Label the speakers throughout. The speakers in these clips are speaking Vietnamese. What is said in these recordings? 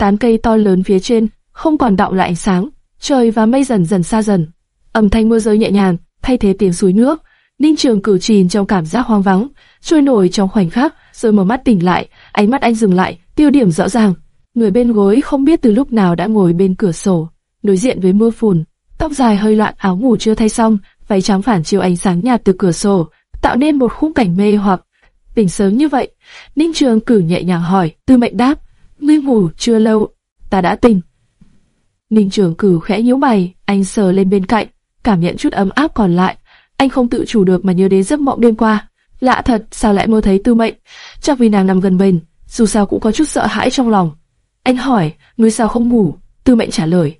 Speaker 1: tán cây to lớn phía trên không còn đọng lại ánh sáng, trời và mây dần dần xa dần. Âm thanh mưa rơi nhẹ nhàng thay thế tiếng suối nước. Ninh Trường cử chìm trong cảm giác hoang vắng, trôi nổi trong khoảnh khắc, rồi mở mắt tỉnh lại, ánh mắt anh dừng lại, tiêu điểm rõ ràng. Người bên gối không biết từ lúc nào đã ngồi bên cửa sổ, đối diện với mưa phùn, tóc dài hơi loạn, áo ngủ chưa thay xong, váy trắng phản chiếu ánh sáng nhạt từ cửa sổ, tạo nên một khung cảnh mê hoặc. Tỉnh sớm như vậy, Ninh Trường cử nhẹ nhàng hỏi, Tư Mệnh đáp, ngươi ngủ chưa lâu, ta đã tỉnh. Ninh trưởng cử khẽ nhíu mày, anh sờ lên bên cạnh, cảm nhận chút ấm áp còn lại. Anh không tự chủ được mà nhớ đến giấc mộng đêm qua. Lạ thật, sao lại mơ thấy Tư Mệnh? Chắc vì nàng nằm gần bên, dù sao cũng có chút sợ hãi trong lòng. Anh hỏi, ngươi sao không ngủ? Tư Mệnh trả lời,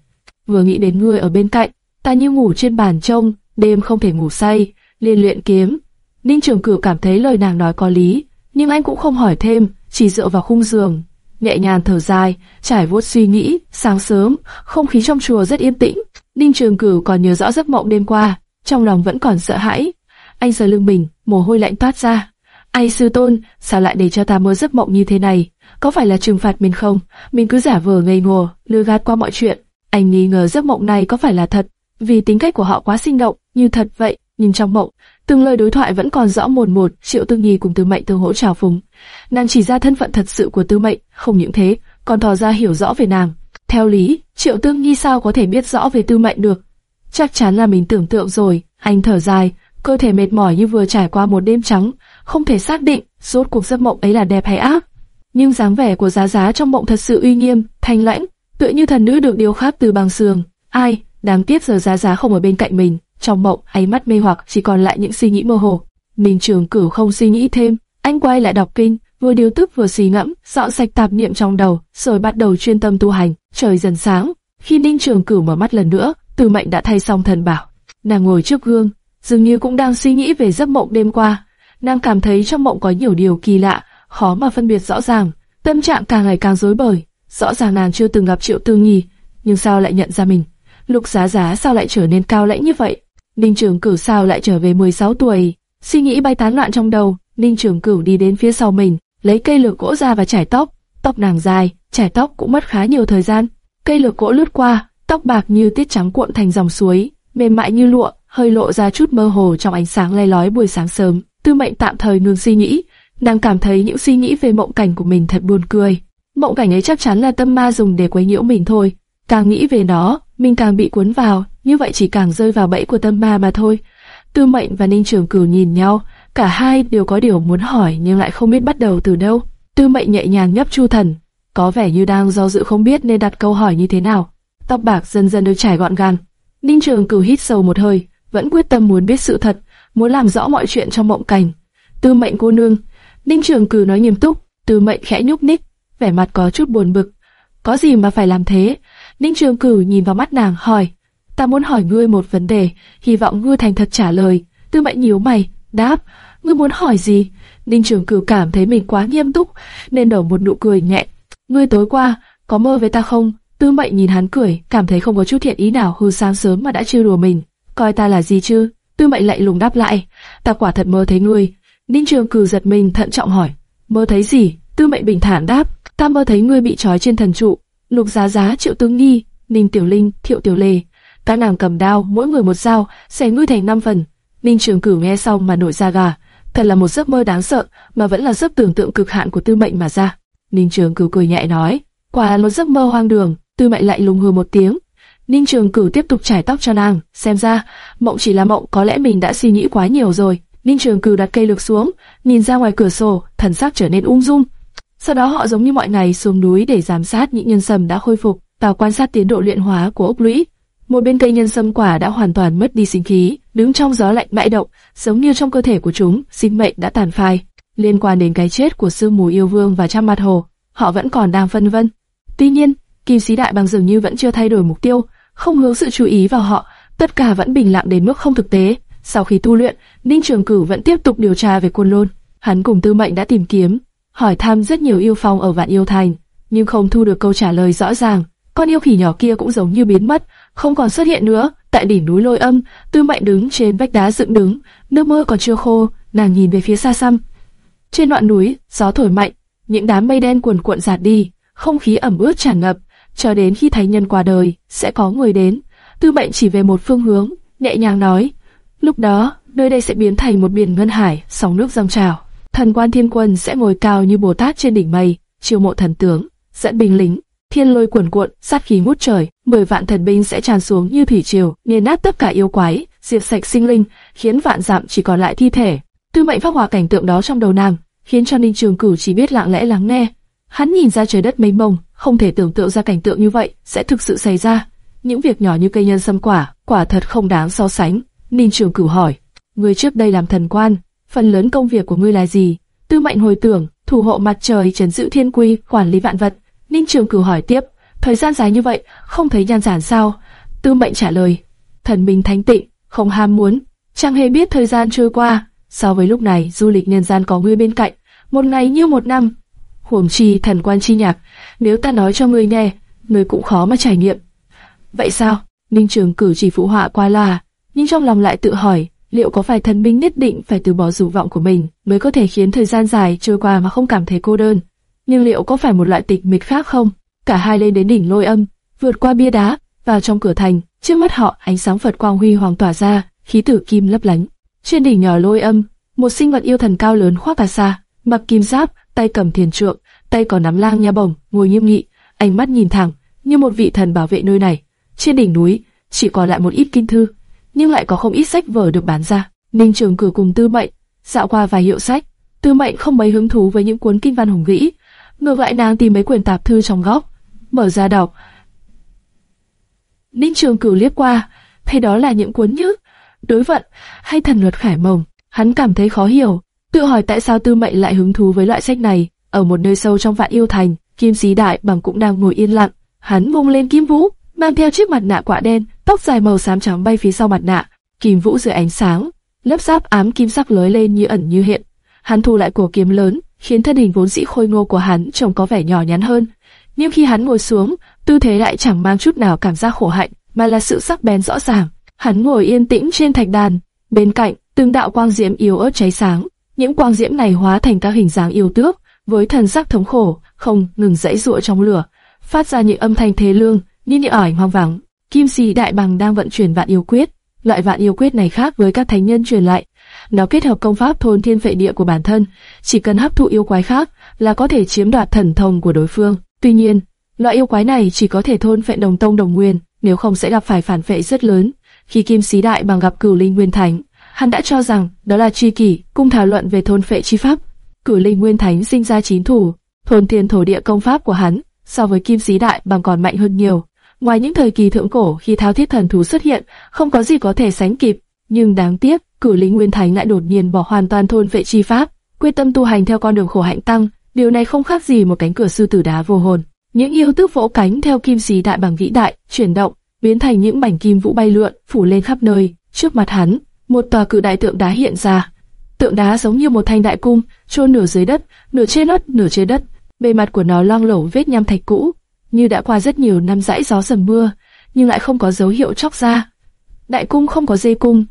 Speaker 1: vừa nghĩ đến ngươi ở bên cạnh, ta như ngủ trên bàn trông, đêm không thể ngủ say, liên luyện kiếm. Ninh Trường Cửu cảm thấy lời nàng nói có lý, nhưng anh cũng không hỏi thêm, chỉ dựa vào khung giường, nhẹ nhàng thở dài, trải vuốt suy nghĩ. Sáng sớm, không khí trong chùa rất yên tĩnh. Ninh Trường Cửu còn nhớ rõ giấc mộng đêm qua, trong lòng vẫn còn sợ hãi. Anh sờ lưng mình, mồ hôi lạnh toát ra. Ai sư tôn, sao lại để cho ta mơ giấc mộng như thế này? Có phải là trừng phạt mình không? Mình cứ giả vờ ngây ngô, lừa gạt qua mọi chuyện. Anh nghi ngờ giấc mộng này có phải là thật, vì tính cách của họ quá sinh động, như thật vậy. Nhưng trong mộng, từng lời đối thoại vẫn còn rõ mồn một. Triệu Tư Nhi cùng Tư Mệnh tương hỗ chào phúng. Nàng chỉ ra thân phận thật sự của Tư Mệnh, không những thế, còn tỏ ra hiểu rõ về nàng. Theo lý, Triệu Tương Nhi sao có thể biết rõ về Tư Mệnh được? Chắc chắn là mình tưởng tượng rồi. Anh thở dài, cơ thể mệt mỏi như vừa trải qua một đêm trắng, không thể xác định rốt cuộc giấc mộng ấy là đẹp hay ác. Nhưng dáng vẻ của Giá Giá trong mộng thật sự uy nghiêm, thanh lãnh, tựa như thần nữ được điêu khắc từ bằng sườn. Ai, đáng tiếc giờ Giá Giá không ở bên cạnh mình. Trong mộng, ánh mắt mê hoặc chỉ còn lại những suy nghĩ mơ hồ. Minh Trường Cửu không suy nghĩ thêm, anh quay lại đọc kinh, vừa điều tức vừa suy ngẫm, dọn sạch tạp niệm trong đầu, rồi bắt đầu chuyên tâm tu hành. Trời dần sáng, khi Ninh Trường Cửu mở mắt lần nữa, Từ Mệnh đã thay xong thần bảo. Nàng ngồi trước gương, dường như cũng đang suy nghĩ về giấc mộng đêm qua. Nàng cảm thấy trong mộng có nhiều điều kỳ lạ, khó mà phân biệt rõ ràng. Tâm trạng càng ngày càng rối bời. Rõ ràng nàng chưa từng gặp Triệu Tư Nhi, nhưng sao lại nhận ra mình? Lục Giá Giá sao lại trở nên cao lãnh như vậy? Ninh Trường Cửu sao lại trở về 16 tuổi? Suy nghĩ bay tán loạn trong đầu, Ninh Trường Cửu đi đến phía sau mình, lấy cây lược gỗ ra và chải tóc. Tóc nàng dài, chải tóc cũng mất khá nhiều thời gian. Cây lược gỗ lướt qua, tóc bạc như tiết trắng cuộn thành dòng suối, mềm mại như lụa, hơi lộ ra chút mơ hồ trong ánh sáng lay lói buổi sáng sớm. Tư Mệnh tạm thời ngừng suy nghĩ, nàng cảm thấy những suy nghĩ về mộng cảnh của mình thật buồn cười. Mộng cảnh ấy chắc chắn là tâm ma dùng để quấy nhiễu mình thôi. Càng nghĩ về nó, mình càng bị cuốn vào, như vậy chỉ càng rơi vào bẫy của tâm ma mà thôi. Tư Mệnh và Ninh Trường Cửu nhìn nhau, cả hai đều có điều muốn hỏi nhưng lại không biết bắt đầu từ đâu. Tư Mệnh nhẹ nhàng nhấp chu thần, có vẻ như đang do dự không biết nên đặt câu hỏi như thế nào. Tóc bạc dần dần được trải gọn gàng. Ninh Trường Cửu hít sâu một hơi, vẫn quyết tâm muốn biết sự thật, muốn làm rõ mọi chuyện trong mộng cảnh. Tư Mệnh cô nương, Ninh Trường Cửu nói nghiêm túc, Tư Mệnh khẽ nhúc nhích, vẻ mặt có chút buồn bực. Có gì mà phải làm thế? Ninh Trường Cửu nhìn vào mắt nàng hỏi, ta muốn hỏi ngươi một vấn đề, hy vọng ngươi thành thật trả lời. Tư Mệnh nhíu mày, đáp, ngươi muốn hỏi gì? Ninh Trường Cửu cảm thấy mình quá nghiêm túc, nên nở một nụ cười nhẹ. Ngươi tối qua có mơ với ta không? Tư Mệnh nhìn hắn cười, cảm thấy không có chút thiện ý nào hư sáng sớm mà đã trêu đùa mình. Coi ta là gì chứ? Tư Mệnh lại lùng đáp lại, ta quả thật mơ thấy ngươi. Ninh Trường Cửu giật mình thận trọng hỏi, mơ thấy gì? Tư Mệnh bình thản đáp, ta mơ thấy ngươi bị trói trên thần trụ. Lục Giá Giá, Triệu tướng Nhi, Ninh Tiểu Linh, Thiệu Tiểu Lê, các nàng cầm đao, mỗi người một dao, xẻ ngươi thành năm phần. Ninh Trường Cửu nghe xong mà nổi da gà, thật là một giấc mơ đáng sợ, mà vẫn là giấc tưởng tượng cực hạn của Tư Mệnh mà ra. Ninh Trường Cửu cười nhẹ nói, quả là một giấc mơ hoang đường. Tư Mệnh lại lùng hừ một tiếng. Ninh Trường Cửu tiếp tục trải tóc cho nàng, xem ra mộng chỉ là mộng, có lẽ mình đã suy nghĩ quá nhiều rồi. Ninh Trường Cửu đặt cây lược xuống, nhìn ra ngoài cửa sổ, thần sắc trở nên ung dung. Sau đó họ giống như mọi ngày xuống núi để giám sát những nhân sâm đã khôi phục và quan sát tiến độ luyện hóa của ốc lũy. Một bên cây nhân sâm quả đã hoàn toàn mất đi sinh khí, đứng trong gió lạnh mãi động, giống như trong cơ thể của chúng, sinh mệnh đã tàn phai. Liên quan đến cái chết của sư mù yêu vương và trăm mặt hồ, họ vẫn còn đang phân vân. Tuy nhiên, kim sĩ đại bằng dường như vẫn chưa thay đổi mục tiêu, không hướng sự chú ý vào họ, tất cả vẫn bình lặng đến mức không thực tế. Sau khi tu luyện, Ninh Trường Cửu vẫn tiếp tục điều tra về quân lôn. Hắn cùng Tư Mệnh đã tìm kiếm, hỏi thăm rất nhiều yêu phong ở Vạn Yêu Thành, nhưng không thu được câu trả lời rõ ràng. Con yêu khỉ nhỏ kia cũng giống như biến mất, không còn xuất hiện nữa. Tại đỉnh núi lôi âm, Tư Mệnh đứng trên vách đá dựng đứng, nước mưa còn chưa khô, nàng nhìn về phía xa xăm. Trên đoạn núi, gió thổi mạnh, những đám mây đen cuồn cuộn giạt đi, không khí ẩm ướt tràn ngập, cho đến khi thánh nhân qua đời, sẽ có người đến. Tư mệnh chỉ về một phương hướng, nhẹ nhàng nói, lúc đó, nơi đây sẽ biến thành một biển ngân hải, sóng nước dâng trào. Thần quan thiên quân sẽ ngồi cao như Bồ Tát trên đỉnh mây, chiêu mộ thần tướng, dẫn binh lính, thiên lôi cuồn cuộn, sát khí ngút trời, mười vạn thần binh sẽ tràn xuống như thủy triều, nghiền nát tất cả yêu quái, diệt sạch sinh linh, khiến vạn dặm chỉ còn lại thi thể. Tư mệnh phát họa cảnh tượng đó trong đầu nàng, khiến cho Ninh Trường Cửu chỉ biết lặng lẽ lắng nghe. Hắn nhìn ra trời đất mênh mông, không thể tưởng tượng ra cảnh tượng như vậy sẽ thực sự xảy ra. Những việc nhỏ như cây nhân sâm quả, quả thật không đáng so sánh. Ninh Trường Cửu hỏi, người trước đây làm thần quan, phần lớn công việc của ngươi là gì? Tư Mệnh hồi tưởng, thủ hộ mặt trời, trấn giữ thiên quy, quản lý vạn vật. Ninh Trường Cửu hỏi tiếp, thời gian dài như vậy, không thấy nhan giản sao? Tư Mệnh trả lời, thần minh thánh tịnh, không ham muốn, chẳng hề biết thời gian trôi qua. So với lúc này, du lịch nhân gian có ngươi bên cạnh, một ngày như một năm. Huống chi thần quan chi nhạc, nếu ta nói cho ngươi nghe, ngươi cũng khó mà trải nghiệm. Vậy sao? Ninh Trường Cửu chỉ phụ họa qua là, nhưng trong lòng lại tự hỏi, liệu có phải thần binh nhất định phải từ bỏ dục vọng của mình mới có thể khiến thời gian dài trôi qua mà không cảm thấy cô đơn? Nhưng liệu có phải một loại tịch mịch khác không? Cả hai lên đến đỉnh lôi âm, vượt qua bia đá, vào trong cửa thành, trước mắt họ ánh sáng Phật quang huy hoàng tỏa ra, khí tử kim lấp lánh. Trên đỉnh nhỏ lôi âm, một sinh vật yêu thần cao lớn khoác cà sa, mặc kim giáp, tay cầm thiền trượng, tay còn nắm lang nha bổng, ngồi nghiêm nghị, ánh mắt nhìn thẳng, như một vị thần bảo vệ nơi này. Trên đỉnh núi, chỉ còn lại một ít kinh thư, nhưng lại có không ít sách vở được bán ra. Ninh Trường Cử cùng Tư Mệnh dạo qua vài hiệu sách. Tư Mệnh không mấy hứng thú với những cuốn kinh văn hùng vĩ, ngược lại nàng tìm mấy quyển tạp thư trong góc, mở ra đọc. Ninh Trường Cửu liếc qua, thấy đó là những cuốn như đối vận hay thần luật khải mồng. Hắn cảm thấy khó hiểu, tự hỏi tại sao Tư Mệnh lại hứng thú với loại sách này. Ở một nơi sâu trong vạn yêu thành, Kim Sĩ Đại bằng cũng đang ngồi yên lặng. Hắn vung lên kim vũ, mang theo chiếc mặt nạ quả đen, tóc dài màu xám trắng bay phía sau mặt nạ, kìm vũ dưới ánh sáng, lớp giáp ám kim sắc lóe lên như ẩn như hiện. Hắn thu lại của kiếm lớn, khiến thân hình vốn dĩ khôi ngô của hắn trông có vẻ nhỏ nhắn hơn. Nhưng khi hắn ngồi xuống, tư thế lại chẳng mang chút nào cảm giác khổ hạnh, mà là sự sắc bén rõ ràng. Hắn ngồi yên tĩnh trên thạch đàn, bên cạnh từng đạo quang diễm yếu ớt cháy sáng. Những quang diễm này hóa thành các hình dáng yêu tước, với thần sắc thống khổ, không ngừng dãy dụa trong lửa, phát ra những âm thanh thế lương, như những ỏi hoang vắng. Kim sĩ đại bằng đang vận chuyển vạn yêu quyết. Loại vạn yêu quyết này khác với các thánh nhân truyền lại. Nó kết hợp công pháp thôn thiên phệ địa của bản thân, chỉ cần hấp thụ yêu quái khác là có thể chiếm đoạt thần thông của đối phương. Tuy nhiên, loại yêu quái này chỉ có thể thôn phệ đồng tông đồng nguyên, nếu không sẽ gặp phải phản phệ rất lớn. Khi Kim Sĩ Đại bằng gặp Cửu Linh Nguyên Thánh, hắn đã cho rằng đó là chi kỷ, cung thảo luận về thôn phệ chi pháp. Cửu Linh Nguyên Thánh sinh ra chín thủ, thôn thiên thổ địa công pháp của hắn so với Kim Sĩ Đại bằng còn mạnh hơn nhiều. Ngoài những thời kỳ thượng cổ khi thao thiết thần thú xuất hiện, không có gì có thể sánh kịp. Nhưng đáng tiếc, cử linh nguyên thánh lại đột nhiên bỏ hoàn toàn thôn vệ chi pháp, quyết tâm tu hành theo con đường khổ hạnh tăng. Điều này không khác gì một cánh cửa sư tử đá vô hồn. Những yêu tước vỗ cánh theo kim xí đại bằng vĩ đại, chuyển động, biến thành những mảnh kim vũ bay lượn, phủ lên khắp nơi. Trước mặt hắn, một tòa cự đại tượng đá hiện ra. Tượng đá giống như một thanh đại cung, chôn nửa dưới đất, nửa trên đất, nửa trên đất. Bề mặt của nó loang lổ vết nham thạch cũ, như đã qua rất nhiều năm dãi gió dầm mưa, nhưng lại không có dấu hiệu chóc ra. Đại cung không có dây cung.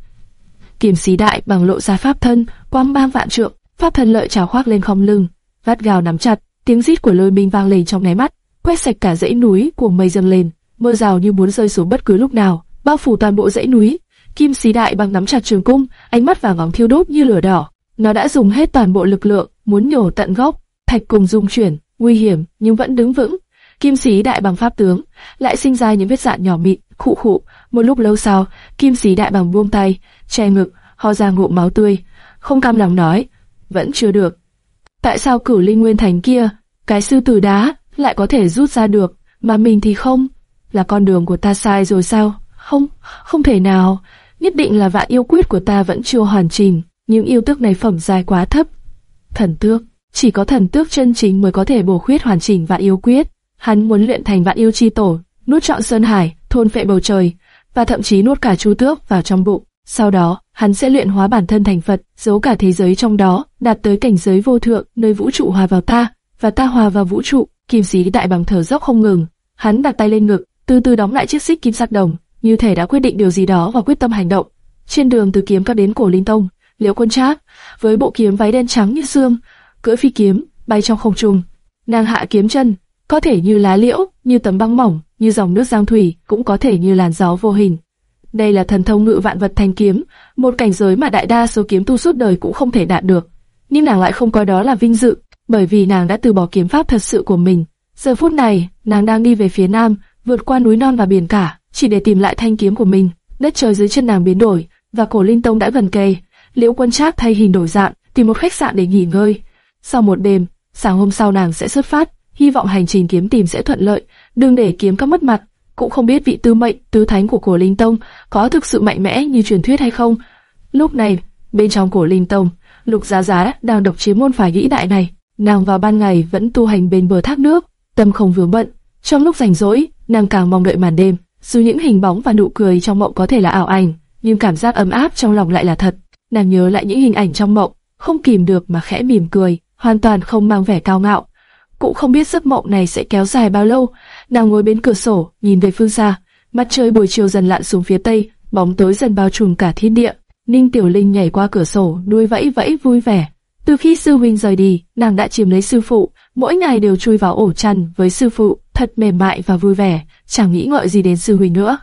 Speaker 1: Kiểm xí đại bằng lộ ra pháp thân, quang bang vạn trượng, pháp thân lợi trào khoác lên không lưng, vắt gào nắm chặt, tiếng rít của lôi minh vang lên trong nháy mắt, quét sạch cả dãy núi của mây dâng lên, mưa rào như muốn rơi xuống bất cứ lúc nào, bao phủ toàn bộ dãy núi. Kim xí đại bằng nắm chặt trường cung, ánh mắt vàng óng thiêu đốt như lửa đỏ. Nó đã dùng hết toàn bộ lực lượng, muốn nhổ tận gốc, thạch cùng dung chuyển, nguy hiểm nhưng vẫn đứng vững. Kim sĩ đại bằng pháp tướng, lại sinh ra những vết dạn nhỏ mịn, khụ khụ. Một lúc lâu sau, kim sĩ đại bằng buông tay, che ngực, ho ra ngụm máu tươi, không cam lòng nói, vẫn chưa được. Tại sao cửu linh nguyên thành kia, cái sư tử đá, lại có thể rút ra được, mà mình thì không? Là con đường của ta sai rồi sao? Không, không thể nào. Nhất định là vạn yêu quyết của ta vẫn chưa hoàn chỉnh. Những yêu tước này phẩm dài quá thấp. Thần tước, chỉ có thần tước chân chính mới có thể bổ khuyết hoàn chỉnh vạn yêu quyết. Hắn muốn luyện thành vạn yêu chi tổ, nuốt trọn sơn hải, thôn phệ bầu trời, và thậm chí nuốt cả chu tước vào trong bụng. Sau đó, hắn sẽ luyện hóa bản thân thành Phật, giấu cả thế giới trong đó, đạt tới cảnh giới vô thượng, nơi vũ trụ hòa vào ta, và ta hòa vào vũ trụ. Kim sĩ đại bằng thở dốc không ngừng, hắn đặt tay lên ngực, từ từ đóng lại chiếc xích kim sắc đồng, như thể đã quyết định điều gì đó và quyết tâm hành động. Trên đường từ kiếm các đến cổ linh tông, liễu quân trác với bộ kiếm váy đen trắng như xương, cưỡi phi kiếm bay trong không trung, nàng hạ kiếm chân, có thể như lá liễu, như tấm băng mỏng, như dòng nước giang thủy, cũng có thể như làn gió vô hình. Đây là thần thông ngự vạn vật thành kiếm, một cảnh giới mà đại đa số kiếm tu suốt đời cũng không thể đạt được. Nhưng nàng lại không coi đó là vinh dự, bởi vì nàng đã từ bỏ kiếm pháp thật sự của mình. Giờ phút này, nàng đang đi về phía nam, vượt qua núi non và biển cả, chỉ để tìm lại thanh kiếm của mình. Đất trời dưới chân nàng biến đổi, và cổ linh tông đã gần kề. Liễu Quân Trác thay hình đổi dạng, tìm một khách sạn để nghỉ ngơi. Sau một đêm, sáng hôm sau nàng sẽ xuất phát, hy vọng hành trình kiếm tìm sẽ thuận lợi, đừng để kiếm các mất mặt. Cũng không biết vị tư mệnh, tứ thánh của cổ linh tông có thực sự mạnh mẽ như truyền thuyết hay không. Lúc này, bên trong cổ linh tông, Lục Giá Giá đang độc chiếm môn phái vĩ đại này. Nàng vào ban ngày vẫn tu hành bên bờ thác nước, tâm không vướng bận. Trong lúc rảnh rỗi, nàng càng mong đợi màn đêm. Dù những hình bóng và nụ cười trong mộng có thể là ảo ảnh, nhưng cảm giác ấm áp trong lòng lại là thật. Nàng nhớ lại những hình ảnh trong mộng, không kìm được mà khẽ mỉm cười, hoàn toàn không mang vẻ cao ngạo. Cũng không biết giấc mộng này sẽ kéo dài bao lâu. Nàng ngồi bên cửa sổ, nhìn về phương xa, mặt trời buổi chiều dần lặn xuống phía tây, bóng tối dần bao trùm cả thiên địa. Ninh Tiểu Linh nhảy qua cửa sổ, đuôi vẫy vẫy vui vẻ. Từ khi sư huynh rời đi, nàng đã chiếm lấy sư phụ, mỗi ngày đều chui vào ổ chăn với sư phụ, thật mềm mại và vui vẻ, chẳng nghĩ ngợi gì đến sư huynh nữa.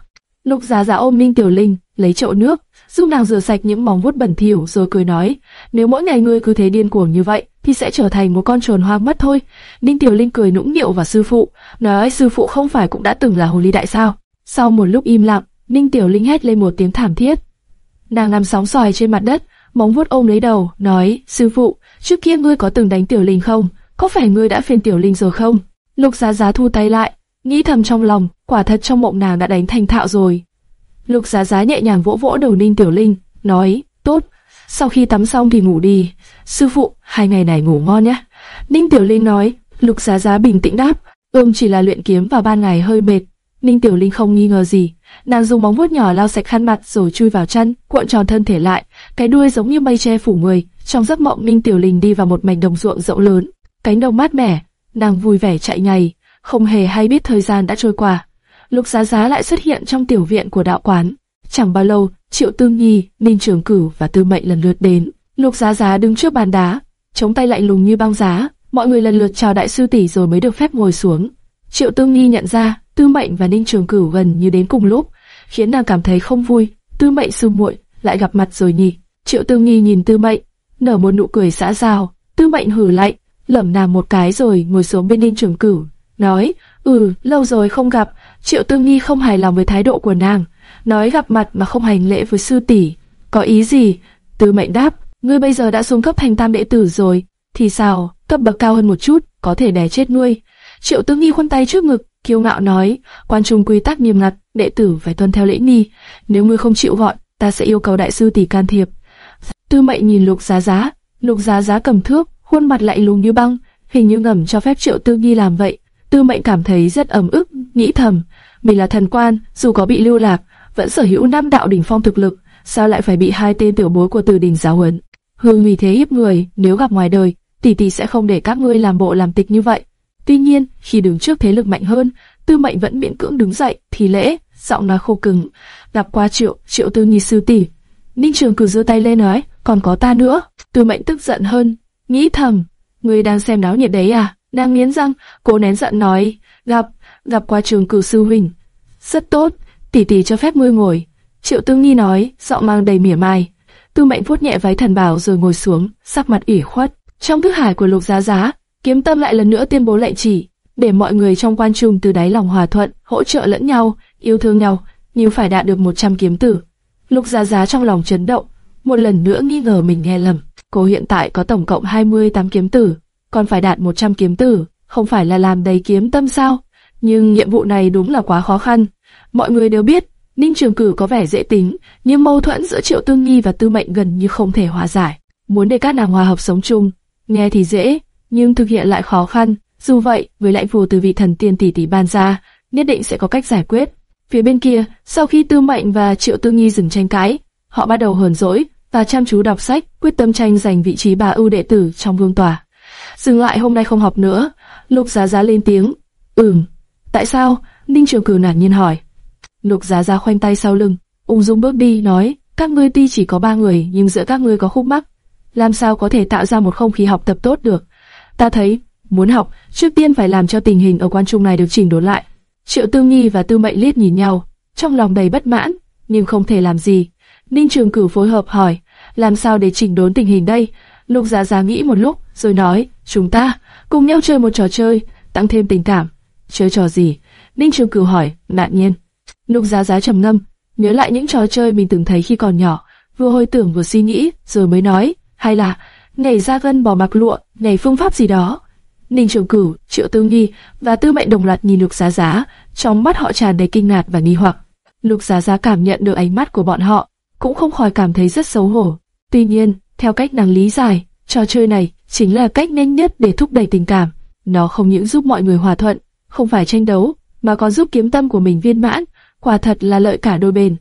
Speaker 1: Lục Giá Giá ôm Ninh Tiểu Linh, lấy chậu nước, giúp nàng rửa sạch những móng vuốt bẩn thỉu rồi cười nói, nếu mỗi ngày ngươi cứ thế điên cuồng như vậy, thì sẽ trở thành một con trồn hoang mất thôi. Ninh Tiểu Linh cười nũng nịu vào sư phụ, nói sư phụ không phải cũng đã từng là hồ ly đại sao? Sau một lúc im lặng, Ninh Tiểu Linh hét lên một tiếng thảm thiết. Nàng nằm sóng xoài trên mặt đất, móng vuốt ôm lấy đầu, nói, sư phụ, trước kia ngươi có từng đánh Tiểu Linh không? Có phải ngươi đã phiền Tiểu Linh rồi không? Lục Giá Giá thu tay lại, nghĩ thầm trong lòng, quả thật trong mộng nàng đã đánh thành thạo rồi. Lục Giá Giá nhẹ nhàng vỗ vỗ đầu Ninh Tiểu Linh, nói, tốt, sau khi tắm xong thì ngủ đi. Sư phụ, hai ngày này ngủ ngon nhé. Ninh Tiểu Linh nói, Lục Giá Giá bình tĩnh đáp, ôm chỉ là luyện kiếm vào ban ngày hơi mệt. Ninh Tiểu Linh không nghi ngờ gì, nàng dùng móng vuốt nhỏ lau sạch khăn mặt rồi chui vào chăn, cuộn tròn thân thể lại, cái đuôi giống như mây che phủ người. Trong giấc mộng Ninh Tiểu Linh đi vào một mảnh đồng ruộng rộng lớn, cánh đồng mát mẻ, nàng vui vẻ chạy nhảy, không hề hay biết thời gian đã trôi qua. Lục Giá Giá lại xuất hiện trong tiểu viện của đạo quán. Chẳng bao lâu, Triệu Tương Nhi, Ninh Trường Cửu và Tư Mệnh lần lượt đến. Lục Giá Giá đứng trước bàn đá, chống tay lạnh lùng như băng giá. Mọi người lần lượt chào đại sư tỷ rồi mới được phép ngồi xuống. Triệu Tương Nhi nhận ra Tư Mệnh và Ninh Trường Cửu gần như đến cùng lúc, khiến nàng cảm thấy không vui. Tư Mệnh sư muội lại gặp mặt rồi nhỉ? Triệu Tương Nhi nhìn Tư Mệnh, nở một nụ cười xã giao. Tư Mệnh hử lạnh, lẩm nàng một cái rồi ngồi xuống bên Ninh Trường Cửu, nói: "Ừ, lâu rồi không gặp." Triệu Tương Nhi không hài lòng với thái độ của nàng, nói gặp mặt mà không hành lễ với sư tỷ, có ý gì? Tư Mệnh đáp: "Ngươi bây giờ đã xuống cấp thành tam đệ tử rồi, thì sao? Cấp bậc cao hơn một chút, có thể đè chết ngươi." Triệu Tương Nhi khuân tay trước ngực, kiêu ngạo nói: "Quan trung quy tắc nghiêm ngặt, đệ tử phải tuân theo lễ nghi. Nếu ngươi không chịu gọi, ta sẽ yêu cầu đại sư tỷ can thiệp." Tư Mệnh nhìn Lục Giá Giá, Lục Giá Giá cầm thước, khuôn mặt lạnh lùng như băng, hình như ngầm cho phép Triệu Tư Nhi làm vậy. Tư Mệnh cảm thấy rất ấm ức, nghĩ thầm, mình là thần quan, dù có bị lưu lạc, vẫn sở hữu năm đạo đỉnh phong thực lực, sao lại phải bị hai tên tiểu bối của Từ đỉnh giáo huấn? Hương vì thế hiếp người, nếu gặp ngoài đời, tỷ tỷ sẽ không để các ngươi làm bộ làm tịch như vậy. Tuy nhiên, khi đứng trước thế lực mạnh hơn, Tư Mệnh vẫn miễn cưỡng đứng dậy, thì lễ, giọng nói khô cứng, gặp qua Triệu, Triệu Tư Nhi sư tỷ. Ninh Trường cử giơ tay lên nói, còn có ta nữa. Tư Mệnh tức giận hơn, nghĩ thầm, ngươi đang xem náo nhiệt đấy à? Đang nghiến răng, cố nén giận nói, gặp, gặp qua trường cửu sư huynh. Rất tốt, tỷ tỷ cho phép ngươi ngồi. Triệu Tương Nhi nói, giọng mang đầy mỉa mai. Tư Mệnh vuốt nhẹ váy thần bảo rồi ngồi xuống, sắc mặt ủy khuất. Trong thức hải của Lục Giá Giá, Kiếm Tâm lại lần nữa tuyên bố lệnh chỉ, để mọi người trong quan trung từ đáy lòng hòa thuận, hỗ trợ lẫn nhau, yêu thương nhau, nhưng phải đạt được 100 kiếm tử. Lục Giá Giá trong lòng chấn động, một lần nữa nghi ngờ mình nghe lầm. Cô hiện tại có tổng cộng 28 kiếm tử, còn phải đạt 100 kiếm tử, không phải là làm đầy kiếm tâm sao? Nhưng nhiệm vụ này đúng là quá khó khăn. Mọi người đều biết, Ninh Trường Cử có vẻ dễ tính, nhưng mâu thuẫn giữa Triệu Tương Nhi và Tư Mệnh gần như không thể hòa giải. Muốn để các nàng hòa hợp sống chung, nghe thì dễ, nhưng thực hiện lại khó khăn. Dù vậy, với lãnh phù từ vị thần tiên tỷ tỷ ban ra, nhất định sẽ có cách giải quyết. Phía bên kia, sau khi Tư Mệnh và Triệu Tương Nhi dừng tranh cãi, họ bắt đầu hờn dỗi và chăm chú đọc sách, quyết tâm tranh giành vị trí bà ưu đệ tử trong vương tòa. Dừng lại hôm nay không học nữa, Lục Giá Giá lên tiếng. Ừm. Tại sao? Ninh Trường Cửu nản nhiên hỏi. Lục Giá Giá khoanh tay sau lưng, ung dung bước đi, nói, các ngươi tuy chỉ có ba người, nhưng giữa các ngươi có khúc mắc, làm sao có thể tạo ra một không khí học tập tốt được? Ta thấy muốn học, trước tiên phải làm cho tình hình ở quan trung này được chỉnh đốn lại. Triệu Tư Nghi và Tư Mệnh liếc nhìn nhau, trong lòng đầy bất mãn, nhưng không thể làm gì. Ninh Trường Cửu phối hợp hỏi, làm sao để chỉnh đốn tình hình đây? Lục Giá Giá nghĩ một lúc, rồi nói, chúng ta cùng nhau chơi một trò chơi, tăng thêm tình cảm. Chơi trò gì? Ninh Trường Cửu hỏi, nạn nhiên. Lục Giá Giá trầm ngâm, nhớ lại những trò chơi mình từng thấy khi còn nhỏ, vừa hồi tưởng vừa suy nghĩ, rồi mới nói, hay là nhảy ra gân bò mặc lụa, nhảy phương pháp gì đó. Ninh Trường Cửu, Triệu Tư Nghi và Tư Mệnh đồng loạt nhìn Lục Giá Giá, trong mắt họ tràn đầy kinh ngạc và nghi hoặc. Lục Giá Giá cảm nhận được ánh mắt của bọn họ, cũng không khỏi cảm thấy rất xấu hổ. Tuy nhiên, theo cách nàng lý giải, trò chơi này chính là cách nhanh nhất để thúc đẩy tình cảm. Nó không những giúp mọi người hòa thuận, không phải tranh đấu, mà còn giúp kiếm tâm của mình viên mãn, quả thật là lợi cả đôi bên.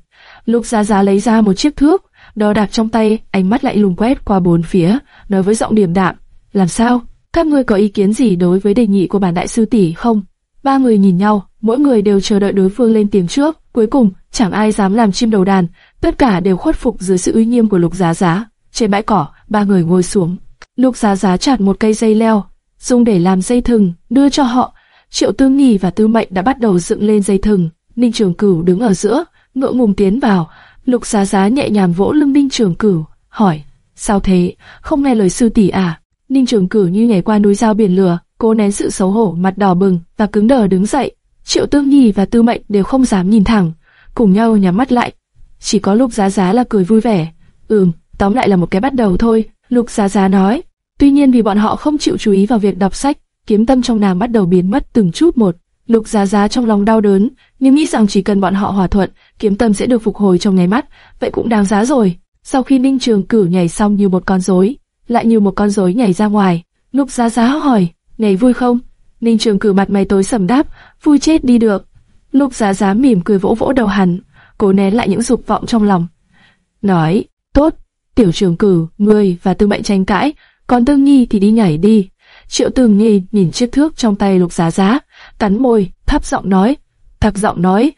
Speaker 1: Lục Giá Giá lấy ra một chiếc thước, đo đạc trong tay, ánh mắt lại lùng quét qua bốn phía, nói với giọng điềm đạm, làm sao? Các ngươi có ý kiến gì đối với đề nghị của bản đại sư tỷ không? Ba người nhìn nhau, mỗi người đều chờ đợi đối phương lên tiếng trước. Cuối cùng, chẳng ai dám làm chim đầu đàn, tất cả đều khuất phục dưới sự uy nghiêm của Lục Giá Giá. Trên bãi cỏ, ba người ngồi xuống. Lục Giá Giá chặt một cây dây leo, dùng để làm dây thừng, đưa cho họ. Triệu Tư Nghi và Tư Mệnh đã bắt đầu dựng lên dây thừng. Ninh Trường Cửu đứng ở giữa, ngượng ngùng tiến vào. Lục Giá Giá nhẹ nhàng vỗ lưng Ninh Trường Cửu, hỏi: Sao thế? Không nghe lời sư tỷ à? Ninh Trường Cửu như nhảy qua núi dao biển lửa, cố nén sự xấu hổ, mặt đỏ bừng và cứng đờ đứng dậy. Triệu Tương Nhi và Tư Mệnh đều không dám nhìn thẳng, cùng nhau nhắm mắt lại. Chỉ có Lục Giá Giá là cười vui vẻ. Ừm, tóm lại là một cái bắt đầu thôi, Lục Giá Giá nói. Tuy nhiên vì bọn họ không chịu chú ý vào việc đọc sách, kiếm tâm trong nàng bắt đầu biến mất từng chút một. Lục Giá Giá trong lòng đau đớn, nhưng nghĩ rằng chỉ cần bọn họ hòa thuận, kiếm tâm sẽ được phục hồi trong nháy mắt, vậy cũng đáng giá rồi. Sau khi Ninh Trường Cửu nhảy xong như một con rối, lại như một con rối nhảy ra ngoài, Lục Giá Giá hỏi, nhảy vui không? Ninh Trường Cửu mặt mày tối sầm đáp, vui chết đi được. Lục Giá Giá mỉm cười vỗ vỗ đầu hắn, cố nén lại những dục vọng trong lòng. Nói, tốt, Tiểu Trường Cửu, ngươi và Tư Mệnh tranh cãi, còn Tương Nhi thì đi nhảy đi. Triệu tường Nhi nhìn chiếc thước trong tay Lục Giá Giá, cắn môi, thấp giọng nói, thấp giọng nói,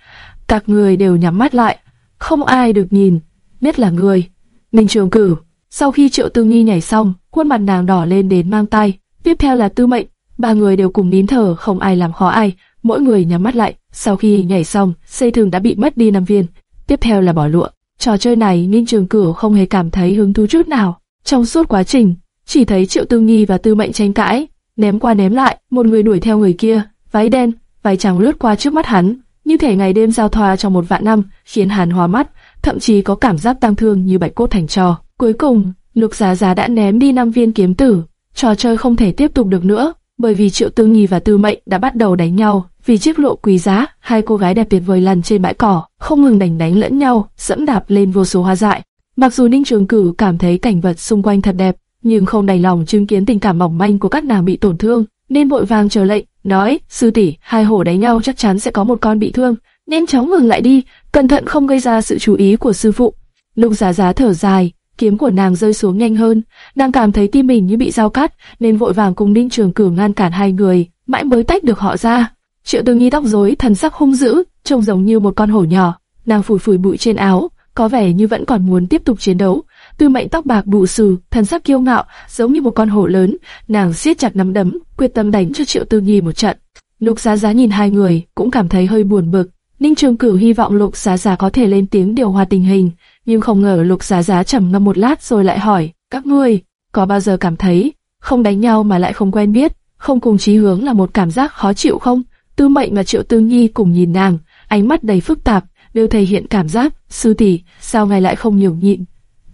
Speaker 1: các người đều nhắm mắt lại, không ai được nhìn, biết là người. Ninh Trường cử sau khi Triệu tường Nhi nhảy xong, khuôn mặt nàng đỏ lên đến mang tay. Tiếp theo là Tư Mệnh, ba người đều cùng nín thở, không ai làm khó ai, mỗi người nhắm mắt lại. Sau khi nhảy xong, xây thường đã bị mất đi năm viên. Tiếp theo là bỏ lụa. Trò chơi này Ninh Trường Cửu không hề cảm thấy hứng thú chút nào. Trong suốt quá trình, chỉ thấy Triệu Tương nghi và Tư Mệnh tranh cãi, ném qua ném lại, một người đuổi theo người kia, váy đen, váy trắng lướt qua trước mắt hắn, như thể ngày đêm giao thoa trong một vạn năm, khiến hắn hoa mắt, thậm chí có cảm giác tăng thương như bạch cốt thành trò. Cuối cùng, Lục Giá Giá đã ném đi năm viên kiếm tử, trò chơi không thể tiếp tục được nữa, bởi vì Triệu Tư nghi và Tư Mệnh đã bắt đầu đánh nhau. Vì chiếc lộ quý giá, hai cô gái đẹp tuyệt vời lăn trên bãi cỏ, không ngừng đánh đánh lẫn nhau, dẫm đạp lên vô số hoa dại. Mặc dù Ninh Trường Cử cảm thấy cảnh vật xung quanh thật đẹp, nhưng không đành lòng chứng kiến tình cảm mỏng manh của các nàng bị tổn thương, nên vội vàng chờ lệnh, nói: "Sư tỷ, hai hổ đánh nhau chắc chắn sẽ có một con bị thương, nên chóng ngừng lại đi, cẩn thận không gây ra sự chú ý của sư phụ." Lục Giá Giá thở dài, kiếm của nàng rơi xuống nhanh hơn, nàng cảm thấy tim mình như bị dao cắt, nên vội vàng cùng Ninh Trường Cửu ngăn cản hai người, mãi mới tách được họ ra. Triệu Tư nghi tóc rối, thần sắc hung dữ, trông giống như một con hổ nhỏ. Nàng phủi phủi bụi trên áo, có vẻ như vẫn còn muốn tiếp tục chiến đấu. Tư Mệnh tóc bạc bù xù, thần sắc kiêu ngạo, giống như một con hổ lớn. Nàng siết chặt nắm đấm, quyết tâm đánh cho Triệu Tư Nhi một trận. Lục Giá Giá nhìn hai người, cũng cảm thấy hơi buồn bực. Ninh Trường Cửu hy vọng Lục Giá Giá có thể lên tiếng điều hòa tình hình, nhưng không ngờ Lục Giá Giá trầm ngâm một lát rồi lại hỏi: các ngươi có bao giờ cảm thấy không đánh nhau mà lại không quen biết, không cùng chí hướng là một cảm giác khó chịu không? Tư Mệnh và Triệu Tư Nhi cùng nhìn nàng, ánh mắt đầy phức tạp, đều thể hiện cảm giác, sư tỷ, sao ngài lại không nhường nhịn?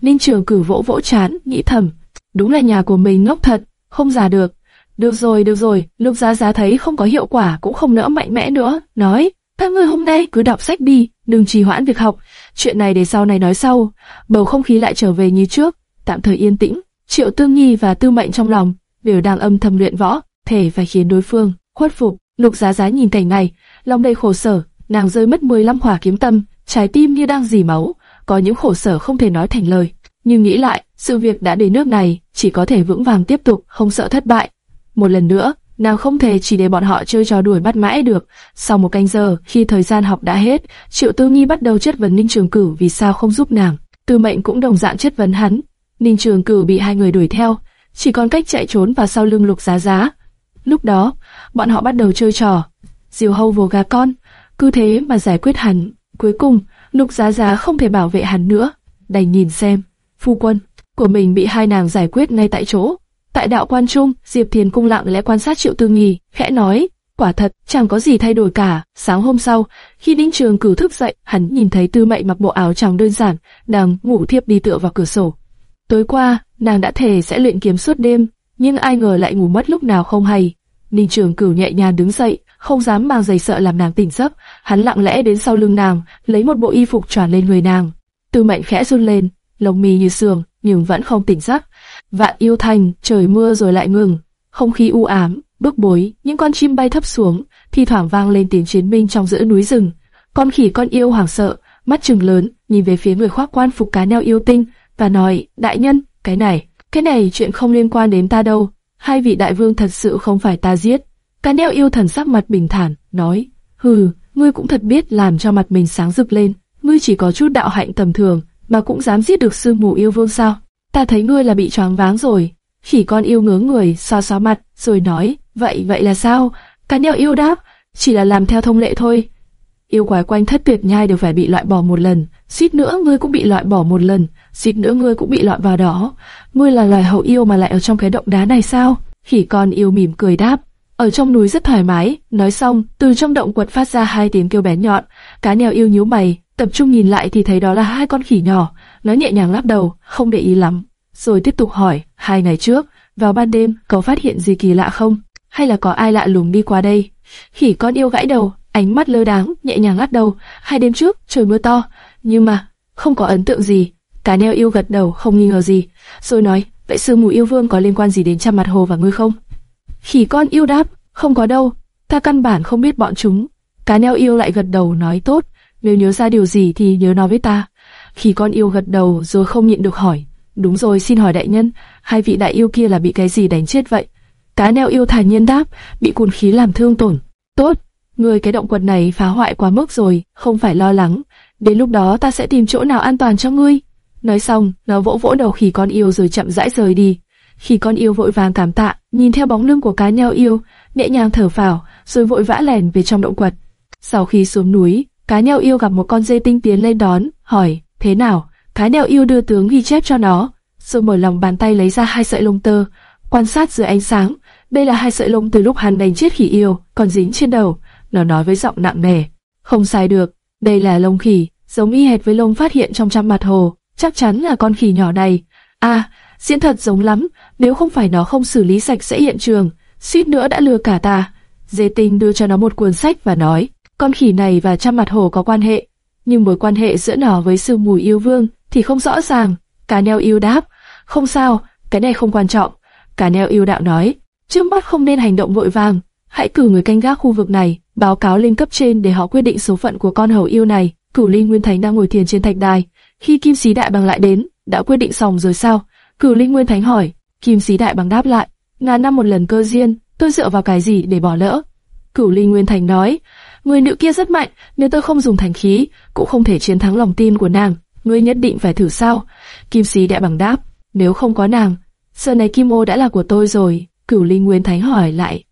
Speaker 1: Ninh Trường Cử vỗ vỗ chán, nghĩ thầm, đúng là nhà của mình ngốc thật, không già được. Được rồi, được rồi, Lục Giá Giá thấy không có hiệu quả cũng không nỡ mạnh mẽ nữa, nói, các ngươi hôm nay cứ đọc sách đi, đừng trì hoãn việc học, chuyện này để sau này nói sau. Bầu không khí lại trở về như trước, tạm thời yên tĩnh. Triệu Tương Nhi và Tư Mệnh trong lòng đều đang âm thầm luyện võ, thể phải khiến đối phương khuất phục. Lục Giá Giá nhìn cảnh này, lòng đầy khổ sở, nàng rơi mất 15 hỏa kiếm tâm, trái tim như đang dì máu, có những khổ sở không thể nói thành lời. Nhưng nghĩ lại, sự việc đã đến nước này, chỉ có thể vững vàng tiếp tục, không sợ thất bại. Một lần nữa, nàng không thể chỉ để bọn họ chơi trò đuổi bắt mãi được. Sau một canh giờ, khi thời gian học đã hết, Triệu Tư Nghi bắt đầu chất vấn Ninh Trường Cửu vì sao không giúp nàng. Tư Mệnh cũng đồng dạng chất vấn hắn. Ninh Trường Cửu bị hai người đuổi theo, chỉ còn cách chạy trốn vào sau lưng Lục Giá Giá. Lúc đó, bọn họ bắt đầu chơi trò diều hâu vồ gà con, cứ thế mà giải quyết hẳn Cuối cùng, Lục Giá Giá không thể bảo vệ hắn nữa, đành nhìn xem. Phu quân của mình bị hai nàng giải quyết ngay tại chỗ. Tại đạo quan trung, Diệp Thiền cung lặng lẽ quan sát Triệu Tư Nghi, khẽ nói, quả thật chẳng có gì thay đổi cả. Sáng hôm sau, khi Đinh Trường cử thức dậy, hắn nhìn thấy Tư Mệnh mặc bộ áo trắng đơn giản, đang ngủ thiếp đi tựa vào cửa sổ. Tối qua, nàng đã thề sẽ luyện kiếm suốt đêm, nhưng ai ngờ lại ngủ mất lúc nào không hay. Ninh Trường Cửu nhẹ nhàng đứng dậy, không dám mang giày sợ làm nàng tỉnh giấc. Hắn lặng lẽ đến sau lưng nàng, lấy một bộ y phục tròn lên người nàng. Tư Mệnh khẽ run lên, lông mi như sườn, nhưng vẫn không tỉnh giấc. Vạn yêu thành, trời mưa rồi lại ngừng, không khí u ám, bức bối, những con chim bay thấp xuống, thi thoảng vang lên tiếng chiến minh trong giữa núi rừng. Con khỉ con yêu hoảng sợ, mắt trừng lớn, nhìn về phía người khoác quan phục cá neo yêu tinh, và nói, đại nhân, cái này, cái này chuyện không liên quan đến ta đâu, hai vị đại vương thật sự không phải ta giết. Cá neo yêu thần sắc mặt bình thản, nói, hừ, ngươi cũng thật biết làm cho mặt mình sáng rực lên, ngươi chỉ có chút đạo hạnh tầm thường, mà cũng dám giết được sư mù yêu vương sao? Ta thấy ngươi là bị choáng váng rồi. Khỉ con yêu ngớ người, xoa xoa mặt, rồi nói, vậy vậy là sao? Cá neo yêu đáp, chỉ là làm theo thông lệ thôi. Yêu quái quanh thất tuyệt nhai đều phải bị loại bỏ một lần, suýt nữa ngươi cũng bị loại bỏ một lần, suýt nữa ngươi cũng bị loại vào đó. Ngươi là loài hậu yêu mà lại ở trong cái động đá này sao? Khỉ con yêu mỉm cười đáp, ở trong núi rất thoải mái. Nói xong, từ trong động quật phát ra hai tiếng kêu bé nhọn. Cá neo yêu nhíu mày, tập trung nhìn lại thì thấy đó là hai con khỉ nhỏ. Nó nhẹ nhàng lắc đầu, không để ý lắm, rồi tiếp tục hỏi, hai ngày trước, vào ban đêm, có phát hiện gì kỳ lạ không? Hay là có ai lạ lùng đi qua đây? Khỉ con yêu gãi đầu, ánh mắt lơ đáng, nhẹ nhàng lắc đầu. Hai đêm trước, trời mưa to, nhưng mà không có ấn tượng gì. Cá neo yêu gật đầu, không nghi ngờ gì, rồi nói, vậy sư mù yêu vương có liên quan gì đến trăm mặt hồ và ngươi không? Khỉ con yêu đáp, không có đâu, ta căn bản không biết bọn chúng. Cá neo yêu lại gật đầu nói tốt, nếu nhớ ra điều gì thì nhớ nói với ta. Khỉ con yêu gật đầu rồi không nhịn được hỏi, đúng rồi xin hỏi đại nhân, hai vị đại yêu kia là bị cái gì đánh chết vậy? Cá neo yêu thản nhiên đáp, bị cuồng khí làm thương tổn. Tốt, người cái động quật này phá hoại quá mức rồi, không phải lo lắng. Đến lúc đó ta sẽ tìm chỗ nào an toàn cho ngươi. Nói xong, nó vỗ vỗ đầu khỉ con yêu rồi chậm rãi rời đi. Khi con yêu vội vàng cảm tạ, nhìn theo bóng lưng của cá nheo yêu, nhẹ nhàng thở phào, rồi vội vã lèn về trong động quật. Sau khi xuống núi, cá nheo yêu gặp một con dê tinh tiến lên đón, hỏi, thế nào? Cá nheo yêu đưa tướng ghi chép cho nó, rồi mở lòng bàn tay lấy ra hai sợi lông tơ, quan sát dưới ánh sáng. Đây là hai sợi lông từ lúc hắn đánh chết khỉ yêu, còn dính trên đầu. Nó nói với giọng nặng nề, không sai được, đây là lông khỉ, giống y hệt với lông phát hiện trong trăm mặt hồ, chắc chắn là con khỉ nhỏ này. À, diễn thật giống lắm, nếu không phải nó không xử lý sạch sẽ hiện trường, suýt nữa đã lừa cả ta. Dê tinh đưa cho nó một cuốn sách và nói, con khỉ này và trăm mặt hồ có quan hệ, nhưng mối quan hệ giữa nó với sư mùi yêu vương thì không rõ ràng. Cá neo yêu đáp, không sao, cái này không quan trọng. Cá neo yêu đạo nói, trước mắt không nên hành động vội vàng, hãy cử người canh gác khu vực này, báo cáo lên cấp trên để họ quyết định số phận của con hầu yêu này. Cửu Linh Nguyên Thánh đang ngồi thiền trên thạch đài, khi Kim Sĩ Đại Bằng lại đến, đã quyết định xong rồi sao? Cửu Linh Nguyên Thánh hỏi, Kim Sĩ Đại Bằng đáp lại, ngàn năm một lần cơ duyên, tôi dựa vào cái gì để bỏ lỡ? Cửu Linh Nguyên Thánh nói, người nữ kia rất mạnh, nếu tôi không dùng thánh khí, cũng không thể chiến thắng lòng tin của nàng. Ngươi nhất định phải thử sao? Kim Sĩ Đại Bằng đáp, nếu không có nàng, giờ này Kim Ô đã là của tôi rồi. Cửu Linh Nguyên Thánh hỏi lại,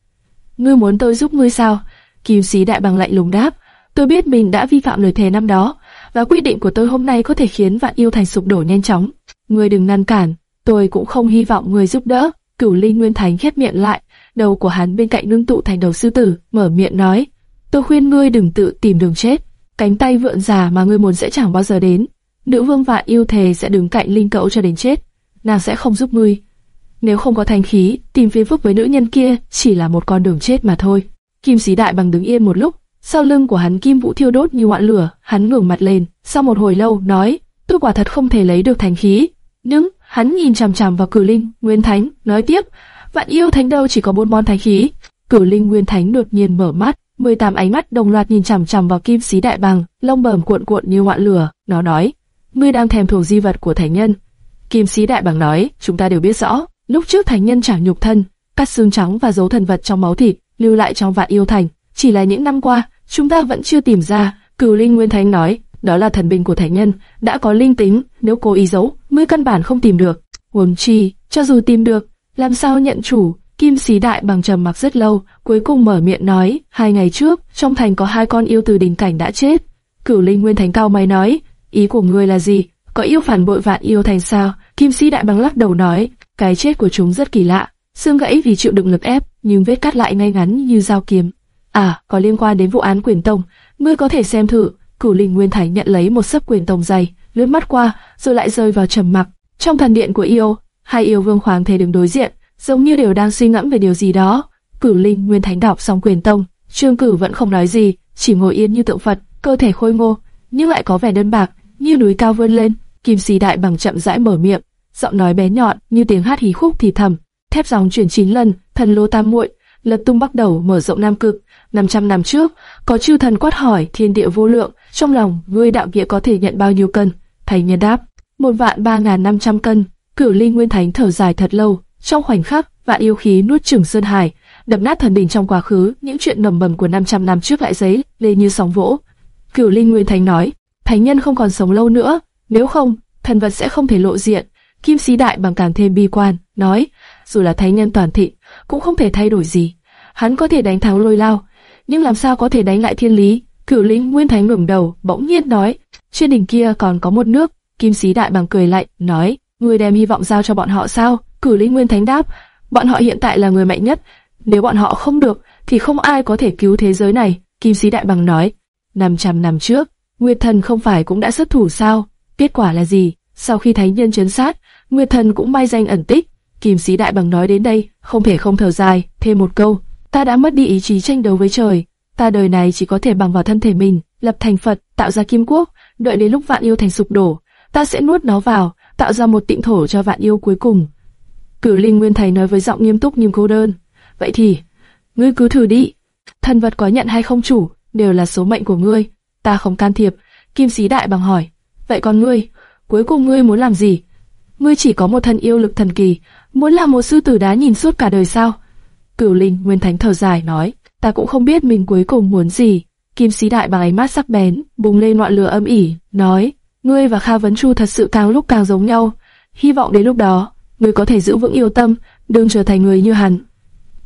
Speaker 1: ngươi muốn tôi giúp ngươi sao? Kim Sĩ Đại Bằng lạnh lùng đáp, tôi biết mình đã vi phạm lời thề năm đó, và quyết định của tôi hôm nay có thể khiến vạn yêu thành sụp đổ nhanh chóng. Ngươi đừng ngăn cản, tôi cũng không hy vọng người giúp đỡ. Cửu Linh Nguyên Thánh khép miệng lại, đầu của hắn bên cạnh nương tụ thành đầu sư tử, mở miệng nói, tôi khuyên ngươi đừng tự tìm đường chết, cánh tay vượn già mà ngươi muốn sẽ chẳng bao giờ đến. Nữ vương vạn yêu thề sẽ đứng cạnh linh cậu cho đến chết, nàng sẽ không giúp ngươi. Nếu không có thanh khí, tìm phiền phức với nữ nhân kia chỉ là một con đường chết mà thôi. Kim sĩ đại bằng đứng yên một lúc, sau lưng của hắn kim vũ thiêu đốt như ngọn lửa, hắn ngẩng mặt lên, sau một hồi lâu nói, tôi quả thật không thể lấy được thanh khí. Nhưng hắn nhìn chằm chằm vào cử linh, nguyên thánh, nói tiếp, vạn yêu thánh đâu chỉ có bốn món thánh khí. Cử linh nguyên thánh đột nhiên mở mắt, 18 ánh mắt đồng loạt nhìn chằm chằm vào kim xí đại bằng, lông bẩm cuộn cuộn như ngọn lửa. Nó nói, ngươi đang thèm thuồng di vật của thánh nhân. Kim xí đại bằng nói, chúng ta đều biết rõ, lúc trước thánh nhân trả nhục thân, cắt xương trắng và giấu thần vật trong máu thịt, lưu lại trong vạn yêu thành. Chỉ là những năm qua, chúng ta vẫn chưa tìm ra. Cửu Linh Nguyên Thánh nói, đó là thần binh của thánh nhân, đã có linh tính, nếu cố ý giấu, ngươi căn bản không tìm được. Huống chi, cho dù tìm được, làm sao nhận chủ? Kim Sĩ Đại bằng trầm mặc rất lâu, cuối cùng mở miệng nói, hai ngày trước, trong thành có hai con yêu từ đỉnh cảnh đã chết. Cửu Linh Nguyên Thánh cao mày nói, ý của ngươi là gì? Có yêu phản bội vạn yêu thành sao? Kim Sĩ Đại bằng lắc đầu nói, cái chết của chúng rất kỳ lạ, xương gãy vì chịu đựng lực ép, nhưng vết cắt lại ngay ngắn như dao kiếm. À, có liên quan đến vụ án quyền tông, ngươi có thể xem thử. Cửu Linh Nguyên Thánh nhận lấy một sấp quyền tông dày, lướt mắt qua, rồi lại rơi vào trầm mặc. Trong thần điện của yêu, hai yêu vương khoáng thế đứng đối diện, giống như đều đang suy ngẫm về điều gì đó. Cửu Linh Nguyên Thánh đọc xong quyền tông, Trương Cửu vẫn không nói gì, chỉ ngồi yên như tượng Phật, cơ thể khôi ngô, nhưng lại có vẻ đơn bạc, như núi cao vươn lên. Kim Sĩ Đại bằng chậm rãi mở miệng, giọng nói bé nhọn như tiếng hát hí khúc thì thầm. Thép dòng chuyển chín lần, thần lô tam muội, lật tung bắt đầu mở rộng nam cực. 500 năm trước, có chư thần quát hỏi thiên địa vô lượng, trong lòng ngươi đạo nghĩa có thể nhận bao nhiêu cân? Thầy nhân đáp, một vạn ba ngàn năm trăm cân. Cửu Linh Nguyên Thánh thở dài thật lâu, trong khoảnh khắc, vạn yêu khí nuốt chửng sơn hải, đập nát thần đỉnh trong quá khứ, những chuyện nầm bầm của 500 năm trước lại giấy lên như sóng vỗ. Cửu Linh Nguyên Thánh nói, thánh nhân không còn sống lâu nữa, nếu không, thần vật sẽ không thể lộ diện. Kim Sĩ Đại bằng càng thêm bi quan, nói, dù là thánh nhân toàn thị cũng không thể thay đổi gì. Hắn có thể đánh thắng lôi lao, nhưng làm sao có thể đánh lại thiên lý? Cửu Linh Nguyên Thánh ngẩng đầu, bỗng nhiên nói, trên đỉnh kia còn có một nước. Kim Sĩ Đại bằng cười lạnh, nói, người đem hy vọng giao cho bọn họ sao? Cửu Linh Nguyên Thánh đáp, bọn họ hiện tại là người mạnh nhất, nếu bọn họ không được, thì không ai có thể cứu thế giới này. Kim Sĩ Đại bằng nói, 500 năm trước, Nguyệt Thần không phải cũng đã xuất thủ sao? Kết quả là gì? Sau khi thánh nhân chấn sát, Nguyệt Thần cũng may danh ẩn tích. Kim Sĩ Đại bằng nói đến đây, không thể không thở dài, thêm một câu, ta đã mất đi ý chí tranh đấu với trời, ta đời này chỉ có thể bằng vào thân thể mình, lập thành Phật, tạo ra kim quốc, đợi đến lúc vạn yêu thành sụp đổ, ta sẽ nuốt nó vào, tạo ra một tịnh thổ cho vạn yêu cuối cùng. Cửu Linh Nguyên Thầy nói với giọng nghiêm túc nhưng cô đơn, vậy thì, ngươi cứ thử đi, thân vật có nhận hay không chủ, đều là số mệnh của ngươi, ta không can thiệp. Kim Sĩ Đại bằng hỏi, vậy còn ngươi, cuối cùng ngươi muốn làm gì? Ngươi chỉ có một thân yêu lực thần kỳ, muốn làm một sư tử đá nhìn suốt cả đời sao? Cửu Linh Nguyên Thánh thở dài nói, ta cũng không biết mình cuối cùng muốn gì. Kim Sĩ Đại bằng ánh mắt sắc bén, bùng lên ngọn lửa âm ỉ, nói, ngươi và Kha Vấn Chu thật sự càng lúc càng giống nhau. Hy vọng đến lúc đó, ngươi có thể giữ vững yêu tâm, đừng trở thành người như hắn.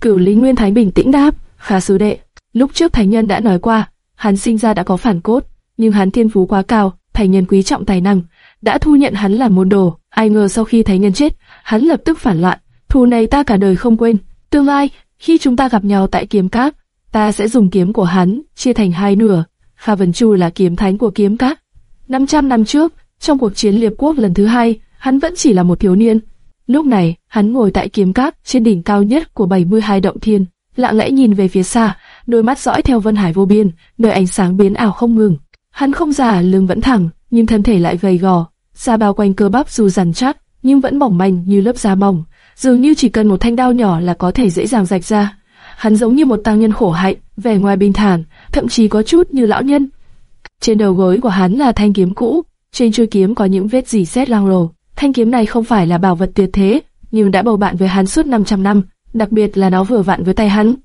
Speaker 1: Cửu Linh Nguyên Thánh bình tĩnh đáp, Kha sứ Đệ, lúc trước Thánh Nhân đã nói qua, hắn sinh ra đã có phản cốt, nhưng hắn thiên phú quá cao, Thánh Nhân quý trọng tài năng, đã thu nhận hắn làm môn đồ. Ai ngờ sau khi Thánh Nhân chết, hắn lập tức phản loạn, thù này ta cả đời không quên. Tương lai, khi chúng ta gặp nhau tại kiếm cát, ta sẽ dùng kiếm của hắn chia thành hai nửa. Kha Vân Chu là kiếm thánh của kiếm cát. 500 năm trước, trong cuộc chiến liệp quốc lần thứ hai, hắn vẫn chỉ là một thiếu niên. Lúc này, hắn ngồi tại kiếm cát trên đỉnh cao nhất của 72 động thiên, lặng lẽ nhìn về phía xa, đôi mắt dõi theo vân hải vô biên, nơi ánh sáng biến ảo không ngừng. Hắn không già, lưng vẫn thẳng, nhưng thân thể lại gầy gò, da bao quanh cơ bắp dù rắn chắc, nhưng vẫn mỏng manh như lớp da mỏng, dường như chỉ cần một thanh đao nhỏ là có thể dễ dàng rạch ra. Hắn giống như một tăng nhân khổ hạnh, vẻ ngoài bình thản, thậm chí có chút như lão nhân. Trên đầu gối của hắn là thanh kiếm cũ, trên chuôi kiếm có những vết dì sét loang lổ. Thanh kiếm này không phải là bảo vật tuyệt thế, nhưng đã bầu bạn với hắn suốt 500 năm, đặc biệt là nó vừa vặn với tay hắn.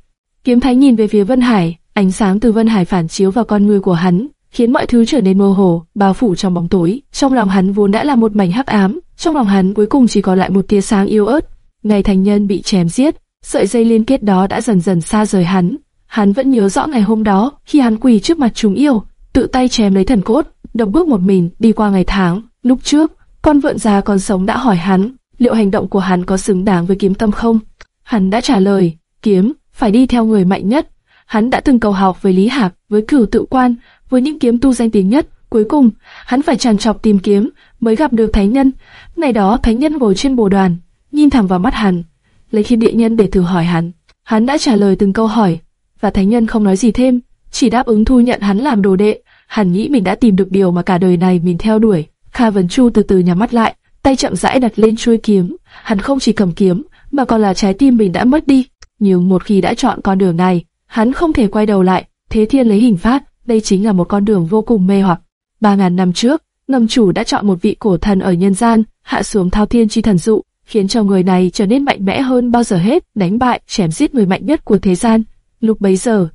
Speaker 1: Kiếm Thánh nhìn về phía Vân Hải, ánh sáng từ Vân Hải phản chiếu vào con người của hắn, khiến mọi thứ trở nên mơ hồ, bao phủ trong bóng tối. Trong lòng hắn vốn đã là một mảnh hắc ám, trong lòng hắn cuối cùng chỉ còn lại một tia sáng yếu ớt. Ngày thành nhân bị chém giết, sợi dây liên kết đó đã dần dần xa rời hắn. Hắn vẫn nhớ rõ ngày hôm đó, khi hắn quỳ trước mặt chúng yêu, tự tay chém lấy thần cốt, độc bước một mình đi qua ngày tháng. Lúc trước, con vượn già còn sống đã hỏi hắn, liệu hành động của hắn có xứng đáng với kiếm tâm không? Hắn đã trả lời, kiếm, phải đi theo người mạnh nhất. Hắn đã từng cầu học với Lý Hạc, với cửu tự quan, với những kiếm tu danh tiếng nhất. Cuối cùng, hắn phải tràn trọc tìm kiếm, mới gặp được Thánh Nhân. Ngày đó, Thánh Nhân ngồi trên bồ đoàn, nhìn thẳng vào mắt hắn, lấy thiên địa nhân để thử hỏi hắn. Hắn đã trả lời từng câu hỏi, và Thánh Nhân không nói gì thêm, chỉ đáp ứng thu nhận hắn làm đồ đệ. Hắn nghĩ mình đã tìm được điều mà cả đời này mình theo đuổi. Kha Vấn Chu từ từ nhắm mắt lại, tay chậm rãi đặt lên chuôi kiếm. Hắn không chỉ cầm kiếm, mà còn là trái tim mình đã mất đi. Nhưng một khi đã chọn con đường này, hắn không thể quay đầu lại. Thế Thiên lấy hình phát, đây chính là một con đường vô cùng mê hoặc. Ba ngàn năm trước, ngầm chủ đã chọn một vị cổ thần ở nhân gian, hạ xuống thao thiên chi thần dụ, khiến cho người này trở nên mạnh mẽ hơn bao giờ hết, đánh bại, chém giết người mạnh nhất của thế gian. Lúc bấy giờ,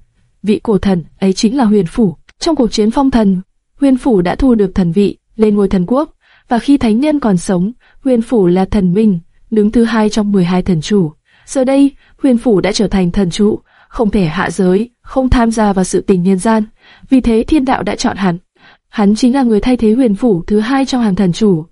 Speaker 1: vị cổ thần ấy chính là Huyền Phủ. Trong cuộc chiến phong thần, Huyền Phủ đã thu được thần vị, lên ngôi thần quốc, và khi thánh nhân còn sống, Huyền Phủ là thần minh, đứng thứ hai trong 12 thần chủ. Giờ đây, huyền phủ đã trở thành thần trụ, không thể hạ giới, không tham gia vào sự tình nhân gian. Vì thế thiên đạo đã chọn hắn. Hắn chính là người thay thế huyền phủ thứ hai trong hàng thần chủ.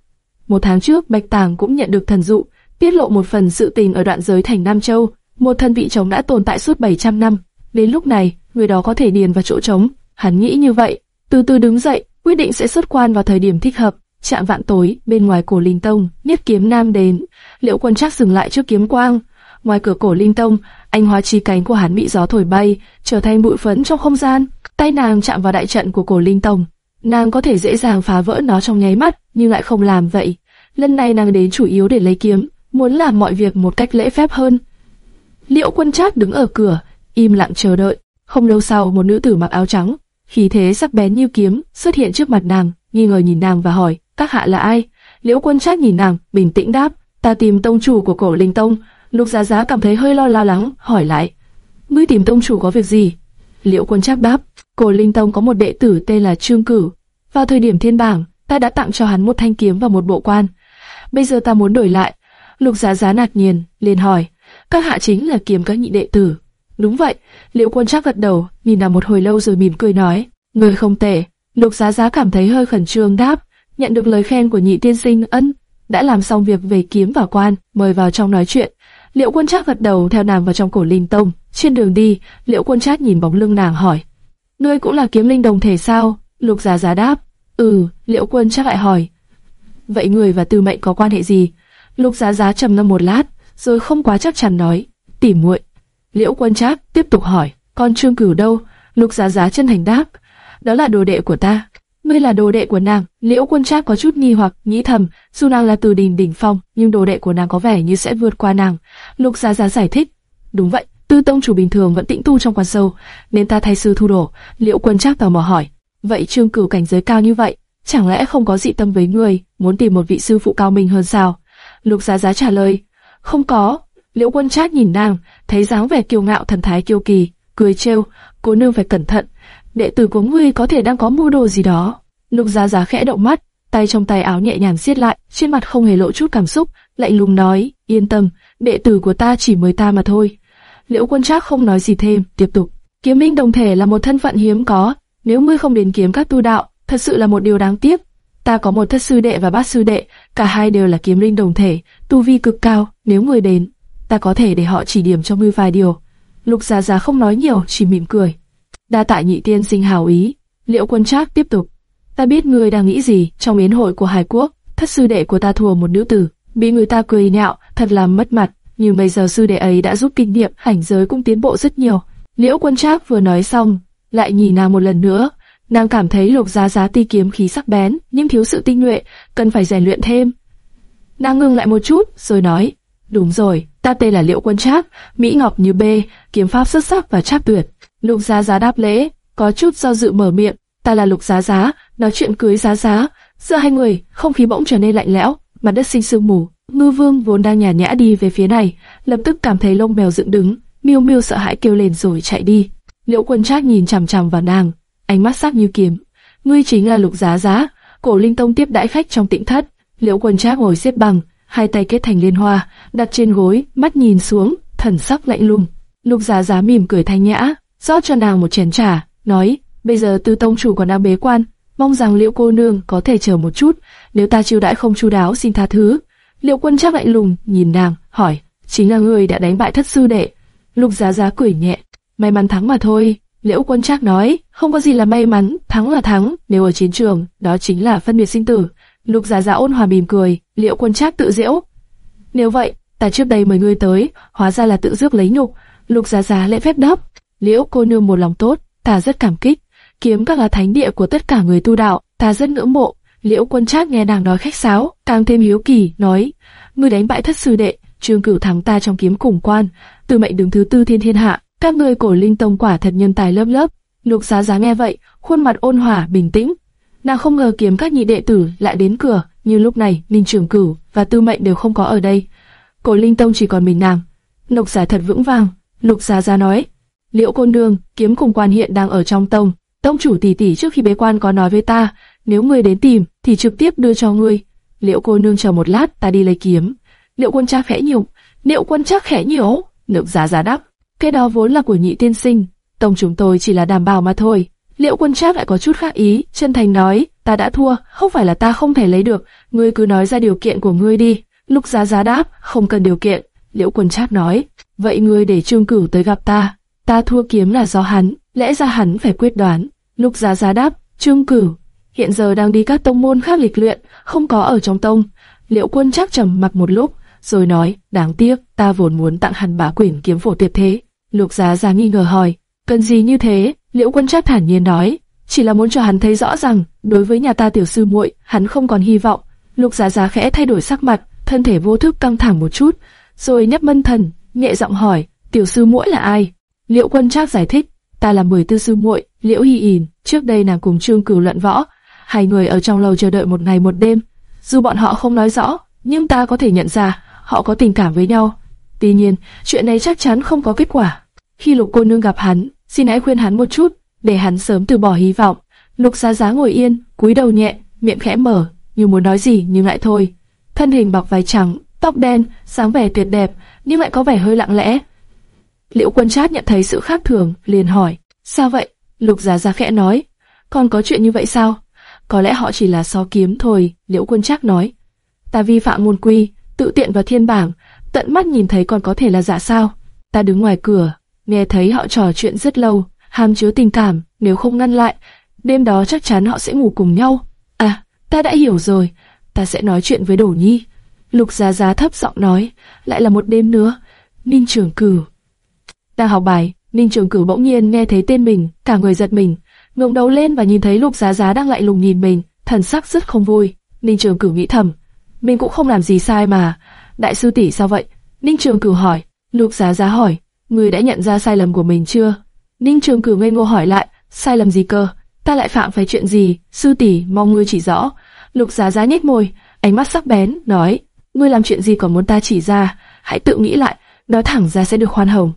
Speaker 1: Một tháng trước, Bạch Tàng cũng nhận được thần dụ, tiết lộ một phần sự tình ở đoạn giới thành Nam Châu. Một thân vị trống đã tồn tại suốt 700 năm. Đến lúc này, người đó có thể điền vào chỗ trống. Hắn nghĩ như vậy, từ từ đứng dậy, quyết định sẽ xuất quan vào thời điểm thích hợp. Chạm vạn tối, bên ngoài cổ linh tông, niết kiếm nam đến. liệu quân chắc dừng lại trước kiếm quang. Ngoài cửa cổ linh tông, anh hóa chi cánh của hắn bị gió thổi bay, trở thành bụi phấn trong không gian. Tay nàng chạm vào đại trận của cổ linh tông. Nàng có thể dễ dàng phá vỡ nó trong nháy mắt, nhưng lại không làm vậy. Lần này nàng đến chủ yếu để lấy kiếm, muốn làm mọi việc một cách lễ phép hơn. Liễu quân trác đứng ở cửa, im lặng chờ đợi. Không lâu sau, một nữ tử mặc áo trắng, khí thế sắc bén như kiếm, xuất hiện trước mặt nàng, nghi ngờ nhìn nàng và hỏi, các hạ là ai? Liễu quân trác nhìn nàng, bình tĩnh đáp, ta tìm tông chủ của cổ linh tông. Lục Giá Giá cảm thấy hơi lo lo lắng, hỏi lại, ngươi tìm tông chủ có việc gì? Liễu quân trác đáp, cổ linh tông có một đệ tử tên là Trương Cử. Vào thời điểm thiên bảng, ta đã tặng cho hắn một thanh kiếm và một bộ quan. Bây giờ ta muốn đổi lại. Lục Giá Giá ngạc nhiên, liền hỏi, các hạ chính là kiếm các nhị đệ tử. Đúng vậy, Liễu Quân Trác gật đầu, nhìn nàng một hồi lâu rồi mỉm cười nói, người không tệ. Lục Giá Giá cảm thấy hơi khẩn trương đáp, nhận được lời khen của nhị tiên sinh ân, đã làm xong việc về kiếm và quan, mời vào trong nói chuyện. Liễu Quân Trác gật đầu theo nàng vào trong cổ linh tông. Trên đường đi, Liễu Quân Trác nhìn bóng lưng nàng hỏi, ngươi cũng là kiếm linh đồng thể sao? Lục Giá Giá đáp, ừ. Liễu Quân Trác lại hỏi, vậy người và Tư Mệnh có quan hệ gì? Lục Giá Giá trầm ngâm một lát, rồi không quá chắc chắn nói, tỉ muội. Liễu Quân Trác tiếp tục hỏi, con Trương Cửu đâu? Lục Giá Giá chân thành đáp, đó là đồ đệ của ta. Ngươi là đồ đệ của nàng. Liễu Quân Trác có chút nghi hoặc, nghĩ thầm, dù nàng là từ đình đỉnh phong, nhưng đồ đệ của nàng có vẻ như sẽ vượt qua nàng. Lục Giá Giá giải thích, đúng vậy, Tư tông chủ bình thường vẫn tĩnh tu trong quan sâu, nên ta thay sư thu đổ. Liễu Quân Trác tò mò hỏi, vậy Trương Cửu cảnh giới cao như vậy, chẳng lẽ không có dị tâm với ngươi, muốn tìm một vị sư phụ cao minh hơn sao? Lục Giá Giá trả lời, không có. Liễu Quân Trác nhìn nàng, thấy dáng vẻ kiêu ngạo thần thái kiêu kỳ, cười trêu, cô nương phải cẩn thận, đệ tử của ngươi có thể đang có mưu đồ gì đó. Lục Giá Giá khẽ động mắt, tay trong tay áo nhẹ nhàng siết lại, trên mặt không hề lộ chút cảm xúc, lạnh lùng nói, yên tâm, đệ tử của ta chỉ mới ta mà thôi. Liễu Quân Trác không nói gì thêm, tiếp tục. Kiếm minh đồng thể là một thân phận hiếm có, nếu ngươi không đến kiếm các tu đạo, thật sự là một điều đáng tiếc. Ta có một thất sư đệ và bát sư đệ, cả hai đều là kiếm linh đồng thể, tu vi cực cao, nếu người đến, ta có thể để họ chỉ điểm cho ngươi vài điều. Lục Giá Giá không nói nhiều, chỉ mỉm cười. Đa tạ nhị tiên sinh hào ý. Liễu Quân Trác tiếp tục. Ta biết ngươi đang nghĩ gì, trong yến hội của Hải Quốc, thất sư đệ của ta thua một nữ tử, bị người ta cười nhạo, thật là mất mặt. Nhưng bây giờ sư đệ ấy đã giúp kinh nghiệm, hành giới cũng tiến bộ rất nhiều. Liễu Quân Trác vừa nói xong, lại nhìn nàng một lần nữa, Nàng cảm thấy lục giá giá ti kiếm khí sắc bén, nhưng thiếu sự tinh nhuệ, cần phải rèn luyện thêm. Nàng ngừng lại một chút, rồi nói, đúng rồi, ta tên là Liễu Quân Trác, Mỹ Ngọc như bê, kiếm pháp xuất sắc và trác tuyệt. Lục giá giá đáp lễ, có chút do dự mở miệng, ta là lục giá giá, nói chuyện cưới giá giá. Giữa hai người, không khí bỗng trở nên lạnh lẽo, mặt đất sinh sương mù. Ngư Vương vốn đang nhả nhã đi về phía này, lập tức cảm thấy lông mèo dựng đứng, miêu miêu sợ hãi kêu lên rồi chạy đi. Liễu Quân Trác nhìn chằm chằm vào nàng, ánh mắt sắc như kiếm. Ngươi chính là Lục Giá Giá, cổ linh tông tiếp đãi khách trong tĩnh thất. Liễu Quân Trác ngồi xếp bằng, hai tay kết thành liên hoa, đặt trên gối, mắt nhìn xuống, thần sắc lạnh lùng. Lục Giá Giá mỉm cười thanh nhã, rót cho nàng một chén trà, nói: bây giờ Tư tông chủ còn đang bế quan, mong rằng Liễu cô nương có thể chờ một chút, nếu ta chiêu đãi không chu đáo xin tha thứ. Liễu Quân Trác lạnh lùng nhìn nàng, hỏi: chính là người đã đánh bại thất sư đệ? Lục Giá Giá cười nhẹ, may mắn thắng mà thôi. Liễu Quân Trác nói, không có gì là may mắn, thắng là thắng, nếu ở chiến trường, đó chính là phân biệt sinh tử. Lục Giá Giá ôn hòa mỉm cười, Liễu Quân Trác tự diễu. Nếu vậy, ta trước đây mời ngươi tới, hóa ra là tự dước lấy nhục. Lục Giá Giá lễ phép đáp, Liễu cô nương một lòng tốt, ta rất cảm kích. Kiếm các là thánh địa của tất cả người tu đạo, ta rất ngưỡng mộ. Liễu Quân Trác nghe nàng nói khách sáo, càng thêm hiếu kỳ, nói, ngươi đánh bại thất sư đệ, Trương Cửu thắng ta trong kiếm củng quan, từ mệnh đứng thứ tư thiên thiên hạ, các ngươi cổ linh tông quả thật nhân tài lớp lớp. Lục Giá Giá nghe vậy, khuôn mặt ôn hòa bình tĩnh. Nàng không ngờ kiếm các nhị đệ tử lại đến cửa, nhưng lúc này Ninh Trường Cửu và Tư Mệnh đều không có ở đây. Cổ linh tông chỉ còn mình nàng. Lục Giá thật vững vàng. Lục Giá Giá nói, Liễu côn nương, kiếm cùng quan hiện đang ở trong tông. Tông chủ tỷ tỷ trước khi bế quan có nói với ta, nếu ngươi đến tìm thì trực tiếp đưa cho ngươi. Liễu cô nương chờ một lát, ta đi lấy kiếm. Liễu quân cha khẽ nhục, Liễu quân chắc khẽ nhiều. Lục Giá Giá đáp, cái đó vốn là của nhị tiên sinh, tông chúng tôi chỉ là đảm bảo mà thôi. Liễu quân chắc lại có chút khác ý, chân thành nói, ta đã thua, không phải là ta không thể lấy được, ngươi cứ nói ra điều kiện của ngươi đi. Lục Giá Giá đáp, không cần điều kiện. Liễu Quân Trác nói, vậy ngươi để Trương Cửu tới gặp ta, ta thua kiếm là do hắn, lẽ ra hắn phải quyết đoán. Lục Giá Giá đáp, Trương Cửu hiện giờ đang đi các tông môn khác lịch luyện, không có ở trong tông. Liễu Quân chắc trầm mặt một lúc, rồi nói, đáng tiếc, ta vốn muốn tặng hắn bá quyển kiếm phổ tiệp thế. Lục Giá Giá nghi ngờ hỏi, cần gì như thế? Liễu Quân chắc thản nhiên nói, chỉ là muốn cho hắn thấy rõ rằng, đối với nhà ta tiểu sư muội, hắn không còn hy vọng. Lục Giá Giá khẽ thay đổi sắc mặt, thân thể vô thức căng thẳng một chút, rồi nhấp mân thần, nhẹ giọng hỏi, tiểu sư muội là ai? Liễu Quân Trác giải thích, ta là mười tư sư muội, Liễu Hy Ỉn, trước đây nàng cùng Trương Cửu luận võ, hai người ở trong lầu chờ đợi một ngày một đêm. Dù bọn họ không nói rõ, nhưng ta có thể nhận ra họ có tình cảm với nhau. Tuy nhiên, chuyện này chắc chắn không có kết quả. Khi Lục cô nương gặp hắn, xin hãy khuyên hắn một chút, để hắn sớm từ bỏ hy vọng. Lục Giá Giá ngồi yên, cúi đầu nhẹ, miệng khẽ mở, như muốn nói gì nhưng lại thôi. Thân hình bọc váy trắng, tóc đen, sáng vẻ tuyệt đẹp, nhưng lại có vẻ hơi lặng lẽ. Liễu Quân Trát nhận thấy sự khác thường, liền hỏi: "Sao vậy?" Lục Giá Giá khẽ nói: "Còn có chuyện như vậy sao?" Có lẽ họ chỉ là so kiếm thôi, Liễu Quân Trác nói. Ta vi phạm môn quy, tự tiện vào thiên bảng, tận mắt nhìn thấy còn có thể là giả sao? Ta đứng ngoài cửa, nghe thấy họ trò chuyện rất lâu, hàm chứa tình cảm, nếu không ngăn lại, đêm đó chắc chắn họ sẽ ngủ cùng nhau. À, ta đã hiểu rồi, ta sẽ nói chuyện với Đổ Nhi. Lục Giá Giá thấp giọng nói, lại là một đêm nữa. Ninh Trường Cửu. Đang học bài, Ninh Trường Cửu bỗng nhiên nghe thấy tên mình, cả người giật mình, ngẩng đầu lên và nhìn thấy Lục Giá Giá đang lại lùng nhìn mình, thần sắc rất không vui. Ninh Trường Cửu nghĩ thầm, mình cũng không làm gì sai mà. Đại sư tỷ sao vậy? Ninh Trường Cửu hỏi. Lục Giá Giá hỏi, người đã nhận ra sai lầm của mình chưa? Ninh Trường Cửu ngây ngô hỏi lại, sai lầm gì cơ? Ta lại phạm phải chuyện gì? Sư tỷ mong ngươi chỉ rõ. Lục Giá Giá nhếch môi, ánh mắt sắc bén, nói, ngươi làm chuyện gì còn muốn ta chỉ ra? Hãy tự nghĩ lại, nói thẳng ra sẽ được khoan hồng.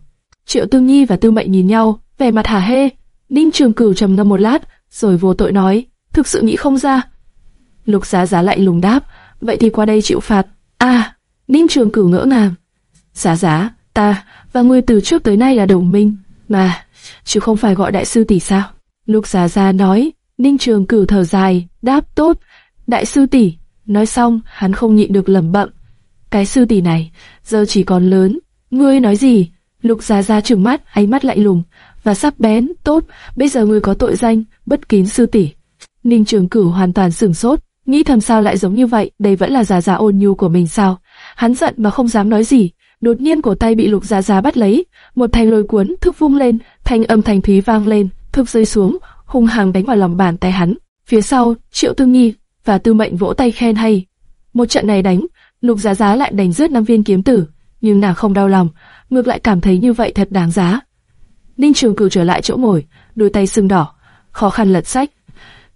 Speaker 1: Triệu Tương Nhi và Tư Mệnh nhìn nhau, vẻ mặt hả hê. Ninh Trường Cửu trầm ngâm một lát, rồi vô tội nói, thực sự nghĩ không ra. Lục Giá Giá lại lùng đáp, vậy thì qua đây chịu phạt. À, Ninh Trường Cửu ngỡ ngàng. Giá Giá, ta và ngươi từ trước tới nay là đồng minh, mà chứ không phải gọi đại sư tỷ sao? Lục Giá Giá nói. Ninh Trường Cửu thở dài, đáp tốt, đại sư tỷ. Nói xong, hắn không nhịn được lẩm bẩm, cái sư tỷ này giờ chỉ còn lớn. Ngươi nói gì? Lục Giá Giá trừng mắt, ánh mắt lạnh lùng và sắc bén. Tốt, bây giờ ngươi có tội danh bất kín sư tỷ. Ninh Trường Cửu hoàn toàn sửng sốt, nghĩ thầm sao lại giống như vậy, đây vẫn là Giá Giá ôn nhu của mình sao? Hắn giận mà không dám nói gì. Đột nhiên cổ tay bị Lục Giá Giá bắt lấy, một thanh lôi cuốn thức vung lên, thanh âm thanh thúy vang lên, thức rơi xuống, hung hăng đánh vào lòng bàn tay hắn. Phía sau, Triệu Tư Nghi và Tư Mệnh vỗ tay khen hay. Một trận này đánh, Lục Giá Giá lại đánh rớt năm viên kiếm tử, nhưng nàng không đau lòng, ngược lại cảm thấy như vậy thật đáng giá. Ninh Trường Cửu trở lại chỗ ngồi, đôi tay sưng đỏ, khó khăn lật sách.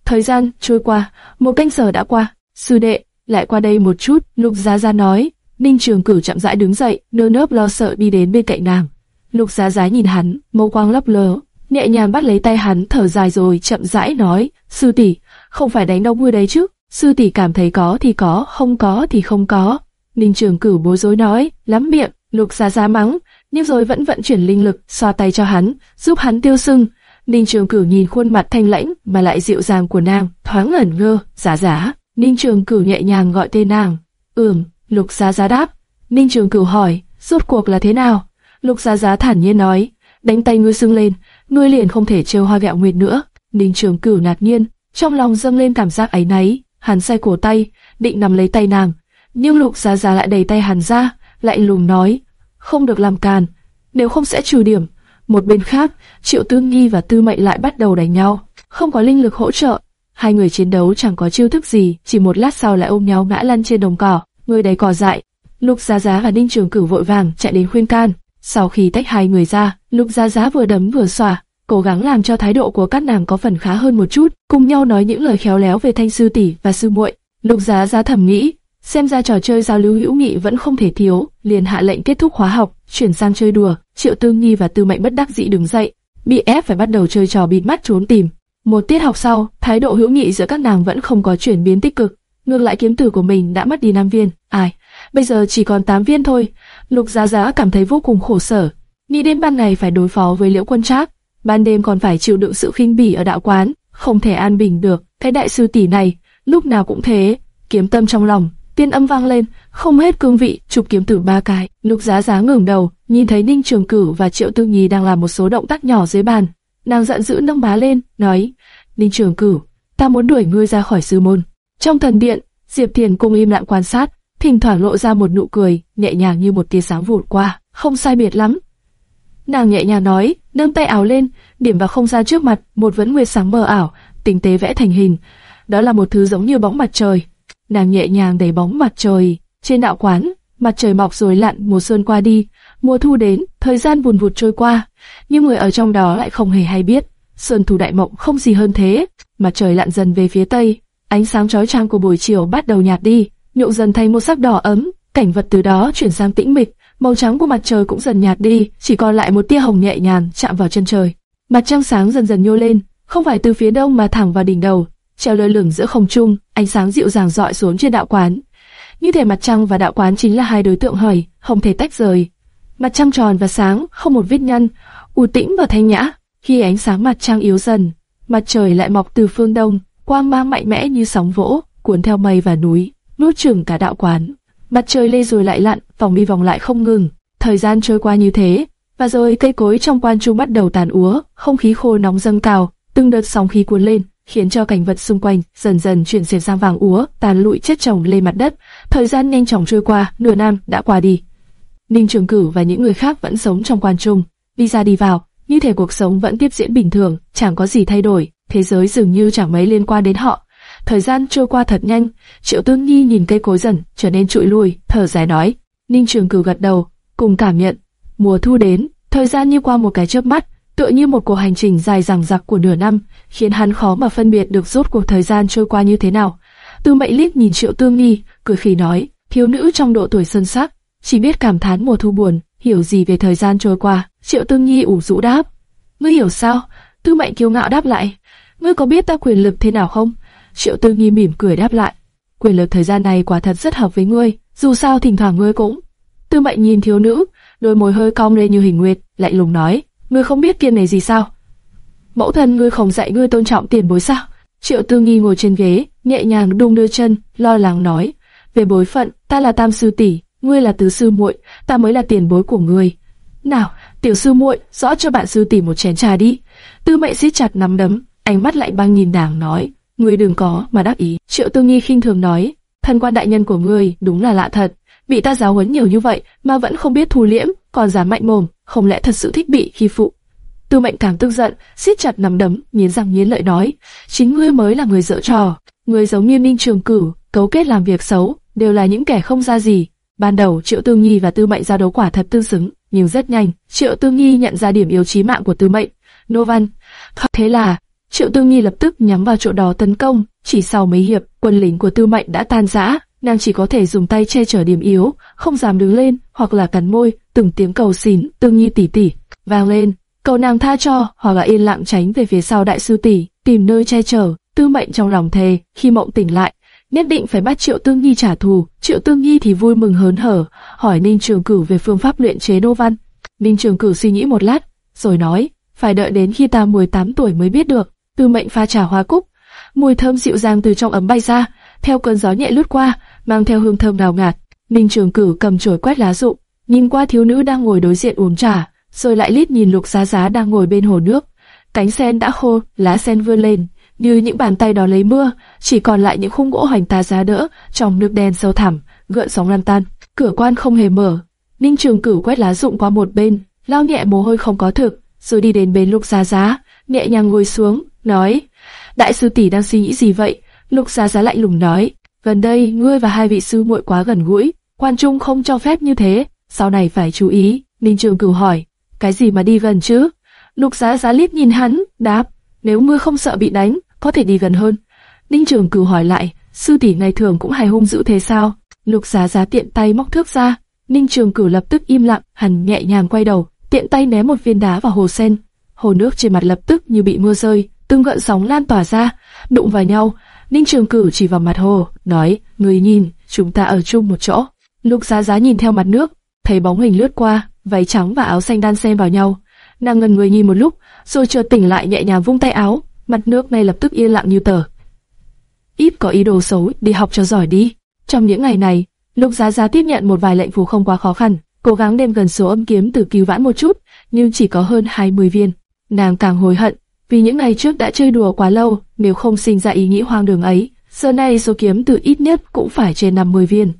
Speaker 1: Thời gian trôi qua, một canh giờ đã qua. Sư đệ, lại qua đây một chút. Lục Giá Giá nói. Ninh Trường Cửu chậm rãi đứng dậy, nơ nớp lo sợ đi đến bên cạnh nàng. Lục Giá Giá nhìn hắn, mâu quang lấp lờ, nhẹ nhàng bắt lấy tay hắn, thở dài rồi chậm rãi nói: sư tỷ, không phải đánh đông ngươi đấy chứ? Sư tỷ cảm thấy có thì có, không có thì không có. Ninh Trường Cửu bối rối nói, lắm miệng. Lục Giá Giá mắng, nhưng rồi vẫn vận chuyển linh lực, xoa tay cho hắn, giúp hắn tiêu sưng. Ninh Trường Cửu nhìn khuôn mặt thanh lãnh mà lại dịu dàng của nàng, thoáng ngẩn ngơ, giá giá. Ninh Trường Cửu nhẹ nhàng gọi tên nàng. Ừm, Lục Giá Giá đáp. Ninh Trường Cửu hỏi, rốt cuộc là thế nào? Lục Giá Giá thản nhiên nói, đánh tay ngươi sưng lên, ngươi liền không thể trêu hoa gẹo nguyệt nữa. Ninh Trường Cửu ngạc nhiên, trong lòng dâng lên cảm giác ấy náy, hắn xoay cổ tay, định nắm lấy tay nàng, nhưng Lục Giá Giá lại đẩy tay hắn ra, lại lùng nói, không được làm càn, nếu không sẽ trừ điểm. Một bên khác, Triệu Tương nghi và Tư Mệnh lại bắt đầu đánh nhau, không có linh lực hỗ trợ, hai người chiến đấu chẳng có chiêu thức gì, chỉ một lát sau lại ôm nhau ngã lăn trên đồng cỏ, người đầy cỏ dại. Lục Giá Giá và Ninh Trường Cửu vội vàng chạy đến khuyên can. Sau khi tách hai người ra, Lục Giá Giá vừa đấm vừa xòa, cố gắng làm cho thái độ của các nàng có phần khá hơn một chút, cùng nhau nói những lời khéo léo về Thanh sư tỷ và sư muội. Lục Giá Giá thầm nghĩ, xem ra trò chơi giao lưu hữu nghị vẫn không thể thiếu, liền hạ lệnh kết thúc khóa học, chuyển sang chơi đùa. Triệu Tương Nhi và Tư Mệnh bất đắc dĩ đứng dậy, bị ép phải bắt đầu chơi trò bịt mắt trốn tìm. Một tiết học sau, thái độ hữu nghị giữa các nàng vẫn không có chuyển biến tích cực, ngược lại kiếm tử của mình đã mất đi năm viên. Ai? bây giờ chỉ còn 8 viên thôi. Lục Giá Giá cảm thấy vô cùng khổ sở. Nghĩ đến ban ngày phải đối phó với Liễu Quân Trác, ban đêm còn phải chịu đựng sự khinh bỉ ở đạo quán, không thể an bình được. Cái đại sư tỷ này, lúc nào cũng thế, kiếm tâm trong lòng, tiên âm vang lên, không hết cương vị, chụp kiếm tử ba cái. Lục Giá Giá ngẩng đầu, nhìn thấy Ninh Trường Cửu và Triệu Tư Nhi đang làm một số động tác nhỏ dưới bàn, nàng giận dữ nâng bá lên, nói: "Ninh Trường Cửu, ta muốn đuổi ngươi ra khỏi sư môn." Trong thần điện, Diệp Thiền cung im lặng quan sát, thỉnh thoảng lộ ra một nụ cười, nhẹ nhàng như một tia sáng vụt qua, không sai biệt lắm. Nàng nhẹ nhàng nói, nâng tay áo lên, điểm vào không gian trước mặt, một vấn nguyệt sáng mờ ảo, tinh tế vẽ thành hình. Đó là một thứ giống như bóng mặt trời. Nàng nhẹ nhàng đẩy bóng mặt trời. Trên đạo quán, mặt trời mọc rồi lặn, mùa xuân qua đi, mùa thu đến, thời gian buồn vụt trôi qua, nhưng người ở trong đó lại không hề hay biết. Xuân thu đại mộng không gì hơn thế, mặt trời lặn dần về phía tây, ánh sáng chói chang của buổi chiều bắt đầu nhạt đi, nhuộm dần thành một sắc đỏ ấm, cảnh vật từ đó chuyển sang tĩnh mịch, màu trắng của mặt trời cũng dần nhạt đi, chỉ còn lại một tia hồng nhẹ nhàng chạm vào chân trời. Mặt trăng sáng dần dần nhô lên, không phải từ phía đông mà thẳng vào đỉnh đầu, treo lơ lửng giữa không trung, ánh sáng dịu dàng dọi xuống trên đạo quán. Như thể mặt trăng và đạo quán chính là hai đối tượng hời, không thể tách rời. Mặt trăng tròn và sáng, không một vết nhăn, u tĩnh và thanh nhã. Khi ánh sáng mặt trăng yếu dần, mặt trời lại mọc từ phương đông, quang mang mạnh mẽ như sóng vỗ, cuốn theo mây và núi, nuốt chửng cả đạo quán. Mặt trời lê rồi lại lặn, vòng đi vòng lại không ngừng. Thời gian trôi qua như thế, và rồi cây cối trong quan trung bắt đầu tàn úa, không khí khô nóng dâng cao, từng đợt sóng khí cuốn lên, khiến cho cảnh vật xung quanh dần dần chuyển dần sang vàng úa, tàn lụi chết chồng lên mặt đất. Thời gian nhanh chóng trôi qua, nửa năm đã qua đi. Ninh Trường Cửu và những người khác vẫn sống trong quan trung, đi ra đi vào, như thể cuộc sống vẫn tiếp diễn bình thường, chẳng có gì thay đổi, thế giới dường như chẳng mấy liên quan đến họ. Thời gian trôi qua thật nhanh, Triệu Tương Nhi nhìn cây cối dần trở nên trụi lùi, thở dài nói. Ninh Trường Cửu gật đầu, cùng cảm nhận. Mùa thu đến, thời gian như qua một cái chớp mắt, tựa như một cuộc hành trình dài dằng dặc của nửa năm, khiến hắn khó mà phân biệt được rốt cuộc thời gian trôi qua như thế nào. Tư Mệnh liếc nhìn Triệu Tương nghi, cười khỉ nói, thiếu nữ trong độ tuổi xuân sắc, chỉ biết cảm thán mùa thu buồn, hiểu gì về thời gian trôi qua. Triệu Tương Nhi ủ rũ đáp, ngươi hiểu sao? Tư Mệnh kiêu ngạo đáp lại, ngươi có biết ta quyền lực thế nào không? Triệu Tương Nhi mỉm cười đáp lại, quyền lực thời gian này quả thật rất hợp với ngươi, dù sao thỉnh thoảng ngươi cũng. Tư Mệnh nhìn thiếu nữ, đôi môi hơi cong lên như hình nguyệt, lạnh lùng nói, ngươi không biết kiên này gì sao? Mẫu thân ngươi không dạy ngươi tôn trọng tiền bối sao? Triệu Tư Nghi ngồi trên ghế, nhẹ nhàng đung đưa chân, lo lắng nói, về bối phận, ta là tam sư tỷ, ngươi là tứ sư muội, ta mới là tiền bối của ngươi. Nào, tiểu sư muội, rõ cho bạn sư tỷ một chén trà đi. Tư Mệnh siết chặt nắm đấm, ánh mắt lạnh băng nhìn nàng nói, ngươi đừng có mà đắc ý. Triệu Tư Nghi khinh thường nói, thân quan đại nhân của ngươi đúng là lạ thật, bị ta giáo huấn nhiều như vậy mà vẫn không biết thu liễm, còn dám mạnh mồm, không lẽ thật sự thích bị khi phụ? Tư Mệnh càng tức giận, siết chặt nắm đấm, nghiến răng nghiến lợi nói, chính ngươi mới là người dở trò, ngươi giống như Minh Trường Cửu, cấu kết làm việc xấu, đều là những kẻ không ra gì. Ban đầu Triệu Tương Nhi và Tư Mệnh giao đấu quả thật tương xứng, nhưng rất nhanh, Triệu Tương Nhi nhận ra điểm yếu chí mạng của Tư Mệnh. Nô Văn, thế là Triệu Tương Nhi lập tức nhắm vào chỗ đó tấn công. Chỉ sau mấy hiệp, quân lính của Tư Mệnh đã tan rã, nàng chỉ có thể dùng tay che chở điểm yếu, không dám đứng lên, hoặc là cắn môi. Từng tiếng cầu xin, Tương Nhi tỷ tỷ vang lên, cầu nàng tha cho, hoặc là yên lặng tránh về phía sau đại sư tỷ, tìm nơi che chở. Tư Mệnh trong lòng thề, khi mộng tỉnh lại, nhất định phải bắt Triệu Tương Nhi trả thù. Triệu Tương Nhi thì vui mừng hớn hở, hỏi Ninh Trường Cửu về phương pháp luyện chế nô văn. Ninh Trường Cửu suy nghĩ một lát, rồi nói, phải đợi đến khi ta 18 tuổi mới biết được. Tư Mệnh pha trà hoa cúc, mùi thơm dịu dàng từ trong ấm bay ra, theo cơn gió nhẹ lướt qua, mang theo hương thơm đào ngạt. Ninh Trường Cửu cầm chổi quét lá rụng, nhìn qua thiếu nữ đang ngồi đối diện uống trà, rồi lại lít nhìn Lục Giá Giá đang ngồi bên hồ nước. Cánh sen đã khô, lá sen vươn lên, như những bàn tay đó lấy mưa, chỉ còn lại những khung gỗ hoành tà giá đỡ trong nước đen sâu thẳm, gợn sóng lan tan. Cửa quan không hề mở. Ninh Trường Cửu quét lá rụng qua một bên, lau nhẹ mồ hôi không có thực, rồi đi đến bên Lục Giá Giá, nhẹ nhàng ngồi xuống, nói: "Đại sư tỷ đang suy nghĩ gì vậy?" Lục Giá Giá lạnh lùng nói: "Gần đây ngươi và hai vị sư muội quá gần gũi, quan trung không cho phép như thế, sau này phải chú ý." Ninh Trường Cửu hỏi: "Cái gì mà đi gần chứ?" Lục Giá Giá liếc nhìn hắn, đáp: "Nếu ngươi không sợ bị đánh, có thể đi gần hơn." Ninh Trường Cửu hỏi lại: "Sư tỷ ngày thường cũng hài hung dữ thế sao?" Lục Giá Giá tiện tay móc thước ra, Ninh Trường Cửu lập tức im lặng, hắn nhẹ nhàng quay đầu, tiện tay ném một viên đá vào hồ sen. Hồ nước trên mặt lập tức như bị mưa rơi, từng gợn sóng lan tỏa ra, đụng vào nhau. Ninh Trường Cửu chỉ vào mặt hồ, nói: "Người nhìn, chúng ta ở chung một chỗ." Lục Giá Giá nhìn theo mặt nước, thấy bóng hình lướt qua, váy trắng và áo xanh đan xen vào nhau. Nàng ngần người nhìn một lúc, rồi chợt tỉnh lại nhẹ nhàng vung tay áo, mặt nước ngay lập tức yên lặng như tờ. Ít có ý đồ xấu, đi học cho giỏi đi. Trong những ngày này, Lục Giá Giá tiếp nhận một vài lệnh phù không quá khó khăn, cố gắng đem gần số âm kiếm từ cứu vãn một chút, nhưng chỉ có hơn 20 viên. Nàng càng hối hận, vì những ngày trước đã chơi đùa quá lâu, nếu không sinh ra ý nghĩ hoang đường ấy, giờ này số kiếm từ ít nhất cũng phải trên 50 viên.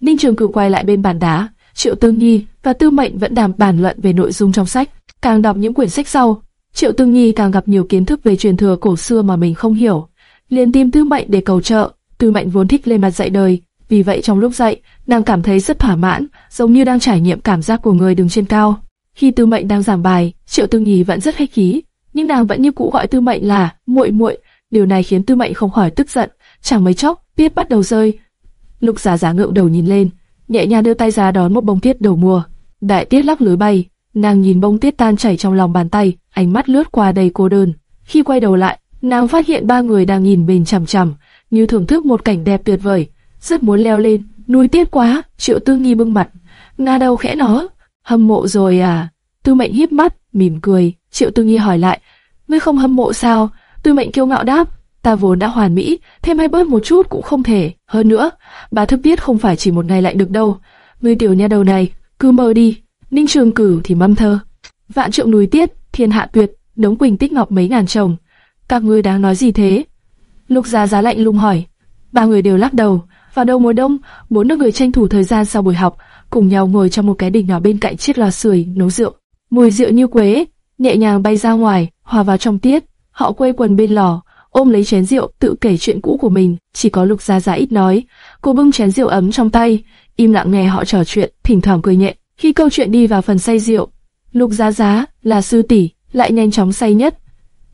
Speaker 1: Ninh Trường Cửu quay lại bên bàn đá, Triệu Tương Nhi và Tư Mệnh vẫn đàm bàn luận về nội dung trong sách. Càng đọc những quyển sách sau, Triệu Tương Nhi càng gặp nhiều kiến thức về truyền thừa cổ xưa mà mình không hiểu. liền tìm Tư Mệnh để cầu trợ. Tư Mệnh vốn thích lên mặt dạy đời, vì vậy trong lúc dạy, nàng cảm thấy rất thỏa mãn, giống như đang trải nghiệm cảm giác của người đứng trên cao. Khi Tư Mệnh đang giảng bài, Triệu Tương Nhi vẫn rất khách khí, nhưng nàng vẫn như cũ gọi Tư Mệnh là muội muội. Điều này khiến Tư Mệnh không khỏi tức giận. Chẳng mấy chốc, tiết bắt đầu rơi. Lục Giả Giả ngượng đầu nhìn lên, nhẹ nhàng đưa tay ra đón một bông tiết đầu mùa. Đại tiết lắc lưới bay, nàng nhìn bông tiết tan chảy trong lòng bàn tay, ánh mắt lướt qua đầy cô đơn. Khi quay đầu lại, nàng phát hiện ba người đang nhìn mình chằm chằm, như thưởng thức một cảnh đẹp tuyệt vời. Rất muốn leo lên, nuôi tiết quá. Triệu Tư Nghi bưng mặt, nga đầu khẽ nó, hâm mộ rồi à? Tư Mệnh híp mắt, mỉm cười. Triệu Tư Nghi hỏi lại, ngươi không hâm mộ sao? Tư Mệnh kiêu ngạo đáp, ta vốn đã hoàn mỹ, thêm hay bớt một chút cũng không thể. Hơn nữa, bà thức tiết không phải chỉ một ngày lại được đâu. Ngươi tiểu nha đầu này, cứ mơ đi. Ninh Trường Cử thì mâm thơ. Vạn trượng núi tiết, thiên hạ tuyệt, đống quỳnh tích ngọc mấy ngàn chồng. Các ngươi đang nói gì thế? Lục Giá Giá lạnh lùng hỏi. Ba người đều lắc đầu. Vào đầu mùa đông, bốn đứa người tranh thủ thời gian sau buổi học, cùng nhau ngồi trong một cái đình nhỏ bên cạnh chiếc lò sưởi nấu rượu. Mùi rượu như quế, nhẹ nhàng bay ra ngoài, hòa vào trong tiết. Họ quây quần bên lò, ôm lấy chén rượu, tự kể chuyện cũ của mình. Chỉ có Lục Gia Gia ít nói. Cô bưng chén rượu ấm trong tay, im lặng nghe họ trò chuyện, thỉnh thoảng cười nhẹ. Khi câu chuyện đi vào phần say rượu, Lục gia gia là sư tỷ, lại nhanh chóng say nhất.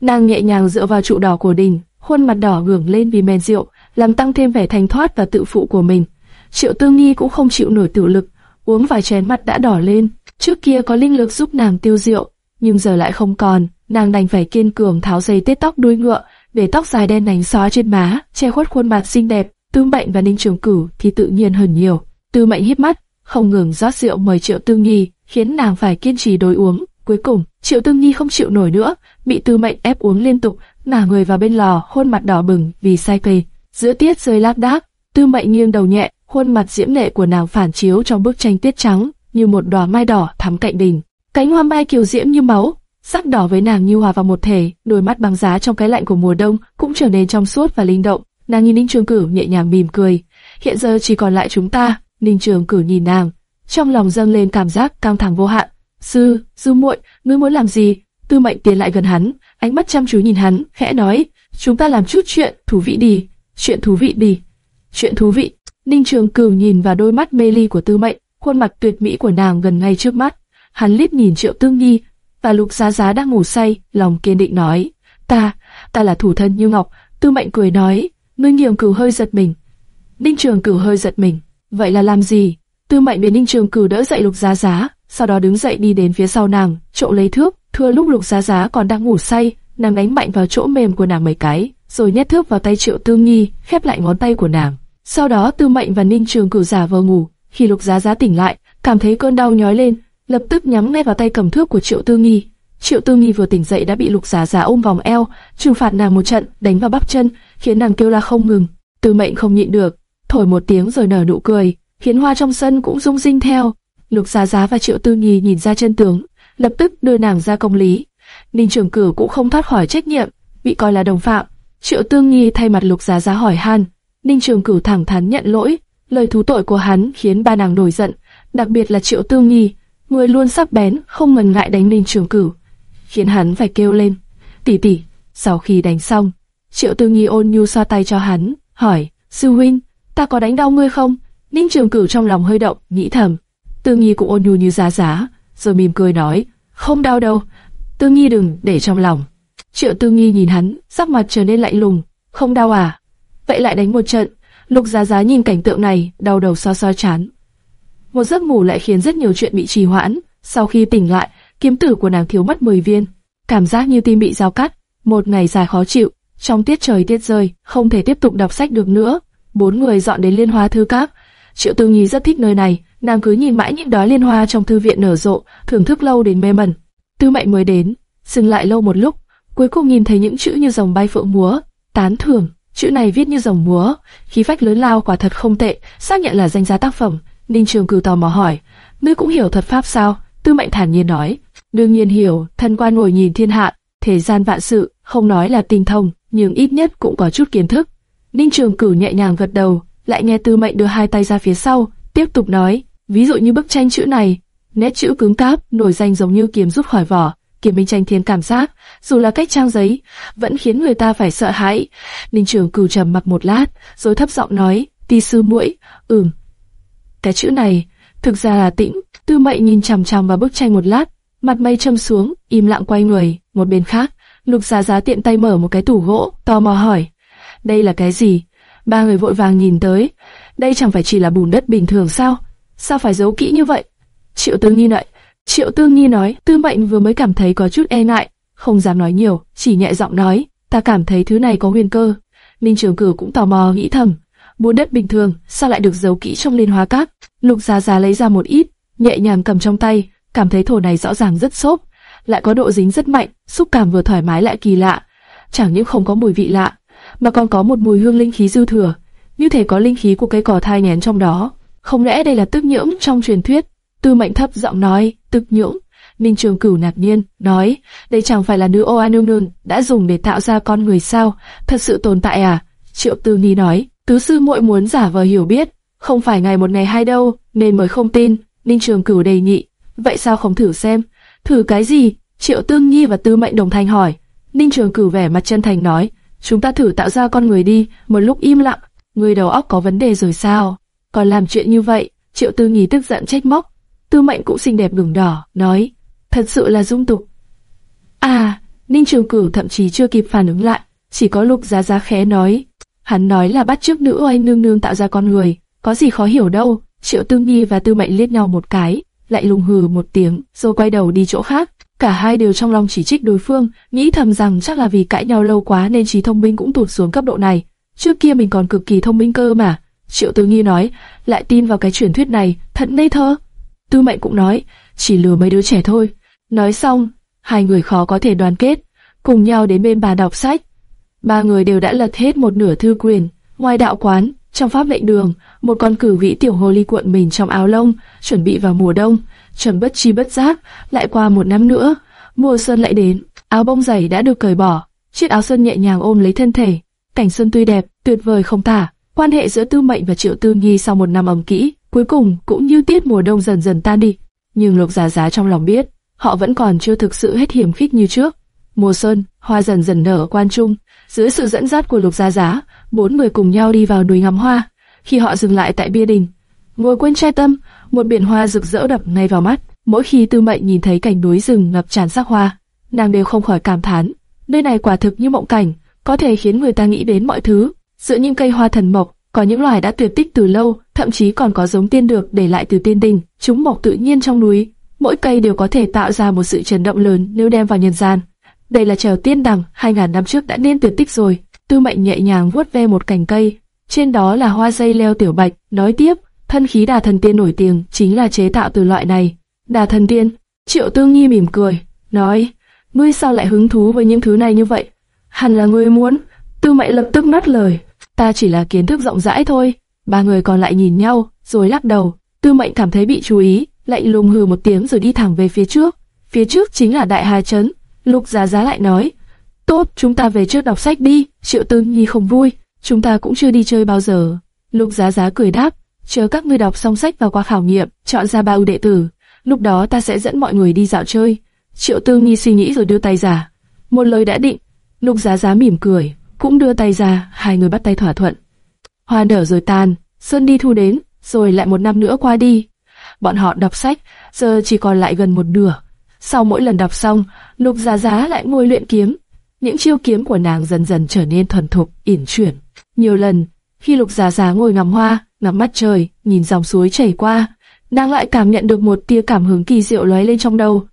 Speaker 1: Nàng nhẹ nhàng dựa vào trụ đỏ của đình, khuôn mặt đỏ ngưởng lên vì men rượu, làm tăng thêm vẻ thanh thoát và tự phụ của mình. Triệu Tương Nghi cũng không chịu nổi tự lực, uống vài chén mặt đã đỏ lên. Trước kia có linh lực giúp nàng tiêu rượu, nhưng giờ lại không còn, nàng đành phải kiên cường tháo dây tết tóc đuôi ngựa, để tóc dài đen nhánh xóa trên má, che khuất khuôn mặt xinh đẹp. Tư Mệnh và Ninh Trường Cửu thì tự nhiên hơn nhiều. Tư Mệnh hít mắt, không ngừng rót rượu mời Triệu Tư Nhi, khiến nàng phải kiên trì đối uống. Cuối cùng, Triệu Tư Nhi không chịu nổi nữa, bị Tư Mệnh ép uống liên tục, ngả người vào bên lò, khuôn mặt đỏ bừng vì say cây. Giữa tiết rơi lác đác, Tư Mệnh nghiêng đầu nhẹ, khuôn mặt diễm lệ của nàng phản chiếu trong bức tranh tiết trắng, như một đóa mai đỏ thắm cạnh đỉnh. Cánh hoa mai kiều diễm như máu, sắc đỏ với nàng như hòa vào một thể, đôi mắt băng giá trong cái lạnh của mùa đông cũng trở nên trong suốt và linh động. Nàng nhìn Ninh Trường Cửu nhẹ nhàng mỉm cười. Hiện giờ chỉ còn lại chúng ta. Ninh Trường Cửu nhìn nàng, trong lòng dâng lên cảm giác căng thẳng vô hạn. Sư, sư muội, ngươi muốn làm gì? Tư Mệnh tiến lại gần hắn, ánh mắt chăm chú nhìn hắn, khẽ nói, chúng ta làm chút chuyện thú vị đi, chuyện thú vị đi, chuyện thú vị. Ninh Trường Cửu nhìn vào đôi mắt mê ly của Tư Mệnh, khuôn mặt tuyệt mỹ của nàng gần ngay trước mắt. Hắn liếc nhìn Triệu Tương Nhi và Lục Giá Giá đang ngủ say, lòng kiên định nói, ta, ta là thủ thân như ngọc. Tư Mệnh cười nói, ngươi Trường Cửu hơi giật mình. Ninh Trường Cửu hơi giật mình, vậy là làm gì? Tư Mệnh biến Ninh Trường Cửu đỡ dậy Lục Giá Giá, sau đó đứng dậy đi đến phía sau nàng, trộm lấy thước. Thưa lúc Lục Giá Giá còn đang ngủ say, nàng đánh mạnh vào chỗ mềm của nàng mấy cái, rồi nhét thước vào tay Triệu tư nghi, khép lại ngón tay của nàng. Sau đó Tư Mệnh và Ninh Trường Cửu giả vờ ngủ. Khi Lục Giá Giá tỉnh lại, cảm thấy cơn đau nhói lên, lập tức nhắm ngay vào tay cầm thước của Triệu Tư Nghi. Triệu Tư Nghi vừa tỉnh dậy đã bị Lục Giá Giá ôm vòng eo, trừng phạt nàng một trận, đánh vào bắp chân, khiến nàng kêu la không ngừng. Tư Mệnh không nhịn được, thổi một tiếng rồi nở nụ cười, khiến hoa trong sân cũng rung rinh theo. Lục Giá Giá và Triệu Tư Nghi nhìn ra chân tướng, lập tức đưa nàng ra công lý. Ninh Trường Cửu cũng không thoát khỏi trách nhiệm, bị coi là đồng phạm. Triệu Tư Nghi thay mặt Lục Giá Giá hỏi han, Ninh Trường Cửu thẳng thắn nhận lỗi, lời thú tội của hắn khiến ba nàng nổi giận, đặc biệt là Triệu Tư Nghi, người luôn sắc bén, không ngần ngại đánh Ninh Trường Cửu, khiến hắn phải kêu lên, tỷ tỷ. Sau khi đánh xong, Triệu Tư Nghi ôn nhu xoa tay cho hắn, hỏi, sư huynh, ta có đánh đau ngươi không? Ninh Trường Cửu trong lòng hơi động, nghĩ thầm. Tư Nghi cũng ôn nhu như giá giá, rồi mỉm cười nói, không đau đâu, Tư Nghi đừng để trong lòng. Triệu Tư Nghi nhìn hắn, sắc mặt trở nên lạnh lùng, không đau à? Vậy lại đánh một trận. Lục Giá Giá nhìn cảnh tượng này, đau đầu so so chán. Một giấc ngủ lại khiến rất nhiều chuyện bị trì hoãn. Sau khi tỉnh lại, kiếm tử của nàng thiếu mất 10 viên, cảm giác như tim bị dao cắt. Một ngày dài khó chịu, trong tiết trời tiết rơi, không thể tiếp tục đọc sách được nữa. Bốn người dọn đến Liên Hoa Thư Các. Triệu Tư Nhi rất thích nơi này, nàng cứ nhìn mãi những đóa liên hoa trong thư viện nở rộ, thưởng thức lâu đến mê mẩn. Tư Mệnh mới đến, dừng lại lâu một lúc, cuối cùng nhìn thấy những chữ như dòng bay phượng múa, tán thưởng. Chữ này viết như dòng múa, khí phách lớn lao quả thật không tệ, xác nhận là danh giá tác phẩm. Ninh Trường Cử tò mò hỏi, ngươi cũng hiểu thuật pháp sao? Tư Mệnh thản nhiên nói, đương nhiên hiểu, Thần quan ngồi nhìn thiên hạ, thế gian vạn sự, không nói là tinh thông, nhưng ít nhất cũng có chút kiến thức. Ninh Trường Cử nhẹ nhàng gật đầu, lại nghe Tư Mệnh đưa hai tay ra phía sau, tiếp tục nói, ví dụ như bức tranh chữ này, nét chữ cứng cáp, nổi danh giống như kiếm rút khỏi vỏ, Kiếm Minh tranh thiên cảm giác, dù là cách trang giấy, vẫn khiến người ta phải sợ hãi. Ninh Trường Cửu trầm mặc một lát, rồi thấp giọng nói, "Ti sư muội, ừm." Cái chữ này, thực ra là tĩnh. Tư Mệnh nhìn chằm chằm vào bức tranh một lát, mặt mây châm xuống, im lặng quay người. Một bên khác, Lục Giá Giá tiện tay mở một cái tủ gỗ, tò mò hỏi, "Đây là cái gì?" Ba người vội vàng nhìn tới, đây chẳng phải chỉ là bùn đất bình thường sao? Sao phải giấu kỹ như vậy? Triệu Tư Nhi nậy, Triệu Tương Nhi nói, Tư Mệnh vừa mới cảm thấy có chút e ngại, không dám nói nhiều, chỉ nhẹ giọng nói, ta cảm thấy thứ này có huyền cơ. Ninh Trường Cử cũng tò mò nghĩ thầm, bùn đất bình thường, sao lại được giấu kỹ trong liên hóa cát? Lục Giá Giá lấy ra một ít, nhẹ nhàng cầm trong tay, cảm thấy thổ này rõ ràng rất xốp, lại có độ dính rất mạnh, xúc cảm vừa thoải mái lại kỳ lạ. Chẳng những không có mùi vị lạ, mà còn có một mùi hương linh khí dư thừa, như thể có linh khí của cây cỏ thai nén trong đó. Không lẽ đây là tức nhưỡng trong truyền thuyết? Tư Mệnh thấp giọng nói, tức nhưỡng. Minh Trường Cửu ngạc nhiên, nói, đây chẳng phải là nữ Oanunun nương đã dùng để tạo ra con người sao? Thật sự tồn tại à? Triệu Tư Ni nói, tứ sư muội muốn giả vờ hiểu biết, không phải ngày một ngày hai đâu, nên mới không tin. Ninh Trường Cửu đề nghị, vậy sao không thử xem? Thử cái gì? Triệu Tương Nhi và Tư Mệnh đồng thanh hỏi. Ninh Trường Cửu vẻ mặt chân thành nói, chúng ta thử tạo ra con người đi. Một lúc im lặng, người đầu óc có vấn đề rồi sao? Còn làm chuyện như vậy? Triệu Tư Nhi tức giận trách móc, Tư Mệnh cũng xinh đẹp đường đỏ, nói, thật sự là dung tục. À, Ninh Trường Cửu thậm chí chưa kịp phản ứng lại, chỉ có Lục Giá Giá khẽ nói, hắn nói là bắt chước nữ oai nương nương tạo ra con người, có gì khó hiểu đâu. Triệu Tương Nhi và Tư Mệnh liếc nhau một cái, lại lùng hừ một tiếng, rồi quay đầu đi chỗ khác. Cả hai đều trong lòng chỉ trích đối phương, nghĩ thầm rằng chắc là vì cãi nhau lâu quá nên trí thông minh cũng tụt xuống cấp độ này. Trước kia mình còn cực kỳ thông minh cơ mà. Triệu tư nghi nói, lại tin vào cái truyền thuyết này, thật ngây thơ. Tư Mệnh cũng nói, chỉ lừa mấy đứa trẻ thôi. Nói xong, hai người khó có thể đoàn kết, cùng nhau đến bên bà đọc sách. Ba người đều đã lật hết một nửa thư quyền. Ngoài đạo quán, trong pháp lệnh đường, một con cử vĩ tiểu hồ ly cuộn mình trong áo lông, chuẩn bị vào mùa đông. Chuẩn bất chi bất giác, lại qua một năm nữa, mùa xuân lại đến. Áo bông dày đã được cởi bỏ, chiếc áo xuân nhẹ nhàng ôm lấy thân thể. Cảnh xuân tươi đẹp, tuyệt vời không tả. Quan hệ giữa Tư Mệnh và Triệu Tư Nhi sau một năm ấm kỹ, cuối cùng cũng như tiết mùa đông dần dần tan đi. Nhưng Lục Giá Giá trong lòng biết, họ vẫn còn chưa thực sự hết hiểm khích như trước. Mùa xuân, hoa dần dần nở ở quan trung, dưới sự dẫn dắt của Lục gia Giá, bốn người cùng nhau đi vào núi ngắm hoa. Khi họ dừng lại tại bia đình, ngồi quên trai tâm, một biển hoa rực rỡ đập ngay vào mắt. Mỗi khi Tư Mệnh nhìn thấy cảnh núi rừng ngập tràn sắc hoa, nàng đều không khỏi cảm thán, nơi này quả thực như mộng cảnh, có thể khiến người ta nghĩ đến mọi thứ. Giữa những cây hoa thần mộc, có những loài đã tuyệt tích từ lâu, thậm chí còn có giống tiên được để lại từ tiên đình, chúng mọc tự nhiên trong núi. Mỗi cây đều có thể tạo ra một sự chấn động lớn nếu đem vào nhân gian. Đây là trèo tiên đằng, 2.000 năm trước đã nên tuyệt tích rồi. Tư mệnh nhẹ nhàng vuốt ve một cành cây, trên đó là hoa dây leo tiểu bạch. Nói tiếp, thân khí đà thần tiên nổi tiếng chính là chế tạo từ loại này. Đà thần tiên, triệu tương nhi mỉm cười, nói, ngươi sao lại hứng thú với những thứ này như vậy? Hẳn là ngươi muốn. Tư mệnh lập tức ngắt lời, ta chỉ là kiến thức rộng rãi thôi. Ba người còn lại nhìn nhau, rồi lắc đầu. Tư mệnh cảm thấy bị chú ý, lạnh lùng hừ một tiếng rồi đi thẳng về phía trước. Phía trước chính là đại hà trấn. Lục giá giá lại nói, tốt, chúng ta về trước đọc sách đi. Triệu Tư Nhi không vui, chúng ta cũng chưa đi chơi bao giờ. Lục giá giá cười đáp, chờ các ngươi đọc xong sách và qua khảo nghiệm, chọn ra ba ưu đệ tử. Lúc đó ta sẽ dẫn mọi người đi dạo chơi. Triệu Tư Nhi suy nghĩ rồi đưa tay ra. Một lời đã định. Lục giá giá mỉm cười, cũng đưa tay ra, hai người bắt tay thỏa thuận. Hoa nở rồi tan, xuân đi thu đến, rồi lại một năm nữa qua đi. Bọn họ đọc sách, giờ chỉ còn lại gần một nửa. Sau mỗi lần đọc xong, Lục Giá Giá lại ngồi luyện kiếm. Những chiêu kiếm của nàng dần dần trở nên thuần thục, yển chuyển. Nhiều lần, khi Lục Giá Giá ngồi ngắm hoa, ngắm mắt trời, nhìn dòng suối chảy qua, nàng lại cảm nhận được một tia cảm hứng kỳ diệu lóe lên trong đầu.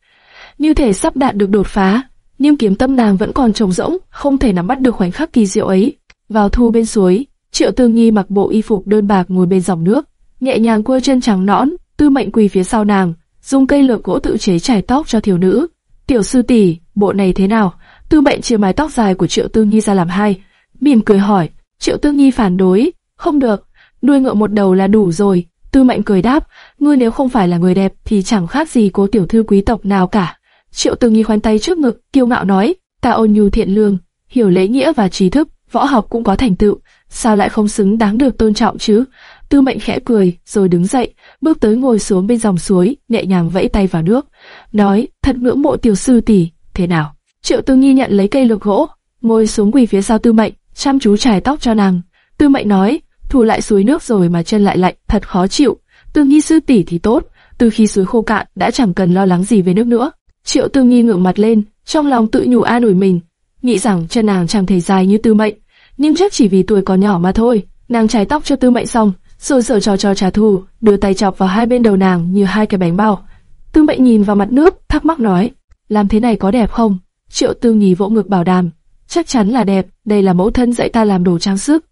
Speaker 1: Như thể sắp đạt được đột phá, nhưng kiếm tâm nàng vẫn còn trống rỗng, không thể nắm bắt được khoảnh khắc kỳ diệu ấy. Vào thu bên suối, Triệu tư nghi mặc bộ y phục đơn bạc ngồi bên dòng nước, nhẹ nhàng quơ chân trắng nõn, Tư Mệnh quỳ phía sau nàng, dùng cây lược gỗ tự chế chải tóc cho thiếu nữ. Tiểu sư tỷ, bộ này thế nào? Tư Mệnh chia mái tóc dài của Triệu Tư Nhi ra làm hai, mỉm cười hỏi. Triệu Tư Nhi phản đối, không được, nuôi ngựa một đầu là đủ rồi. Tư Mệnh cười đáp, ngươi nếu không phải là người đẹp thì chẳng khác gì cô tiểu thư quý tộc nào cả. Triệu Tư Nhi khoanh tay trước ngực, kiêu ngạo nói, ta ôn nhu thiện lương, hiểu lễ nghĩa và trí thức, võ học cũng có thành tựu, sao lại không xứng đáng được tôn trọng chứ? Tư Mệnh khẽ cười, rồi đứng dậy, bước tới ngồi xuống bên dòng suối, nhẹ nhàng vẫy tay vào nước, nói: thật ngưỡng mộ tiểu sư tỷ, thế nào? Triệu Tư nghi nhận lấy cây lược gỗ, ngồi xuống quỳ phía sau Tư Mệnh, chăm chú chải tóc cho nàng. Tư Mệnh nói: thủ lại suối nước rồi mà chân lại lạnh, thật khó chịu. Tư nghi sư tỷ thì tốt, từ khi suối khô cạn đã chẳng cần lo lắng gì về nước nữa. Triệu Tư nghi ngượng mặt lên, trong lòng tự nhủ an ủi mình, nghĩ rằng chân nàng chẳng thể dài như Tư Mệnh, nhưng chắc chỉ vì tuổi còn nhỏ mà thôi. Nàng chải tóc cho Tư Mệnh xong, rồi sở trò trò trả thù, đưa tay chọc vào hai bên đầu nàng như hai cái bánh bao. Tư Mệnh nhìn vào mặt nước, thắc mắc nói, làm thế này có đẹp không? Triệu Tư Nhì vỗ ngực bảo đảm, chắc chắn là đẹp, đây là mẫu thân dạy ta làm đồ trang sức.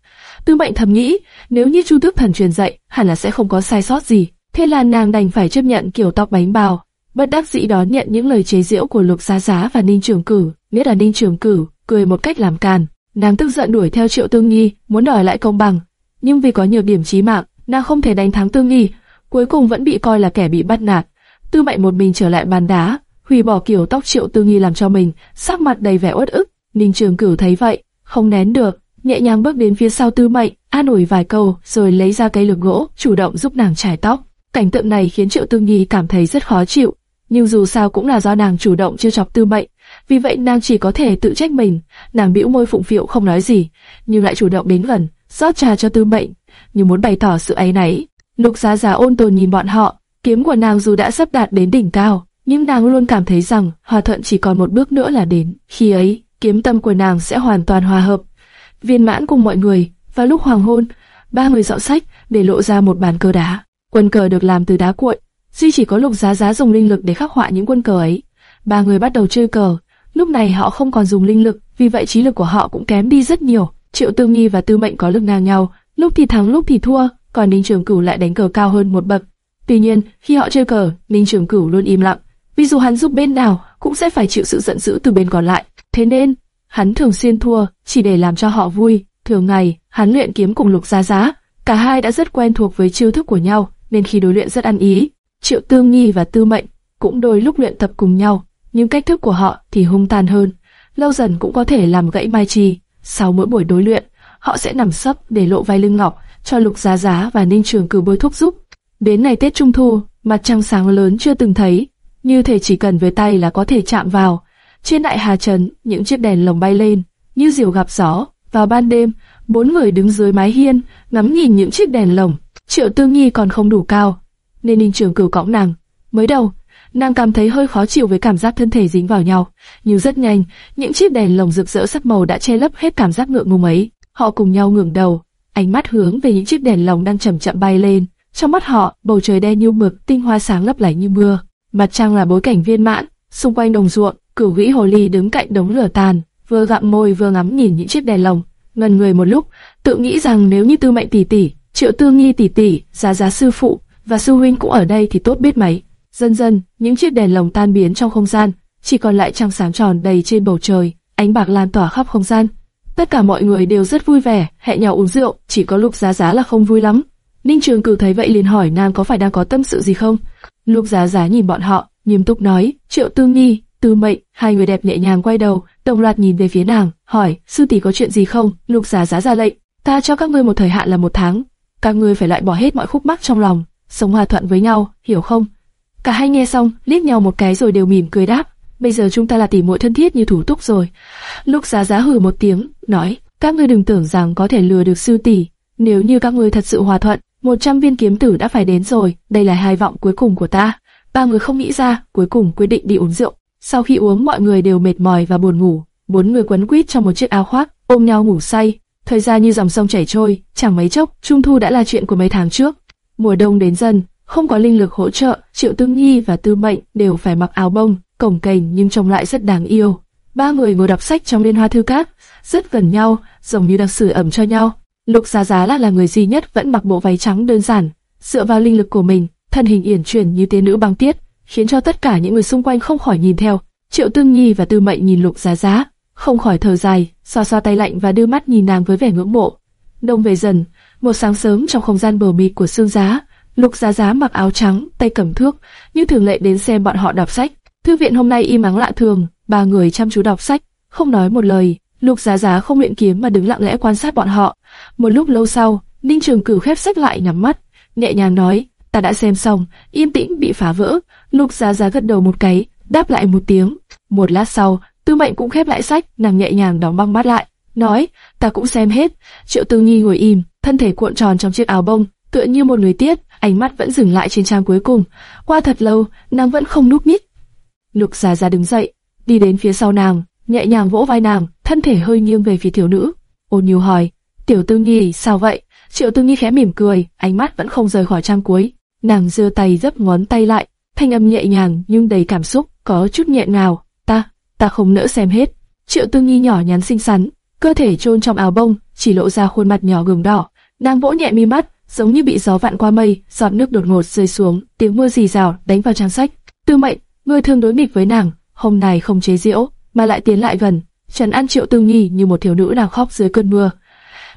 Speaker 1: Tư Mệnh thầm nghĩ, nếu như Chu Tước Thần truyền dạy, hẳn là sẽ không có sai sót gì. Thế là nàng đành phải chấp nhận kiểu tóc bánh bao, bất đắc dĩ đón nhận những lời chế giễu của Lục Giá Giá và Ninh Trường Cử, biết là Ninh Trường Cử cười một cách làm càn. Nàng tức giận đuổi theo Triệu Tương Nhi, muốn đòi lại công bằng, nhưng vì có nhiều điểm chí mạng, nàng không thể đánh thắng Tương nghi cuối cùng vẫn bị coi là kẻ bị bắt nạt. Tư Mệnh một mình trở lại bàn đá, hủy bỏ kiểu tóc Triệu Tương nghi làm cho mình, sắc mặt đầy vẻ uất ức. Ninh Trường Cửu thấy vậy, không nén được, nhẹ nhàng bước đến phía sau Tư Mệnh, an ủi vài câu, rồi lấy ra cây lược gỗ, chủ động giúp nàng trải tóc. Cảnh tượng này khiến Triệu Tương nghi cảm thấy rất khó chịu, nhưng dù sao cũng là do nàng chủ động chưa chọc Tư Mệnh, vì vậy nàng chỉ có thể tự trách mình. Nàng bĩu môi phụng phịu không nói gì, nhưng lại chủ động đến gần, rót trà cho Tư Mệnh, như muốn bày tỏ sự áy náy. Lục Giá Giá ôn tồn nhìn bọn họ, kiếm của nàng dù đã sắp đạt đến đỉnh cao, nhưng nàng luôn cảm thấy rằng hòa thuận chỉ còn một bước nữa là đến. Khi ấy, kiếm tâm của nàng sẽ hoàn toàn hòa hợp, viên mãn cùng mọi người. Vào lúc hoàng hôn, ba người dọn sách để lộ ra một bàn cờ đá. Quân cờ được làm từ đá cuội, duy chỉ có Lục Giá Giá dùng linh lực để khắc họa những quân cờ ấy. Ba người bắt đầu chơi cờ. Lúc này họ không còn dùng linh lực, vì vậy trí lực của họ cũng kém đi rất nhiều. Triệu Tư Nghi và Tư Mệnh có lực ngang nhau, lúc thì thắng lúc thì thua, còn Ninh Trường Cửu lại đánh cờ cao hơn một bậc. Tuy nhiên, khi họ chơi cờ, Ninh Trường Cửu luôn im lặng, vì dù hắn giúp bên nào cũng sẽ phải chịu sự giận dữ từ bên còn lại. Thế nên, hắn thường xuyên thua, chỉ để làm cho họ vui. Thường ngày, hắn luyện kiếm cùng Lục Giá Giá, cả hai đã rất quen thuộc với chiêu thức của nhau, nên khi đối luyện rất ăn ý. Triệu Tương Nhi và Tư Mệnh cũng đôi lúc luyện tập cùng nhau, nhưng cách thức của họ thì hung tàn hơn, lâu dần cũng có thể làm gãy mai chi. Sau mỗi buổi đối luyện, họ sẽ nằm sấp để lộ vai lưng ngọc cho Lục Giá Giá và Ninh Trường Cử bôi thuốc giúp. Đến ngày Tết Trung Thu, mặt trăng sáng lớn chưa từng thấy, như thể chỉ cần với tay là có thể chạm vào. Trên đại hà trần, những chiếc đèn lồng bay lên, như diều gặp gió. Vào ban đêm, bốn người đứng dưới mái hiên, ngắm nhìn những chiếc đèn lồng. Triệu Tương Nhi còn không đủ cao, nên Ninh Trường Cửu cõng nàng. Mới đầu, nàng cảm thấy hơi khó chịu với cảm giác thân thể dính vào nhau, nhưng rất nhanh, những chiếc đèn lồng rực rỡ sắc màu đã che lấp hết cảm giác ngượng ngùng ấy. Họ cùng nhau ngẩng đầu, ánh mắt hướng về những chiếc đèn lồng đang chậm chậm bay lên. Trong mắt họ, bầu trời đen như mực, tinh hoa sáng lấp lánh như mưa. Mặt trăng là bối cảnh viên mãn, xung quanh đồng ruộng, cửu vĩ hồ ly đứng cạnh đống lửa tàn, vừa gặm môi vừa ngắm nhìn những chiếc đèn lồng. Ngần người một lúc, tự nghĩ rằng nếu như Tư Mệnh tỷ tỷ, Triệu tư Nghi tỷ tỷ, Giá Giá sư phụ và sư huynh cũng ở đây thì tốt biết mấy. Dần dần, những chiếc đèn lồng tan biến trong không gian, chỉ còn lại trăng sáng tròn đầy trên bầu trời, ánh bạc lan tỏa khắp không gian. Tất cả mọi người đều rất vui vẻ, hẹn nhau uống rượu, chỉ có Lục Giá Giá là không vui lắm. Ninh Trường Cửu thấy vậy liền hỏi nàng có phải đang có tâm sự gì không? Lục Giá Giá nhìn bọn họ, nghiêm túc nói, Triệu Tư Nghi, Tư Mệnh, hai người đẹp nhẹ nhàng quay đầu, đồng loạt nhìn về phía nàng, hỏi, sư tỷ có chuyện gì không? Lục Giá Giá ra lệnh, ta cho các ngươi một thời hạn là một tháng, các ngươi phải loại bỏ hết mọi khúc mắc trong lòng, sống hòa thuận với nhau, hiểu không? Cả hai nghe xong, liếc nhau một cái rồi đều mỉm cười đáp, bây giờ chúng ta là tỷ muội thân thiết như thủ túc rồi. lúc Giá Giá hừ một tiếng, nói, các ngươi đừng tưởng rằng có thể lừa được sư tỷ, nếu như các ngươi thật sự hòa thuận, 100 viên kiếm tử đã phải đến rồi, đây là hai vọng cuối cùng của ta. Ba người không nghĩ ra, cuối cùng quyết định đi uống rượu. Sau khi uống mọi người đều mệt mỏi và buồn ngủ, bốn người quấn quýt trong một chiếc áo khoác, ôm nhau ngủ say. Thời gian như dòng sông chảy trôi, chẳng mấy chốc, trung thu đã là chuyện của mấy tháng trước. Mùa đông đến dần, không có linh lực hỗ trợ, Triệu Tương Nhi và Tư Mệnh đều phải mặc áo bông, cổng cành nhưng trông lại rất đáng yêu. Ba người ngồi đọc sách trong liên hoa thư cát, rất gần nhau, giống như đang sưởi ẩm cho nhau. Lục Giá Giá là, là người duy nhất vẫn mặc bộ váy trắng đơn giản, dựa vào linh lực của mình, thân hình yển chuyển như tiên nữ băng tiết, khiến cho tất cả những người xung quanh không khỏi nhìn theo. Triệu Tương Nhi và Tư Mệnh nhìn Lục Giá Giá, không khỏi thở dài, xoa xoa tay lạnh và đưa mắt nhìn nàng với vẻ ngưỡng mộ. Đông về dần, một sáng sớm trong không gian bờ mịt của xương giá, Lục Giá Giá mặc áo trắng, tay cầm thước, như thường lệ đến xem bọn họ đọc sách. Thư viện hôm nay im ắng lạ thường, ba người chăm chú đọc sách, không nói một lời. Lục Giá Giá không luyện kiếm mà đứng lặng lẽ quan sát bọn họ. Một lúc lâu sau, Ninh Trường Cửu khép sách lại nhắm mắt, nhẹ nhàng nói: "Ta đã xem xong." Yên tĩnh bị phá vỡ. Lục Giá Giá gật đầu một cái, đáp lại một tiếng. Một lát sau, Tư Mệnh cũng khép lại sách, nàng nhẹ nhàng đóng băng mắt lại, nói: "Ta cũng xem hết." Triệu Tư Nhi ngồi im, thân thể cuộn tròn trong chiếc áo bông, tựa như một người tiết, ánh mắt vẫn dừng lại trên trang cuối cùng. Qua thật lâu, nàng vẫn không núp nhích. Lục già già đứng dậy, đi đến phía sau nàng, nhẹ nhàng vỗ vai nàng, thân thể hơi nghiêng về phía thiếu nữ. Ôn Nhu hỏi, Tiểu Tư Nhi, sao vậy? Triệu Tư Nhi khẽ mỉm cười, ánh mắt vẫn không rời khỏi trang cuối. Nàng giơ tay dấp ngón tay lại, thanh âm nhẹ nhàng nhưng đầy cảm xúc, có chút nhẹ ngào. Ta, ta không nỡ xem hết. Triệu Tư Nhi nhỏ nhắn xinh xắn, cơ thể chôn trong áo bông, chỉ lộ ra khuôn mặt nhỏ gừng đỏ. Nàng vỗ nhẹ mi mắt, giống như bị gió vạn qua mây, giọt nước đột ngột rơi xuống, tiếng mưa rì rào đánh vào trang sách. Tư Mệnh, ngươi thường đối nghịch với nàng, hôm nay không chế giễu, mà lại tiến lại gần, trần an Triệu Tư Nhi như một thiếu nữ đang khóc dưới cơn mưa.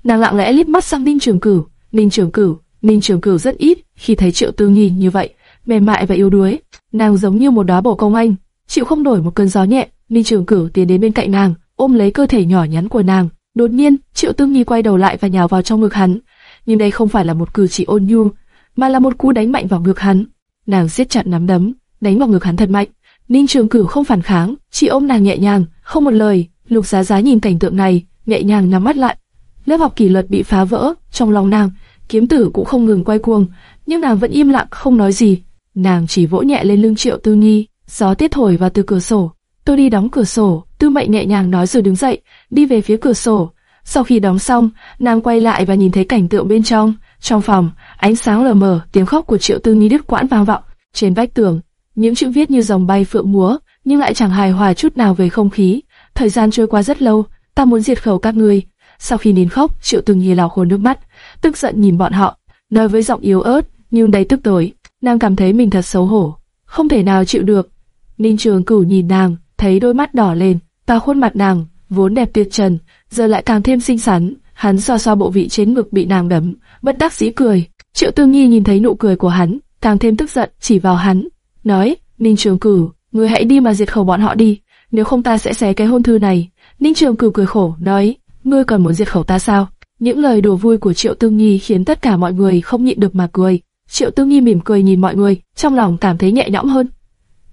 Speaker 1: Nàng lặng lẽ liếc mắt sang Ninh Trường Cửu, Ninh Trường Cửu, Ninh Trường Cửu rất ít khi thấy Triệu Tư Nhi như vậy, mềm mại và yếu đuối. Nàng giống như một đóa bổ công anh, chịu không nổi một cơn gió nhẹ. Ninh Trường Cửu tiến đến bên cạnh nàng, ôm lấy cơ thể nhỏ nhắn của nàng. Đột nhiên, Triệu Tư Nhi quay đầu lại và nhào vào trong ngực hắn. Nhưng đây không phải là một cử chỉ ôn nhu, mà là một cú đánh mạnh vào ngực hắn. Nàng siết chặt nắm đấm, đánh vào ngực hắn thật mạnh. Ninh Trường Cửu không phản kháng, chỉ ôm nàng nhẹ nhàng, không một lời. Lục Giá Giá nhìn cảnh tượng này, nhẹ nhàng nhắm mắt lại. Lớp học kỷ luật bị phá vỡ, trong lòng nàng, kiếm tử cũng không ngừng quay cuồng, nhưng nàng vẫn im lặng không nói gì. Nàng chỉ vỗ nhẹ lên lưng Triệu Tư Nhi, gió tiết thổi vào từ cửa sổ. Tôi đi đóng cửa sổ, Tư Mệnh nhẹ nhàng nói rồi đứng dậy, đi về phía cửa sổ. Sau khi đóng xong, nàng quay lại và nhìn thấy cảnh tượng bên trong. Trong phòng, ánh sáng lờ mờ, tiếng khóc của Triệu Tư nghi đứt quãng vang vọng. Trên vách tường, những chữ viết như dòng bay phượng múa, nhưng lại chẳng hài hòa chút nào về không khí. Thời gian trôi qua rất lâu, ta muốn diệt khẩu các ngươi. Sau khi nín khóc, Triệu Tư nghi lau khô nước mắt, tức giận nhìn bọn họ, nói với giọng yếu ớt nhưng đầy tức tối. Nàng cảm thấy mình thật xấu hổ, không thể nào chịu được. Ninh Trường Cửu nhìn nàng, thấy đôi mắt đỏ lên, và khuôn mặt nàng vốn đẹp tuyệt trần, giờ lại càng thêm xinh xắn. Hắn xoa xoa bộ vị trên ngực bị nàng đấm, bất đắc dĩ cười. Triệu Tương Nhi nhìn thấy nụ cười của hắn, càng thêm tức giận, chỉ vào hắn, nói: Ninh Trường Cửu, ngươi hãy đi mà diệt khẩu bọn họ đi, nếu không ta sẽ xé cái hôn thư này. Ninh Trường Cửu cười khổ, nói: ngươi còn muốn diệt khẩu ta sao? Những lời đùa vui của Triệu Tương Nhi khiến tất cả mọi người không nhịn được mà cười. Triệu Tương Nhi mỉm cười nhìn mọi người, trong lòng cảm thấy nhẹ nhõm hơn.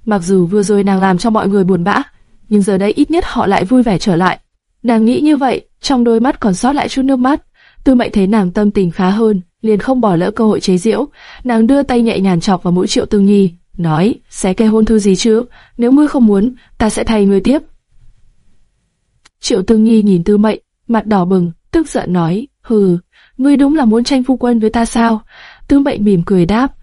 Speaker 1: Mặc dù vừa rồi nàng làm cho mọi người buồn bã, nhưng giờ đây ít nhất họ lại vui vẻ trở lại. Nàng nghĩ như vậy, trong đôi mắt còn sót lại chút nước mắt. Tư Mệnh thấy nàng tâm tình khá hơn, liền không bỏ lỡ cơ hội chế giễu. Nàng đưa tay nhẹ nhàng chọc vào mũi Triệu Tương Nhi, nói: sẽ kê hôn thư gì chứ? Nếu ngươi không muốn, ta sẽ thay ngươi tiếp." Triệu Tương Nhi nhìn Tư Mệnh, mặt đỏ bừng, tức giận nói: "Hừ, ngươi đúng là muốn tranh phu quân với ta sao?" Tư Mệnh mỉm cười đáp: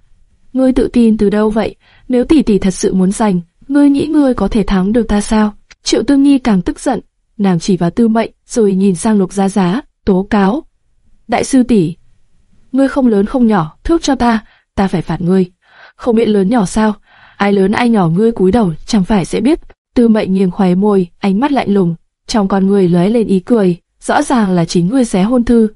Speaker 1: "Ngươi tự tin từ đâu vậy? Nếu tỷ tỷ thật sự muốn giành, ngươi nghĩ ngươi có thể thắng được ta sao?" Triệu Tương nghi càng tức giận, nàng chỉ vào Tư Mệnh, rồi nhìn sang Lục Giá Giá, tố cáo: "Đại sư tỷ, ngươi không lớn không nhỏ, thước cho ta, ta phải phạt ngươi." Không biết lớn nhỏ sao? Ai lớn ai nhỏ ngươi cúi đầu, chẳng phải sẽ biết. Tư Mệnh nghiêng khóe môi, ánh mắt lạnh lùng, trong con người lóe lên ý cười, rõ ràng là chính ngươi xé hôn thư.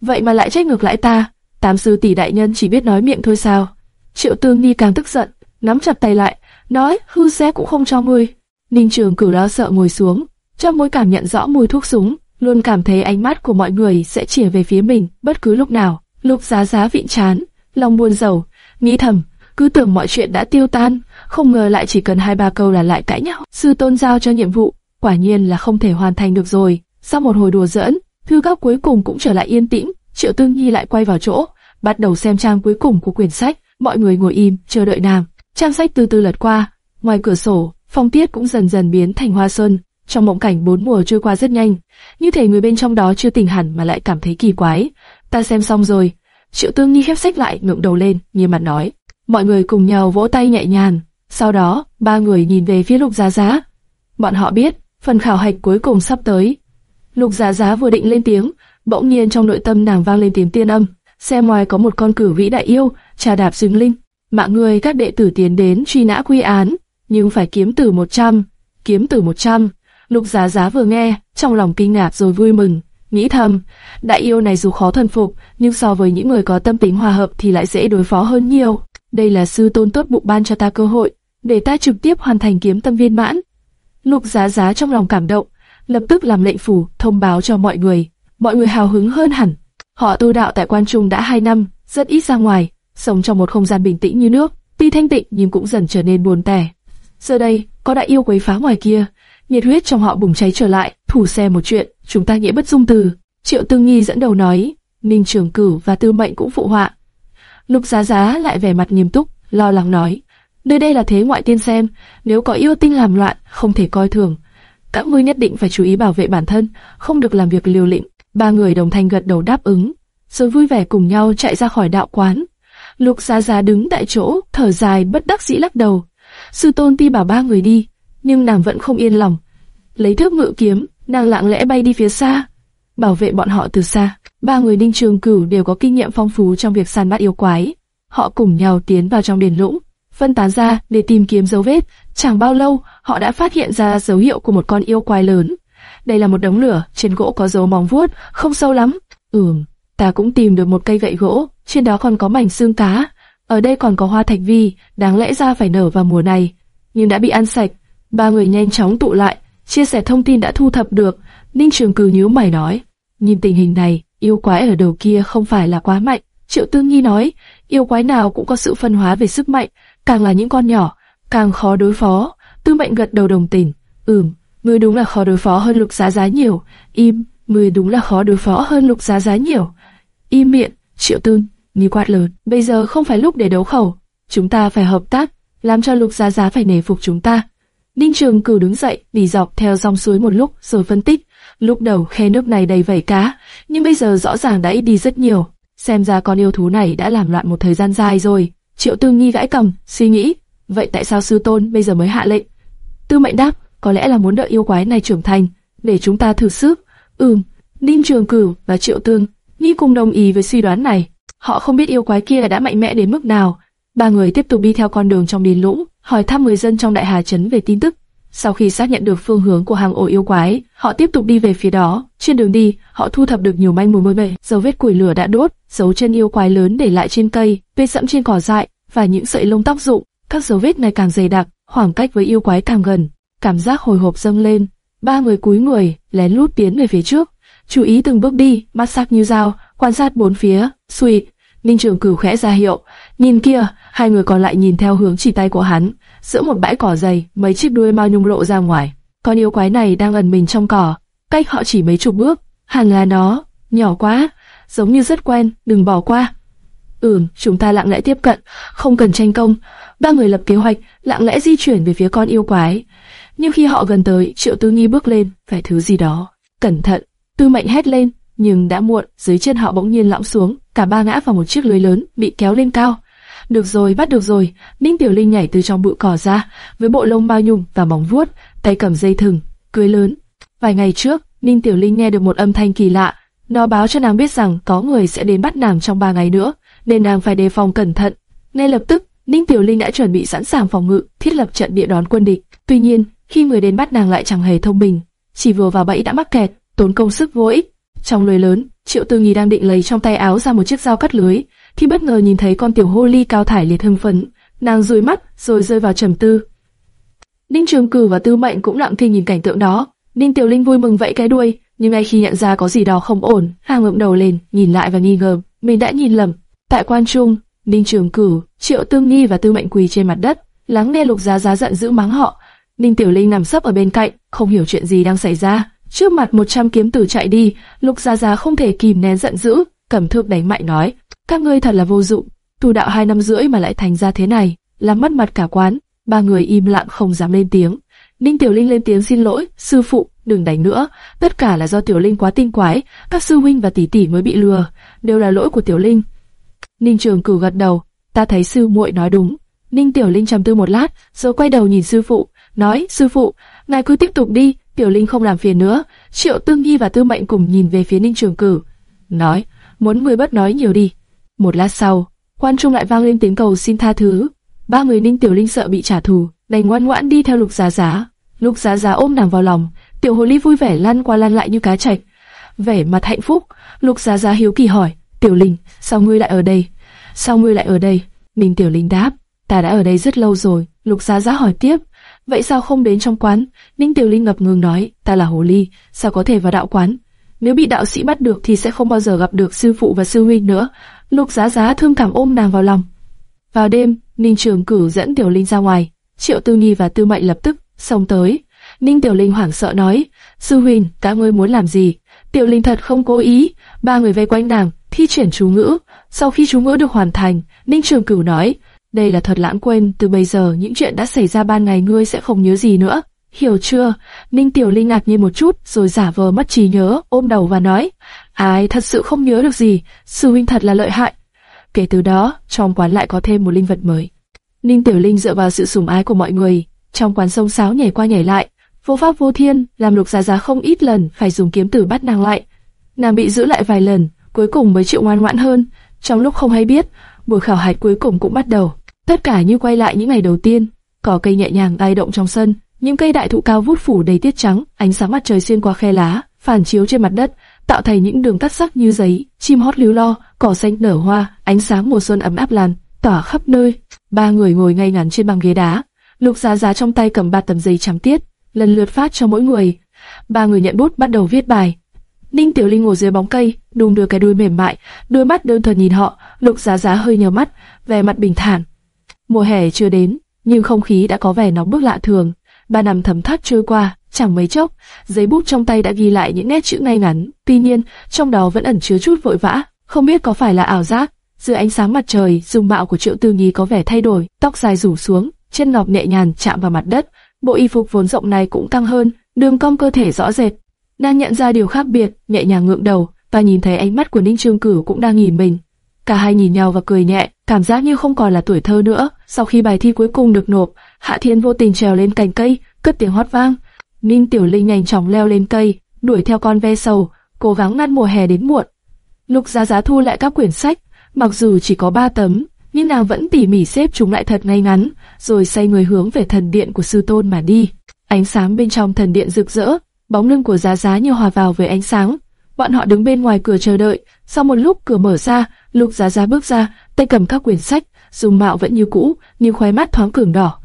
Speaker 1: Vậy mà lại trách ngược lại ta, tám sư tỷ đại nhân chỉ biết nói miệng thôi sao? Triệu Tương Nhi càng tức giận, nắm chặt tay lại, nói hư xé cũng không cho ngươi. Ninh Trường Cửu lo sợ ngồi xuống, trong mối cảm nhận rõ mùi thuốc súng, luôn cảm thấy ánh mắt của mọi người sẽ chỉ về phía mình bất cứ lúc nào. Lục Giá Giá vịn chán, lòng buồn rầu, nghĩ thầm, cứ tưởng mọi chuyện đã tiêu tan, không ngờ lại chỉ cần hai ba câu là lại cãi nhau. Sư tôn giao cho nhiệm vụ, quả nhiên là không thể hoàn thành được rồi. Sau một hồi đùa giỡn, thư góc cuối cùng cũng trở lại yên tĩnh. Triệu Tương Nhi lại quay vào chỗ, bắt đầu xem trang cuối cùng của quyển sách. Mọi người ngồi im, chờ đợi nàng. Trang sách từ từ lật qua, ngoài cửa sổ, phong tiết cũng dần dần biến thành hoa sơn Trong mộng cảnh bốn mùa trôi qua rất nhanh, như thể người bên trong đó chưa tỉnh hẳn mà lại cảm thấy kỳ quái. Ta xem xong rồi. Triệu Tương Nhi khép sách lại, ngượng đầu lên, nghiêm mặt nói. Mọi người cùng nhau vỗ tay nhẹ nhàng. Sau đó, ba người nhìn về phía Lục Giá Giá. Bọn họ biết, phần khảo hạch cuối cùng sắp tới. Lục Giá Giá vừa định lên tiếng, bỗng nhiên trong nội tâm nàng vang lên tiếng tiên âm. Xe ngoài có một con cử vĩ đại yêu, trà đạp rừng linh. Mạng người các đệ tử tiến đến truy nã quy án, nhưng phải kiếm tử 100, kiếm tử 100. Lục Giá Giá vừa nghe, trong lòng kinh ngạc rồi vui mừng, nghĩ thầm, đại yêu này dù khó thần phục, nhưng so với những người có tâm tính hòa hợp thì lại dễ đối phó hơn nhiều. Đây là sư tôn tốt bụng ban cho ta cơ hội, để ta trực tiếp hoàn thành kiếm tâm viên mãn. Lục Giá Giá trong lòng cảm động, lập tức làm lệnh phủ thông báo cho mọi người. Mọi người hào hứng hơn hẳn. Họ tu đạo tại quan trung đã hai năm, rất ít ra ngoài, sống trong một không gian bình tĩnh như nước, tuy thanh tịnh nhưng cũng dần trở nên buồn tẻ. Giờ đây, có đại yêu quấy phá ngoài kia, nhiệt huyết trong họ bùng cháy trở lại, thủ xe một chuyện, chúng ta nghĩa bất dung từ. Triệu Tương nghi dẫn đầu nói, Ninh Trường Cửu và Tư Mệnh cũng phụ họa. Lục Giá Giá lại vẻ mặt nghiêm túc, lo lắng nói, nơi đây là thế ngoại tiên xem, nếu có yêu tinh làm loạn, không thể coi thường. Các ngươi nhất định phải chú ý bảo vệ bản thân, không được làm việc liều lĩnh. Ba người đồng thanh gật đầu đáp ứng, rồi vui vẻ cùng nhau chạy ra khỏi đạo quán. Lục Giá Giá đứng tại chỗ, thở dài bất đắc dĩ lắc đầu. Sư tôn ti bảo ba người đi, nhưng nàng vẫn không yên lòng. Lấy thước ngự kiếm, nàng lặng lẽ bay đi phía xa, bảo vệ bọn họ từ xa. Ba người Đinh Trường Cửu đều có kinh nghiệm phong phú trong việc săn bắt yêu quái. Họ cùng nhau tiến vào trong biển lũng, phân tán ra để tìm kiếm dấu vết. Chẳng bao lâu, họ đã phát hiện ra dấu hiệu của một con yêu quái lớn. Đây là một đống lửa, trên gỗ có dấu móng vuốt, không sâu lắm. Ừm, ta cũng tìm được một cây gậy gỗ, trên đó còn có mảnh xương cá. Ở đây còn có hoa thạch vi, đáng lẽ ra phải nở vào mùa này, nhưng đã bị ăn sạch. Ba người nhanh chóng tụ lại, chia sẻ thông tin đã thu thập được. Ninh Trường Cử nhíu mày nói, nhìn tình hình này, yêu quái ở đầu kia không phải là quá mạnh. Triệu Tương Nhi nói, yêu quái nào cũng có sự phân hóa về sức mạnh, càng là những con nhỏ, càng khó đối phó. Tư Mệnh gật đầu đồng tình, ừm, ngươi đúng là khó đối phó hơn Lục Giá Giá nhiều. Im, ngươi đúng là khó đối phó hơn Lục Giá Giá nhiều. Im miệng, Triệu Tương nghi quát lớn, bây giờ không phải lúc để đấu khẩu, chúng ta phải hợp tác, làm cho Lục Giá Giá phải nể phục chúng ta. Ninh Trường Cửu đứng dậy, đi dọc theo dòng suối một lúc rồi phân tích. Lúc đầu khe nước này đầy vảy cá, nhưng bây giờ rõ ràng đã ít đi rất nhiều. Xem ra con yêu thú này đã làm loạn một thời gian dài rồi. Triệu tương Nghi gãi cầm, suy nghĩ, vậy tại sao sư tôn bây giờ mới hạ lệnh? Tư Mệnh đáp, có lẽ là muốn đợi yêu quái này trưởng thành, để chúng ta thử sức. Ừm, Ninh Trường Cửu và Triệu Tương Nhi cùng đồng ý với suy đoán này. Họ không biết yêu quái kia đã mạnh mẽ đến mức nào. Ba người tiếp tục đi theo con đường trong đền lũng, hỏi thăm người dân trong đại hà trấn về tin tức. Sau khi xác nhận được phương hướng của hàng ổ yêu quái, họ tiếp tục đi về phía đó. Trên đường đi, họ thu thập được nhiều manh mối mới mẻ, dấu vết củi lửa đã đốt, dấu chân yêu quái lớn để lại trên cây, vết sẫm trên cỏ dại và những sợi lông tóc rụng. Các dấu vết ngày càng dày đặc, khoảng cách với yêu quái càng gần, cảm giác hồi hộp dâng lên. Ba người cúi người, lén lút tiến về phía trước, chú ý từng bước đi, mắt sắc như dao, quan sát bốn phía. Suy, Ninh Trường Cửu khẽ ra hiệu, nhìn kia, hai người còn lại nhìn theo hướng chỉ tay của hắn. Giữa một bãi cỏ dày, mấy chiếc đuôi mao nhung lộ ra ngoài. Con yêu quái này đang ẩn mình trong cỏ, cách họ chỉ mấy chục bước. Hẳn là nó, nhỏ quá, giống như rất quen, đừng bỏ qua. Ừm, chúng ta lặng lẽ tiếp cận, không cần tranh công. Ba người lập kế hoạch, lặng lẽ di chuyển về phía con yêu quái. Nhưng khi họ gần tới, Triệu Tư Nghi bước lên, phải thứ gì đó. Cẩn thận, Tư Mệnh hét lên, nhưng đã muộn, dưới chân họ bỗng nhiên lõm xuống, cả ba ngã vào một chiếc lưới lớn, bị kéo lên cao. Được rồi, bắt được rồi. Ninh Tiểu Linh nhảy từ trong bụi cỏ ra, với bộ lông bao nhung và móng vuốt, tay cầm dây thừng, cười lớn. Vài ngày trước, Ninh Tiểu Linh nghe được một âm thanh kỳ lạ, nó báo cho nàng biết rằng có người sẽ đến bắt nàng trong ba ngày nữa, nên nàng phải đề phòng cẩn thận. Ngay lập tức, Ninh Tiểu Linh đã chuẩn bị sẵn sàng phòng ngự, thiết lập trận địa đón quân địch. Tuy nhiên, khi người đến bắt nàng lại chẳng hề thông minh, chỉ vừa vào bẫy đã mắc kẹt, tốn công sức vô ích. Trong lưới lớn, Triệu Tư Nghi đang định lấy trong tay áo ra một chiếc dao cắt lưới, thì bất ngờ nhìn thấy con tiểu hô ly cao thải liệt hưng phấn, nàng dụi mắt rồi rơi vào trầm tư. Ninh Trường Cử và Tư Mệnh cũng lặng thinh nhìn cảnh tượng đó. Ninh Tiểu Linh vui mừng vẫy cái đuôi, nhưng ngay khi nhận ra có gì đó không ổn, hàng ngậm đầu lên, nhìn lại và nghi ngờ, mình đã nhìn lầm. Tại quan trung, Ninh Trường Cử, Triệu tư nghi và Tư Mệnh quỳ trên mặt đất, lắng nghe Lục Giá Giá giận dữ mắng họ. Ninh Tiểu Linh nằm sấp ở bên cạnh, không hiểu chuyện gì đang xảy ra. Trước mặt 100 kiếm tử chạy đi, Lục gia gia không thể kìm nén giận dữ, cầm thước đánh mạnh nói: các ngươi thật là vô dụng, tu đạo hai năm rưỡi mà lại thành ra thế này, làm mất mặt cả quán. Ba người im lặng không dám lên tiếng. Ninh Tiểu Linh lên tiếng xin lỗi, sư phụ, đừng đánh nữa. Tất cả là do Tiểu Linh quá tinh quái, các sư huynh và tỷ tỷ mới bị lừa, đều là lỗi của Tiểu Linh. Ninh Trường Cử gật đầu, ta thấy sư muội nói đúng. Ninh Tiểu Linh trầm tư một lát, rồi quay đầu nhìn sư phụ, nói: sư phụ, ngài cứ tiếp tục đi, Tiểu Linh không làm phiền nữa. Triệu Tương Nhi và Tư Mệnh cùng nhìn về phía Ninh Trường Cử, nói: muốn người bất nói nhiều đi. Một lát sau, quan trung lại vang lên tiếng cầu xin tha thứ. Ba người Ninh Tiểu Linh sợ bị trả thù, đành ngoan ngoãn đi theo Lục Giá Giá. Lục Giá Giá ôm nàng vào lòng, Tiểu Hồ Ly vui vẻ lăn qua lăn lại như cá trạch, vẻ mặt hạnh phúc. Lục Giá Giá hiếu kỳ hỏi, Tiểu Linh, sao ngươi lại ở đây? Sao ngươi lại ở đây? Ninh Tiểu Linh đáp, ta đã ở đây rất lâu rồi. Lục Giá Giá hỏi tiếp, vậy sao không đến trong quán? Ninh Tiểu Linh ngập ngừng nói, ta là Hồ Ly, sao có thể vào đạo quán? Nếu bị đạo sĩ bắt được thì sẽ không bao giờ gặp được sư phụ và sư huynh nữa. Lục Giá Giá thương cảm ôm nàng vào lòng. Vào đêm, Ninh Trường Cửu dẫn Tiểu Linh ra ngoài. Triệu Tư Nhi và Tư Mệnh lập tức xông tới. Ninh Tiểu Linh hoảng sợ nói, sư huynh, các ngươi muốn làm gì? Tiểu Linh thật không cố ý. Ba người vây quanh nàng, thi triển chú ngữ. Sau khi chú ngữ được hoàn thành, Ninh Trường Cửu nói, đây là thuật lãng quên, từ bây giờ những chuyện đã xảy ra ban ngày ngươi sẽ không nhớ gì nữa. Hiểu chưa? Ninh Tiểu Linh ngạc nhiên một chút, rồi giả vờ mất trí nhớ, ôm đầu và nói, ai thật sự không nhớ được gì, sư huynh thật là lợi hại. Kể từ đó, trong quán lại có thêm một linh vật mới. Ninh Tiểu Linh dựa vào sự sủng ái của mọi người, trong quán sông sáo nhảy qua nhảy lại, vô pháp vô thiên, làm lục giá giá không ít lần phải dùng kiếm tử bắt nàng lại. Nàng bị giữ lại vài lần, cuối cùng mới chịu ngoan ngoãn hơn. Trong lúc không hay biết, buổi khảo hạch cuối cùng cũng bắt đầu. Tất cả như quay lại những ngày đầu tiên, cỏ cây nhẹ nhàng lay động trong sân, những cây đại thụ cao vút phủ đầy tiết trắng, ánh sáng mặt trời xuyên qua khe lá, phản chiếu trên mặt đất, tạo thành những đường cắt sắc như giấy, chim hót líu lo, cỏ xanh nở hoa, ánh sáng mùa xuân ấm áp lan tỏa khắp nơi. Ba người ngồi ngay ngắn trên băng ghế đá, Lục Giá Giá trong tay cầm ba tấm giấy trắng tiết, lần lượt phát cho mỗi người. Ba người nhận bút bắt đầu viết bài. Ninh Tiểu Linh ngồi dưới bóng cây, đung đưa cái đuôi mềm mại, đôi mắt đơn thuần nhìn họ. Lục Giá Giá hơi nhíu mắt, vẻ mặt bình thản. Mùa hè chưa đến, nhưng không khí đã có vẻ nóng bức lạ thường. Ba năm thấm thắt trôi qua, chẳng mấy chốc, giấy bút trong tay đã ghi lại những nét chữ ngay ngắn. Tuy nhiên, trong đó vẫn ẩn chứa chút vội vã, không biết có phải là ảo giác. Dưới ánh sáng mặt trời, dung mạo của Triệu Tư Nhi có vẻ thay đổi, tóc dài rủ xuống, chân ngọc nhẹ nhàng chạm vào mặt đất. Bộ y phục vốn rộng này cũng căng hơn, đường cong cơ thể rõ rệt. Đang nhận ra điều khác biệt, nhẹ nhàng ngượng đầu, và nhìn thấy ánh mắt của Ninh Trương Cửu cũng đang nhìn mình. Cả hai nhìn nhau và cười nhẹ, cảm giác như không còn là tuổi thơ nữa. Sau khi bài thi cuối cùng được nộp, Hạ Thiên vô tình trèo lên cành cây, cất tiếng hót vang. Ninh Tiểu Linh nhanh chóng leo lên cây, đuổi theo con ve sầu, cố gắng ngăn mùa hè đến muộn. Lục Giá Giá thu lại các quyển sách, mặc dù chỉ có ba tấm, nhưng nàng vẫn tỉ mỉ xếp chúng lại thật ngay ngắn, rồi xoay người hướng về thần điện của sư tôn mà đi. Ánh sáng bên trong thần điện rực rỡ, bóng lưng của Giá Giá như hòa vào với ánh sáng. Bọn họ đứng bên ngoài cửa chờ đợi, sau một lúc cửa mở ra, Lục Giá Giá bước ra, tay cầm các quyển sách, dùng mạo vẫn như cũ, nhưng khóe mắt thoáng cường đỏ.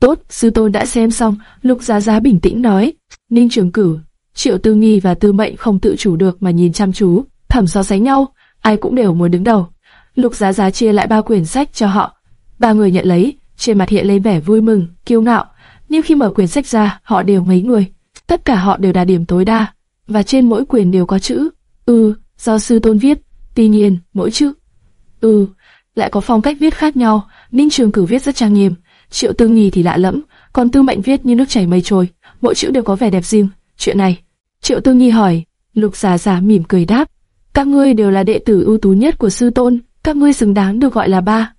Speaker 1: Tốt, sư tôn đã xem xong, Lục Giá Giá bình tĩnh nói. Ninh Trường Cử, Triệu Tư Nghi và Tư Mệnh không tự chủ được mà nhìn chăm chú, thẩm so sánh nhau, ai cũng đều muốn đứng đầu. Lục Giá Giá chia lại ba quyển sách cho họ, ba người nhận lấy, trên mặt hiện lên vẻ vui mừng, kiêu ngạo. Nhưng khi mở quyển sách ra, họ đều mấy người, tất cả họ đều đạt điểm tối đa, và trên mỗi quyển đều có chữ "Ừ", do sư tôn viết. Tuy nhiên, mỗi chữ "Ừ" lại có phong cách viết khác nhau. Ninh Trường Cử viết rất trang nghiêm, Triệu Tư Nghi thì lạ lẫm, còn Tư Mệnh viết như nước chảy mây trôi, mỗi chữ đều có vẻ đẹp riêng. Chuyện này, Triệu Tư Nghi hỏi, Lục Giả Giả mỉm cười đáp, các ngươi đều là đệ tử ưu tú nhất của sư tôn, các ngươi xứng đáng được gọi là ba.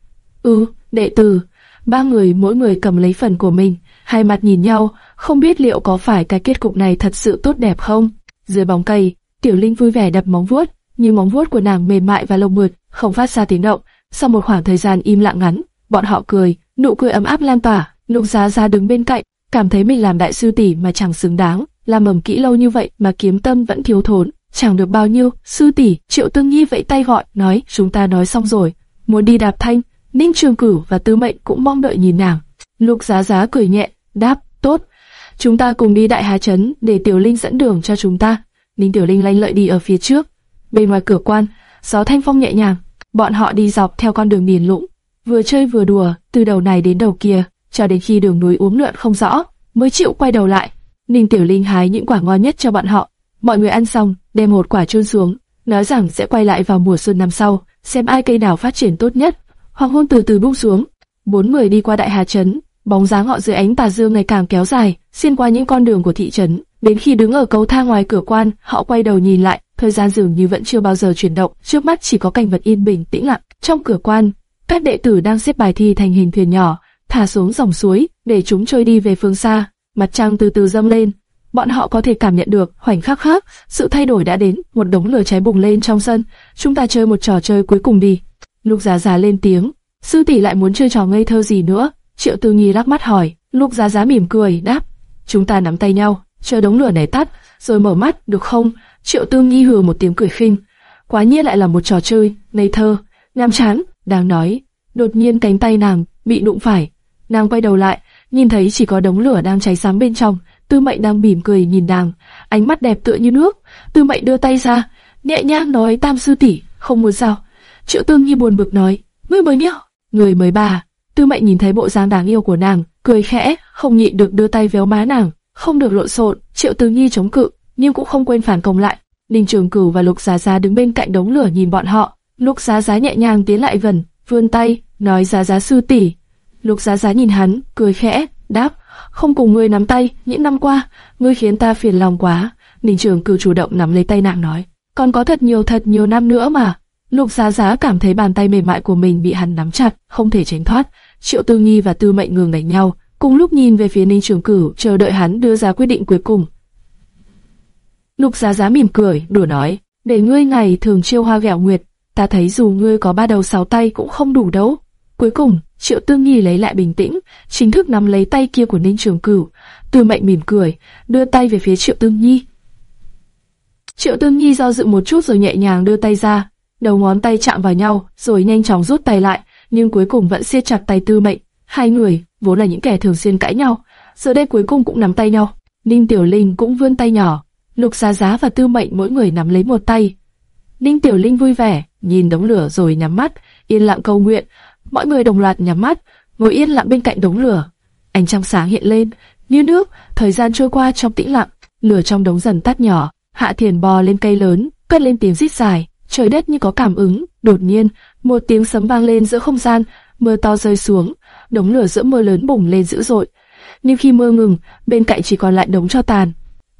Speaker 1: Ừ, đệ tử. Ba người mỗi người cầm lấy phần của mình, hai mặt nhìn nhau, không biết liệu có phải cái kết cục này thật sự tốt đẹp không. Dưới bóng cây, Tiểu Linh vui vẻ đập móng vuốt, nhưng móng vuốt của nàng mềm mại và lông mượt, không phát ra tiếng động. Sau một khoảng thời gian im lặng ngắn, bọn họ cười, nụ cười ấm áp lan tỏa. Lục Giá Giá đứng bên cạnh, cảm thấy mình làm đại sư tỷ mà chẳng xứng đáng, làm mầm kỹ lâu như vậy mà kiếm tâm vẫn thiếu thốn, chẳng được bao nhiêu. Sư tỷ, Triệu Tương Nhi vẫy tay gọi, nói, chúng ta nói xong rồi, muốn đi đạp thanh. Ninh Trường Cửu và Tư Mệnh cũng mong đợi nhìn nàng. Lục Giá Giá cười nhẹ, đáp, tốt, chúng ta cùng đi Đại Hà Trấn để Tiểu Linh dẫn đường cho chúng ta. Ninh Tiểu Linh lanh lợi đi ở phía trước, bên ngoài cửa quan, gió thanh phong nhẹ nhàng, bọn họ đi dọc theo con đường miền lũng, vừa chơi vừa đùa, từ đầu này đến đầu kia, cho đến khi đường núi uốn lượn không rõ, mới chịu quay đầu lại. Ninh Tiểu Linh hái những quả ngon nhất cho bọn họ. Mọi người ăn xong, đem một quả chôn xuống, nói rằng sẽ quay lại vào mùa xuân năm sau, xem ai cây nào phát triển tốt nhất. Hoàng hôn từ từ buông xuống, bốn người đi qua đại hà trấn, bóng dáng họ dưới ánh tà dương ngày càng kéo dài, xuyên qua những con đường của thị trấn. Đến khi đứng ở cầu thang ngoài cửa quan, họ quay đầu nhìn lại, thời gian dường như vẫn chưa bao giờ chuyển động, trước mắt chỉ có cảnh vật yên bình tĩnh lặng. Trong cửa quan, các đệ tử đang xếp bài thi thành hình thuyền nhỏ, thả xuống dòng suối, để chúng trôi đi về phương xa. Mặt trăng từ từ dâng lên, bọn họ có thể cảm nhận được khoảnh khắc khác, sự thay đổi đã đến, một đống lửa cháy bùng lên trong sân. Chúng ta chơi một trò chơi cuối cùng đi. Lục Giá Giá lên tiếng, sư tỷ lại muốn chơi trò ngây thơ gì nữa? Triệu Tư Nhi lắc mắt hỏi. Lục Giá Giá mỉm cười, đáp, chúng ta nắm tay nhau, chờ đống lửa này tắt, rồi mở mắt, được không? Triệu Tư Nhi hừ một tiếng cười khinh. Quá nhiên lại là một trò chơi, ngây thơ, nam chán, đang nói. Đột nhiên cánh tay nàng bị đụng phải, nàng quay đầu lại, nhìn thấy chỉ có đống lửa đang cháy sáng bên trong. Tư Mệnh đang mỉm cười nhìn nàng, ánh mắt đẹp tựa như nước. Tư Mệnh đưa tay ra, nhẹ nhàng nói Tam sư tỷ, không muốn sao? Triệu Tương Nhi buồn bực nói, ngươi mới nhớ, người mới bà. Tư Mệnh nhìn thấy bộ dáng đáng yêu của nàng, cười khẽ, không nhịn được đưa tay véo má nàng, không được lộn xộn. Triệu Tương Nhi chống cự, nhưng cũng không quên phản công lại. Ninh Trường Cửu và Lục Giá Giá đứng bên cạnh đống lửa nhìn bọn họ. Lục Giá Giá nhẹ nhàng tiến lại gần, vươn tay, nói Giá Giá sư tỷ. Lục Giá Giá nhìn hắn, cười khẽ, đáp, không cùng ngươi nắm tay, những năm qua, ngươi khiến ta phiền lòng quá. Ninh Trường Cửu chủ động nắm lấy tay nàng nói, còn có thật nhiều thật nhiều năm nữa mà. Lục Giá Giá cảm thấy bàn tay mềm mại của mình bị hắn nắm chặt, không thể tránh thoát. Triệu Tư Nhi và Tư Mệnh ngừng đánh nhau, cùng lúc nhìn về phía Ninh Trường Cửu, chờ đợi hắn đưa ra quyết định cuối cùng. Lục Giá Giá mỉm cười, đùa nói, để ngươi ngày thường chiêu hoa ghẹo nguyệt, ta thấy dù ngươi có ba đầu sáu tay cũng không đủ đâu. Cuối cùng, Triệu Tương Nhi lấy lại bình tĩnh, chính thức nắm lấy tay kia của Ninh Trường Cửu. Tư Mệnh mỉm cười, đưa tay về phía Triệu Tương Nhi. Triệu Tương Nhi do dự một chút rồi nhẹ nhàng đưa tay ra, đầu ngón tay chạm vào nhau, rồi nhanh chóng rút tay lại, nhưng cuối cùng vẫn siết chặt tay Tư Mệnh. Hai người vốn là những kẻ thường xuyên cãi nhau, giờ đây cuối cùng cũng nắm tay nhau. Ninh Tiểu Linh cũng vươn tay nhỏ, Lục Giá Giá và Tư Mệnh mỗi người nắm lấy một tay. Ninh Tiểu Linh vui vẻ, nhìn đống lửa rồi nhắm mắt, yên lặng cầu nguyện. Mọi người đồng loạt nhắm mắt, ngồi yên lặng bên cạnh đống lửa. Ánh trăng sáng hiện lên, như nước, thời gian trôi qua trong tĩnh lặng, lửa trong đống dần tắt nhỏ. Hạ Thiền bò lên cây lớn, cất lên tiếng rít dài, trời đất như có cảm ứng. Đột nhiên, một tiếng sấm vang lên giữa không gian, mưa to rơi xuống, đống lửa giữa mưa lớn bùng lên dữ dội. Nhưng khi mưa ngừng, bên cạnh chỉ còn lại đống cho tàn.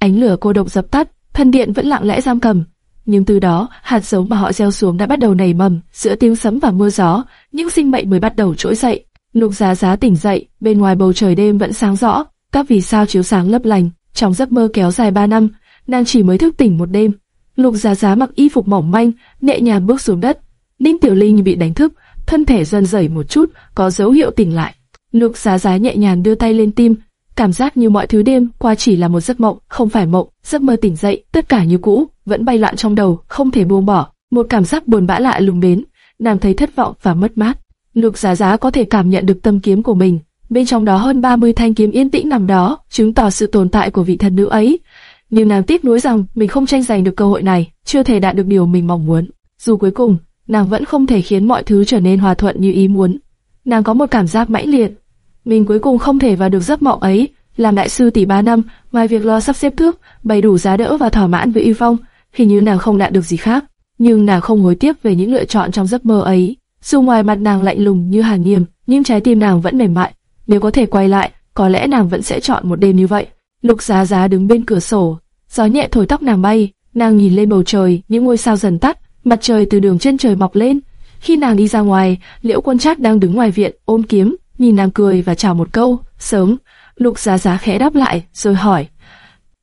Speaker 1: Ánh lửa cô độc dập tắt, thân điện vẫn lặng lẽ giam cầm. Nhưng từ đó, hạt giống mà họ gieo xuống đã bắt đầu nảy mầm, giữa tiếng sấm và mưa gió, những sinh mệnh mới bắt đầu trỗi dậy. Lục Giá Giá tỉnh dậy, bên ngoài bầu trời đêm vẫn sáng rõ, các vì sao chiếu sáng lấp lành. Trong giấc mơ kéo dài ba năm, nàng chỉ mới thức tỉnh một đêm. Lục Giá Giá mặc y phục mỏng manh, nhẹ nhàng bước xuống đất. Ninh Tiểu Linh bị đánh thức, thân thể dần rẩy một chút, có dấu hiệu tỉnh lại. Lục Giá Giá nhẹ nhàng đưa tay lên tim, cảm giác như mọi thứ đêm qua chỉ là một giấc mộng, không phải mộng. Giấc mơ tỉnh dậy, tất cả như cũ, vẫn bay loạn trong đầu, không thể buông bỏ. Một cảm giác buồn bã lạ lùng đến, nàng thấy thất vọng và mất mát. Lục Giá Giá có thể cảm nhận được tâm kiếm của mình, bên trong đó hơn 30 thanh kiếm yên tĩnh nằm đó, chứng tỏ sự tồn tại của vị thần nữ ấy. Nhưng nàng tiếc nuối rằng mình không tranh giành được cơ hội này, chưa thể đạt được điều mình mong muốn. Dù cuối cùng, nàng vẫn không thể khiến mọi thứ trở nên hòa thuận như ý muốn. Nàng có một cảm giác mãnh liệt, mình cuối cùng không thể vào được giấc mộng ấy. Làm đại sư tỷ ba năm, ngoài việc lo sắp xếp thước, bày đủ giá đỡ và thỏa mãn với Y Phong, hình như nàng không đạt được gì khác. Nhưng nàng không hối tiếc về những lựa chọn trong giấc mơ ấy. Dù ngoài mặt nàng lạnh lùng như hàn nghiêm, nhưng trái tim nàng vẫn mềm mại. Nếu có thể quay lại, có lẽ nàng vẫn sẽ chọn một đêm như vậy. Lục Giá Giá đứng bên cửa sổ, gió nhẹ thổi tóc nàng bay, nàng nhìn lên bầu trời, những ngôi sao dần tắt, mặt trời từ đường chân trời mọc lên. Khi nàng đi ra ngoài, Liễu Quân Trác đang đứng ngoài viện ôm kiếm, nhìn nàng cười và chào một câu, sớm. Lục Giá Giá khẽ đáp lại, rồi hỏi,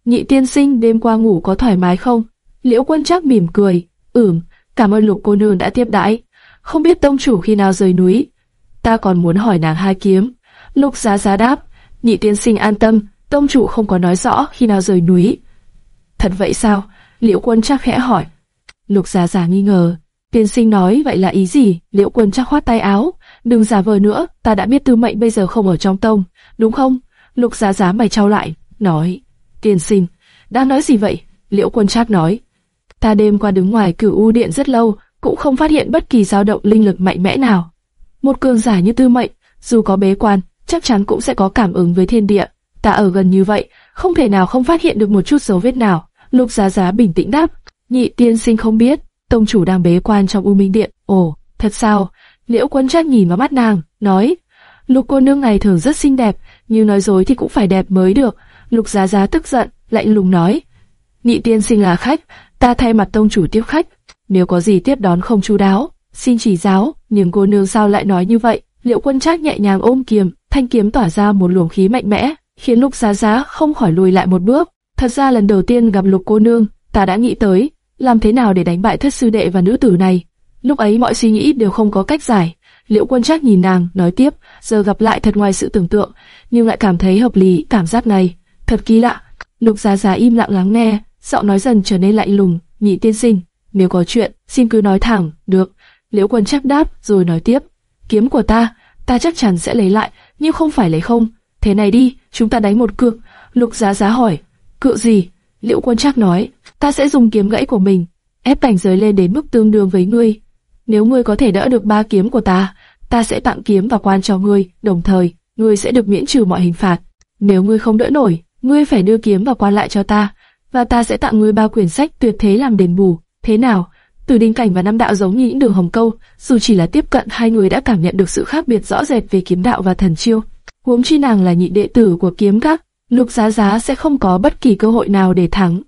Speaker 1: nhị tiên sinh đêm qua ngủ có thoải mái không? Liễu Quân Trác mỉm cười, ừm, cảm ơn Lục cô nương đã tiếp đãi. Không biết tông chủ khi nào rời núi, ta còn muốn hỏi nàng hai kiếm. Lục Giá Giá đáp, nhị tiên sinh an tâm, tông chủ không có nói rõ khi nào rời núi. Thật vậy sao? Liễu Quân Trác khẽ hỏi. Lục Giá Giá nghi ngờ, tiên sinh nói vậy là ý gì? Liễu Quân Trác khoát tay áo, đừng giả vờ nữa, ta đã biết tư mệnh bây giờ không ở trong tông, đúng không? Lục giá giá mày trao lại, nói, tiên sinh, đang nói gì vậy? Liễu quân trác nói, ta đêm qua đứng ngoài cửu u điện rất lâu, cũng không phát hiện bất kỳ dao động linh lực mạnh mẽ nào. Một cường giả như tư mệnh, dù có bế quan, chắc chắn cũng sẽ có cảm ứng với thiên địa. Ta ở gần như vậy, không thể nào không phát hiện được một chút dấu vết nào. Lục giá giá bình tĩnh đáp, nhị tiên sinh không biết, tông chủ đang bế quan trong u minh điện. Ồ, thật sao? Liễu quân trác nhìn vào mắt nàng, nói, lục cô nương này thường rất xinh đẹp, như nói dối thì cũng phải đẹp mới được. Lục giá giá tức giận, lạnh lùng nói, nhị tiên sinh là khách, ta thay mặt tông chủ tiếp khách, nếu có gì tiếp đón không chú đáo, xin chỉ giáo, nhưng cô nương sao lại nói như vậy? Liễu quân trác nhẹ nhàng ôm kiếm, thanh kiếm tỏa ra một luồng khí mạnh mẽ, khiến lục giá giá không khỏi lùi lại một bước. Thật ra lần đầu tiên gặp lục cô nương, ta đã nghĩ tới, làm thế nào để đánh bại thất sư đệ và nữ tử này. Lúc ấy mọi suy nghĩ đều không có cách giải. Liễu Quân Trác nhìn nàng, nói tiếp, giờ gặp lại thật ngoài sự tưởng tượng, nhưng lại cảm thấy hợp lý, cảm giác này thật kỳ lạ. Lục Giá Giá im lặng lắng nghe, giọng nói dần trở nên lạnh lùng, "Nhị tiên sinh, nếu có chuyện, xin cứ nói thẳng." "Được." Liễu Quân Trác đáp, rồi nói tiếp, "Kiếm của ta, ta chắc chắn sẽ lấy lại, nhưng không phải lấy không. Thế này đi, chúng ta đánh một cược." Lục Giá Giá hỏi, "Cược gì?" Liễu Quân Trác nói, "Ta sẽ dùng kiếm gãy của mình, ép cảnh giới lên đến mức tương đương với ngươi. Nếu ngươi có thể đỡ được ba kiếm của ta, ta sẽ tặng kiếm và quan cho ngươi, đồng thời, ngươi sẽ được miễn trừ mọi hình phạt. Nếu ngươi không đỡ nổi, ngươi phải đưa kiếm và quan lại cho ta, và ta sẽ tặng ngươi ba quyển sách tuyệt thế làm đền bù. Thế nào? Từ đinh cảnh và năm đạo giống như những đường hồng câu, dù chỉ là tiếp cận hai người đã cảm nhận được sự khác biệt rõ rệt về kiếm đạo và thần chiêu. Huống chi nàng là nhị đệ tử của kiếm các, lục giá giá sẽ không có bất kỳ cơ hội nào để thắng.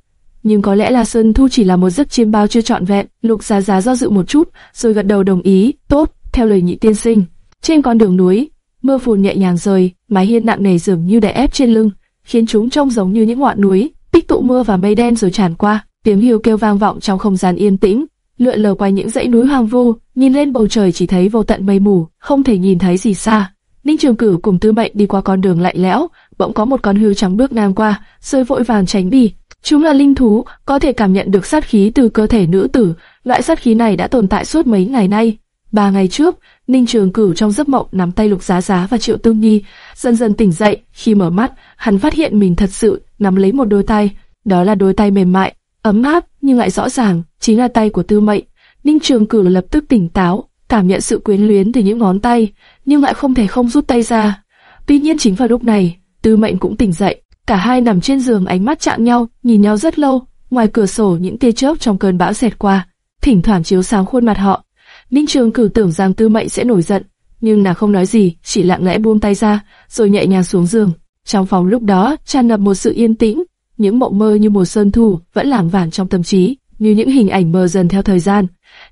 Speaker 1: Nhưng có lẽ là Sơn Thu chỉ là một giấc chiêm bao chưa trọn vẹn. Lục giá giá do dự một chút, rồi gật đầu đồng ý. Tốt, theo lời nhị tiên sinh. Trên con đường núi, mưa phùn nhẹ nhàng rơi, mái hiên nặng nề dường như đè ép trên lưng, khiến chúng trông giống như những ngọn núi, tích tụ mưa và mây đen rồi tràn qua. Tiếng hiu kêu vang vọng trong không gian yên tĩnh, lượn lờ qua những dãy núi hoang vu, nhìn lên bầu trời chỉ thấy vô tận mây mù, không thể nhìn thấy gì xa. Ninh Trường Cửu cùng Tư Mệnh đi qua con đường lạnh lẽo, bỗng có một con hươu trắng bước ngang qua, rơi vội vàng tránh đi. Chúng là linh thú, có thể cảm nhận được sát khí từ cơ thể nữ tử. Loại sát khí này đã tồn tại suốt mấy ngày nay. Ba ngày trước, Ninh Trường Cửu trong giấc mộng nắm tay Lục Giá Giá và Triệu Tương Nhi, dần dần tỉnh dậy. Khi mở mắt, hắn phát hiện mình thật sự nắm lấy một đôi tay. Đó là đôi tay mềm mại, ấm áp nhưng lại rõ ràng chính là tay của Tư Mệnh. Ninh Trường Cửu lập tức tỉnh táo, cảm nhận sự quyến luyến từ những ngón tay, nhưng lại không thể không rút tay ra. Tuy nhiên chính vào lúc này, Tư Mệnh cũng tỉnh dậy. Cả hai nằm trên giường ánh mắt chạm nhau, nhìn nhau rất lâu. Ngoài cửa sổ những tia chớp trong cơn bão xẹt qua, thỉnh thoảng chiếu sáng khuôn mặt họ. Ninh Trường Cửu tưởng rằng Tư Mệnh sẽ nổi giận, nhưng nàng không nói gì, chỉ lặng lẽ buông tay ra, rồi nhẹ nhàng xuống giường. Trong phòng lúc đó tràn ngập một sự yên tĩnh, những mộng mơ như mùa sơn thu vẫn lảng vảng trong tâm trí, như những hình ảnh mờ dần theo thời gian.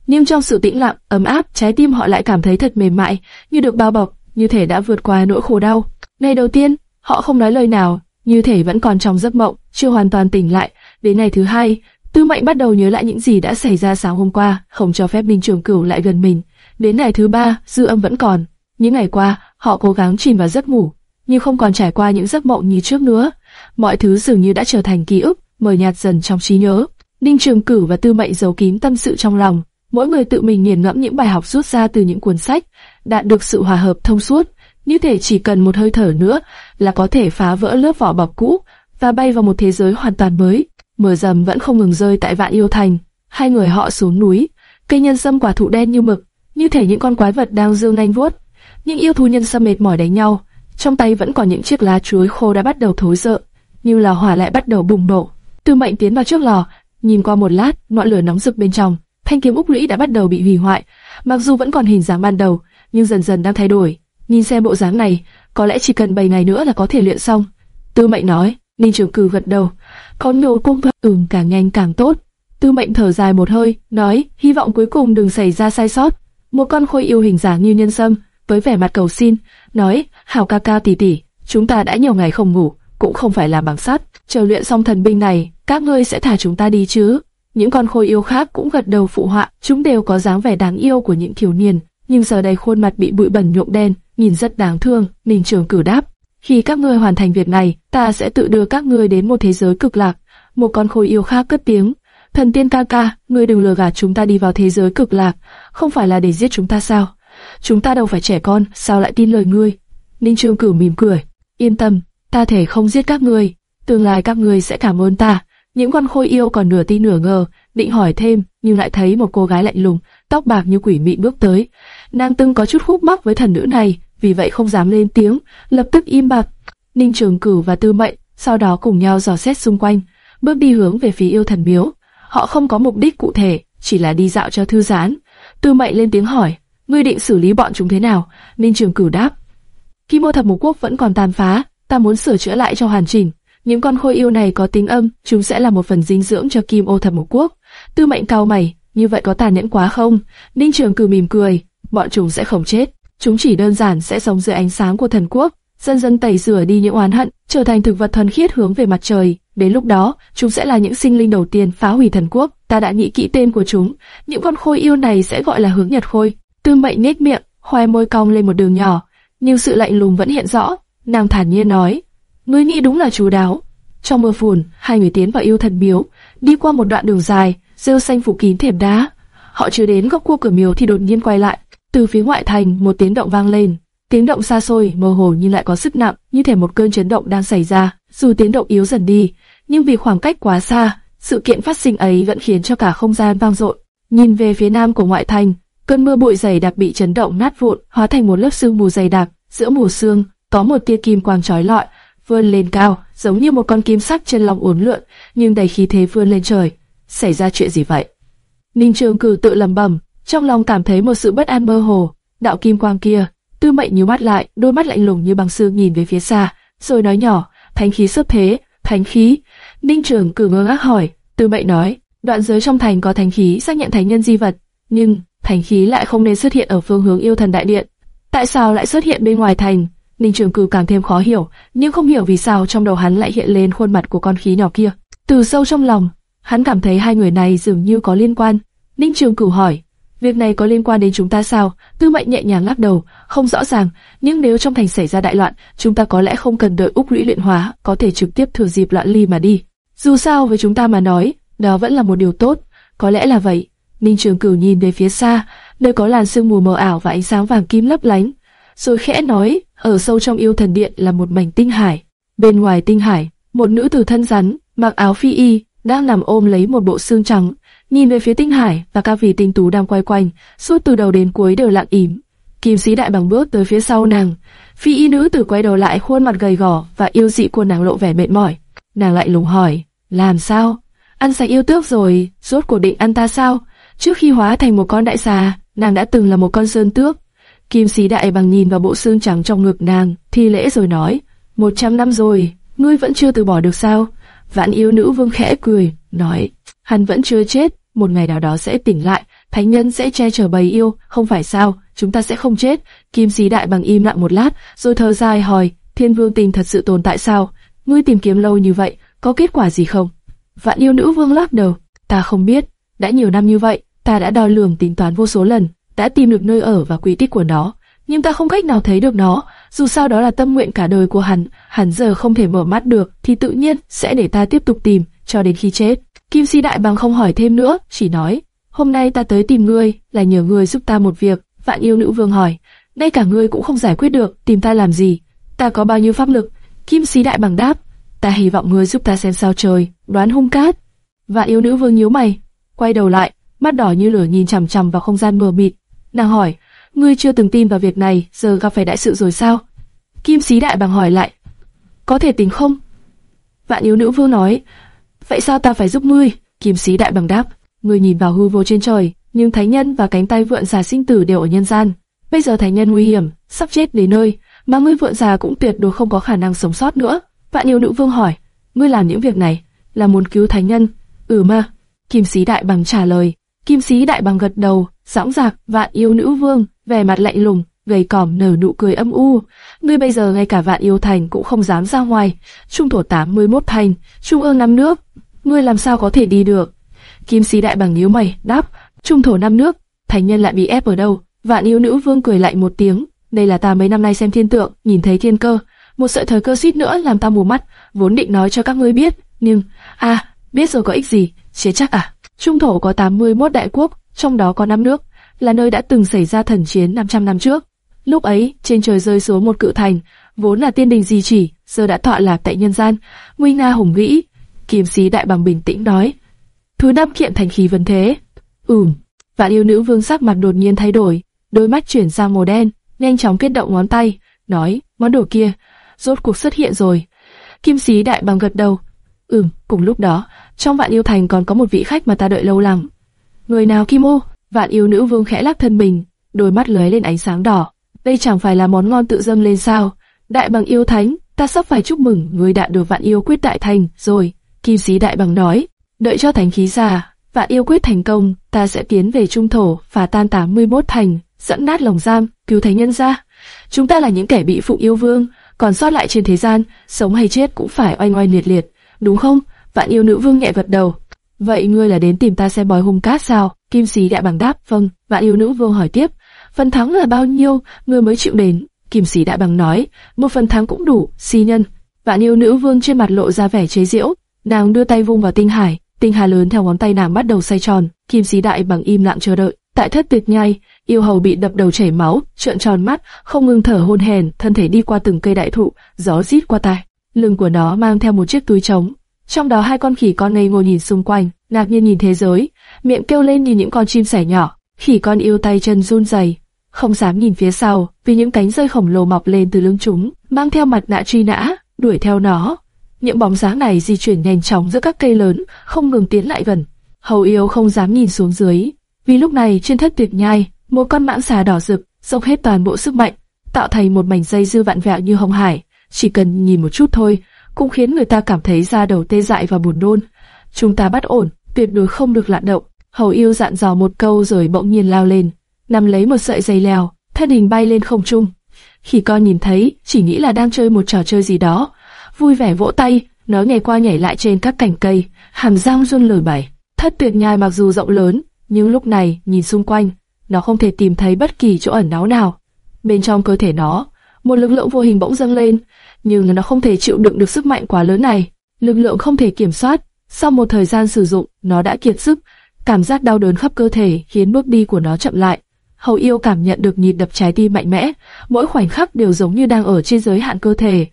Speaker 1: Nhưng trong sự tĩnh lặng, ấm áp, trái tim họ lại cảm thấy thật mềm mại, như được bao bọc, như thể đã vượt qua nỗi khổ đau. Ngày đầu tiên, họ không nói lời nào, như thể vẫn còn trong giấc mộng, chưa hoàn toàn tỉnh lại. Đến ngày thứ hai, Tư Mệnh bắt đầu nhớ lại những gì đã xảy ra sáng hôm qua, không cho phép Minh Trường Cửu lại gần mình. Đến ngày thứ ba, dư âm vẫn còn. Những ngày qua, họ cố gắng chìm vào giấc ngủ, nhưng không còn trải qua những giấc mộng như trước nữa. Mọi thứ dường như đã trở thành ký ức, mờ nhạt dần trong trí nhớ. Ninh Trường Cửu và Tư Mệnh giấu kín tâm sự trong lòng, mỗi người tự mình nghiền ngẫm những bài học rút ra từ những cuốn sách, đạt được sự hòa hợp thông suốt. Như thể chỉ cần một hơi thở nữa là có thể phá vỡ lớp vỏ bọc cũ và bay vào một thế giới hoàn toàn mới. Mưa dầm vẫn không ngừng rơi tại Vạn Yêu Thành. Hai người họ xuống núi, cây nhân sâm quả thụ đen như mực, như thể những con quái vật đang dương nanh vuốt. Những yêu thú nhân sâm mệt mỏi đánh nhau, trong tay vẫn còn những chiếc lá chuối khô đã bắt đầu thối rợ, như là hỏa lại bắt đầu bùng nổ. Tư Mệnh tiến vào trước lò, nhìn qua một lát, ngọn lửa nóng rực bên trong, thanh kiếm úc lũy đã bắt đầu bị hủy hoại, mặc dù vẫn còn hình dáng ban đầu, nhưng dần dần đang thay đổi. Nhìn xem bộ dáng này, có lẽ chỉ cần 7 ngày nữa là có thể luyện xong. Tư Mệnh nói, Ninh Trường Cử gật đầu, con nô cung ừm càng nhanh càng tốt. Tư Mệnh thở dài một hơi, nói, hy vọng cuối cùng đừng xảy ra sai sót. Một con khôi yêu hình dáng như nhân sâm, với vẻ mặt cầu xin, nói, hảo ca ca tỷ tỷ, chúng ta đã nhiều ngày không ngủ, cũng không phải làm bằng sắt, chờ luyện xong thần binh này, các ngươi sẽ thả chúng ta đi chứ? Những con khôi yêu khác cũng gật đầu phụ họa, chúng đều có dáng vẻ đáng yêu của những thiếu niên, nhưng giờ đây khuôn mặt bị bụi bẩn nhuộm đen, nhìn rất đáng thương. Ninh Trường Cử đáp, khi các ngươi hoàn thành việc này, ta sẽ tự đưa các ngươi đến một thế giới cực lạc. Một con khôi yêu khác cất tiếng, thần tiên ca ca, ngươi đừng lừa gạt chúng ta đi vào thế giới cực lạc, không phải là để giết chúng ta sao? Chúng ta đâu phải trẻ con, sao lại tin lời ngươi? Ninh Trường Cử mỉm cười, yên tâm, ta thể không giết các ngươi, tương lai các ngươi sẽ cảm ơn ta. Những con khôi yêu còn nửa tin nửa ngờ, định hỏi thêm, nhưng lại thấy một cô gái lạnh lùng, tóc bạc như quỷ mị bước tới. Nàng từng có chút khúc mắc với thần nữ này, vì vậy không dám lên tiếng, lập tức im bặt. Ninh Trường Cửu và Tư Mệnh sau đó cùng nhau dò xét xung quanh, bước đi hướng về phía yêu thần miếu. Họ không có mục đích cụ thể, chỉ là đi dạo cho thư giãn. Tư Mệnh lên tiếng hỏi, ngươi định xử lý bọn chúng thế nào? Ninh Trường Cửu đáp, Kim Mô Thập Mục Quốc vẫn còn tàn phá, ta muốn sửa chữa lại cho hoàn chỉnh. Những con khôi yêu này có tính âm, chúng sẽ là một phần dinh dưỡng cho Kim Ô Thập Mục Quốc. Tư Mệnh cao mày, như vậy có tàn nhẫn quá không? Ninh Trường Cử mỉm cười, bọn chúng sẽ không chết, chúng chỉ đơn giản sẽ sống dưới ánh sáng của thần quốc, dần dần tẩy rửa đi những oán hận, trở thành thực vật thuần khiết hướng về mặt trời. Đến lúc đó, chúng sẽ là những sinh linh đầu tiên phá hủy thần quốc. Ta đã nghĩ kỹ tên của chúng, những con khôi yêu này sẽ gọi là hướng nhật khôi. Tư mệnh nết miệng, khoai môi cong lên một đường nhỏ, nhưng sự lạnh lùng vẫn hiện rõ. Nàng thản nhiên nói, ngươi nghĩ đúng là chú đáo. Trong mưa phùn, hai người tiến vào yêu thần miếu, đi qua một đoạn đường dài, rêu xanh phủ kín thềm đá. Họ chưa đến góc cua cửa miếu thì đột nhiên quay lại. Từ phía ngoại thành, một tiếng động vang lên. Tiếng động xa xôi, mơ hồ nhưng lại có sức nặng, như thể một cơn chấn động đang xảy ra. Dù tiếng động yếu dần đi, nhưng vì khoảng cách quá xa, sự kiện phát sinh ấy vẫn khiến cho cả không gian vang dội. Nhìn về phía nam của ngoại thành, cơn mưa bụi dày đặc bị chấn động nát vụn, hóa thành một lớp sương mù dày đặc. Giữa mù sương, có một tia kim quang chói lọi, vươn lên cao, giống như một con kim sắc trên lòng uốn lượn, nhưng đầy khí thế vươn lên trời. Xảy ra chuyện gì vậy? Ninh Trường Cử tự lẩm bẩm, trong lòng cảm thấy một sự bất an mơ hồ. Đạo kim quang kia, Tư Mệnh nhíu mắt lại, đôi mắt lạnh lùng như băng xương nhìn về phía xa, rồi nói nhỏ, thánh khí xuất thế, thánh khí. Ninh Trường Cử ngơ ngác hỏi, Tư Mệnh nói, đoạn giới trong thành có thánh khí xác nhận thánh nhân di vật, nhưng thánh khí lại không nên xuất hiện ở phương hướng yêu thần đại điện. Tại sao lại xuất hiện bên ngoài thành? Ninh Trường Cử càng thêm khó hiểu, nhưng không hiểu vì sao trong đầu hắn lại hiện lên khuôn mặt của con khí nhỏ kia. Từ sâu trong lòng, hắn cảm thấy hai người này dường như có liên quan. Ninh Trường Cử hỏi, việc này có liên quan đến chúng ta sao? Tư Mệnh nhẹ nhàng lắc đầu, không rõ ràng, nhưng nếu trong thành xảy ra đại loạn, chúng ta có lẽ không cần đợi Úc Lũy luyện hóa, có thể trực tiếp thừa dịp loạn ly mà đi. Dù sao với chúng ta mà nói, đó vẫn là một điều tốt, có lẽ là vậy. Ninh Trường Cửu nhìn về phía xa, nơi có làn sương mù mờ ảo và ánh sáng vàng kim lấp lánh, rồi khẽ nói, ở sâu trong yêu thần điện là một mảnh tinh hải. Bên ngoài tinh hải, một nữ tử thân rắn, mặc áo phi y, đang nằm ôm lấy một bộ xương trắng, nhìn về phía tinh hải và các vị tinh tú đang quay quanh, suốt từ đầu đến cuối đều lặng im. Kim sĩ đại bằng bước tới phía sau nàng, phi y nữ tử quay đầu lại khuôn mặt gầy gò và yêu dị của nàng lộ vẻ mệt mỏi. Nàng lại lùng hỏi, làm sao? Ăn sạch yêu tước rồi, rốt cuộc định ăn ta sao? Trước khi hóa thành một con đại xà, nàng đã từng là một con sơn tước. Kim sĩ đại bằng nhìn vào bộ xương trắng trong ngực nàng, thi lễ rồi nói, một trăm năm rồi, ngươi vẫn chưa từ bỏ được sao? Vạn yêu nữ vương khẽ cười, nói, hắn vẫn chưa chết, một ngày nào đó sẽ tỉnh lại, thánh nhân sẽ che chở bầy yêu, không phải sao, chúng ta sẽ không chết. Kim sĩ đại bằng im lặng một lát, rồi thở dài hỏi, thiên vương tình thật sự tồn tại sao? Ngươi tìm kiếm lâu như vậy, có kết quả gì không? Vạn yêu nữ vương lắc đầu, ta không biết, đã nhiều năm như vậy, ta đã đo lường tính toán vô số lần, đã tìm được nơi ở và quy tích của nó, nhưng ta không cách nào thấy được nó. Dù sao đó là tâm nguyện cả đời của hắn, hắn giờ không thể mở mắt được, thì tự nhiên sẽ để ta tiếp tục tìm cho đến khi chết. Kim Si Đại Bằng không hỏi thêm nữa, chỉ nói, hôm nay ta tới tìm ngươi là nhờ ngươi giúp ta một việc. Vạn yêu nữ vương hỏi, ngay cả ngươi cũng không giải quyết được, tìm ta làm gì? Ta có bao nhiêu pháp lực? Kim Si Đại Bằng đáp, ta hy vọng ngươi giúp ta xem sao trời, đoán hung cát. Vạn yêu nữ vương nhíu mày, quay đầu lại, mắt đỏ như lửa nhìn chằm chằm vào không gian mờ mịt. Nàng hỏi, ngươi chưa từng tin vào việc này, giờ gặp phải đại sự rồi sao? Kim sĩ đại bằng hỏi lại, có thể tính không? Vạn yêu nữ vương nói, vậy sao ta phải giúp ngươi? Kim sĩ đại bằng đáp, ngươi nhìn vào hư vô trên trời, nhưng thánh nhân và cánh tay vượn già sinh tử đều ở nhân gian. Bây giờ thánh nhân nguy hiểm, sắp chết đến nơi, mà ngươi vượn già cũng tuyệt đối không có khả năng sống sót nữa. Vạn yêu nữ vương hỏi, ngươi làm những việc này là muốn cứu thánh nhân? Ừ mà. Kim sĩ đại bằng trả lời. Kim sĩ đại bằng gật đầu, dõng dạc, vạn yêu nữ vương, vẻ mặt lạnh lùng, gầy còm nở nụ cười âm u. Ngươi bây giờ ngay cả vạn yêu thành cũng không dám ra ngoài. Trung thổ 81 thành, trung ương năm nước, ngươi làm sao có thể đi được? Kim sĩ đại bằng nhíu mày, đáp, trung thổ năm nước, thành nhân lại bị ép ở đâu? Vạn yêu nữ vương cười lạnh một tiếng, đây là ta mấy năm nay xem thiên tượng, nhìn thấy thiên cơ, một sợi thời cơ suýt nữa làm ta mù mắt, vốn định nói cho các ngươi biết, nhưng, à, biết rồi có ích gì, chế chắc à? Trung thổ có 81 đại quốc, trong đó có năm nước, là nơi đã từng xảy ra thần chiến 500 năm trước. Lúc ấy, trên trời rơi xuống một cự thành, vốn là tiên đình di chỉ, giờ đã tọa lạc tại nhân gian. Nguy nga hùng vĩ, Kim sĩ đại bằng bình tĩnh nói. Thứ năm kiện thành khí vấn thế. Ừm, vạn yêu nữ vương sắc mặt đột nhiên thay đổi, đôi mắt chuyển sang màu đen, nhanh chóng kết động ngón tay, nói, món đồ kia, rốt cuộc xuất hiện rồi. Kim sĩ đại bằng gật đầu. Ừm, cùng lúc đó, trong vạn yêu thành còn có một vị khách mà ta đợi lâu lắm. Người nào Kim ô? Vạn yêu nữ vương khẽ lắc thân mình, đôi mắt lóe lên ánh sáng đỏ. Đây chẳng phải là món ngon tự dâng lên sao? Đại bằng yêu thánh, ta sắp phải chúc mừng người đã được vạn yêu quyết đại thành rồi. Kim sĩ đại bằng nói, đợi cho thánh khí ra, và yêu quyết thành công, ta sẽ tiến về trung thổ, và tan 81 thành, dẫn nát lồng giam, cứu thánh nhân ra. Chúng ta là những kẻ bị phụ yêu vương, còn sót lại trên thế gian, sống hay chết cũng phải oanh oanh liệt liệt, đúng không? Vạn yêu nữ vương nhẹ gật đầu. Vậy ngươi là đến tìm ta xem bói hung cát sao? Kim sĩ đại bằng đáp, vâng. Vạn yêu nữ vương hỏi tiếp, phần thắng là bao nhiêu, ngươi mới chịu đến? Kim sĩ đại bằng nói, một phần thắng cũng đủ, si nhân. Vạn yêu nữ vương trên mặt lộ ra vẻ chế giễu, nàng đưa tay vung vào tinh hải, tinh hà lớn theo ngón tay nàng bắt đầu xoay tròn. Kim sĩ đại bằng im lặng chờ đợi. Tại thất tuyệt nhai, yêu hầu bị đập đầu chảy máu, trợn tròn mắt, không ngừng thở hôn hển, thân thể đi qua từng cây đại thụ, gió rít qua tai. Lưng của nó mang theo một chiếc túi trống, trong đó hai con khỉ con ngây ngô nhìn xung quanh, ngạc nhiên nhìn thế giới, miệng kêu lên như những con chim sẻ nhỏ. Khỉ con yêu tay chân run rẩy, không dám nhìn phía sau, vì những cánh rơi khổng lồ mọc lên từ lưng chúng, mang theo mặt nạ truy nã, đuổi theo nó. Những bóng dáng này di chuyển nhanh chóng giữa các cây lớn, không ngừng tiến lại gần. Hầu yêu không dám nhìn xuống dưới, vì lúc này trên thất tuyệt nhai, một con mãng xà đỏ rực, dốc hết toàn bộ sức mạnh, tạo thành một mảnh dây dưa vạn vẹo như hồng hải. Chỉ cần nhìn một chút thôi, cũng khiến người ta cảm thấy da đầu tê dại và buồn nôn. Chúng ta bắt ổn, tuyệt đối không được lạn động. Hầu yêu dặn dò một câu rồi bỗng nhiên lao lên, nằm lấy một sợi dây leo, thân hình bay lên không trung. Khi con nhìn thấy, chỉ nghĩ là đang chơi một trò chơi gì đó, vui vẻ vỗ tay, nó nhảy qua nhảy lại trên các cành cây, hàm răng run lẩy bẩy. Thất tuyệt nhai mặc dù rộng lớn, nhưng lúc này nhìn xung quanh, nó không thể tìm thấy bất kỳ chỗ ẩn náu nào. Bên trong cơ thể nó, một lực lượng vô hình bỗng dâng lên, nhưng nó không thể chịu đựng được sức mạnh quá lớn này. Lực lượng không thể kiểm soát, sau một thời gian sử dụng, nó đã kiệt sức, cảm giác đau đớn khắp cơ thể khiến bước đi của nó chậm lại. Hầu yêu cảm nhận được nhịp đập trái tim mạnh mẽ, mỗi khoảnh khắc đều giống như đang ở trên giới hạn cơ thể.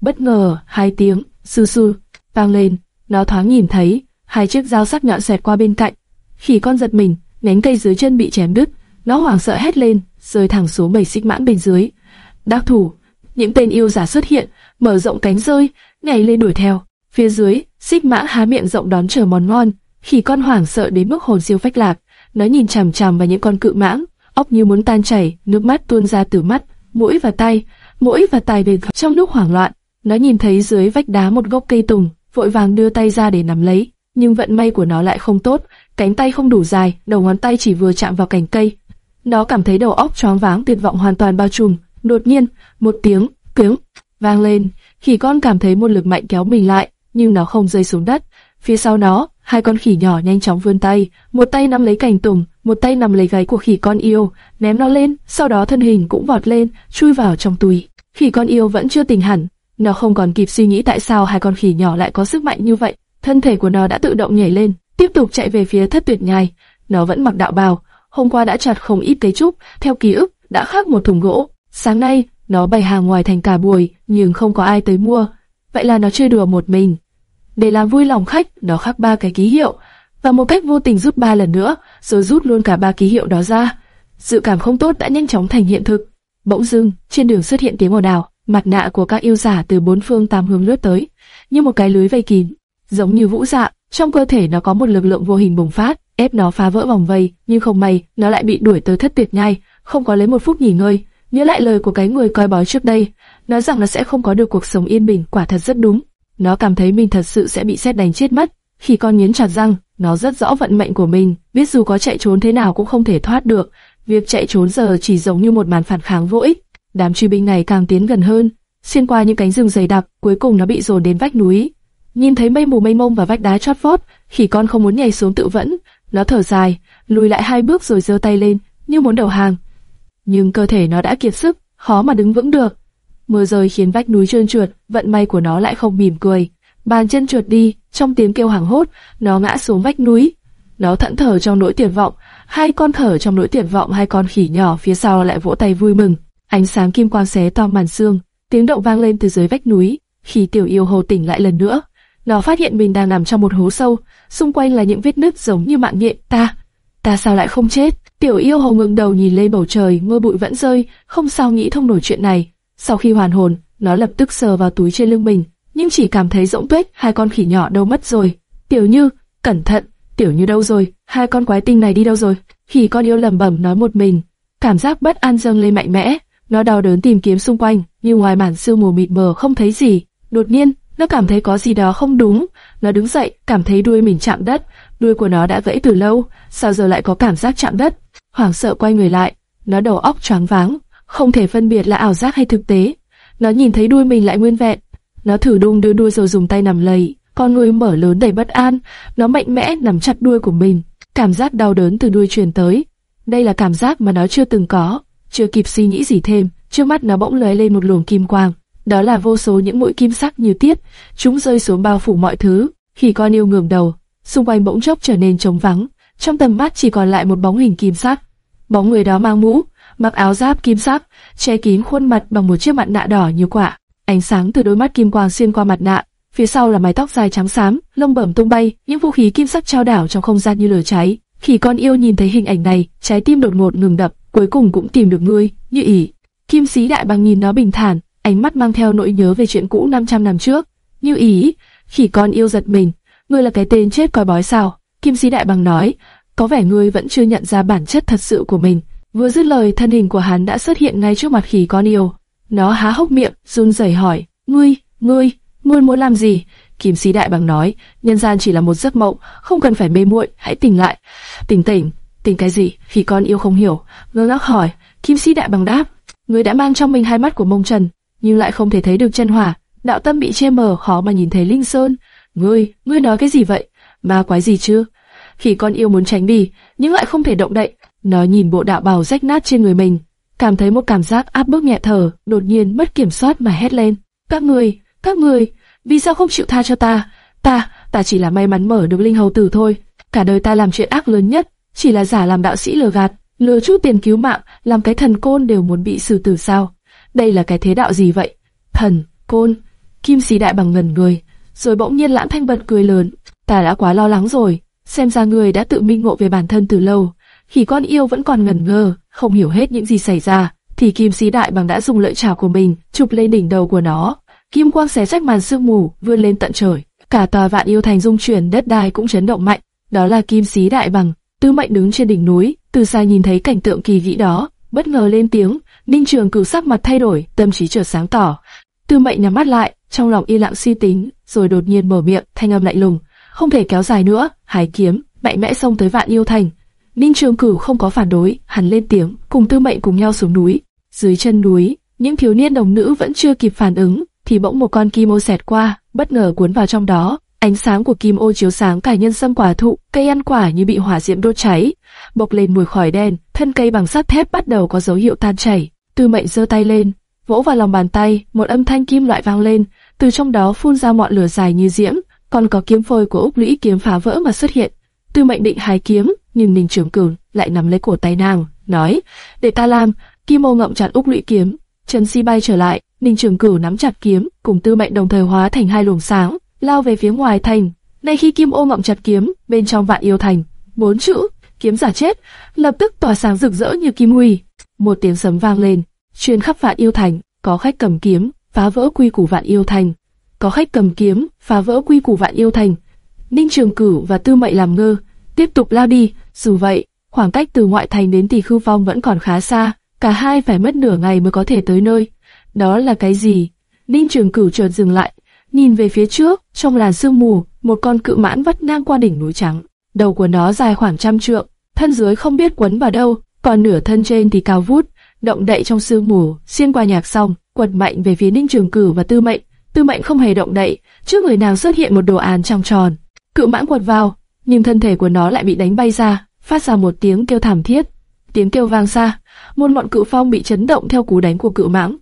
Speaker 1: Bất ngờ, hai tiếng, sư sư, vang lên, nó thoáng nhìn thấy, hai chiếc dao sắc nhọn xẹt qua bên cạnh. Khỉ con giật mình, nhánh cây dưới chân bị chém đứt, nó hoảng sợ hét lên, rơi thẳng xuống bầy xích mãn bên dưới. Đắc thủ, những tên yêu giả xuất hiện, mở rộng cánh rơi, nhảy lên đuổi theo. Phía dưới, xích mã há miệng rộng đón chờ món ngon. Khỉ con hoảng sợ đến mức hồn siêu phách lạc, nó nhìn chằm chằm vào những con cự mãng, óc như muốn tan chảy, nước mắt tuôn ra từ mắt, mũi và tay, mũi và tai đều trong lúc hoảng loạn. Nó nhìn thấy dưới vách đá một gốc cây tùng, vội vàng đưa tay ra để nắm lấy, nhưng vận may của nó lại không tốt, cánh tay không đủ dài, đầu ngón tay chỉ vừa chạm vào cành cây. Nó cảm thấy đầu óc choáng váng tuyệt vọng hoàn toàn bao trùm. Đột nhiên, một tiếng cứng vang lên, khỉ con cảm thấy một lực mạnh kéo mình lại, nhưng nó không rơi xuống đất. Phía sau nó, hai con khỉ nhỏ nhanh chóng vươn tay, một tay nắm lấy cành tùng, một tay nắm lấy gáy của khỉ con yêu, ném nó lên, sau đó thân hình cũng vọt lên, chui vào trong túi. Khỉ con yêu vẫn chưa tỉnh hẳn, nó không còn kịp suy nghĩ tại sao hai con khỉ nhỏ lại có sức mạnh như vậy, thân thể của nó đã tự động nhảy lên, tiếp tục chạy về phía thất tuyệt nhai. Nó vẫn mặc đạo bào, hôm qua đã chặt không ít cây trúc, theo ký ức đã khắc một thùng gỗ. Sáng nay nó bày hàng ngoài thành cả buổi, nhưng không có ai tới mua. Vậy là nó chơi đùa một mình. Để làm vui lòng khách, nó khắc ba cái ký hiệu, và một cách vô tình rút ba lần nữa, rồi rút luôn cả ba ký hiệu đó ra. Dự cảm không tốt đã nhanh chóng thành hiện thực. Bỗng dưng, trên đường xuất hiện tiếng ồn ào, mặt nạ của các yêu giả từ bốn phương tám hướng lướt tới, như một cái lưới vây kín, giống như vũ dạ. Trong cơ thể nó có một lực lượng vô hình bùng phát, ép nó phá vỡ vòng vây, nhưng không may, nó lại bị đuổi tới thất tuyệt nhai, không có lấy một phút nghỉ ngơi. Nhớ lại lời của cái người coi bói trước đây, nói rằng nó sẽ không có được cuộc sống yên bình, quả thật rất đúng. Nó cảm thấy mình thật sự sẽ bị xét đánh chết mất. Khi con nghiến chặt răng, nó rất rõ vận mệnh của mình, biết dù có chạy trốn thế nào cũng không thể thoát được. Việc chạy trốn giờ chỉ giống như một màn phản kháng vô ích. Đám truy binh này càng tiến gần hơn, xuyên qua những cánh rừng dày đặc, cuối cùng nó bị dồn đến vách núi. Nhìn thấy mây mù mây mông và vách đá chót vót, khỉ con không muốn nhảy xuống tự vẫn, nó thở dài, lùi lại hai bước rồi giơ tay lên, như muốn đầu hàng nhưng cơ thể nó đã kiệt sức, khó mà đứng vững được. Mưa rơi khiến vách núi trơn trượt, vận may của nó lại không mỉm cười. Bàn chân trượt đi, trong tiếng kêu hoảng hốt, nó ngã xuống vách núi. Nó thẫn thờ trong nỗi tuyệt vọng, hai con thở trong nỗi tuyệt vọng, hai con khỉ nhỏ phía sau lại vỗ tay vui mừng. Ánh sáng kim quang xé to màn xương, tiếng động vang lên từ dưới vách núi. Khi tiểu yêu hồ tỉnh lại lần nữa, nó phát hiện mình đang nằm trong một hố sâu, xung quanh là những vết nứt giống như mạng nhện. Ta, ta sao lại không chết? Tiểu yêu hồ ngừng đầu nhìn lên bầu trời, mưa bụi vẫn rơi, không sao nghĩ thông nổi chuyện này. Sau khi hoàn hồn, nó lập tức sờ vào túi trên lưng mình, nhưng chỉ cảm thấy rỗng tuếch, hai con khỉ nhỏ đâu mất rồi. Tiểu Như, cẩn thận, Tiểu Như đâu rồi? Hai con quái tinh này đi đâu rồi? Khỉ con yêu lẩm bẩm nói một mình, cảm giác bất an dâng lên mạnh mẽ. Nó đau đớn tìm kiếm xung quanh, nhưng ngoài màn sương mù mịt mờ không thấy gì. Đột nhiên, nó cảm thấy có gì đó không đúng. Nó đứng dậy, cảm thấy đuôi mình chạm đất. Đuôi của nó đã gãy từ lâu, sao giờ lại có cảm giác chạm đất? hoảng sợ quay người lại, nó đầu óc choáng váng, không thể phân biệt là ảo giác hay thực tế. nó nhìn thấy đuôi mình lại nguyên vẹn. Nó thử đung đưa đuôi rồi dùng tay nằm lấy, con người mở lớn đầy bất an, nó mạnh mẽ nắm chặt đuôi của mình. Cảm giác đau đớn từ đuôi truyền tới. Đây là cảm giác mà nó chưa từng có. Chưa kịp suy nghĩ gì thêm, trước mắt nó bỗng lóe lên một luồng kim quang. Đó là vô số những mũi kim sắc như tiết, chúng rơi xuống bao phủ mọi thứ. Khi con yêu ngẩng đầu, xung quanh bỗng chốc trở nên trống vắng, trong tầm mắt chỉ còn lại một bóng hình kim sắc. Bóng người đó mang mũ, mặc áo giáp kim sắc, che kín khuôn mặt bằng một chiếc mặt nạ đỏ như quả. Ánh sáng từ đôi mắt kim quang xuyên qua mặt nạ, phía sau là mái tóc dài trắng xám, lông bẩm tung bay, những vũ khí kim sắc trao đảo trong không gian như lửa cháy. Khi con yêu nhìn thấy hình ảnh này, trái tim đột ngột ngừng đập, cuối cùng cũng tìm được ngươi, như ỉ. Kim sĩ đại bằng nhìn nó bình thản, ánh mắt mang theo nỗi nhớ về chuyện cũ 500 năm trước. Như ý, khỉ con yêu giật mình, ngươi là cái tên chết coi bói sao? Kim sĩ đại bằng nói, có vẻ ngươi vẫn chưa nhận ra bản chất thật sự của mình. Vừa dứt lời, thân hình của hắn đã xuất hiện ngay trước mặt khỉ con yêu. Nó há hốc miệng, run rẩy hỏi, ngươi, ngươi, ngươi muốn làm gì? Kim sĩ đại bằng nói, nhân gian chỉ là một giấc mộng, không cần phải mê muội, hãy tỉnh lại. Tỉnh tỉnh, tình cái gì? khi con yêu không hiểu, ngơ ngác hỏi. Kim sĩ đại bằng đáp, người đã mang trong mình hai mắt của mông trần, nhưng lại không thể thấy được chân hỏa, đạo tâm bị che mờ, khó mà nhìn thấy linh sơn. Ngươi, ngươi nói cái gì vậy? Ma quái gì chứ? Khi con yêu muốn tránh đi, nhưng lại không thể động đậy. Nó nhìn bộ đạo bào rách nát trên người mình, cảm thấy một cảm giác áp bức nhẹ thở, đột nhiên mất kiểm soát mà hét lên. Các người, các người, vì sao không chịu tha cho ta? Ta, ta chỉ là may mắn mở được linh hầu tử thôi. Cả đời ta làm chuyện ác lớn nhất, chỉ là giả làm đạo sĩ lừa gạt, lừa chút tiền cứu mạng, làm cái thần côn đều muốn bị xử tử sao? Đây là cái thế đạo gì vậy? Thần, côn, kim sĩ đại bằng ngần người, rồi bỗng nhiên lãng thanh bật cười lớn. Ta đã quá lo lắng rồi, xem ra người đã tự minh ngộ về bản thân từ lâu. Khi con yêu vẫn còn ngần ngơ, không hiểu hết những gì xảy ra, thì kim sĩ đại bằng đã dùng lợi chảo của mình chụp lên đỉnh đầu của nó. Kim quang xé rách màn sương mù, vươn lên tận trời. Cả tòa vạn yêu thành rung chuyển, đất đai cũng chấn động mạnh. Đó là kim sĩ đại bằng. Tư mệnh đứng trên đỉnh núi, từ xa nhìn thấy cảnh tượng kỳ vĩ đó, bất ngờ lên tiếng. Ninh Trường cử sắc mặt thay đổi, tâm trí trở sáng tỏ. Tư mệnh nhắm mắt lại, trong lòng yên lặng suy tính, rồi đột nhiên mở miệng, thanh âm lạnh lùng, không thể kéo dài nữa, hải kiếm, mạnh mẽ xông tới vạn yêu thành. Ninh Trường Cửu không có phản đối, hắn lên tiếng, cùng Tư Mệnh cùng nhau xuống núi. Dưới chân núi, những thiếu niên đồng nữ vẫn chưa kịp phản ứng, thì bỗng một con kim ô xẹt qua, bất ngờ cuốn vào trong đó. Ánh sáng của kim ô chiếu sáng cả nhân sâm quả thụ, cây ăn quả như bị hỏa diễm đốt cháy, bộc lên mùi khói đen, thân cây bằng sắt thép bắt đầu có dấu hiệu tan chảy. Tư Mệnh giơ tay lên, vỗ vào lòng bàn tay, một âm thanh kim loại vang lên, từ trong đó phun ra ngọn lửa dài như diễm, còn có kiếm phôi của Úc Lũy kiếm phá vỡ mà xuất hiện. Tư Mệnh định hái kiếm, nhưng Ninh Trường Cửu lại nắm lấy cổ tay nàng, nói: "Để ta làm." Kim Ô ngậm chặt Úc Lũy kiếm, Trần Si bay trở lại, Ninh Trường Cửu nắm chặt kiếm, cùng Tư Mệnh đồng thời hóa thành hai luồng sáng, lao về phía ngoài thành. Nay khi Kim Ô ngậm chặt kiếm, bên trong Vạn Yêu Thành, bốn chữ kiếm giả chết, lập tức tỏa sáng rực rỡ như kim huy. Một tiếng sấm vang lên, truyền khắp Vạn Yêu Thành, có khách cầm kiếm, phá vỡ quy củ Vạn Yêu Thành. Có khách cầm kiếm, phá vỡ quy củ Vạn Yêu Thành. Ninh Trường Cửu và Tư Mệnh làm ngơ, tiếp tục lao đi. Dù vậy, khoảng cách từ ngoại thành đến Tỷ Khư Phong vẫn còn khá xa, cả hai phải mất nửa ngày mới có thể tới nơi. Đó là cái gì? Ninh Trường Cửu chợt dừng lại, nhìn về phía trước, trong làn sương mù, một con cự mãn vắt ngang qua đỉnh núi trắng. Đầu của nó dài khoảng trăm trượng, thân dưới không biết quấn vào đâu, còn nửa thân trên thì cao vút, động đậy trong sương mù, xuyên qua nhạc xong, quật mạnh về phía Ninh Trường Cửu và Tư Mệnh. Tư Mệnh không hề động đậy, trước người nàng xuất hiện một đồ án trong tròn. Cự mãn quật vào, nhưng thân thể của nó lại bị đánh bay ra, phát ra một tiếng kêu thảm thiết. Tiếng kêu vang xa, một ngọn cự phong bị chấn động theo cú đánh của cự mãng.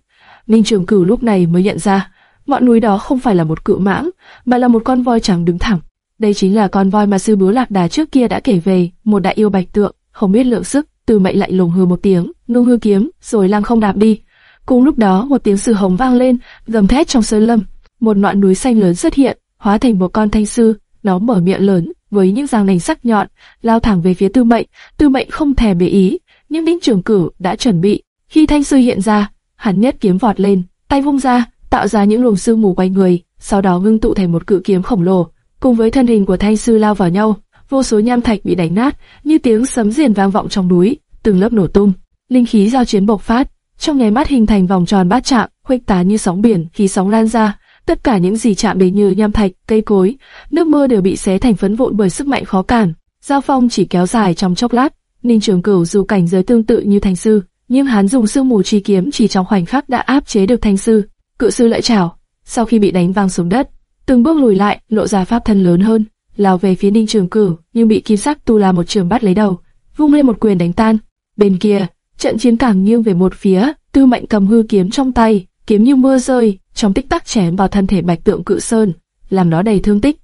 Speaker 1: Ninh Trường Cửu lúc này mới nhận ra, ngọn núi đó không phải là một cự mãng, mà là một con voi trắng đứng thẳng. Đây chính là con voi mà sư bướu lạc đà trước kia đã kể về, một đại yêu bạch tượng, không biết lượng sức, từ mệnh lại lùng hừ một tiếng, nung hư kiếm, rồi lăng không đạp đi. Cùng lúc đó một tiếng sư hống vang lên, gầm thét trong sơn lâm, một ngọn núi xanh lớn xuất hiện, hóa thành một con thanh sư, nó mở miệng lớn, với những răng nành sắc nhọn, lao thẳng về phía Tư Mệnh. Tư Mệnh không thèm để ý, nhưng Đinh Trường cử đã chuẩn bị. Khi thanh sư hiện ra, hắn nhất kiếm vọt lên, tay vung ra, tạo ra những luồng sương mù quanh người, sau đó ngưng tụ thành một cự kiếm khổng lồ, cùng với thân hình của thanh sư lao vào nhau. Vô số nham thạch bị đánh nát, như tiếng sấm rền vang vọng trong núi, từng lớp nổ tung, linh khí giao chiến bộc phát, trong nháy mắt hình thành vòng tròn bát trạng, khuếch tán như sóng biển, khí sóng lan ra, Tất cả những gì chạm đến như nham thạch, cây cối, nước mưa đều bị xé thành phấn vụn bởi sức mạnh khó cản. Giao phong chỉ kéo dài trong chốc lát. Ninh Trường Cửu dù cảnh giới tương tự như Thanh sư, nhưng hắn dùng sương mù chi kiếm chỉ trong khoảnh khắc đã áp chế được Thanh sư cự sư lợi chảo, sau khi bị đánh văng xuống đất, từng bước lùi lại, lộ ra pháp thân lớn hơn, lao về phía Ninh Trường Cửu, nhưng bị kim sắc tu la một trường bắt lấy đầu, vung lên một quyền đánh tan. Bên kia, trận chiến càng nghiêng về một phía, Tư Mệnh cầm hư kiếm trong tay, kiếm như mưa rơi, trong tích tắc chém vào thân thể Bạch Tượng Cự Sơn, làm nó đầy thương tích.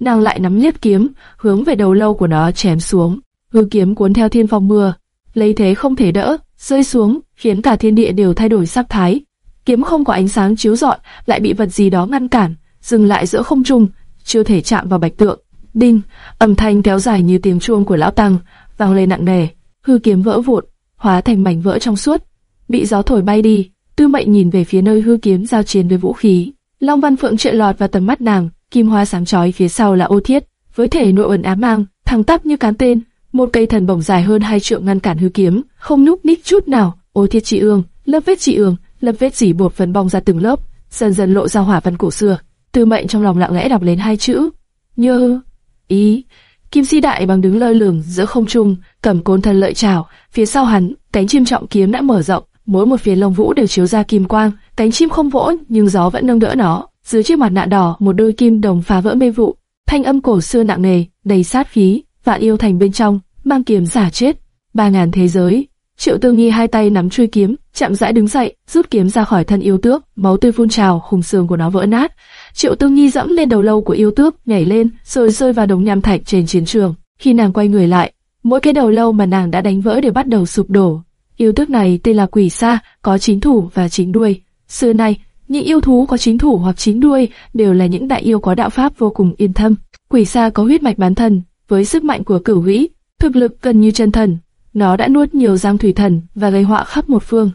Speaker 1: Nàng lại nắm liếc kiếm, hướng về đầu lâu của nó chém xuống. Hư kiếm cuốn theo thiên phong mưa, lấy thế không thể đỡ, rơi xuống, khiến cả thiên địa đều thay đổi sắc thái. Kiếm không có ánh sáng chiếu rọi, lại bị vật gì đó ngăn cản, dừng lại giữa không trung, chưa thể chạm vào Bạch Tượng. Đinh, âm thanh kéo dài như tiếng chuông của lão tăng, vang lên nặng nề. Hư kiếm vỡ vụn, hóa thành mảnh vỡ trong suốt, bị gió thổi bay đi. Tư Mệnh nhìn về phía nơi hư kiếm giao chiến với vũ khí. Long Văn Phượng trợn lọt vào tầm mắt nàng, kim hoa sáng chói phía sau là ô thiết, với thể nội ẩn ám mang, thẳng tắp như cán tên, một cây thần bổng dài hơn hai trượng ngăn cản hư kiếm, không núp ních chút nào. Ô thiết trị ương, lớp vết trị ương, lớp vết dỉ bột phấn bong ra từng lớp, dần dần lộ ra hỏa văn cổ xưa. Tư Mệnh trong lòng lặng lẽ đọc lên hai chữ, như ý. Kim Si Đại bằng đứng lơ lửng giữa không trung, cầm côn thần lợi chảo, phía sau hắn, cánh chim trọng kiếm đã mở rộng, mỗi một phía lông vũ đều chiếu ra kim quang, cánh chim không vỗ, nhưng gió vẫn nâng đỡ nó. Dưới chiếc mặt nạ đỏ, một đôi kim đồng phá vỡ mê vụ, thanh âm cổ xưa nặng nề, đầy sát khí, vạn yêu thành bên trong, mang kiếm giả chết. Ba ngàn thế giới. Triệu Tư Nghi hai tay nắm chuôi kiếm, chậm rãi đứng dậy, rút kiếm ra khỏi thân yêu tước, máu tươi phun trào, hùng xương của nó vỡ nát. Triệu Tư Nghi dẫm lên đầu lâu của yêu tước, nhảy lên, rồi rơi vào đống nham thạch trên chiến trường. Khi nàng quay người lại, mỗi cái đầu lâu mà nàng đã đánh vỡ đều bắt đầu sụp đổ. Yêu tước này tên là Quỷ Sa, có chín thủ và chín đuôi. Xưa nay, những yêu thú có chín thủ hoặc chín đuôi đều là những đại yêu có đạo pháp vô cùng yên thâm. Quỷ Sa có huyết mạch bán thần, với sức mạnh của cửu vĩ, thực lực gần như chân thần. Nó đã nuốt nhiều giang thủy thần và gây họa khắp một phương.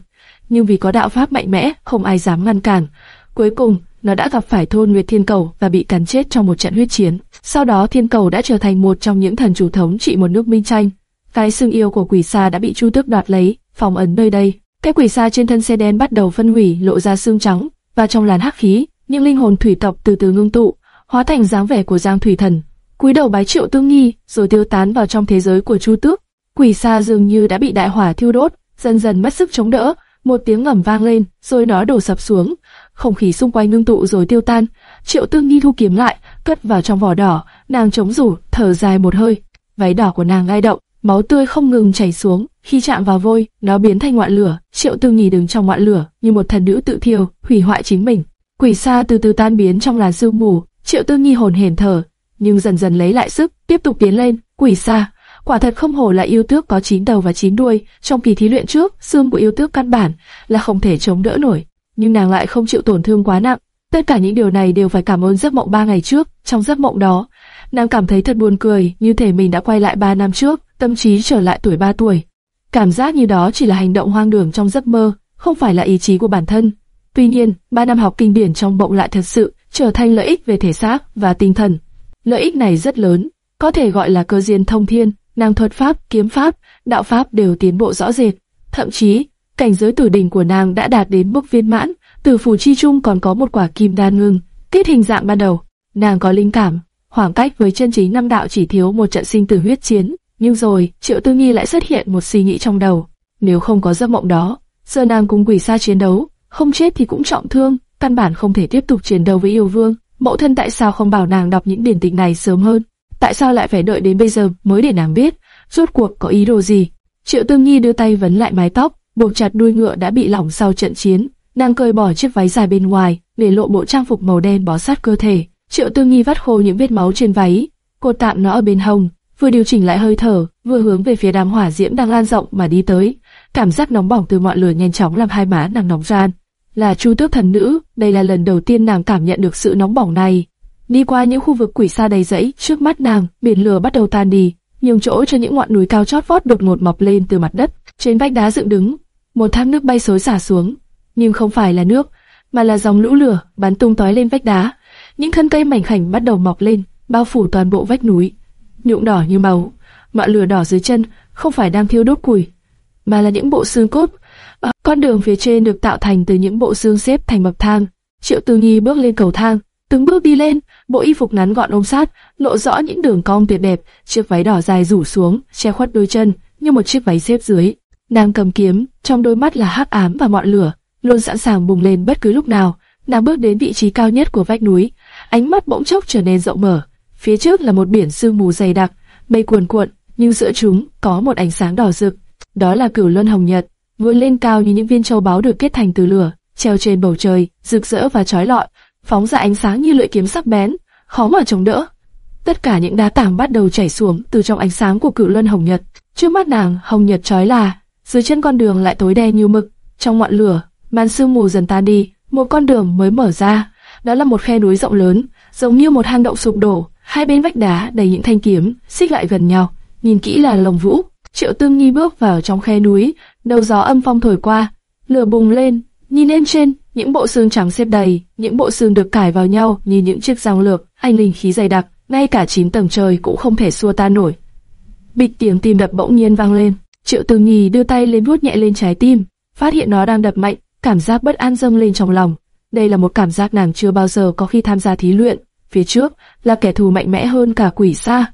Speaker 1: Nhưng vì có đạo pháp mạnh mẽ, không ai dám ngăn cản. Cuối cùng, nó đã gặp phải thôn Nguyệt Thiên Cầu và bị cắn chết trong một trận huyết chiến. Sau đó Thiên Cầu đã trở thành một trong những thần chủ thống trị một nước minh tranh. Cái xương yêu của quỷ xa đã bị Chu Tước đoạt lấy, phòng ấn nơi đây. Cái quỷ xa trên thân xe đen bắt đầu phân hủy, lộ ra xương trắng, và trong làn hắc khí, những linh hồn thủy tộc từ từ ngưng tụ, hóa thành dáng vẻ của Giang Thủy Thần. Cúi đầu bái triệu tương nghi, rồi tiêu tán vào trong thế giới của Chu Tước. Quỷ xa dường như đã bị đại hỏa thiêu đốt, dần dần mất sức chống đỡ, một tiếng ngầm vang lên, rồi nó đổ sập xuống. Không khí xung quanh ngưng tụ rồi tiêu tan. Triệu Tương Nhi thu kiếm lại, cất vào trong vỏ đỏ, nàng chống rủ, thở dài một hơi. Váy đỏ của nàng gai động, máu tươi không ngừng chảy xuống. Khi chạm vào vôi, nó biến thành ngọn lửa. Triệu Tương Nhi đứng trong ngọn lửa, như một thần nữ tự thiêu, hủy hoại chính mình. Quỷ xa từ từ tan biến trong làn sương mù. Triệu Tương Nhi hồn hển thở, nhưng dần dần lấy lại sức, tiếp tục tiến lên. Quỷ xa, quả thật không hổ là yêu tước có chín đầu và chín đuôi. Trong kỳ thí luyện trước, xương của yêu tước căn bản là không thể chống đỡ nổi nhưng nàng lại không chịu tổn thương quá nặng. Tất cả những điều này đều phải cảm ơn giấc mộng ba ngày trước. Trong giấc mộng đó, nàng cảm thấy thật buồn cười, như thể mình đã quay lại ba năm trước, tâm trí trở lại tuổi ba tuổi. Cảm giác như đó chỉ là hành động hoang đường trong giấc mơ, không phải là ý chí của bản thân. Tuy nhiên, ba năm học kinh điển trong mộng lại thật sự trở thành lợi ích về thể xác và tinh thần. Lợi ích này rất lớn, có thể gọi là cơ duyên thông thiên, nàng thuật pháp, kiếm pháp, đạo pháp đều tiến bộ rõ rệt. Thậm chí, cảnh giới tử đỉnh của nàng đã đạt đến mức viên mãn, tử phủ chi trung còn có một quả kim đan ngưng, tiết hình dạng ban đầu. Nàng có linh cảm, khoảng cách với chân chính năm đạo chỉ thiếu một trận sinh tử huyết chiến, nhưng rồi, Triệu Tư Nghi lại xuất hiện một suy nghĩ trong đầu, nếu không có giấc mộng đó, giờ nàng cùng quỷ xa chiến đấu, không chết thì cũng trọng thương, căn bản không thể tiếp tục chiến đấu với yêu vương. Mẫu thân tại sao không bảo nàng đọc những điển tịch này sớm hơn? Tại sao lại phải đợi đến bây giờ mới để nàng biết, rốt cuộc có ý đồ gì? Triệu Tương Nhi đưa tay vấn lại mái tóc, buộc chặt đuôi ngựa đã bị lỏng sau trận chiến. Nàng cởi bỏ chiếc váy dài bên ngoài, để lộ bộ trang phục màu đen bó sát cơ thể. Triệu Tương Nhi vắt khô những vết máu trên váy, cô tạm nó ở bên hông, vừa điều chỉnh lại hơi thở, vừa hướng về phía đám hỏa diễm đang lan rộng mà đi tới. Cảm giác nóng bỏng từ ngọn lửa nhanh chóng làm hai má nàng nóng ran. Là Chu Tước thần nữ, đây là lần đầu tiên nàng cảm nhận được sự nóng bỏng này. Đi qua những khu vực quỷ xa đầy rẫy, trước mắt nàng, biển lửa bắt đầu tan đi, nhường chỗ cho những ngọn núi cao chót vót đột ngột mọc lên từ mặt đất. Trên vách đá dựng đứng, một thác nước bay xối xả xuống, nhưng không phải là nước, mà là dòng lũ lửa bắn tung tói lên vách đá. Những thân cây mảnh khảnh bắt đầu mọc lên, bao phủ toàn bộ vách núi, nhuộm đỏ như máu. Ngọn lửa đỏ dưới chân không phải đang thiêu đốt củi, mà là những bộ xương cốt. Ờ, con đường phía trên được tạo thành từ những bộ xương xếp thành bậc thang. Triệu Tư Nhi bước lên cầu thang, từng bước đi lên, bộ y phục ngắn gọn ôm sát, lộ rõ những đường cong tuyệt đẹp, chiếc váy đỏ dài rủ xuống, che khuất đôi chân, như một chiếc váy xếp dưới. Nàng cầm kiếm, trong đôi mắt là hắc ám và ngọn lửa, luôn sẵn sàng bùng lên bất cứ lúc nào. nàng bước đến vị trí cao nhất của vách núi, ánh mắt bỗng chốc trở nên rộng mở. Phía trước là một biển sương mù dày đặc, mây cuồn cuộn, nhưng giữa chúng có một ánh sáng đỏ rực. Đó là cửu luân hồng nhật, vươn lên cao như những viên châu báu được kết thành từ lửa, treo trên bầu trời, rực rỡ và chói lọi, phóng ra ánh sáng như lưỡi kiếm sắc bén, khó mà chống đỡ. Tất cả những đá tảng bắt đầu chảy xuống từ trong ánh sáng của cửu luân hồng nhật. Trước mắt nàng, hồng nhật chói là, dưới chân con đường lại tối đen như mực. Trong ngọn lửa, màn sương mù dần tan đi, một con đường mới mở ra. Đó là một khe núi rộng lớn, giống như một hang động sụp đổ. Hai bên vách đá đầy những thanh kiếm, xích lại gần nhau. Nhìn kỹ là lồng vũ. Triệu Tương Nhi bước vào trong khe núi, đầu gió âm phong thổi qua, lửa bùng lên. Nhìn lên trên, những bộ xương trắng xếp đầy, những bộ xương được cải vào nhau như những chiếc răng lược, anh linh khí dày đặc, ngay cả chín tầng trời cũng không thể xua tan nổi. Bịch tiếng tim đập bỗng nhiên vang lên, Triệu tường Nhi đưa tay lên vuốt nhẹ lên trái tim, phát hiện nó đang đập mạnh, cảm giác bất an dâng lên trong lòng. Đây là một cảm giác nàng chưa bao giờ có khi tham gia thí luyện. Phía trước là kẻ thù mạnh mẽ hơn cả quỷ xa.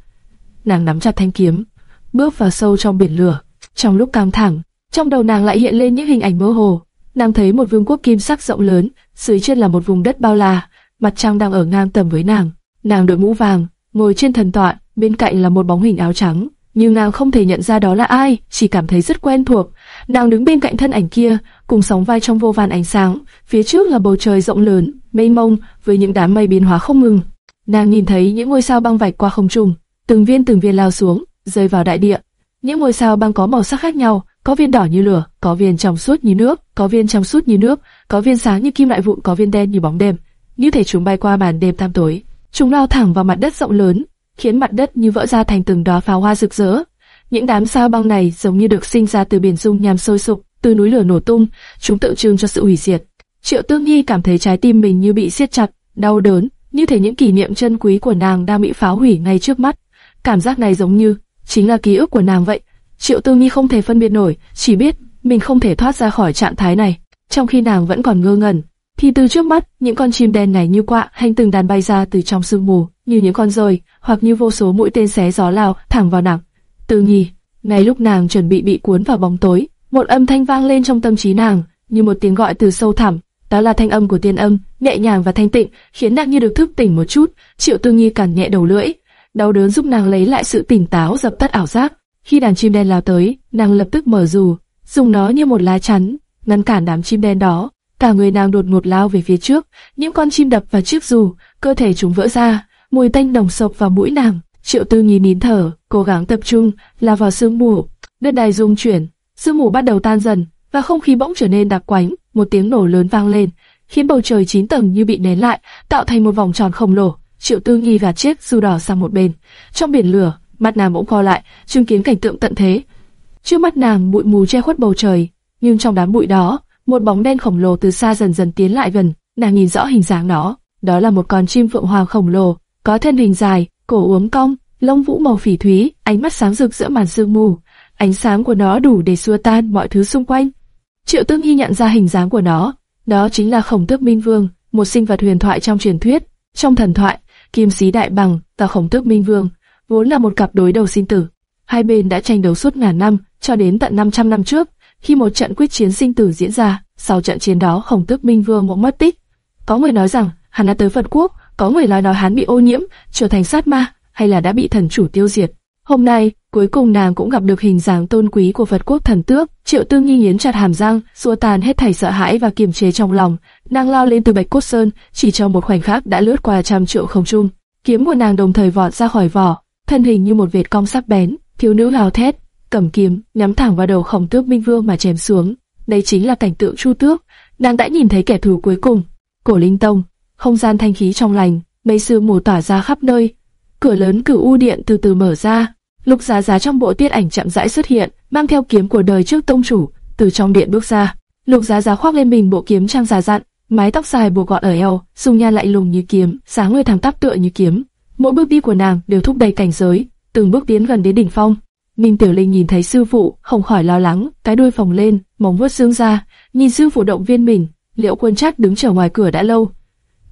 Speaker 1: Nàng nắm chặt thanh kiếm, bước vào sâu trong biển lửa. Trong lúc căng thẳng, trong đầu nàng lại hiện lên những hình ảnh mơ hồ. Nàng thấy một vương quốc kim sắc rộng lớn, dưới chân là một vùng đất bao la, mặt trăng đang ở ngang tầm với nàng. Nàng đội mũ vàng, ngồi trên thần tọa, bên cạnh là một bóng hình áo trắng, nhưng nàng không thể nhận ra đó là ai, chỉ cảm thấy rất quen thuộc. Nàng đứng bên cạnh thân ảnh kia, cùng sóng vai trong vô vàn ánh sáng, phía trước là bầu trời rộng lớn, mây mông với những đám mây biến hóa không ngừng. Nàng nhìn thấy những ngôi sao băng vạch qua không trung, từng viên từng viên lao xuống, rơi vào đại địa. Những ngôi sao băng có màu sắc khác nhau, có viên đỏ như lửa, có viên trong suốt như nước, có viên trong suốt như nước, có viên sáng như kim loại vụn, có viên đen như bóng đêm. Như thể chúng bay qua màn đêm tam tối, chúng lao thẳng vào mặt đất rộng lớn, khiến mặt đất như vỡ ra thành từng đóa pháo hoa rực rỡ. Những đám sao băng này giống như được sinh ra từ biển dung nham sôi sục, từ núi lửa nổ tung, chúng tượng trưng cho sự hủy diệt. Triệu Tương Nhi cảm thấy trái tim mình như bị siết chặt, đau đớn, như thể những kỷ niệm chân quý của nàng đang bị phá hủy ngay trước mắt. Cảm giác này giống như chính là ký ức của nàng vậy. Triệu tư Nhi không thể phân biệt nổi, chỉ biết mình không thể thoát ra khỏi trạng thái này. Trong khi nàng vẫn còn ngơ ngẩn, thì từ trước mắt những con chim đen này như quạ hành từng đàn bay ra từ trong sương mù, như những con rơi, hoặc như vô số mũi tên xé gió lao thẳng vào nàng. tư Nhi, ngay lúc nàng chuẩn bị bị cuốn vào bóng tối, một âm thanh vang lên trong tâm trí nàng, như một tiếng gọi từ sâu thẳm. Đó là thanh âm của tiên âm, nhẹ nhàng và thanh tịnh, khiến nàng như được thức tỉnh một chút. Triệu tư Nhi cản nhẹ đầu lưỡi, đau đớn giúp nàng lấy lại sự tỉnh táo, dập tắt ảo giác. Khi đàn chim đen lao tới, nàng lập tức mở dù, dùng nó như một lá chắn, ngăn cản đám chim đen đó. Cả người nàng đột ngột lao về phía trước, những con chim đập vào chiếc dù, cơ thể chúng vỡ ra, mùi tanh nồng sộc vào mũi nàng. Triệu Tư Nhi nín thở, cố gắng tập trung, là vào sương mù. Đất đai rung chuyển, sương mù bắt đầu tan dần, và không khí bỗng trở nên đặc quánh. Một tiếng nổ lớn vang lên, khiến bầu trời chín tầng như bị nén lại, tạo thành một vòng tròn khổng lồ. Triệu Tư Nhi và chiếc dù đỏ sang một bên. Trong biển lửa, mắt nàng bỗng co lại, chứng kiến cảnh tượng tận thế. Trước mắt nàng bụi mù che khuất bầu trời, nhưng trong đám bụi đó, một bóng đen khổng lồ từ xa dần dần tiến lại gần. Nàng nhìn rõ hình dáng nó, đó là một con chim phượng hoàng khổng lồ, có thân hình dài, cổ uốn cong, lông vũ màu phỉ thúy, ánh mắt sáng rực giữa màn sương mù. Ánh sáng của nó đủ để xua tan mọi thứ xung quanh. Triệu Tương Hy nhận ra hình dáng của nó, đó chính là Khổng Tước Minh Vương, một sinh vật huyền thoại trong truyền thuyết. Trong thần thoại, Kim Sí Đại Bằng và Khổng Tước Minh Vương vốn là một cặp đối đầu sinh tử. Hai bên đã tranh đấu suốt ngàn năm, cho đến tận 500 năm trước, khi một trận quyết chiến sinh tử diễn ra. Sau trận chiến đó, Khổng Tước Minh Vương cũng mất tích. Có người nói rằng hắn đã tới Phật quốc, có người nói nói hắn bị ô nhiễm, trở thành sát ma, hay là đã bị thần chủ tiêu diệt. Hôm nay, cuối cùng nàng cũng gặp được hình dáng tôn quý của Phật quốc thần tước. Triệu Tương nghi nghiến chặt hàm răng, xua tan hết thảy sợ hãi và kiềm chế trong lòng. Nàng lao lên từ Bạch Cốt Sơn, chỉ trong một khoảnh khắc đã lướt qua trăm triệu không trung. Kiếm của nàng đồng thời vọt ra khỏi vỏ, thân hình như một vệt cong sắc bén. Thiếu nữ gào thét, cầm kiếm, nhắm thẳng vào đầu Khổng Tước Minh Vương mà chém xuống. Đây chính là cảnh tượng Chu Tước. Nàng đã nhìn thấy kẻ thù cuối cùng. Cổ Linh Tông, không gian thanh khí trong lành, mây sương mù tỏa ra khắp nơi. Cửa lớn cửu u điện từ từ mở ra, Lục Giá Giá trong bộ tiết ảnh chậm rãi xuất hiện, mang theo kiếm của đời trước tông chủ, từ trong điện bước ra. Lục Giá Giá khoác lên mình bộ kiếm trang giả dặn, mái tóc dài buộc gọn ở eo, dung nhan lạnh lùng như kiếm, sáng người thẳng tắp tựa như kiếm. Mỗi bước đi của nàng đều thúc đẩy cảnh giới, từng bước tiến gần đến đỉnh phong. Minh Tiểu Linh nhìn thấy sư phụ, không khỏi lo lắng, cái đuôi phồng lên, móng vuốt xương ra, nhìn sư phụ động viên mình. Liễu Quân Trác đứng chờ ngoài cửa đã lâu,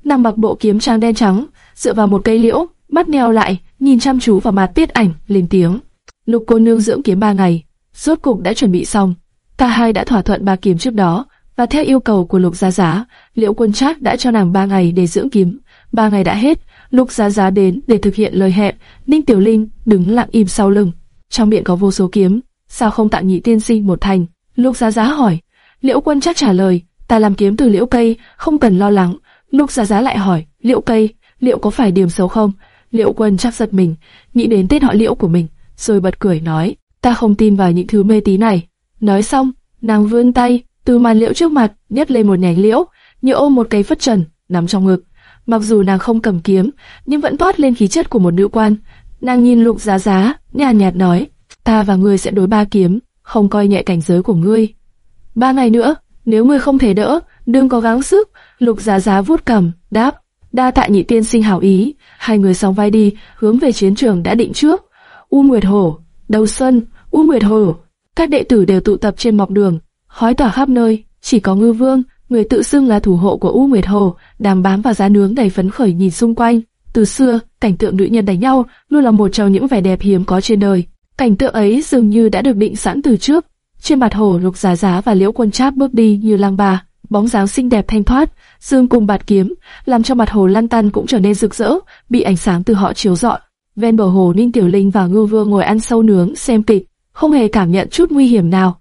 Speaker 1: nàng mặc bộ kiếm trang đen trắng, dựa vào một cây liễu, mắt neo lại, nhìn chăm chú vào mặt tiết ảnh, lên tiếng. Lục cô nương dưỡng kiếm ba ngày, rốt cục đã chuẩn bị xong. Ta hai đã thỏa thuận ba kiếm trước đó, và theo yêu cầu của Lục gia Giá, Liễu Quân Trác đã cho nàng ba ngày để dưỡng kiếm. Ba ngày đã hết, lúc Giá Giá đến để thực hiện lời hẹn. Ninh Tiểu Linh đứng lặng im sau lưng, trong miệng có vô số kiếm, sao không tặng nhị tiên sinh một thành? Lục Giá Giá hỏi. Liễu Quân chắc trả lời, ta làm kiếm từ liễu cây, không cần lo lắng. Lục Giá Giá lại hỏi, liễu cây, liệu có phải điểm xấu không? Liễu Quân chắc giật mình, nghĩ đến tên họ Liễu của mình, rồi bật cười nói, ta không tin vào những thứ mê tí này. Nói xong, nàng vươn tay, từ màn liễu trước mặt, nhấc lên một nhánh liễu, như ôm một cây phất trần, nắm trong ngực. Mặc dù nàng không cầm kiếm, nhưng vẫn toát lên khí chất của một nữ quan. Nàng nhìn lục giá giá, nhàn nhạt nói, ta và ngươi sẽ đối ba kiếm, không coi nhẹ cảnh giới của ngươi. Ba ngày nữa, nếu ngươi không thể đỡ, đừng có gắng sức. Lục giá giá vuốt cầm, đáp, đa tạ nhị tiên sinh hảo ý. Hai người song vai đi, hướng về chiến trường đã định trước. U Nguyệt Hồ, Đầu Xuân, U Nguyệt Hồ. Các đệ tử đều tụ tập trên mọc đường, khói tỏa khắp nơi, chỉ có ngư vương, người tự xưng là thủ hộ của U Nguyệt Hồ, đang bám vào giá nướng đầy phấn khởi nhìn xung quanh. Từ xưa, cảnh tượng nữ nhân đánh nhau luôn là một trong những vẻ đẹp hiếm có trên đời. Cảnh tượng ấy dường như đã được định sẵn từ trước. Trên mặt hồ, Lục Giá Giá và Liễu Quân Tráp bước đi như lang bà, bóng dáng xinh đẹp thanh thoát, dương cùng bạt kiếm, làm cho mặt hồ lan tăn cũng trở nên rực rỡ, bị ánh sáng từ họ chiếu rọi. Ven bờ hồ Ninh Tiểu Linh và Ngưu Vương ngồi ăn sâu nướng xem kịch, không hề cảm nhận chút nguy hiểm nào.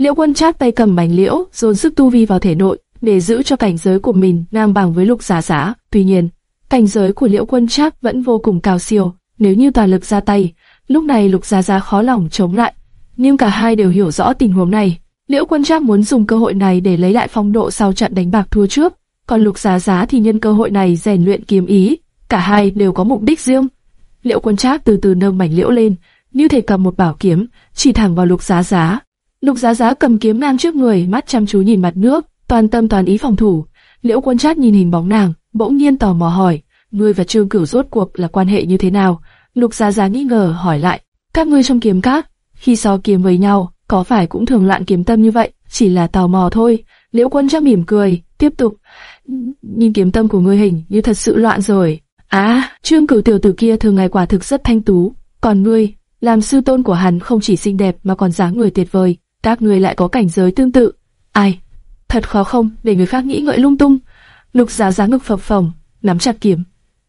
Speaker 1: Liễu Quân Trác tay cầm bánh liễu, dồn sức tu vi vào thể nội, để giữ cho cảnh giới của mình ngang bằng với Lục Giá Giá. Tuy nhiên, cảnh giới của Liễu Quân Trác vẫn vô cùng cao siêu, nếu như toàn lực ra tay, lúc này Lục Giá Giá khó lòng chống lại. Nhưng cả hai đều hiểu rõ tình huống này. Liễu Quân Trác muốn dùng cơ hội này để lấy lại phong độ sau trận đánh bạc thua trước, còn Lục Giá Giá thì nhân cơ hội này rèn luyện kiếm ý. Cả hai đều có mục đích riêng. Liễu Quân Trác từ từ nâng mảnh liễu lên, như thể cầm một bảo kiếm, chỉ thẳng vào Lục Giá Giá. Lục Giá Giá cầm kiếm ngang trước người, mắt chăm chú nhìn mặt nước, toàn tâm toàn ý phòng thủ. Liễu Quân Trát nhìn hình bóng nàng, bỗng nhiên tò mò hỏi, ngươi và Trương Cửu rốt cuộc là quan hệ như thế nào? Lục Giá Giá nghi ngờ hỏi lại, các ngươi trong kiếm các, khi so kiếm với nhau, có phải cũng thường loạn kiếm tâm như vậy? Chỉ là tò mò thôi. Liễu Quân Trát mỉm cười, tiếp tục, nhìn kiếm tâm của ngươi hình như thật sự loạn rồi. À, Trương Cửu tiểu tử kia thường ngày quả thực rất thanh tú, còn ngươi, làm sư tôn của hắn không chỉ xinh đẹp mà còn dáng người tuyệt vời, các ngươi lại có cảnh giới tương tự. Ai? Thật khó không để người khác nghĩ ngợi lung tung. Lục Giá Giá ngực phập phồng, nắm chặt kiếm,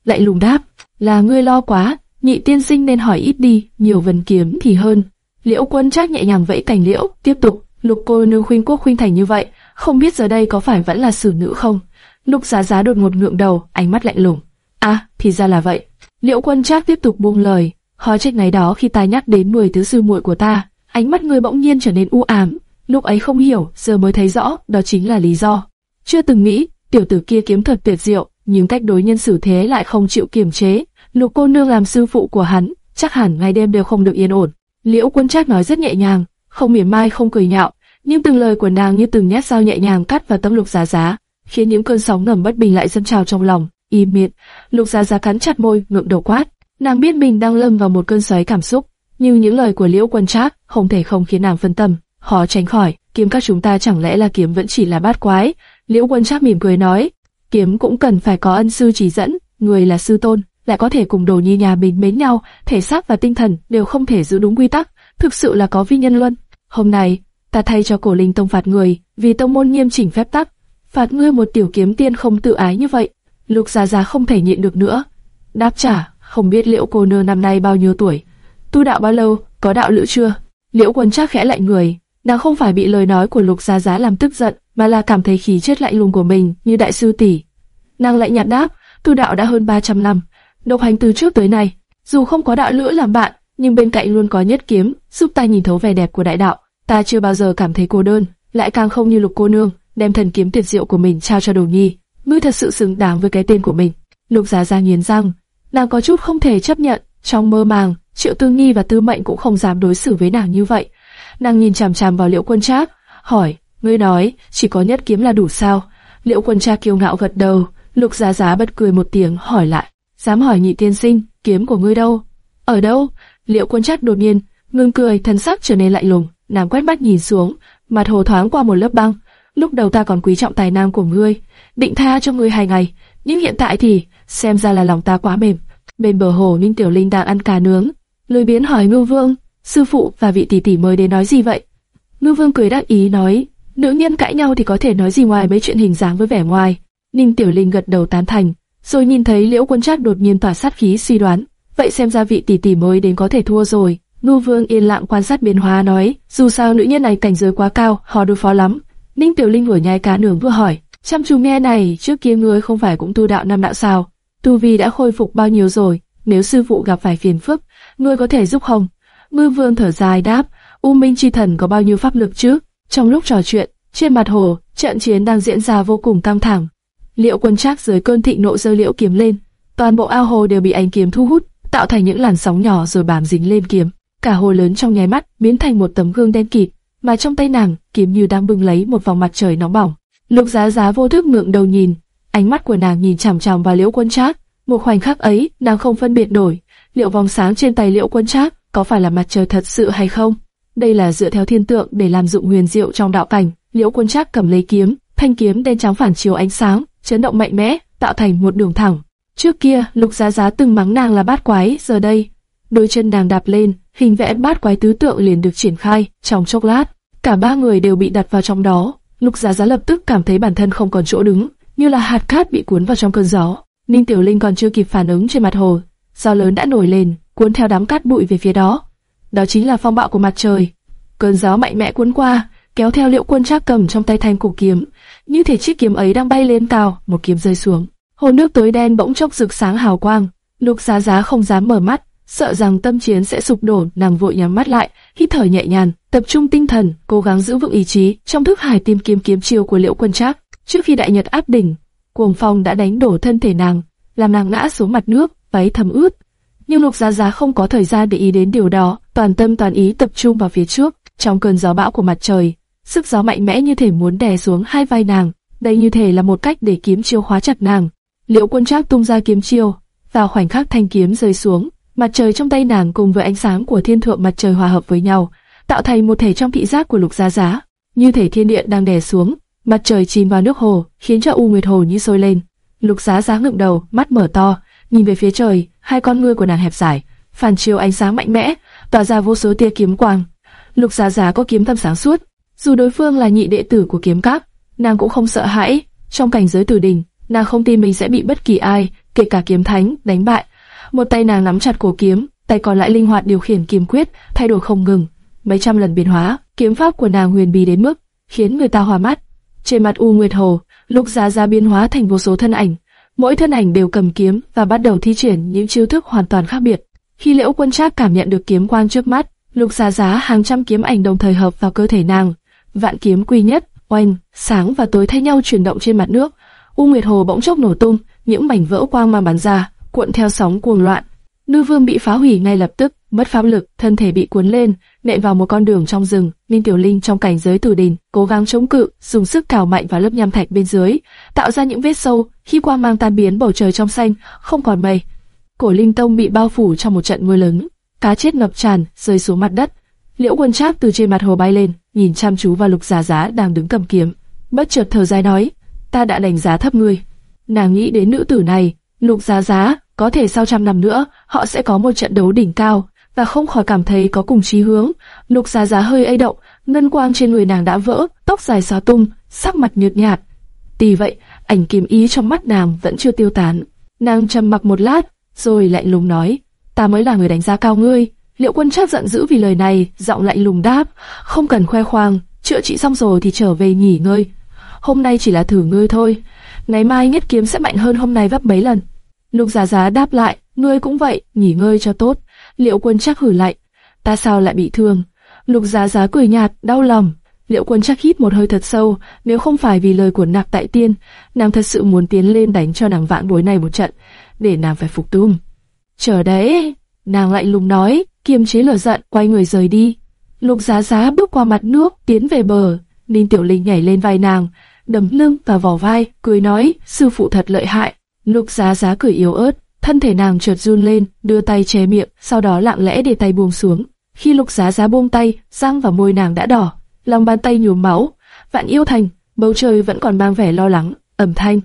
Speaker 1: lại lùng đáp, là ngươi lo quá, nhị tiên sinh nên hỏi ít đi, nhiều vần kiếm thì hơn. Liễu Quân chắc nhẹ nhàng vẫy cành liễu, tiếp tục, Lục cô nương khuyên quốc khuyên thành như vậy, không biết giờ đây có phải vẫn là xử nữ không? Lục Giá Giá đột ngột ngượng đầu, ánh mắt lạnh lùng. À, thì ra là vậy. Liễu Quân Trác tiếp tục buông lời, khó trách ngày đó khi ta nhắc đến 10 tứ sư muội của ta, ánh mắt người bỗng nhiên trở nên u ám. Lúc ấy không hiểu, giờ mới thấy rõ, đó chính là lý do. Chưa từng nghĩ, tiểu tử kia kiếm thuật tuyệt diệu, nhưng cách đối nhân xử thế lại không chịu kiềm chế. Lục cô nương làm sư phụ của hắn, chắc hẳn ngày đêm đều không được yên ổn. Liễu Quân Trác nói rất nhẹ nhàng, không mỉa mai không cười nhạo, nhưng từng lời của nàng như từng nhát dao nhẹ nhàng cắt vào tâm lục giá giá, khiến những cơn sóng ngầm bất bình lại dâng trào trong lòng im miệng. Lục Giá Giá cắn chặt môi, ngượng đầu quát. Nàng biết mình đang lâm vào một cơn xoáy cảm xúc, nhưng những lời của Liễu Quân Trác không thể không khiến nàng phân tâm, khó tránh khỏi. Kiếm các chúng ta chẳng lẽ là kiếm vẫn chỉ là bát quái? Liễu Quân Trác mỉm cười nói, kiếm cũng cần phải có ân sư chỉ dẫn, người là sư tôn, lại có thể cùng đồ nhi nhà mình mến nhau, thể xác và tinh thần đều không thể giữ đúng quy tắc, thực sự là có vi nhân luân. Hôm nay, ta thay cho cổ linh tông phạt người, vì tông môn nghiêm chỉnh phép tắc, phạt ngươi một tiểu kiếm tiên không tự ái như vậy. Lục gia gia không thể nhịn được nữa. Đáp trả, không biết Liễu cô nương năm nay bao nhiêu tuổi, tu đạo bao lâu, có đạo lữ chưa? Liễu Quân chắc khẽ lạnh người, nàng không phải bị lời nói của Lục Giá Giá làm tức giận, mà là cảm thấy khí chất lạnh lùng của mình như đại sư tỷ. Nàng lại nhạt đáp, tu đạo đã hơn 300 năm, độc hành từ trước tới nay, dù không có đạo lữ làm bạn, nhưng bên cạnh luôn có nhất kiếm, giúp ta nhìn thấu vẻ đẹp của đại đạo. Ta chưa bao giờ cảm thấy cô đơn, lại càng không như Lục cô nương, đem thần kiếm tuyệt diệu của mình trao cho Đồ Nhi ngươi thật sự xứng đáng với cái tên của mình. Lục Giá Giá nghiến răng, nàng có chút không thể chấp nhận. Trong mơ màng, Triệu Tư Nghi và Tư Mệnh cũng không dám đối xử với nàng như vậy. Nàng nhìn chằm chằm vào Liễu Quân Trác, hỏi, ngươi nói chỉ có nhất kiếm là đủ sao? Liễu Quân Trác kiêu ngạo gật đầu. Lục Giá Giá bật cười một tiếng, hỏi lại, dám hỏi nhị tiên sinh, kiếm của ngươi đâu? Ở đâu? Liễu Quân Trác đột nhiên ngưng cười, thân sắc trở nên lạnh lùng. Nàng quét mắt nhìn xuống, mặt hồ thoáng qua một lớp băng. Lúc đầu ta còn quý trọng tài năng của ngươi, định tha cho ngươi hai ngày, nhưng hiện tại thì xem ra là lòng ta quá mềm. Bên bờ hồ Ninh Tiểu Linh đang ăn cà nướng, lười biến hỏi Ngưu Vương, sư phụ và vị tỷ tỷ mới đến nói gì vậy? Ngưu Vương cười đáp ý nói, Nữ nhân cãi nhau thì có thể nói gì ngoài mấy chuyện hình dáng với vẻ ngoài. Ninh Tiểu Linh gật đầu tán thành, rồi nhìn thấy Liễu Quân Trác đột nhiên tỏa sát khí suy đoán, vậy xem ra vị tỷ tỷ mới đến có thể thua rồi. Ngưu Vương yên lặng quan sát biến hóa nói, dù sao nữ nhân này cảnh giới quá cao, khó đối phó lắm. Ninh Tiểu Linh vừa nhai cá nướng vừa hỏi, chăm chú nghe này, trước kia ngươi không phải cũng tu đạo năm đạo sao? Tu vi đã khôi phục bao nhiêu rồi? Nếu sư phụ gặp phải phiền phức, ngươi có thể giúp không? Ngư Vương thở dài đáp, U Minh Chi Thần có bao nhiêu pháp lực chứ? Trong lúc trò chuyện, trên mặt hồ, trận chiến đang diễn ra vô cùng căng thẳng. Liệu quân trác dưới cơn thịnh nộ giơ liễu kiếm lên, toàn bộ ao hồ đều bị ánh kiếm thu hút, tạo thành những làn sóng nhỏ rồi bám dính lên kiếm. Cả hồ lớn trong nháy mắt biến thành một tấm gương đen kịt, mà trong tay nàng, kiếm như đang bưng lấy một vòng mặt trời nóng bỏng. Lục Giá Giá vô thức ngượng đầu nhìn, ánh mắt của nàng nhìn chằm chằm vào Liễu Quân Trác. Một khoảnh khắc ấy, nàng không phân biệt nổi, liệu vòng sáng trên tay Liễu Quân Trác có phải là mặt trời thật sự hay không? Đây là dựa theo thiên tượng để làm dụng huyền diệu trong đạo cảnh. Liễu Quân Trác cầm lấy kiếm, thanh kiếm đen trắng phản chiếu ánh sáng, chấn động mạnh mẽ, tạo thành một đường thẳng. Trước kia, Lục Giá Giá từng mắng nàng là bát quái, giờ đây, đôi chân nàng đạp lên, hình vẽ bát quái tứ tượng liền được triển khai. Trong chốc lát, cả ba người đều bị đặt vào trong đó. Lục Giá Giá lập tức cảm thấy bản thân không còn chỗ đứng, như là hạt cát bị cuốn vào trong cơn gió. Ninh Tiểu Linh còn chưa kịp phản ứng trên mặt hồ, gió lớn đã nổi lên, cuốn theo đám cát bụi về phía đó. Đó chính là phong bạo của mặt trời. Cơn gió mạnh mẽ cuốn qua, kéo theo Liễu Quân Trác cầm trong tay thanh cổ kiếm, như thể chiếc kiếm ấy đang bay lên cao, một kiếm rơi xuống. Hồ nước tối đen bỗng chốc rực sáng hào quang, Lục Giá Giá không dám mở mắt, sợ rằng tâm chiến sẽ sụp đổ, nàng vội nhắm mắt lại, hít thở nhẹ nhàng, tập trung tinh thần, cố gắng giữ vững ý chí, trong thức hải tìm kiếm kiếm chiêu của Liễu Quân Trác. Trước khi đại nhật áp đỉnh, cuồng phong đã đánh đổ thân thể nàng, làm nàng ngã xuống mặt nước, váy thấm ướt. Nhưng Lục Giá Giá không có thời gian để ý đến điều đó, toàn tâm toàn ý tập trung vào phía trước, trong cơn gió bão của mặt trời, sức gió mạnh mẽ như thể muốn đè xuống hai vai nàng, đây như thể là một cách để kiếm chiêu khóa chặt nàng. Liễu Quân Trác tung ra kiếm chiêu, vào khoảnh khắc thanh kiếm rơi xuống, mặt trời trong tay nàng cùng với ánh sáng của thiên thượng mặt trời hòa hợp với nhau, tạo thành một thể trong thị giác của Lục Giá Giá, như thể thiên địa đang đè xuống, mặt trời chìm vào nước hồ, khiến cho u nguyệt hồ như sôi lên. Lục Giá Giá ngẩng đầu, mắt mở to, nhìn về phía trời, hai con ngươi của nàng hẹp dài, phản chiếu ánh sáng mạnh mẽ, tỏa ra vô số tia kiếm quang. Lục Giá Giá có kiếm tâm sáng suốt, dù đối phương là nhị đệ tử của kiếm các, nàng cũng không sợ hãi. Trong cảnh giới tử đình, nàng không tin mình sẽ bị bất kỳ ai, kể cả kiếm thánh, đánh bại. Một tay nàng nắm chặt cổ kiếm, tay còn lại linh hoạt điều khiển kiếm quyết, thay đổi không ngừng, mấy trăm lần biến hóa. Kiếm pháp của nàng huyền bí đến mức khiến người ta hoa mắt. Trên mặt U Nguyệt Hồ, Lục Giá Giá biến hóa thành vô số thân ảnh, mỗi thân ảnh đều cầm kiếm và bắt đầu thi triển những chiêu thức hoàn toàn khác biệt. Khi Liễu Quân Trác cảm nhận được kiếm quang trước mắt, Lục Giá Giá hàng trăm kiếm ảnh đồng thời hợp vào cơ thể nàng, vạn kiếm quy nhất, oanh, sáng và tối thay nhau chuyển động trên mặt nước. U Nguyệt Hồ bỗng chốc nổ tung, những mảnh vỡ quang mang bắn ra, cuộn theo sóng cuồng loạn. Nư Vương bị phá hủy ngay lập tức, mất pháp lực, thân thể bị cuốn lên, nện vào một con đường trong rừng. Minh Tiểu Linh trong cảnh giới tử đình, cố gắng chống cự, dùng sức cào mạnh vào lớp nham thạch bên dưới, tạo ra những vết sâu. Khi quang mang tan biến, bầu trời trong xanh, không còn mây. Cổ Linh Tông bị bao phủ trong một trận mưa lớn, cá chết ngập tràn, rơi xuống mặt đất. Liễu Quân Trác từ trên mặt hồ bay lên, nhìn chăm chú vào Lục Giá Giá đang đứng cầm kiếm, bất chợt thở dài nói: "Ta đã đánh giá thấp ngươi." Nàng nghĩ đến nữ tử này, Lục Giá Giá, có thể sau trăm năm nữa, họ sẽ có một trận đấu đỉnh cao, và không khỏi cảm thấy có cùng chí hướng. Lục Giá Giá hơi ấy động, ngân quang trên người nàng đã vỡ, tóc dài xóa tung, sắc mặt nhợt nhạt. Tì vậy, ảnh kiếm ý trong mắt nàng vẫn chưa tiêu tán. Nàng trầm mặc một lát, rồi lạnh lùng nói: "Ta mới là người đánh giá cao ngươi." Liệu quân chắc giận dữ vì lời này, giọng lạnh lùng đáp, không cần khoe khoang, chữa trị xong rồi thì trở về nghỉ ngơi. Hôm nay chỉ là thử ngươi thôi, ngày mai nhất kiếm sẽ mạnh hơn hôm nay vấp mấy lần. Lục Giá Giá đáp lại, ngươi cũng vậy, nghỉ ngơi cho tốt. Liệu quân chắc hử lạnh, ta sao lại bị thương? Lục Giá Giá cười nhạt, đau lòng. Liệu quân chắc hít một hơi thật sâu, nếu không phải vì lời của nạp tại tiên, nàng thật sự muốn tiến lên đánh cho nàng vãn bối này một trận, để nàng phải phục tung. Chờ đấy, nàng lại lùng nói, kiềm chế lửa giận, quay người rời đi. Lục Giá Giá bước qua mặt nước, tiến về bờ. Ninh Tiểu Linh nhảy lên vai nàng, đấm lưng và vỏ vai, cười nói, sư phụ thật lợi hại. Lục Giá Giá cười yếu ớt, thân thể nàng chợt run lên, đưa tay che miệng, sau đó lặng lẽ để tay buông xuống. Khi Lục Giá Giá buông tay, răng và môi nàng đã đỏ, lòng bàn tay nhuốm máu. Vạn yêu thành, bầu trời vẫn còn mang vẻ lo lắng, ẩm thanh.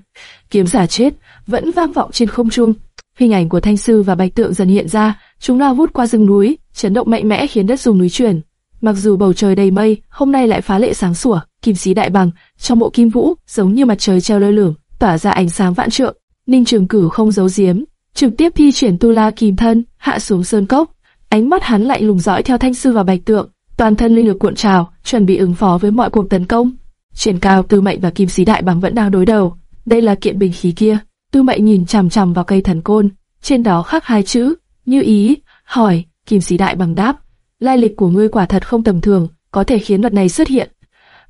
Speaker 1: Kiếm giả chết vẫn vang vọng trên không trung. Hình ảnh của Thanh sư và Bạch Tượng dần hiện ra, chúng lao vút qua rừng núi, chấn động mạnh mẽ khiến đất rung núi chuyển. Mặc dù bầu trời đầy mây, hôm nay lại phá lệ sáng sủa, kim sĩ đại bằng, trong bộ kim vũ, giống như mặt trời treo lơ lửng, tỏa ra ánh sáng vạn trượng. Ninh Trường Cửu không giấu giếm, trực tiếp thi triển tu la kìm thân, hạ xuống sơn cốc. Ánh mắt hắn lại lùng dõi theo thanh sư và bạch tượng, toàn thân linh lực cuộn trào, chuẩn bị ứng phó với mọi cuộc tấn công. Trên cao, Tư Mệnh và Kim Sĩ Đại Bằng vẫn đang đối đầu. Đây là kiện bình khí kia. Tư Mệnh nhìn chằm chằm vào cây thần côn, trên đó khắc hai chữ, như ý, hỏi, Kim Sĩ Đại Bằng đáp, lai lịch của ngươi quả thật không tầm thường, có thể khiến vật này xuất hiện.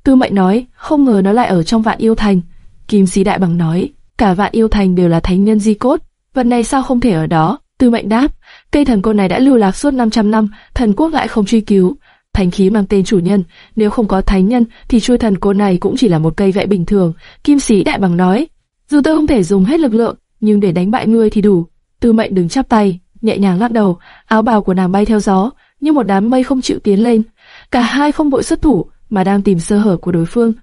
Speaker 1: Tư Mệnh nói, không ngờ nó lại ở trong vạn yêu thành. Kim Sĩ Đại Bằng nói, cả vạn yêu thành đều là thánh nhân di cốt, vật này sao không thể ở đó? Tư Mệnh đáp, cây thần côn này đã lưu lạc suốt 500 năm, thần quốc lại không truy cứu. Thánh khí mang tên chủ nhân, nếu không có thánh nhân thì chuôi thần côn này cũng chỉ là một cây gậy bình thường. Kim Sĩ Đại Bằng nói, dù tôi không thể dùng hết lực lượng, nhưng để đánh bại ngươi thì đủ. Tư Mệnh đứng chắp tay, nhẹ nhàng lắc đầu, áo bào của nàng bay theo gió, như một đám mây không chịu tiến lên. Cả hai không vội xuất thủ, mà đang tìm sơ hở của đối phương.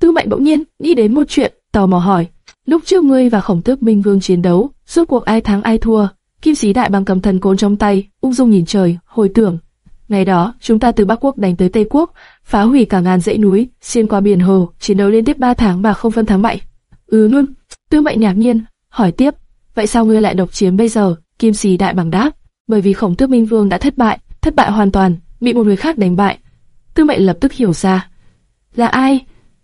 Speaker 1: Tư Mệnh bỗng nhiên nghĩ đến một chuyện, tò mò hỏi: lúc trước ngươi và Khổng Tước Minh Vương chiến đấu, rốt cuộc ai thắng ai thua? Kim sĩ đại bằng cầm thần côn trong tay, ung dung nhìn trời, hồi tưởng. Ngày đó, chúng ta từ Bắc Quốc đánh tới Tây Quốc, phá hủy cả ngàn dãy núi, xuyên qua biển hồ, chiến đấu liên tiếp 3 tháng mà không phân thắng bại. Ừ luôn. Tư Mệnh ngạc nhiên, hỏi tiếp, vậy sao ngươi lại độc chiếm bây giờ? Kim sĩ đại bằng đáp, bởi vì Khổng Tước Minh Vương đã thất bại, thất bại hoàn toàn, bị một người khác đánh bại. Tư Mệnh lập tức hiểu ra. Là ai?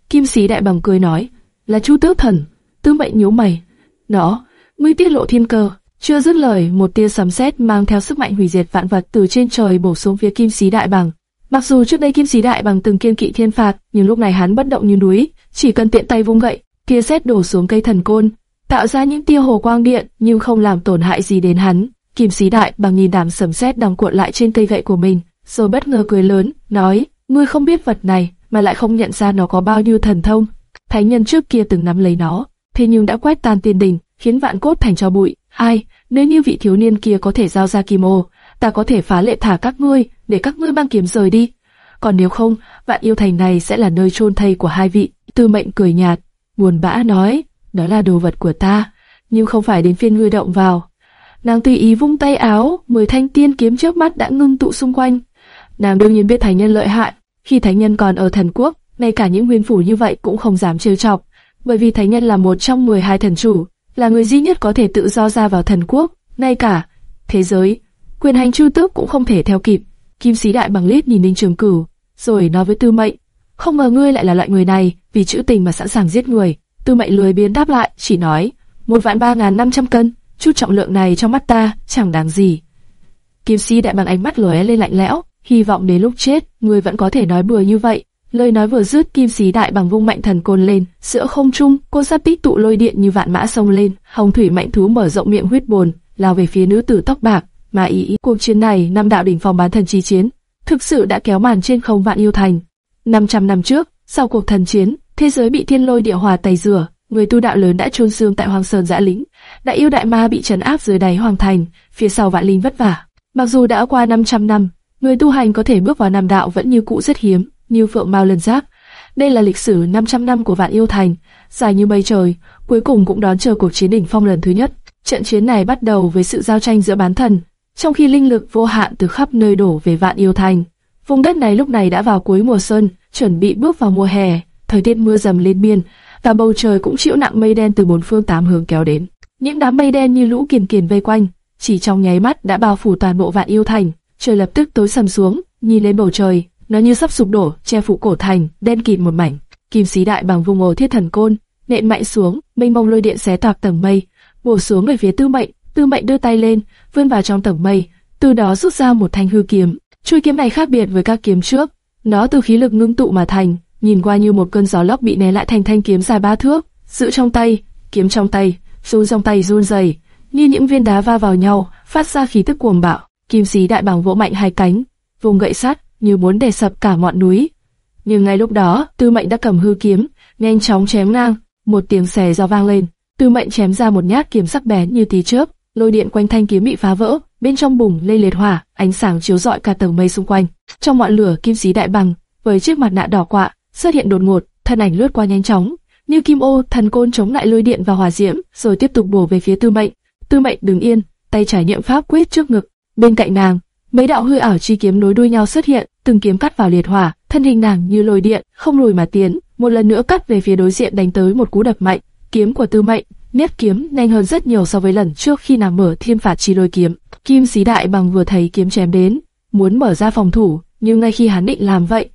Speaker 1: Kim sĩ đại bằng cười nói, là Chu Tước Thần. Tư Mệnh nhíu mày. Nó, ngươi tiết lộ thiên cơ. Chưa dứt lời, một tia sấm sét mang theo sức mạnh hủy diệt vạn vật từ trên trời bổ xuống phía Kim Sĩ Đại Bằng. Mặc dù trước đây Kim Sĩ Đại Bằng từng kiên kỵ thiên phạt, nhưng lúc này hắn bất động như núi, chỉ cần tiện tay vung gậy, tia sét đổ xuống cây thần côn, tạo ra những tia hồ quang điện nhưng không làm tổn hại gì đến hắn. Kim Sĩ Đại Bằng nhìn đám sấm sét đang cuộn lại trên cây gậy của mình, rồi bất ngờ cười lớn, nói: "Ngươi không biết vật này, mà lại không nhận ra nó có bao nhiêu thần thông. Thánh nhân trước kia từng nắm lấy nó, thế nhưng đã quét tan tiên đình, khiến vạn cốt thành cho bụi. Ai, nếu như vị thiếu niên kia có thể giao ra kim ô, ta có thể phá lệ thả các ngươi, để các ngươi mang kiếm rời đi. Còn nếu không, vạn yêu thành này sẽ là nơi chôn thây của hai vị. Tư mệnh cười nhạt, buồn bã nói, đó là đồ vật của ta, nhưng không phải đến phiên ngươi động vào. Nàng tùy ý vung tay áo, mười thanh tiên kiếm trước mắt đã ngưng tụ xung quanh. Nàng đương nhiên biết thánh nhân lợi hại, khi thánh nhân còn ở thần quốc, ngay cả những nguyên phủ như vậy cũng không dám trêu chọc, bởi vì thánh nhân là một trong 12 thần chủ, là người duy nhất có thể tự do ra vào thần quốc, ngay cả thế giới, quyền hành chu tước cũng không thể theo kịp. Kim sĩ đại bằng liếc nhìn Ninh Trường Cửu, rồi nói với Tư Mệnh, không ngờ ngươi lại là loại người này, vì chữ tình mà sẵn sàng giết người. Tư Mệnh lười biến đáp lại, chỉ nói, một vạn ba ngàn năm trăm cân, chút trọng lượng này trong mắt ta chẳng đáng gì. Kim sĩ đại bằng ánh mắt lóe lên lạnh lẽo, hy vọng đến lúc chết, ngươi vẫn có thể nói bừa như vậy. Lời nói vừa dứt, kim sĩ đại bằng vung mạnh thần côn lên, giữa không trung, côn giáp tích tụ lôi điện như vạn mã sông lên, hồng thủy mạnh thú mở rộng miệng huyết bồn, lao về phía nữ tử tóc bạc. Mà ý, ý cuộc chiến này, năm đạo đỉnh phòng bán thần chi chiến, thực sự đã kéo màn trên không vạn yêu thành. 500 năm trước, sau cuộc thần chiến, thế giới bị thiên lôi địa hòa tẩy rửa, người tu đạo lớn đã chôn xương tại Hoàng Sơn Dã Lĩnh, đại yêu đại ma bị trấn áp dưới đáy hoàng thành, phía sau vạn linh vất vả. Mặc dù đã qua 500 năm, người tu hành có thể bước vào nam đạo vẫn như cũ rất hiếm như phượng mao lần giáp. Đây là lịch sử 500 năm của vạn yêu thành, dài như mây trời, cuối cùng cũng đón chờ cuộc chiến đỉnh phong lần thứ nhất. Trận chiến này bắt đầu với sự giao tranh giữa bán thần, trong khi linh lực vô hạn từ khắp nơi đổ về vạn yêu thành. Vùng đất này lúc này đã vào cuối mùa xuân, chuẩn bị bước vào mùa hè, thời tiết mưa dầm lên miên, và bầu trời cũng chịu nặng mây đen từ bốn phương tám hướng kéo đến. Những đám mây đen như lũ kiền kiền vây quanh, chỉ trong nháy mắt đã bao phủ toàn bộ vạn yêu thành. Trời lập tức tối sầm xuống, nhìn lên bầu trời, nó như sắp sụp đổ, che phủ cổ thành, đen kịt một mảnh. Kim sĩ đại bằng vung ồ thiết thần côn, nện mạnh xuống, mênh mông lôi điện xé toạc tầng mây, bổ xuống về phía Tư Mệnh. Tư Mệnh đưa tay lên, vươn vào trong tầng mây, từ đó rút ra một thanh hư kiếm. Chuôi kiếm này khác biệt với các kiếm trước, nó từ khí lực ngưng tụ mà thành, nhìn qua như một cơn gió lốc bị né lại thành thanh kiếm dài ba thước, giữ trong tay, kiếm trong tay, run trong tay run rẩy, như những viên đá va vào nhau, phát ra khí tức cuồng bạo. Kim sĩ đại bằng vỗ mạnh hai cánh, vùng gậy sắt, như muốn đè sập cả ngọn núi. Nhưng ngay lúc đó, Tư Mệnh đã cầm hư kiếm, nhanh chóng chém ngang, một tiếng xè do vang lên. Tư Mệnh chém ra một nhát kiếm sắc bén như tí chớp, lôi điện quanh thanh kiếm bị phá vỡ, bên trong bùng lên liệt hỏa, ánh sáng chiếu rọi cả tầng mây xung quanh. Trong ngọn lửa kim xí đại bằng, với chiếc mặt nạ đỏ quạ, xuất hiện đột ngột, thân ảnh lướt qua nhanh chóng, như kim ô, thần côn chống lại lôi điện và hỏa diễm, rồi tiếp tục bổ về phía Tư Mệnh. Tư Mệnh đứng yên, tay trải niệm pháp quyết trước ngực, bên cạnh nàng, mấy đạo hư ảo chi kiếm nối đuôi nhau xuất hiện, từng kiếm cắt vào liệt hỏa, thân hình nàng như lôi điện, không lùi mà tiến, một lần nữa cắt về phía đối diện đánh tới một cú đập mạnh. Kiếm của Tư Mệnh, nét kiếm nhanh hơn rất nhiều so với lần trước khi nàng mở Thiên Phạt Chi Lôi kiếm. Kim Xí Đại Bằng vừa thấy kiếm chém đến, muốn mở ra phòng thủ, nhưng ngay khi hắn định làm vậy,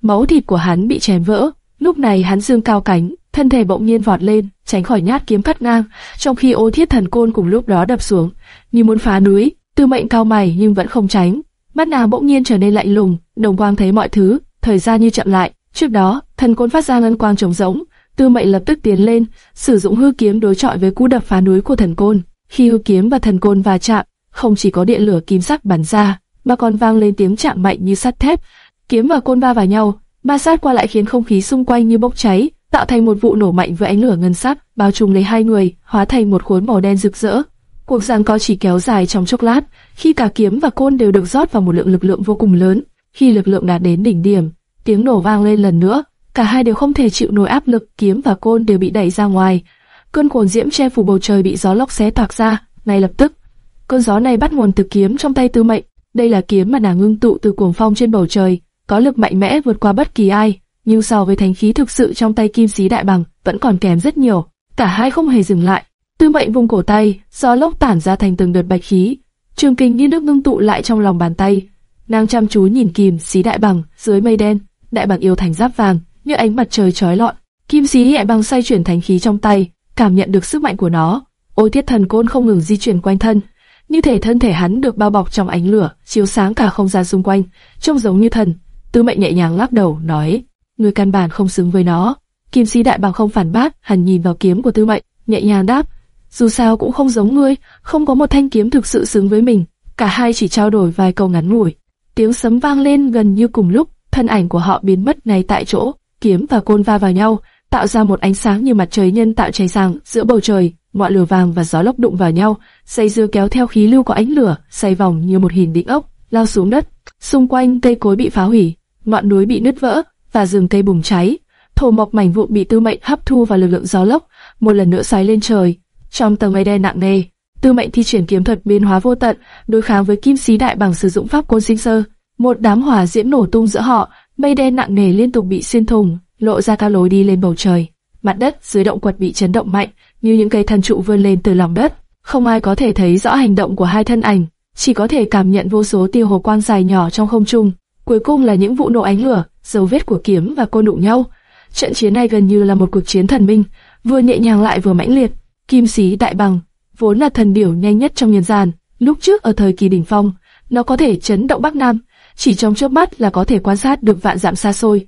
Speaker 1: máu thịt của hắn bị chém vỡ. Lúc này hắn dương cao cánh, thân thể bỗng nhiên vọt lên, tránh khỏi nhát kiếm cắt ngang, trong khi ô thiết thần côn cùng lúc đó đập xuống, như muốn phá núi. Tư mệnh cao mày nhưng vẫn không tránh, mắt nàng bỗng nhiên trở nên lạnh lùng, đồng quang thấy mọi thứ, thời gian như chậm lại. Trước đó, thần côn phát ra ngân quang trống rỗng, Tư Mệnh lập tức tiến lên, sử dụng hư kiếm đối chọi với cú đập phá núi của thần côn. Khi hư kiếm và thần côn va chạm, không chỉ có điện lửa kim sắc bắn ra, mà còn vang lên tiếng chạm mạnh như sắt thép. Kiếm và côn va vào nhau, ma sát qua lại khiến không khí xung quanh như bốc cháy, tạo thành một vụ nổ mạnh với ánh lửa ngân sắc, bao trùm lấy hai người, hóa thành một khối màu đen rực rỡ. Cuộc giằng co chỉ kéo dài trong chốc lát, khi cả kiếm và côn đều được rót vào một lượng lực lượng vô cùng lớn. Khi lực lượng đạt đến đỉnh điểm, tiếng nổ vang lên lần nữa, cả hai đều không thể chịu nổi áp lực, kiếm và côn đều bị đẩy ra ngoài. Cơn cuồn diễm che phủ bầu trời bị gió lốc xé toạc ra, ngay lập tức. Cơn gió này bắt nguồn từ kiếm trong tay Tư Mệnh, đây là kiếm mà nàng ngưng tụ từ cuồng phong trên bầu trời, có lực mạnh mẽ vượt qua bất kỳ ai, nhưng so với thánh khí thực sự trong tay Kim Sĩ Đại Bằng, vẫn còn kém rất nhiều. Cả hai không hề dừng lại, Tư Mệnh vùng cổ tay, gió lốc tản ra thành từng đợt bạch khí, trường kinh như nước ngưng tụ lại trong lòng bàn tay. Nàng chăm chú nhìn Kim xí Đại Bằng dưới mây đen, Đại Bằng yêu thành giáp vàng, như ánh mặt trời chói lọi. Kim xí Đại Bằng xoay chuyển thành khí trong tay, cảm nhận được sức mạnh của nó. Ôi Thiết Thần Côn không ngừng di chuyển quanh thân, như thể thân thể hắn được bao bọc trong ánh lửa, chiếu sáng cả không gian xung quanh, trông giống như thần. Tư Mệnh nhẹ nhàng lắc đầu, nói: người căn bản không xứng với nó." Kim Sĩ Đại Bằng không phản bác, hắn nhìn vào kiếm của Tư Mệnh, nhẹ nhàng đáp: "Dù sao cũng không giống ngươi, không có một thanh kiếm thực sự xứng với mình." Cả hai chỉ trao đổi vài câu ngắn ngủi. Tiếng sấm vang lên gần như cùng lúc, thân ảnh của họ biến mất ngay tại chỗ, kiếm và côn va vào nhau, tạo ra một ánh sáng như mặt trời nhân tạo cháy sáng giữa bầu trời ngọn lửa vàng và gió lốc đụng vào nhau, dây dưa kéo theo khí lưu có ánh lửa, xoay vòng như một hình đỉnh ốc, lao xuống đất. Xung quanh cây cối bị phá hủy, ngọn núi bị nứt vỡ và rừng cây bùng cháy. Thổ mộc mảnh vụn bị Tư Mệnh hấp thu vào lực lượng gió lốc, một lần nữa xoáy lên trời. Trong tầng mây đen nặng nề, Tư Mệnh thi triển kiếm thuật biến hóa vô tận, đối kháng với Kim Sí Đại bằng sử dụng pháp côn sinh sơ. Một đám hỏa diễm nổ tung giữa họ, mây đen nặng nề liên tục bị xuyên thủng, lộ ra các lối đi lên bầu trời. Mặt đất dưới động quật bị chấn động mạnh, như những cây thần trụ vươn lên từ lòng đất. Không ai có thể thấy rõ hành động của hai thân ảnh, chỉ có thể cảm nhận vô số tia hồ quang dài nhỏ trong không trung. Cuối cùng là những vụ nổ ánh lửa, dấu vết của kiếm và côn đụng nhau. Trận chiến này gần như là một cuộc chiến thần minh, vừa nhẹ nhàng lại vừa mãnh liệt. Kim sĩ đại bằng, vốn là thần điểu nhanh nhất trong nhân gian, lúc trước ở thời kỳ đỉnh phong, nó có thể chấn động Bắc Nam, chỉ trong chớp mắt là có thể quan sát được vạn dặm xa xôi.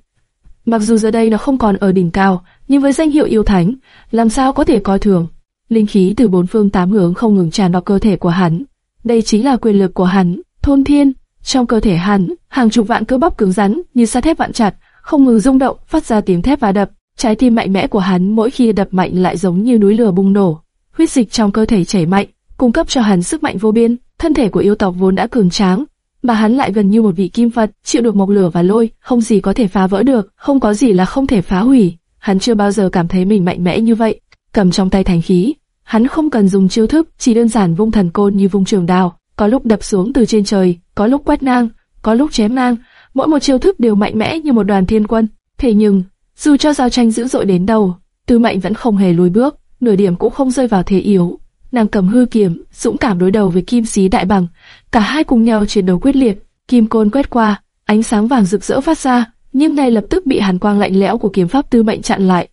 Speaker 1: Mặc dù giờ đây nó không còn ở đỉnh cao, nhưng với danh hiệu yêu thánh, làm sao có thể coi thường. Linh khí từ bốn phương tám hướng không ngừng tràn vào cơ thể của hắn. Đây chính là quyền lực của hắn, thôn thiên. Trong cơ thể hắn, hàng chục vạn cơ bắp cứng rắn như sắt thép vạn chặt, không ngừng rung động, phát ra tiếng thép và đập. Trái tim mạnh mẽ của hắn mỗi khi đập mạnh lại giống như núi lửa bùng nổ. Huyết dịch trong cơ thể chảy mạnh, cung cấp cho hắn sức mạnh vô biên. Thân thể của yêu tộc vốn đã cường tráng, mà hắn lại gần như một vị kim Phật, chịu được mộc lửa và lôi, không gì có thể phá vỡ được, không có gì là không thể phá hủy. Hắn chưa bao giờ cảm thấy mình mạnh mẽ như vậy. Cầm trong tay thành khí, hắn không cần dùng chiêu thức, chỉ đơn giản vung thần côn như vung trường đao, có lúc đập xuống từ trên trời, có lúc quét ngang, có lúc chém ngang, mỗi một chiêu thức đều mạnh mẽ như một đoàn thiên quân. Thế nhưng, dù cho giao tranh dữ dội đến đâu, Tư Mệnh vẫn không hề lùi bước, nửa điểm cũng không rơi vào thế yếu. Nàng cầm hư kiếm, dũng cảm đối đầu với kim Sí đại bằng, cả hai cùng nhau chiến đấu quyết liệt. Kim côn quét qua, ánh sáng vàng rực rỡ phát ra, nhưng ngay lập tức bị hàn quang lạnh lẽo của kiếm pháp tư mệnh chặn lại.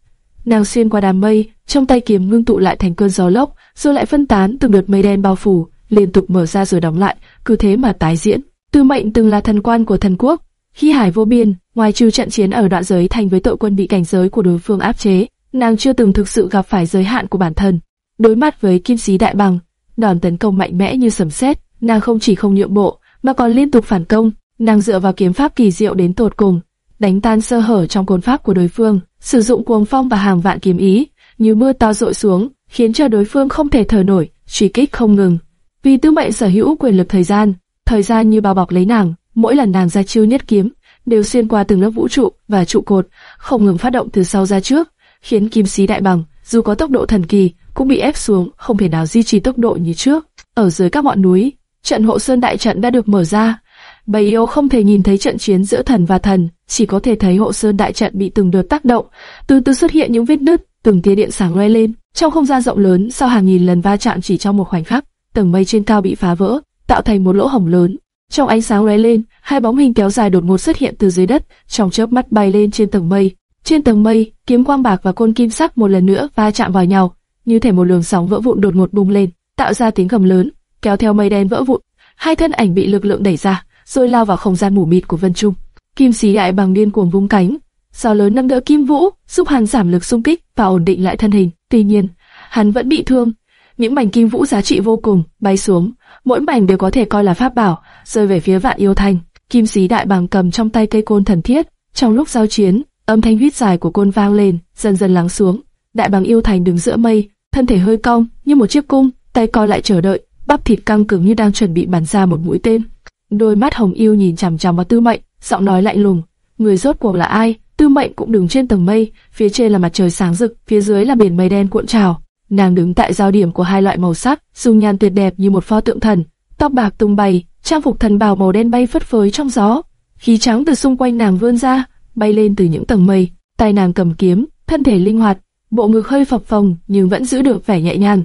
Speaker 1: Nàng xuyên qua đám mây, trong tay kiếm ngưng tụ lại thành cơn gió lốc, rồi lại phân tán từng đợt mây đen bao phủ, liên tục mở ra rồi đóng lại, cứ thế mà tái diễn. Tư mệnh từng là thần quan của thần quốc, khi hải vô biên, ngoài trừ trận chiến ở đoạn giới thành với tội quân bị cảnh giới của đối phương áp chế, nàng chưa từng thực sự gặp phải giới hạn của bản thân. Đối mặt với kim sĩ đại bằng, đòn tấn công mạnh mẽ như sấm sét, nàng không chỉ không nhượng bộ, mà còn liên tục phản công. Nàng dựa vào kiếm pháp kỳ diệu đến tột cùng, đánh tan sơ hở trong côn pháp của đối phương, sử dụng cuồng phong và hàng vạn kiếm ý, như mưa to rội xuống, khiến cho đối phương không thể thở nổi, truy kích không ngừng. Vì tư mệnh sở hữu quyền lực thời gian, thời gian như bao bọc lấy nàng, mỗi lần nàng ra chiêu nhất kiếm, đều xuyên qua từng lớp vũ trụ và trụ cột, không ngừng phát động từ sau ra trước, khiến kim sĩ đại bằng, dù có tốc độ thần kỳ, cũng bị ép xuống, không thể nào duy trì tốc độ như trước. Ở dưới các ngọn núi, trận hộ sơn đại trận đã được mở ra. Bầy yêu không thể nhìn thấy trận chiến giữa thần và thần, chỉ có thể thấy hộ sơn đại trận bị từng đợt tác động, từ từ xuất hiện những vết nứt, từng tia điện sáng lóe lên. Trong không gian rộng lớn, sau hàng nghìn lần va chạm chỉ trong một khoảnh khắc, tầng mây trên cao bị phá vỡ, tạo thành một lỗ hổng lớn. Trong ánh sáng lóe lên, hai bóng hình kéo dài đột ngột xuất hiện từ dưới đất, trong chớp mắt bay lên trên tầng mây. Trên tầng mây, kiếm quang bạc và côn kim sắc một lần nữa va chạm vào nhau, như thể một luồng sóng vỡ vụn đột ngột bùng lên, tạo ra tiếng gầm lớn, kéo theo mây đen vỡ vụn. Hai thân ảnh bị lực lượng đẩy ra, rồi lao vào không gian mù mịt của Vân Trung. Kim xí đại bằng điên cuồng vung cánh, sao lớn nâng đỡ Kim Vũ, giúp hắn giảm lực xung kích và ổn định lại thân hình. Tuy nhiên, hắn vẫn bị thương. Những mảnh kim vũ giá trị vô cùng bay xuống, mỗi mảnh đều có thể coi là pháp bảo, rơi về phía Vạn Yêu Thành. Kim xí đại bằng cầm trong tay cây côn thần thiết, trong lúc giao chiến, âm thanh huyết dài của côn vang lên, dần dần lắng xuống. Đại bằng yêu thành đứng giữa mây, thân thể hơi cong như một chiếc cung, tay co lại chờ đợi, bắp thịt căng cứng như đang chuẩn bị bắn ra một mũi tên. Đôi mắt hồng yêu nhìn chằm chằm vào Tư Mệnh, giọng nói lạnh lùng, người rốt cuộc là ai? Tư Mệnh cũng đứng trên tầng mây, phía trên là mặt trời sáng rực, phía dưới là biển mây đen cuộn trào. Nàng đứng tại giao điểm của hai loại màu sắc, dung nhan tuyệt đẹp như một pho tượng thần, tóc bạc tung bay, trang phục thần bào màu đen bay phất phới trong gió, khí trắng từ xung quanh nàng vươn ra, bay lên từ những tầng mây. Tay nàng cầm kiếm, thân thể linh hoạt, bộ ngực hơi phập phồng nhưng vẫn giữ được vẻ nhẹ nhàng.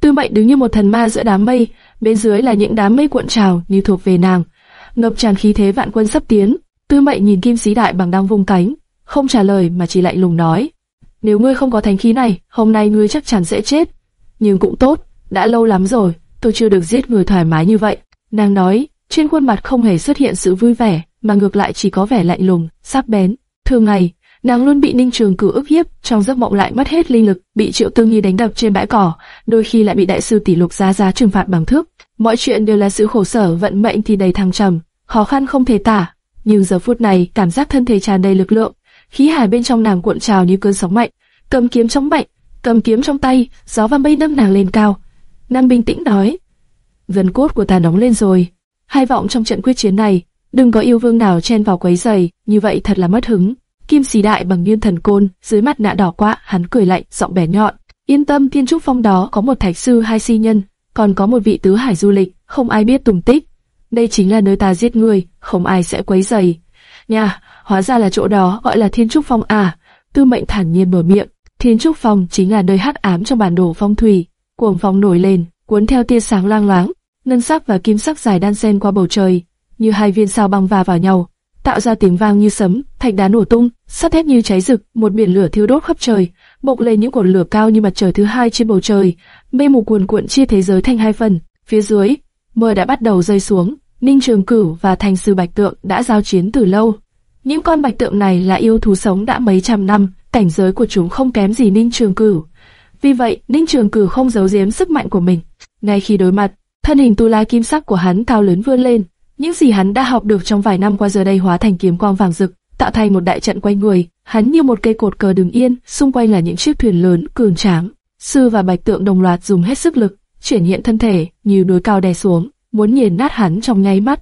Speaker 1: Tư Mệnh đứng như một thần ma giữa đám mây, bên dưới là những đám mây cuộn trào như thuộc về nàng, ngập tràn khí thế vạn quân sắp tiến. Tư Mệnh nhìn Kim Sĩ Đại bằng đang vung cánh, không trả lời mà chỉ lạnh lùng nói: nếu ngươi không có thánh khí này, hôm nay ngươi chắc chắn sẽ chết. Nhưng cũng tốt, đã lâu lắm rồi, tôi chưa được giết người thoải mái như vậy. Nàng nói, trên khuôn mặt không hề xuất hiện sự vui vẻ, mà ngược lại chỉ có vẻ lạnh lùng, sắc bén. Thường ngày, nàng luôn bị Ninh Trường Cử ức hiếp, trong giấc mộng lại mất hết linh lực, bị Triệu Tương Nhi đánh đập trên bãi cỏ, đôi khi lại bị đại sư tỷ lục giá giá trừng phạt bằng thước. Mọi chuyện đều là sự khổ sở, vận mệnh thì đầy thăng trầm, khó khăn không thể tả. Nhưng giờ phút này, cảm giác thân thể tràn đầy lực lượng, khí hải bên trong nàng cuộn trào như cơn sóng mạnh, cầm kiếm trong mạnh, cầm kiếm trong tay, gió và mây nâng nàng lên cao. Nam bình tĩnh nói, gần cốt của ta nóng lên rồi. Hai vọng trong trận quyết chiến này, đừng có yêu vương nào chen vào quấy giày, như vậy thật là mất hứng. Kim xì đại bằng nguyên thần côn, dưới mặt nạ đỏ quạ, hắn cười lạnh, giọng bẻ nhọn. Yên tâm, thiên trúc phong đó có một thạch sư hai si nhân, còn có một vị tứ hải du lịch, không ai biết tùng tích. Đây chính là nơi ta giết người, không ai sẽ quấy giày. Nha, hóa ra là chỗ đó gọi là thiên trúc phong à. Tư mệnh thản nhiên mở miệng, thiên trúc phong chính là nơi hắc ám trong bản đồ phong thủy. Cuồng phong nổi lên, cuốn theo tia sáng lang loáng, ngân sắc và kim sắc dài đan xen qua bầu trời, như hai viên sao băng va vào nhau, tạo ra tiếng vang như sấm, thạch đá nổ tung, sắt thép như cháy rực, một biển lửa thiêu đốt khắp trời, bộc lên những cột lửa cao như mặt trời thứ hai trên bầu trời, mây mù cuồn cuộn chia thế giới thành hai phần. Phía dưới, mưa đã bắt đầu rơi xuống, Ninh Trường Cửu và Thành Sư Bạch Tượng đã giao chiến từ lâu. Những con bạch tượng này là yêu thú sống đã mấy trăm năm, cảnh giới của chúng không kém gì Ninh Trường Cửu. Vì vậy, Ninh Trường Cửu không giấu giếm sức mạnh của mình. Ngay khi đối mặt, thân hình tu la kim sắc của hắn cao lớn vươn lên, những gì hắn đã học được trong vài năm qua giờ đây hóa thành kiếm quang vàng rực, tạo thành một đại trận quanh người. Hắn như một cây cột cờ đứng yên, xung quanh là những chiếc thuyền lớn cường tráng. Sư và Bạch Tượng đồng loạt dùng hết sức lực, chuyển hiện thân thể như núi cao đè xuống, muốn nghiền nát hắn trong nháy mắt.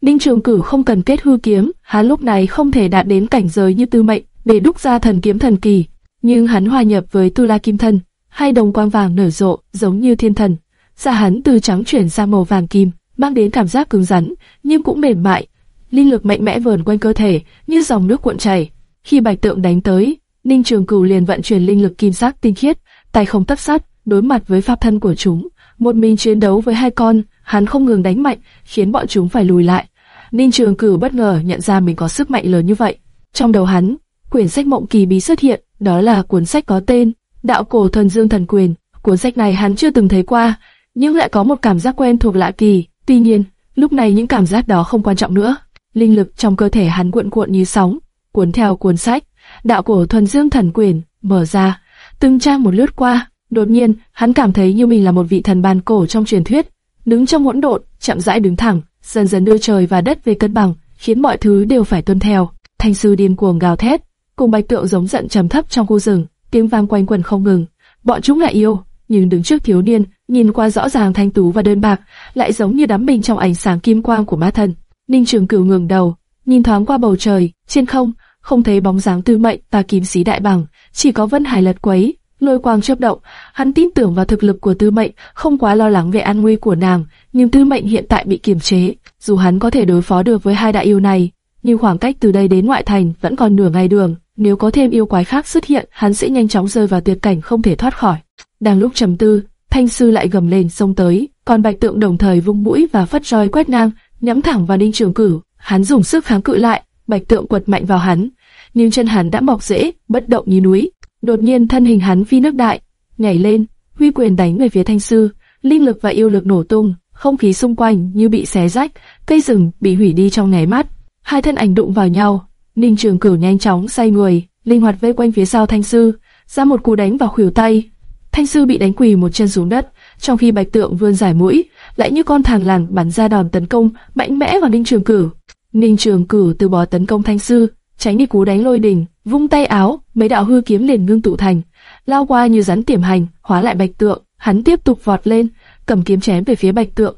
Speaker 1: Ninh Trường Cửu không cần kết hư kiếm, hắn lúc này không thể đạt đến cảnh giới như Tư Mệnh để đúc ra thần kiếm thần kỳ, nhưng hắn hòa nhập với Tu La Kim Thân, hai đồng quang vàng nở rộ giống như thiên thần. Da hắn từ trắng chuyển sang màu vàng kim, mang đến cảm giác cứng rắn, nhưng cũng mềm mại. Linh lực mạnh mẽ vờn quanh cơ thể, như dòng nước cuộn chảy. Khi bạch tượng đánh tới, Ninh Trường Cửu liền vận chuyển linh lực kim sắc tinh khiết, tay không tấp sát, đối mặt với pháp thân của chúng. Một mình chiến đấu với hai con, hắn không ngừng đánh mạnh, khiến bọn chúng phải lùi lại. Ninh Trường Cửu bất ngờ nhận ra mình có sức mạnh lớn như vậy. Trong đầu hắn, quyển sách mộng kỳ bí xuất hiện, đó là cuốn sách có tên Đạo cổ thần dương thần quyền. Cuốn sách này hắn chưa từng thấy qua, nhưng lại có một cảm giác quen thuộc lạ kỳ. Tuy nhiên, lúc này những cảm giác đó không quan trọng nữa. Linh lực trong cơ thể hắn cuộn cuộn như sóng, cuốn theo cuốn sách, đạo cổ thuần dương thần quyền, mở ra, từng trang một lướt qua, đột nhiên, hắn cảm thấy như mình là một vị thần bàn cổ trong truyền thuyết, đứng trong hỗn độn, chậm rãi đứng thẳng, dần dần đưa trời và đất về cân bằng, khiến mọi thứ đều phải tuân theo. Thanh sư điên cuồng gào thét, cùng bạch tượng giống giận trầm thấp trong khu rừng, tiếng vang quanh quẩn không ngừng. Bọn chúng lại yêu, nhưng đứng trước thiếu niên, nhìn qua rõ ràng thanh tú và đơn bạc, lại giống như đắm mình trong ánh sáng kim quang của ma thần. Ninh Trường Cửu ngẩng đầu, nhìn thoáng qua bầu trời, trên không, không thấy bóng dáng Tư Mệnh và Kim Sĩ Đại Bằng, chỉ có Vân Hải lật quấy, lôi quang chớp động, hắn tin tưởng vào thực lực của Tư Mệnh, không quá lo lắng về an nguy của nàng, nhưng Tư Mệnh hiện tại bị kiềm chế, dù hắn có thể đối phó được với hai đại yêu này, nhưng khoảng cách từ đây đến ngoại thành vẫn còn nửa ngày đường, nếu có thêm yêu quái khác xuất hiện, hắn sẽ nhanh chóng rơi vào tuyệt cảnh không thể thoát khỏi. Đang lúc trầm tư, Thanh sư lại gầm lên xông tới, còn Bạch Tượng đồng thời vung mũi và phất roi quét ngang, nhắm thẳng vào Ninh Trường Cửu. Hắn dùng sức kháng cự lại, Bạch Tượng quật mạnh vào hắn, nhưng chân hắn đã mọc rễ, bất động như núi. Đột nhiên thân hình hắn phi nước đại, nhảy lên, huy quyền đánh về phía Thanh sư, linh lực và yêu lực nổ tung, không khí xung quanh như bị xé rách, cây rừng bị hủy đi trong nháy mắt. Hai thân ảnh đụng vào nhau, Ninh Trường Cửu nhanh chóng xoay người, linh hoạt vây quanh phía sau Thanh sư, ra một cú đánh vào khuỷu tay. Thanh sư bị đánh quỳ một chân xuống đất, trong khi Bạch Tượng vươn giải mũi, lại như con thằng lằn bắn ra đòn tấn công mạnh mẽ vào Ninh Trường Cửu. Ninh Trường Cửu từ bỏ tấn công Thanh sư, tránh đi cú đánh lôi đình, vung tay áo, mấy đạo hư kiếm liền ngưng tụ thành, lao qua như rắn tiềm hành, hóa lại Bạch Tượng. Hắn tiếp tục vọt lên, cầm kiếm chém về phía Bạch Tượng.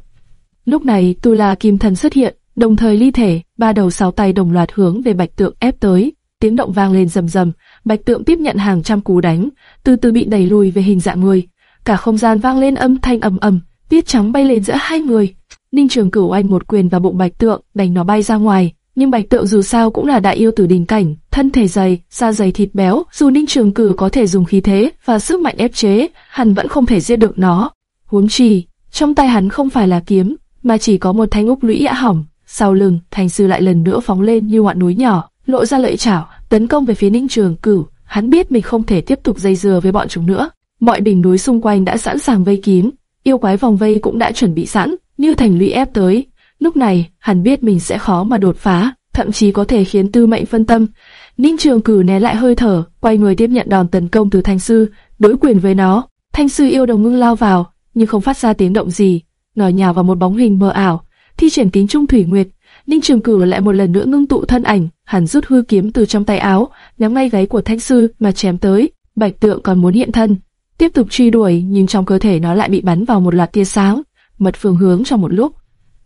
Speaker 1: Lúc này, Tu La Kim Thần xuất hiện, đồng thời ly thể, ba đầu sáu tay đồng loạt hướng về Bạch Tượng ép tới. Tiếng động vang lên rầm rầm, Bạch Tượng tiếp nhận hàng trăm cú đánh, từ từ bị đẩy lùi về hình dạng người. Cả không gian vang lên âm thanh ầm ầm, tiết trắng bay lên giữa hai người. Ninh Trường Cửu anh một quyền vào bụng Bạch Tượng, đánh nó bay ra ngoài. Nhưng Bạch Tượng dù sao cũng là đại yêu tử đỉnh cảnh, thân thể dày, da dày thịt béo, dù Ninh Trường Cửu có thể dùng khí thế và sức mạnh ép chế, hắn vẫn không thể giết được nó. Huống chi, trong tay hắn không phải là kiếm, mà chỉ có một thanh úc lũy đã hỏng. Sau lưng, Thành sư lại lần nữa phóng lên như ngọn núi nhỏ, lộ ra lợi chảo, tấn công về phía Ninh Trường Cửu. Hắn biết mình không thể tiếp tục dây dưa với bọn chúng nữa. Mọi đỉnh núi xung quanh đã sẵn sàng vây kín, yêu quái vòng vây cũng đã chuẩn bị sẵn, như thành lũy ép tới. Lúc này, hắn biết mình sẽ khó mà đột phá, thậm chí có thể khiến Tư Mệnh phân tâm. Ninh Trường Cử né lại hơi thở, quay người tiếp nhận đòn tấn công từ Thanh sư, đối quyền với nó. Thanh sư yêu đồng ngưng lao vào, nhưng không phát ra tiếng động gì, nó nhào vào một bóng hình mờ ảo, thi triển kính trung thủy nguyệt. Ninh Trường Cử lại một lần nữa ngưng tụ thân ảnh, hắn rút hư kiếm từ trong tay áo, nhắm ngay gáy của Thanh sư mà chém tới. Bạch Tượng còn muốn hiện thân, tiếp tục truy đuổi, nhưng trong cơ thể nó lại bị bắn vào một loạt tia sáng, mật phương hướng trong một lúc.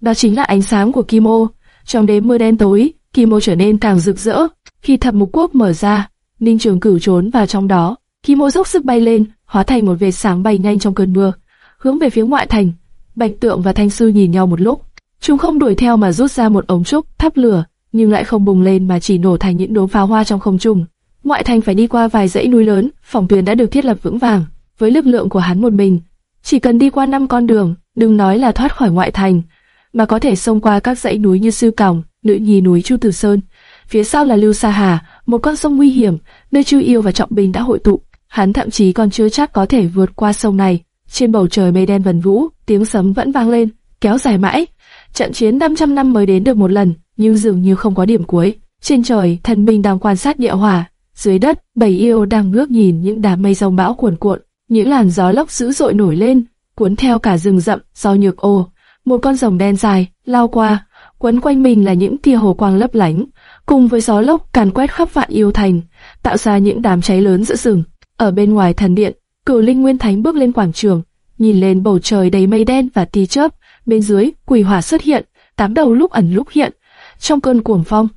Speaker 1: Đó chính là ánh sáng của Kim Ô. Trong đêm mưa đen tối, Kim Ô trở nên càng rực rỡ. Khi thập mục quốc mở ra, Ninh Trường Cửu trốn vào trong đó. Kim Ô dốc sức bay lên, hóa thành một vệt sáng bay nhanh trong cơn mưa, hướng về phía ngoại thành. Bạch Tượng và Thanh Sư nhìn nhau một lúc, chúng không đuổi theo mà rút ra một ống trúc thắp lửa, nhưng lại không bùng lên mà chỉ nổ thành những đốm pháo hoa trong không trung. Ngoại thành phải đi qua vài dãy núi lớn, phòng tuyến đã được thiết lập vững vàng. Với lực lượng của hắn một mình, chỉ cần đi qua năm con đường, đừng nói là thoát khỏi ngoại thành, mà có thể xông qua các dãy núi như Sư Còng, Nữ Nhi núi Chu Tử Sơn. Phía sau là Lưu Sa Hà, một con sông nguy hiểm, nơi Chu Yêu và Trọng Bình đã hội tụ. Hắn thậm chí còn chưa chắc có thể vượt qua sông này. Trên bầu trời mây đen vần vũ, tiếng sấm vẫn vang lên, kéo dài mãi. Trận chiến 500 năm mới đến được một lần, nhưng dường như không có điểm cuối. Trên trời, thần minh đang quan sát địa hỏa. Dưới đất, bảy yêu đang ngước nhìn những đám mây rông bão cuồn cuộn. Những làn gió lốc dữ dội nổi lên, cuốn theo cả rừng rậm do nhược ô. Một con rồng đen dài lao qua, quấn quanh mình là những tia hồ quang lấp lánh, cùng với gió lốc càn quét khắp vạn yêu thành, tạo ra những đám cháy lớn giữa rừng. Ở bên ngoài thần điện, Cửu Linh Nguyên Thánh bước lên quảng trường, nhìn lên bầu trời đầy mây đen và tia chớp, bên dưới quỷ hỏa xuất hiện, tám đầu lúc ẩn lúc hiện. Trong cơn cuồng phong,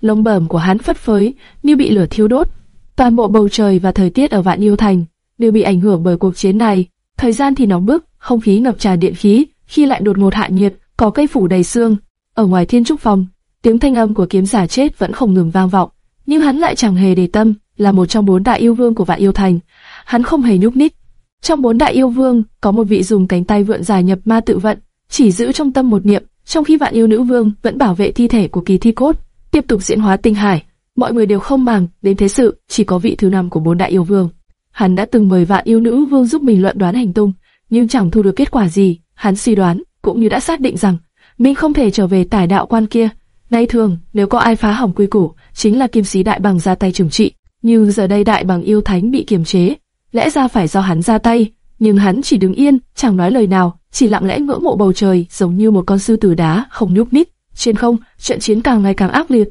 Speaker 1: lông bẩm của hắn phất phới như bị lửa thiêu đốt. Toàn bộ bầu trời và thời tiết ở Vạn Yêu Thành đều bị ảnh hưởng bởi cuộc chiến này. Thời gian thì nóng bức, không khí ngập tràn điện khí, khi lại đột ngột hạ nhiệt, có cây phủ đầy xương. Ở ngoài Thiên Trúc Phòng, tiếng thanh âm của kiếm giả chết vẫn không ngừng vang vọng, nhưng hắn lại chẳng hề để tâm, là một trong bốn đại yêu vương của Vạn Yêu Thành, hắn không hề nhúc nhích. Trong bốn đại yêu vương, có một vị dùng cánh tay vượn dài nhập ma tự vận, chỉ giữ trong tâm một niệm, trong khi Vạn Yêu Nữ Vương vẫn bảo vệ thi thể của Kỳ Thi Cốt, tiếp tục diễn hóa tinh hải. Mọi người đều không màng đến thế sự, chỉ có vị thứ năm của bốn đại yêu vương. Hắn đã từng mời Vạn Yêu Nữ Vương giúp mình luận đoán hành tung, nhưng chẳng thu được kết quả gì. Hắn suy đoán, cũng như đã xác định rằng mình không thể trở về tải đạo quan kia. Nay thường, nếu có ai phá hỏng quy củ, chính là kim sĩ đại bằng ra tay trừng trị. Nhưng giờ đây đại bằng yêu thánh bị kiềm chế, lẽ ra phải do hắn ra tay, nhưng hắn chỉ đứng yên, chẳng nói lời nào, chỉ lặng lẽ ngưỡng mộ bầu trời, giống như một con sư tử đá không nhúc nhích. Trên không, trận chiến càng ngày càng ác liệt.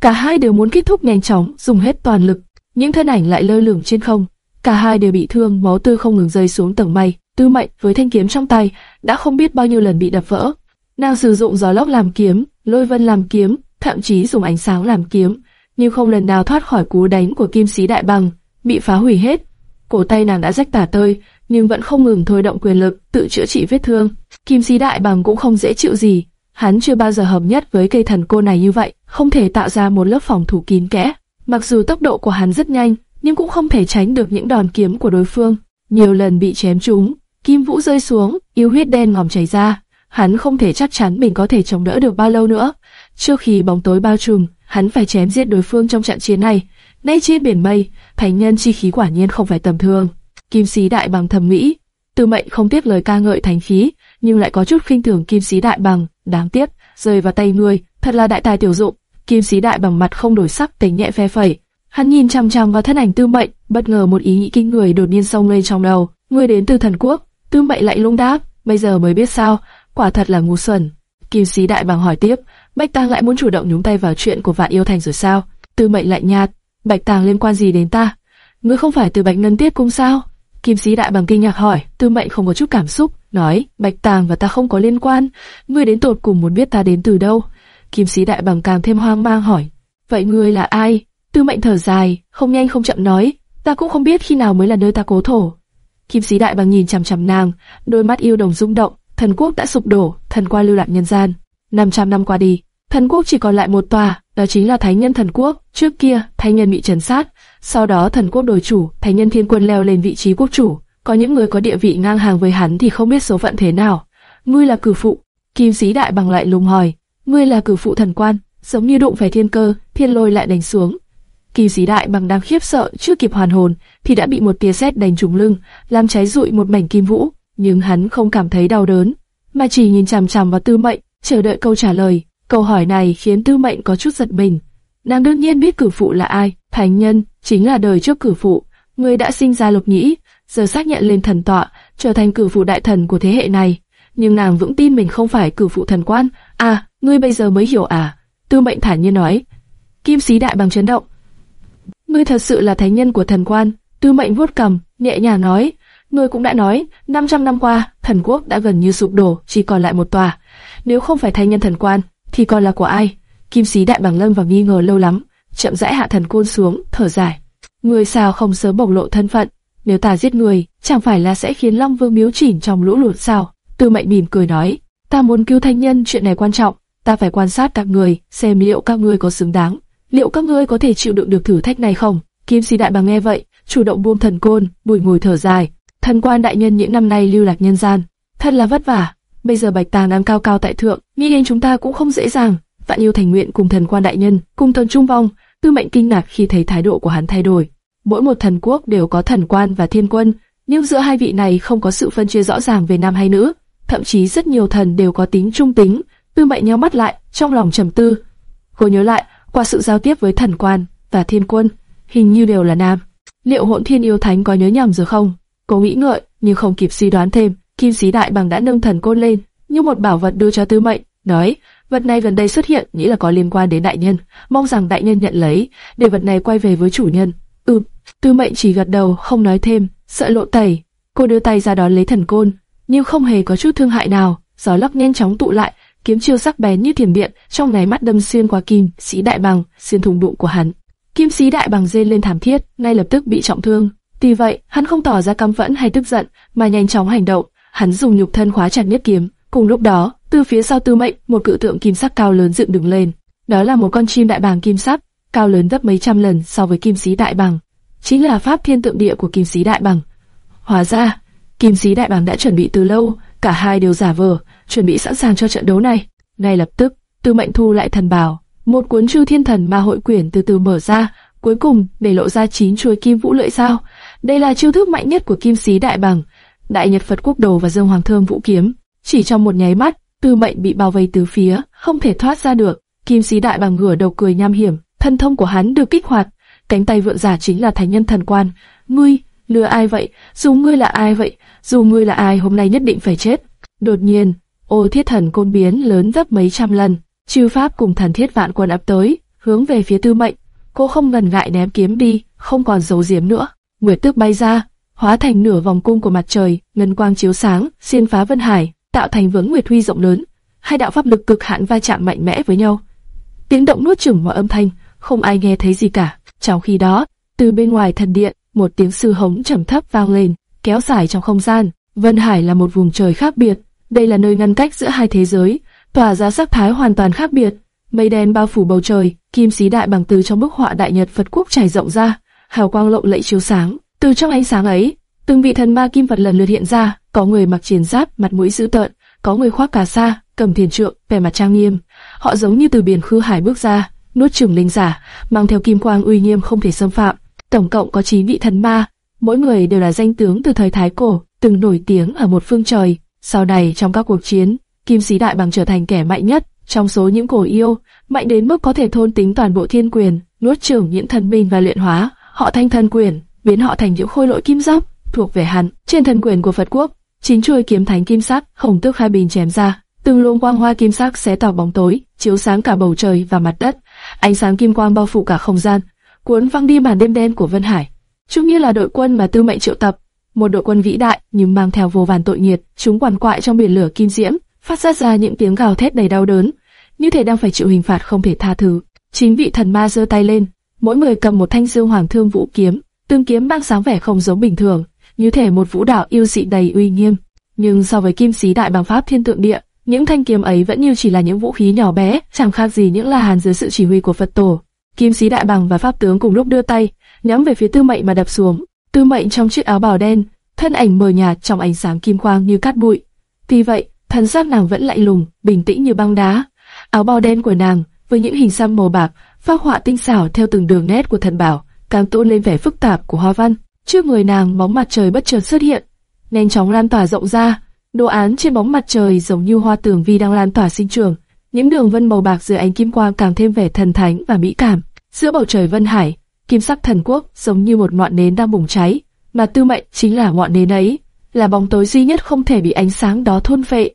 Speaker 1: Cả hai đều muốn kết thúc nhanh chóng, dùng hết toàn lực. Những thân ảnh lại lơ lửng trên không. Cả hai đều bị thương, máu tươi không ngừng rơi xuống tầng mây. Tư Mệnh với thanh kiếm trong tay đã không biết bao nhiêu lần bị đập vỡ. Nàng sử dụng gió lốc làm kiếm, lôi vân làm kiếm, thậm chí dùng ánh sáng làm kiếm, nhưng không lần nào thoát khỏi cú đánh của kim sĩ đại bằng, bị phá hủy hết. cổ tay nàng đã rách tả tơi, nhưng vẫn không ngừng thôi động quyền lực tự chữa trị vết thương. Kim sĩ đại bằng cũng không dễ chịu gì, hắn chưa bao giờ hợp nhất với cây thần cô này như vậy, không thể tạo ra một lớp phòng thủ kín kẽ. Mặc dù tốc độ của hắn rất nhanh, nhưng cũng không thể tránh được những đòn kiếm của đối phương. Nhiều lần bị chém trúng, kim vũ rơi xuống, yêu huyết đen ngòm chảy ra. Hắn không thể chắc chắn mình có thể chống đỡ được bao lâu nữa. Trước khi bóng tối bao trùm, hắn phải chém giết đối phương trong trận chiến này. Nay trên biển mây, thành nhân chi khí quả nhiên không phải tầm thường. Kim sĩ đại bằng thầm mỹ, Tư Mệnh không tiếc lời ca ngợi thánh khí, nhưng lại có chút khinh thường Kim sĩ đại bằng, đáng tiếc, rơi vào tay người, thật là đại tài tiểu dụng. Kim sĩ đại bằng mặt không đổi sắc, tính nhẹ phe phẩy. Hắn nhìn chăm chăm vào thân ảnh Tư Mệnh, bất ngờ một ý nghĩ kinh người đột nhiên xông lên trong đầu. Ngươi đến từ thần quốc, Tư Mệnh lại lung đáp, bây giờ mới biết sao, quả thật là ngu xuẩn. Kim sĩ đại bằng hỏi tiếp, Bạch Tàng lại muốn chủ động nhúng tay vào chuyện của Vạn Yêu Thành rồi sao? Tư Mệnh lại nhạt, Bạch Tàng liên quan gì đến ta? Ngươi không phải từ Bạch Ngân Tiết cung sao? Kim sĩ đại bằng kinh ngạc hỏi, Tư Mệnh không có chút cảm xúc, nói, Bạch Tàng và ta không có liên quan, ngươi đến tột cùng muốn biết ta đến từ đâu? Kim sĩ đại bằng càng thêm hoang mang hỏi, vậy ngươi là ai? Tư Mệnh thở dài, không nhanh không chậm nói, ta cũng không biết khi nào mới là nơi ta cố thổ. Kim sĩ đại bằng nhìn chằm chằm nàng, đôi mắt yêu đồng rung động, thần quốc đã sụp đổ, thần qua lưu lạc nhân gian. 500 năm qua đi, thần quốc chỉ còn lại một tòa, đó chính là Thánh Nhân Thần Quốc. Trước kia, Thánh Nhân bị trấn sát, sau đó thần quốc đổi chủ, Thánh Nhân Thiên Quân leo lên vị trí quốc chủ. Có những người có địa vị ngang hàng với hắn thì không biết số phận thế nào. Ngươi là cử phụ. Kim sĩ đại bằng lại lùng hỏi. Ngươi là cử phụ thần quan, giống như đụng phải thiên cơ, thiên lôi lại đánh xuống. Kim sĩ đại bằng đang khiếp sợ chưa kịp hoàn hồn thì đã bị một tia sét đánh trúng lưng, làm cháy rụi một mảnh kim vũ. Nhưng hắn không cảm thấy đau đớn, mà chỉ nhìn chằm chằm vào Tư Mệnh, chờ đợi câu trả lời. Câu hỏi này khiến Tư Mệnh có chút giật mình. Nàng đương nhiên biết cử phụ là ai, thánh nhân, chính là đời trước cử phụ, người đã sinh ra lục nhĩ, giờ xác nhận lên thần tọa, trở thành cử phụ đại thần của thế hệ này. Nhưng nàng vững tin mình không phải cử phụ thần quan. À, ngươi bây giờ mới hiểu à? Tư Mệnh thản nhiên nói. Kim sĩ đại bằng chấn động. Ngươi thật sự là thánh nhân của thần quan. Tư Mệnh vuốt cầm, nhẹ nhàng nói. Ngươi cũng đã nói, 500 năm qua, thần quốc đã gần như sụp đổ, chỉ còn lại một tòa. Nếu không phải thánh nhân thần quan, thì còn là của ai? Kim sĩ đại bằng lâm và nghi ngờ lâu lắm, chậm rãi hạ thần côn xuống, thở dài. Ngươi sao không sớm bộc lộ thân phận? Nếu ta giết người, chẳng phải là sẽ khiến Long Vương miếu chỉnh trong lũ lụt sao? Tư Mệnh mỉm cười nói, ta muốn cứu thanh nhân, chuyện này quan trọng, ta phải quan sát các người, xem liệu các ngươi có xứng đáng, liệu các ngươi có thể chịu đựng được thử thách này không? Kim sĩ đại bàng nghe vậy, chủ động buông thần côn, bùi ngồi thở dài. Thần quan đại nhân những năm nay lưu lạc nhân gian, thật là vất vả. Bây giờ Bạch Tàng đang cao cao tại thượng, nghĩ đến chúng ta cũng không dễ dàng. Vạn yêu thành nguyện cùng thần quan đại nhân, cùng thần trung vong. Tư mệnh kinh ngạc khi thấy thái độ của hắn thay đổi. Mỗi một thần quốc đều có thần quan và thiên quân, nhưng giữa hai vị này không có sự phân chia rõ ràng về nam hay nữ. Thậm chí rất nhiều thần đều có tính trung tính. Tư mệnh nhắm mắt lại, trong lòng trầm tư. Cô nhớ lại, qua sự giao tiếp với thần quan và thiên quân, hình như đều là nam. Liệu hỗn thiên yêu thánh có nhớ nhầm rồi không? Cô nghĩ ngợi, nhưng không kịp suy đoán thêm. Kim sĩ đại bằng đã nâng thần côn lên, như một bảo vật đưa cho Tư Mệnh, nói, vật này gần đây xuất hiện, nghĩ là có liên quan đến đại nhân, mong rằng đại nhân nhận lấy, để vật này quay về với chủ nhân. Ừ, Tư Mệnh chỉ gật đầu, không nói thêm, sợ lộ tẩy. Cô đưa tay ra đón lấy thần côn, nhưng không hề có chút thương hại nào. Gió lốc nhanh chóng tụ lại, kiếm chiêu sắc bén như thiểm điện, trong nháy mắt đâm xuyên qua kim sĩ đại bằng, xuyên thủng bụng của hắn. Kim sĩ đại bằng rên lên thảm thiết, ngay lập tức bị trọng thương. Tuy vậy, hắn không tỏ ra căm phẫn hay tức giận, mà nhanh chóng hành động, hắn dùng nhục thân khóa chặt nhất kiếm. Cùng lúc đó, từ phía sau Tư Mệnh, một cự tượng kim sắc cao lớn dựng đứng lên. Đó là một con chim đại bàng kim sắc, cao lớn gấp mấy trăm lần so với kim sĩ đại bằng. Chính là pháp thiên tượng địa của kim sĩ đại bằng. Hóa ra, kim sĩ đại bàng đã chuẩn bị từ lâu, cả hai đều giả vờ, chuẩn bị sẵn sàng cho trận đấu này. Ngay lập tức, Tư Mệnh thu lại thần bảo một cuốn Chư Thiên Thần Ma Hội quyển từ từ mở ra, cuối cùng để lộ ra chín chuôi kim vũ lợi sao. Đây là chiêu thức mạnh nhất của kim sĩ đại bằng Đại Nhật Phật Quốc Đồ và Dương Hoàng Thơm Vũ Kiếm. Chỉ trong một nháy mắt, Tư Mệnh bị bao vây từ phía, không thể thoát ra được. Kim Sĩ Đại bằng ngửa đầu cười nham hiểm, thân thông của hắn được kích hoạt, cánh tay vượn giả chính là thánh nhân thần quan. Ngươi, lừa ai vậy? Dù ngươi là ai vậy? Dù ngươi là ai hôm nay nhất định phải chết. Đột nhiên, ô thiết thần côn biến lớn gấp mấy trăm lần, chư pháp cùng thần thiết vạn quân ập tới, hướng về phía Tư Mệnh. Cô không ngần ngại ném kiếm đi, không còn giấu giếm nữa. Nguyệt Tước bay ra, hóa thành nửa vòng cung của mặt trời, ngân quang chiếu sáng, xuyên phá vân hải, tạo thành vướng nguyệt huy rộng lớn. Hai đạo pháp lực cực hạn va chạm mạnh mẽ với nhau. Tiếng động nuốt chửng mọi âm thanh, không ai nghe thấy gì cả. Trong khi đó, từ bên ngoài thần điện, một tiếng sư hống trầm thấp vang lên, kéo dài trong không gian. Vân Hải là một vùng trời khác biệt, đây là nơi ngăn cách giữa hai thế giới, tỏa ra sắc thái hoàn toàn khác biệt. Mây đen bao phủ bầu trời, kim xí đại bằng từ trong bức họa đại nhật Phật quốc trải rộng ra, hào quang lộng lẫy chiếu sáng. Từ trong ánh sáng ấy, từng vị thần ma kim vật lần lượt hiện ra, có người mặc chiến giáp, mặt mũi dữ tợn, có người khoác cà sa, cầm thiền trượng, vẻ mặt trang nghiêm. Họ giống như từ biển khư hải bước ra, nuốt chửng linh giả, mang theo kim quang uy nghiêm không thể xâm phạm. Tổng cộng có 9 vị thần ma, mỗi người đều là danh tướng từ thời Thái Cổ, từng nổi tiếng ở một phương trời. Sau này trong các cuộc chiến, Kim Sĩ Đại Bằng trở thành kẻ mạnh nhất trong số những cổ yêu, mạnh đến mức có thể thôn tính toàn bộ thiên quyền, nuốt chửng những thần minh và luyện hóa họ thanh thần quyền, biến họ thành những khôi lỗi kim giáp thuộc về hắn. Trên thần quyền của Phật quốc, chín chuôi kiếm thánh kim sắc, hồng tước hai bình chém ra, từng luồng quang hoa kim sắc xé tỏ bóng tối, chiếu sáng cả bầu trời và mặt đất. Ánh sáng kim quang bao phủ cả không gian, cuốn văng đi màn đêm đen của Vân Hải. Chúng như là đội quân mà Tư Mệnh triệu tập, một đội quân vĩ đại nhưng mang theo vô vàn tội nghiệt, chúng quằn quại trong biển lửa kim diễm, phát ra ra những tiếng gào thét đầy đau đớn, như thể đang phải chịu hình phạt không thể tha thứ. Chính vị thần ma giơ tay lên, mỗi người cầm một thanh dương hoàng thương vũ kiếm, tương kiếm mang sáng vẻ không giống bình thường, như thể một vũ đạo yêu dị đầy uy nghiêm. Nhưng so với kim sĩ đại bằng pháp thiên tượng địa, những thanh kiếm ấy vẫn như chỉ là những vũ khí nhỏ bé, chẳng khác gì những la hàn dưới sự chỉ huy của Phật tổ. Kim sĩ đại bằng và pháp tướng cùng lúc đưa tay, nhắm về phía Tư Mệnh mà đập xuống. Tư Mệnh trong chiếc áo bào đen, thân ảnh mờ nhạt trong ánh sáng kim quang như cát bụi. Tuy vậy, thần sắc nàng vẫn lạnh lùng, bình tĩnh như băng đá. Áo bào đen của nàng với những hình xăm màu bạc, phác họa tinh xảo theo từng đường nét của thần bảo, càng tôn lên vẻ phức tạp của hoa văn. Trước người nàng bóng mặt trời bất chợt xuất hiện, nhanh chóng lan tỏa rộng ra. Đồ án trên bóng mặt trời giống như hoa tường vi đang lan tỏa sinh trưởng. Những đường vân màu bạc dưới ánh kim quang càng thêm vẻ thần thánh và mỹ cảm. Giữa bầu trời vân hải, kim sắc thần quốc giống như một ngọn nến đang bùng cháy, mà tư mệnh chính là ngọn nến ấy, là bóng tối duy nhất không thể bị ánh sáng đó thôn phệ.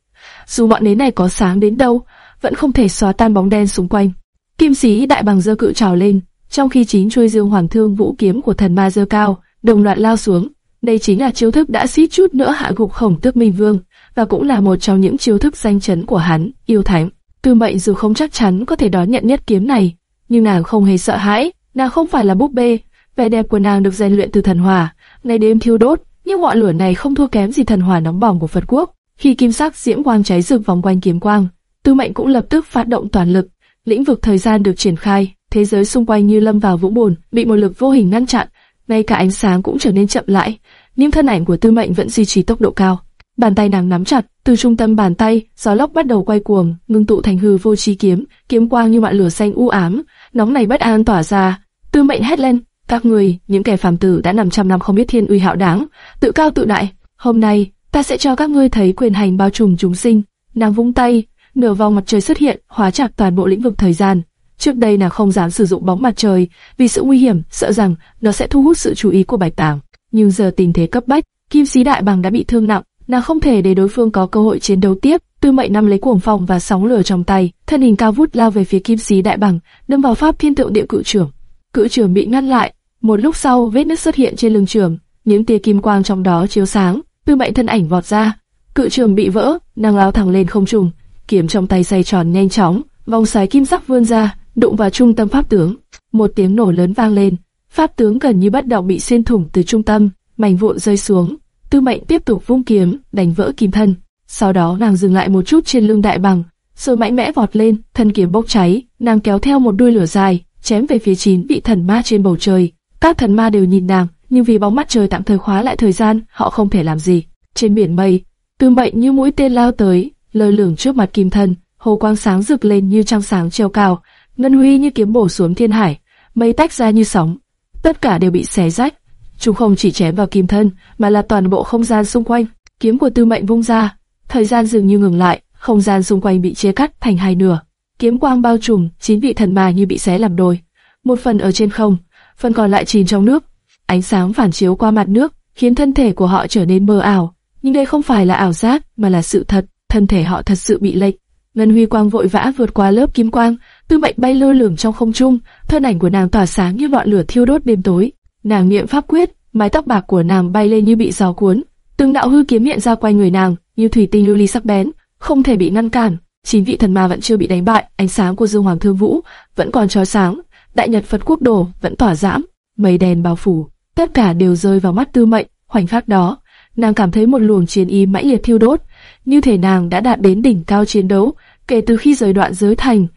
Speaker 1: Dù ngọn nến này có sáng đến đâu, vẫn không thể xóa tan bóng đen xung quanh. Kim sĩ đại bằng dơ cự trào lên, trong khi chín chuôi dương hoàng thương vũ kiếm của thần ma dơ cao, đồng loạt lao xuống. Đây chính là chiêu thức đã suýt chút nữa hạ gục khổng tước minh vương, và cũng là một trong những chiêu thức danh chấn của hắn, yêu thánh. Tư mệnh dù không chắc chắn có thể đón nhận nhất kiếm này, nhưng nàng không hề sợ hãi, nàng không phải là búp bê, vẻ đẹp của nàng được rèn luyện từ thần hỏa, ngày đêm thiêu đốt, nhưng ngọn lửa này không thua kém gì thần hỏa nóng bỏng của Phật quốc. Khi kim sắc diễm quang cháy rực vòng quanh kiếm quang, Tư Mệnh cũng lập tức phát động toàn lực, lĩnh vực thời gian được triển khai, thế giới xung quanh như lâm vào vũng bùn, bị một lực vô hình ngăn chặn, ngay cả ánh sáng cũng trở nên chậm lại, nhưng thân ảnh của Tư Mệnh vẫn duy trì tốc độ cao. Bàn tay nàng nắm chặt, từ trung tâm bàn tay, gió lốc bắt đầu quay cuồng, ngưng tụ thành hư vô chi kiếm, kiếm quang như ngọn lửa xanh u ám, nóng này bất an tỏa ra. Tư Mệnh hét lên, các người, những kẻ phàm tử đã nằm trăm năm không biết thiên uy hạo đáng, tự cao tự đại, hôm nay ta sẽ cho các ngươi thấy quyền hành bao trùm chúng sinh. Nàng vung tay, nửa vòng mặt trời xuất hiện, hóa chặt toàn bộ lĩnh vực thời gian. Trước đây nàng không dám sử dụng bóng mặt trời vì sự nguy hiểm, sợ rằng nó sẽ thu hút sự chú ý của Bạch Tàng. Nhưng giờ tình thế cấp bách, Kim Sĩ Đại Bằng đã bị thương nặng, nàng không thể để đối phương có cơ hội chiến đấu tiếp. Tư Mệnh nắm lấy cuồng phong và sóng lửa trong tay, thân hình cao vút lao về phía Kim Sĩ Đại Bằng, đâm vào pháp thiên tượng địa cự trưởng. Cự trưởng bị ngăn lại, một lúc sau vết nứt xuất hiện trên lưng trường, những tia kim quang trong đó chiếu sáng. Tư Mệnh thân ảnh vọt ra, cự trường bị vỡ, nàng lao thẳng lên không trung, kiếm trong tay xoay tròn nhanh chóng, vòng xoáy kim sắc vươn ra, đụng vào trung tâm pháp tướng. Một tiếng nổ lớn vang lên, pháp tướng gần như bất động bị xuyên thủng từ trung tâm, mảnh vụn rơi xuống. Tư Mệnh tiếp tục vung kiếm, đánh vỡ kim thân. Sau đó nàng dừng lại một chút trên lưng đại bằng, rồi mạnh mẽ vọt lên, thân kiếm bốc cháy, nàng kéo theo một đuôi lửa dài, chém về phía chín vị thần ma trên bầu trời. Các thần ma đều nhìn nàng, nhưng vì bóng mắt trời tạm thời khóa lại thời gian, họ không thể làm gì. Trên biển mây, Tư Mệnh như mũi tên lao tới, lơ lửng trước mặt kim thân, hồ quang sáng rực lên như trăng sáng treo cao, ngân huy như kiếm bổ xuống thiên hải, mây tách ra như sóng, tất cả đều bị xé rách. Chúng không chỉ chém vào kim thân, mà là toàn bộ không gian xung quanh. Kiếm của Tư Mệnh vung ra, thời gian dường như ngừng lại, không gian xung quanh bị chia cắt thành hai nửa. Kiếm quang bao trùm, chín vị thần ma như bị xé làm đôi. Một phần ở trên không, phần còn lại chìm trong nước. Ánh sáng phản chiếu qua mặt nước, khiến thân thể của họ trở nên mơ ảo. Nhưng đây không phải là ảo giác, mà là sự thật thân thể họ thật sự bị lệch. Ngân Huy Quang vội vã vượt qua lớp kim quang, Tư Mệnh bay lơ lửng trong không trung, thân ảnh của nàng tỏa sáng như ngọn lửa thiêu đốt đêm tối. Nàng niệm pháp quyết, mái tóc bạc của nàng bay lên như bị gió cuốn, từng đạo hư kiếm hiện ra quanh người nàng, như thủy tinh lưu ly sắc bén, không thể bị ngăn cản. Chín vị thần ma vẫn chưa bị đánh bại, ánh sáng của Dương Hoàng Thương Vũ vẫn còn chói sáng, đại nhật Phật quốc đồ vẫn tỏa giãm, mây đen bao phủ, tất cả đều rơi vào mắt Tư Mệnh. Khoảnh khắc đó, nàng cảm thấy một luồng chiến ý mãnh liệt thiêu đốt, như thể nàng đã đạt đến đỉnh cao chiến đấu kể từ khi rời đoạn giới thành.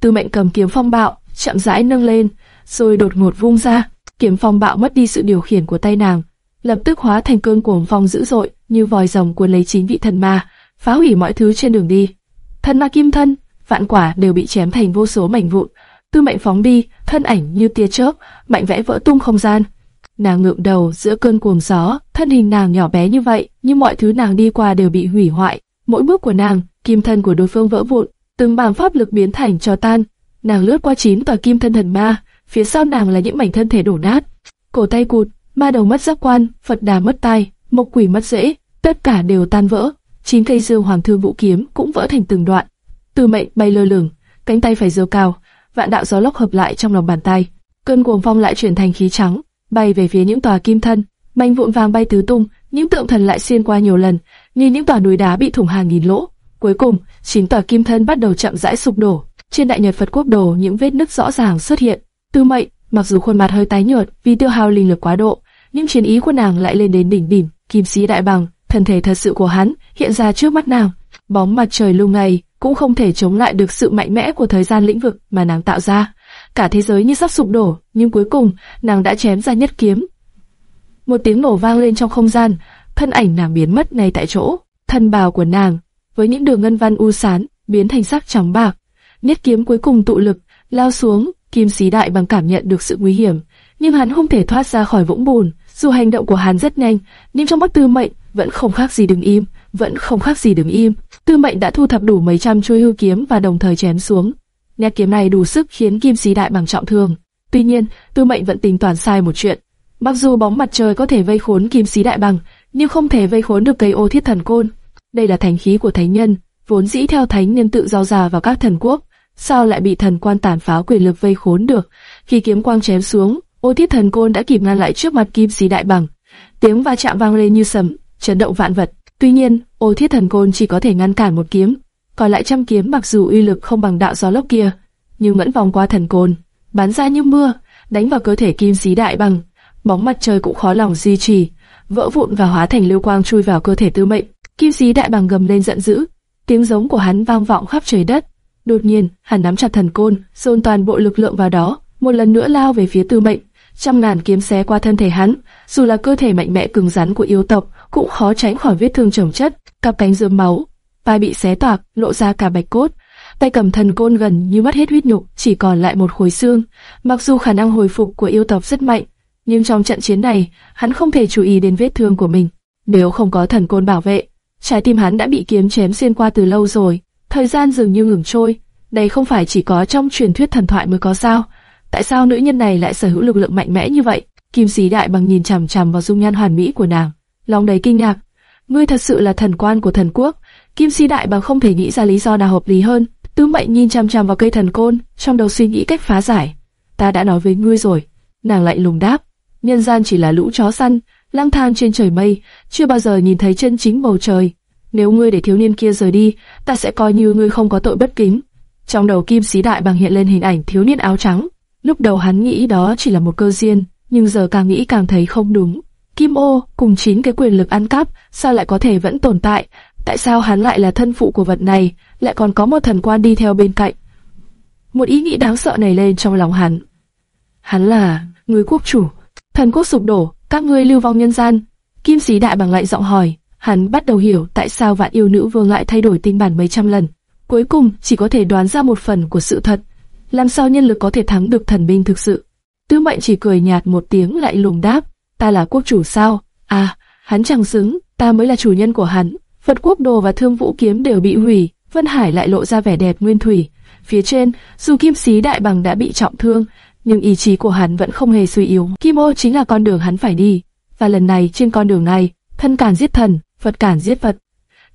Speaker 1: Tư Mệnh cầm kiếm phong bạo, chậm rãi nâng lên, rồi đột ngột vung ra. Kiếm phong bạo mất đi sự điều khiển của tay nàng, lập tức hóa thành cơn cuồng phong dữ dội, như vòi rồng cuốn lấy chín vị thần ma, phá hủy mọi thứ trên đường đi thân ma kim thân, vạn quả đều bị chém thành vô số mảnh vụn. Tư Mệnh phóng đi, thân ảnh như tia chớp, mạnh vẽ vỡ tung không gian. Nàng ngượng đầu giữa cơn cuồng gió, thân hình nàng nhỏ bé như vậy, nhưng mọi thứ nàng đi qua đều bị hủy hoại. Mỗi bước của nàng, kim thân của đối phương vỡ vụn, từng bảng pháp lực biến thành cho tan. Nàng lướt qua chín tòa kim thân thần ma, phía sau nàng là những mảnh thân thể đổ nát. Cổ tay cụt, ma đầu mất giác quan, Phật đà mất tay, mộc quỷ mất rễ, tất cả đều tan vỡ. Chín cây dương hoàng thương vũ kiếm cũng vỡ thành từng đoạn. Từ mệnh bay lơ lửng, cánh tay phải giơ cao, vạn đạo gió lốc hợp lại trong lòng bàn tay. Cơn cuồng phong lại chuyển thành khí trắng, bay về phía những tòa kim thân, manh vụn vàng bay tứ tung, những tượng thần lại xuyên qua nhiều lần, như những tòa núi đá bị thủng hàng nghìn lỗ. Cuối cùng, chín tòa kim thân bắt đầu chậm rãi sụp đổ. Trên đại nhật Phật quốc đồ, những vết nứt rõ ràng xuất hiện. Tư Mệnh, mặc dù khuôn mặt hơi tái nhợt vì tiêu hao linh lực quá độ, nhưng chiến ý của nàng lại lên đến đỉnh điểm. Kim sĩ đại bằng, thân thể thật sự của hắn hiện ra trước mắt nàng. Bóng mặt trời lung ngày cũng không thể chống lại được sự mạnh mẽ của thời gian lĩnh vực mà nàng tạo ra. Cả thế giới như sắp sụp đổ, nhưng cuối cùng nàng đã chém ra nhất kiếm. Một tiếng nổ vang lên trong không gian, thân ảnh nàng biến mất ngay tại chỗ. Thân bào của nàng với những đường ngân văn u sán biến thành sắc trắng bạc. Niết kiếm cuối cùng tụ lực lao xuống, kim xí đại bằng cảm nhận được sự nguy hiểm, nhưng hắn không thể thoát ra khỏi vũng bùn. Dù hành động của hắn rất nhanh, nhưng trong bất Tư Mệnh vẫn không khác gì đứng im, vẫn không khác gì đứng im. Tư Mệnh đã thu thập đủ mấy trăm chuôi hưu kiếm và đồng thời chém xuống. Nét kiếm này đủ sức khiến Kim Sĩ Đại bằng trọng thương. Tuy nhiên, Tư Mệnh vẫn tính toán sai một chuyện. Mặc dù bóng mặt trời có thể vây khốn Kim Sĩ Đại bằng, nhưng không thể vây khốn được cây ô thiết thần côn. Đây là thánh khí của thánh nhân, vốn dĩ theo thánh nhân tự do già vào các thần quốc, sao lại bị thần quan tàn phá quyền lực vây khốn được? Khi kiếm quang chém xuống, ô thiết thần côn đã kịp ngăn lại trước mặt Kim Sĩ Đại bằng. Tiếng va chạm vang lên như sấm, chấn động vạn vật. Tuy nhiên, ô thiết thần côn chỉ có thể ngăn cản một kiếm, còn lại trăm kiếm mặc dù uy lực không bằng đạo gió lốc kia, nhưng vẫn vòng qua thần côn, bắn ra như mưa, đánh vào cơ thể kim sĩ đại bằng. Bóng mặt trời cũng khó lòng duy trì, vỡ vụn và hóa thành lưu quang chui vào cơ thể tư mệnh. Kim sĩ đại bằng gầm lên giận dữ, tiếng giống của hắn vang vọng khắp trời đất. Đột nhiên, hắn nắm chặt thần côn, dồn toàn bộ lực lượng vào đó, một lần nữa lao về phía tư mệnh. Trăm ngàn kiếm xé qua thân thể hắn, dù là cơ thể mạnh mẽ cứng rắn của yêu tộc, cũng khó tránh khỏi vết thương chồng chất, cặp cánh rơm máu, vai bị xé toạc, lộ ra cả bạch cốt. Tay cầm thần côn gần như mất hết huyết nhục, chỉ còn lại một khối xương. Mặc dù khả năng hồi phục của yêu tộc rất mạnh, nhưng trong trận chiến này, hắn không thể chú ý đến vết thương của mình. Nếu không có thần côn bảo vệ, trái tim hắn đã bị kiếm chém xuyên qua từ lâu rồi. Thời gian dường như ngừng trôi. Đây không phải chỉ có trong truyền thuyết thần thoại mới có sao? Tại sao nữ nhân này lại sở hữu lực lượng mạnh mẽ như vậy? Kim sĩ đại bằng nhìn chằm chằm vào dung nhan hoàn mỹ của nàng, lòng đầy kinh ngạc. Ngươi thật sự là thần quan của thần quốc. Kim sĩ đại bằng không thể nghĩ ra lý do nào hợp lý hơn. Tứ mệnh nhìn chằm chằm vào cây thần côn, trong đầu suy nghĩ cách phá giải. Ta đã nói với ngươi rồi. Nàng lại lùng đáp. Nhân gian chỉ là lũ chó săn, lang thang trên trời mây, chưa bao giờ nhìn thấy chân chính bầu trời. Nếu ngươi để thiếu niên kia rời đi, ta sẽ coi như ngươi không có tội bất kính. Trong đầu kim sĩ đại bằng hiện lên hình ảnh thiếu niên áo trắng. Lúc đầu hắn nghĩ đó chỉ là một cơ duyên, nhưng giờ càng nghĩ càng thấy không đúng. Kim ô cùng chín cái quyền lực ăn cắp, sao lại có thể vẫn tồn tại? Tại sao hắn lại là thân phụ của vật này, lại còn có một thần quan đi theo bên cạnh? Một ý nghĩ đáng sợ này lên trong lòng hắn. Hắn là người quốc chủ, thần quốc sụp đổ, các ngươi lưu vong nhân gian. Kim sĩ đại bằng lại giọng hỏi, hắn bắt đầu hiểu tại sao vạn yêu nữ vương lại thay đổi tinh bản mấy trăm lần. Cuối cùng chỉ có thể đoán ra một phần của sự thật. Làm sao nhân lực có thể thắng được thần binh thực sự? Tư mệnh chỉ cười nhạt một tiếng lại lùng đáp, ta là quốc chủ sao? À, hắn chẳng xứng, ta mới là chủ nhân của hắn. Phật quốc đồ và thương vũ kiếm đều bị hủy, Vân Hải lại lộ ra vẻ đẹp nguyên thủy. Phía trên, dù kim sĩ đại bằng đã bị trọng thương, nhưng ý chí của hắn vẫn không hề suy yếu. Kim ô chính là con đường hắn phải đi. Và lần này trên con đường này, thân cản giết thần, Phật cản giết Phật.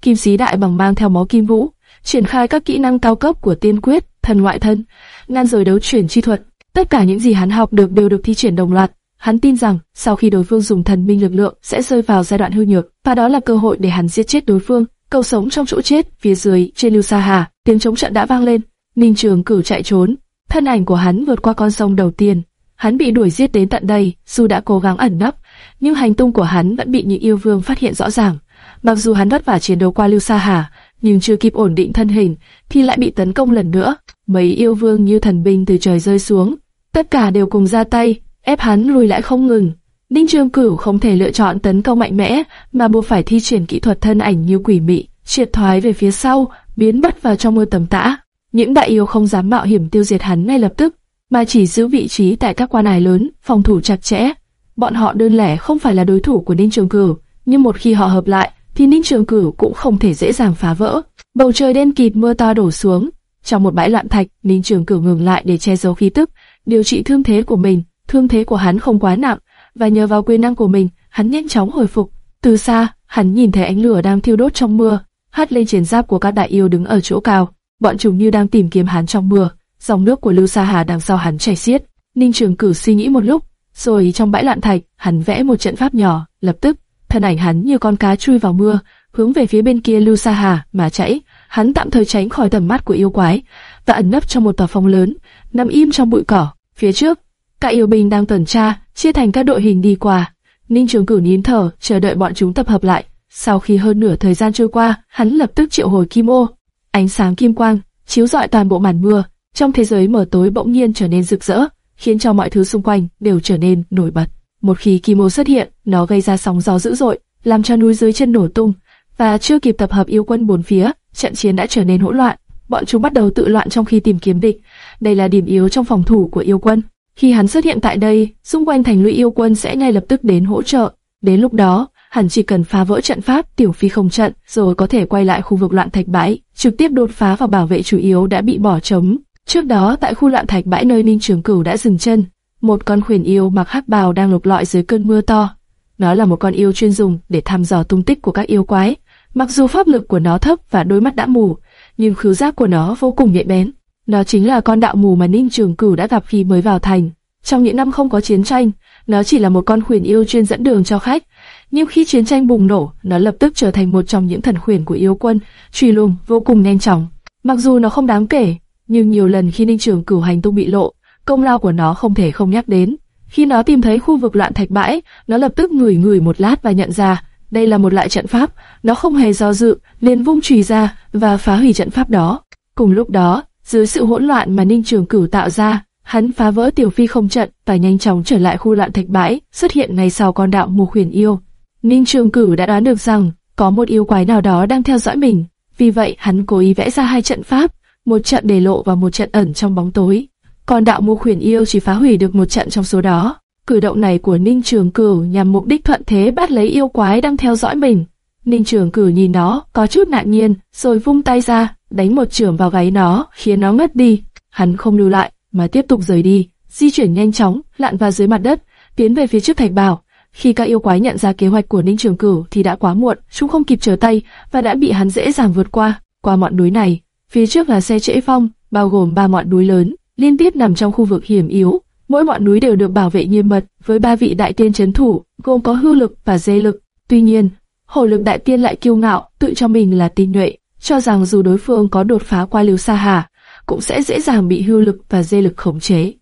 Speaker 1: Kim sĩ đại bằng mang theo máu kim vũ, triển khai các kỹ năng cao cấp của tiên quyết, thần ngoại thân, ngăn rồi đấu chuyển chi thuật. Tất cả những gì hắn học được đều được thi triển đồng loạt. Hắn tin rằng sau khi đối phương dùng thần minh lực lượng sẽ rơi vào giai đoạn hư nhược, và đó là cơ hội để hắn giết chết đối phương, cầu sống trong chỗ chết. Phía dưới trên lưu sa hà, tiếng chống trận đã vang lên. Ninh Trường cử chạy trốn, thân ảnh của hắn vượt qua con sông đầu tiên. Hắn bị đuổi giết đến tận đây, dù đã cố gắng ẩn nấp, nhưng hành tung của hắn vẫn bị những yêu vương phát hiện rõ ràng. Mặc dù hắn vất vả chiến đấu qua Lưu Sa Hà, nhưng chưa kịp ổn định thân hình, thì lại bị tấn công lần nữa. Mấy yêu vương như thần binh từ trời rơi xuống, tất cả đều cùng ra tay, ép hắn lùi lại không ngừng. Ninh Trường Cửu không thể lựa chọn tấn công mạnh mẽ, mà buộc phải thi triển kỹ thuật thân ảnh như quỷ mị, triệt thoái về phía sau, biến mất vào trong mưa tầm tã. Những đại yêu không dám mạo hiểm tiêu diệt hắn ngay lập tức, mà chỉ giữ vị trí tại các quan ải lớn, phòng thủ chặt chẽ. Bọn họ đơn lẻ không phải là đối thủ của Ninh Trường Cửu, nhưng một khi họ hợp lại, thì Ninh Trường Cửu cũng không thể dễ dàng phá vỡ. Bầu trời đen kịt mưa to đổ xuống, trong một bãi loạn thạch, Ninh Trường Cửu ngừng lại để che giấu khí tức, điều trị thương thế của mình. Thương thế của hắn không quá nặng, và nhờ vào quyền năng của mình, hắn nhanh chóng hồi phục. Từ xa, hắn nhìn thấy ánh lửa đang thiêu đốt trong mưa, hất lên chiến giáp của các đại yêu đứng ở chỗ cao. Bọn chúng như đang tìm kiếm hắn trong mưa. Dòng nước của Lưu Sa Hà đằng sau hắn chảy xiết. Ninh Trường Cửu suy nghĩ một lúc, rồi trong bãi loạn thạch, hắn vẽ một trận pháp nhỏ, lập tức, thân ảnh hắn như con cá chui vào mưa, hướng về phía bên kia Lưu Sa Hà mà chạy. Hắn tạm thời tránh khỏi tầm mắt của yêu quái và ẩn nấp trong một tòa phòng lớn, nằm im trong bụi cỏ. Phía trước, các yêu binh đang tuần tra, chia thành các đội hình đi qua. Ninh Trường Cửu nín thở, chờ đợi bọn chúng tập hợp lại. Sau khi hơn nửa thời gian trôi qua, hắn lập tức triệu hồi kim ô. Ánh sáng kim quang chiếu rọi toàn bộ màn mưa, trong thế giới mờ tối bỗng nhiên trở nên rực rỡ, khiến cho mọi thứ xung quanh đều trở nên nổi bật. Một khi kim ô xuất hiện, nó gây ra sóng gió dữ dội, làm cho núi dưới chân nổ tung, và chưa kịp tập hợp yêu quân bốn phía, trận chiến đã trở nên hỗn loạn. Bọn chúng bắt đầu tự loạn trong khi tìm kiếm địch. Đây là điểm yếu trong phòng thủ của yêu quân. Khi hắn xuất hiện tại đây, xung quanh thành lũy yêu quân sẽ ngay lập tức đến hỗ trợ. Đến lúc đó, hắn chỉ cần phá vỡ trận pháp tiểu phi không trận, rồi có thể quay lại khu vực loạn thạch bãi, trực tiếp đột phá vào bảo vệ chủ yếu đã bị bỏ trống. Trước đó, tại khu loạn thạch bãi nơi Ninh Trường Cửu đã dừng chân, một con khuyển yêu mặc hắc bào đang lục lọi dưới cơn mưa to. Nó là một con yêu chuyên dùng để thăm dò tung tích của các yêu quái. Mặc dù pháp lực của nó thấp và đôi mắt đã mù, nhưng khứu giác của nó vô cùng nhạy bén. Nó chính là con đạo mù mà Ninh Trường Cửu đã gặp khi mới vào thành. Trong những năm không có chiến tranh, nó chỉ là một con khuyển yêu chuyên dẫn đường cho khách. Nhưng khi chiến tranh bùng nổ, nó lập tức trở thành một trong những thần khuyển của yêu quân, truy lùng vô cùng nhanh chóng. Mặc dù nó không đáng kể, nhưng nhiều lần khi Ninh Trường Cửu hành tung bị lộ, công lao của nó không thể không nhắc đến. Khi nó tìm thấy khu vực loạn thạch bãi, nó lập tức ngửi ngửi một lát và nhận ra đây là một loại trận pháp. Nó không hề do dự, liền vung chùy ra và phá hủy trận pháp đó. Cùng lúc đó, dưới sự hỗn loạn mà Ninh Trường Cửu tạo ra, hắn phá vỡ tiểu phi không trận và nhanh chóng trở lại khu loạn thạch bãi, xuất hiện ngay sau con đạo mù huyền yêu. Ninh Trường Cửu đã đoán được rằng có một yêu quái nào đó đang theo dõi mình, vì vậy hắn cố ý vẽ ra hai trận pháp, một trận để lộ và một trận ẩn trong bóng tối. Còn đạo mưu khuyển yêu chỉ phá hủy được một trận trong số đó. Cử động này của Ninh Trường Cửu nhằm mục đích thuận thế bắt lấy yêu quái đang theo dõi mình. Ninh Trường Cửu nhìn nó, có chút nạn nhiên, rồi vung tay ra, đánh một trường vào gáy nó, khiến nó ngất đi. Hắn không lưu lại, mà tiếp tục rời đi, di chuyển nhanh chóng, lặn vào dưới mặt đất, tiến về phía trước thạch bảo. Khi các yêu quái nhận ra kế hoạch của Ninh Trường Cửu thì đã quá muộn, chúng không kịp trở tay và đã bị hắn dễ dàng vượt qua. Qua ngọn núi này, phía trước là xe trễ phong, bao gồm ba ngọn núi lớn, liên tiếp nằm trong khu vực hiểm yếu. Mỗi ngọn núi đều được bảo vệ nghiêm mật với ba vị đại tiên chấn thủ, gồm có hư lực và dê lực. Tuy nhiên, hổ lực đại tiên lại kiêu ngạo, tự cho mình là tinh nhuệ, cho rằng dù đối phương có đột phá qua liều xa hà, cũng sẽ dễ dàng bị hư lực và dê lực khống chế.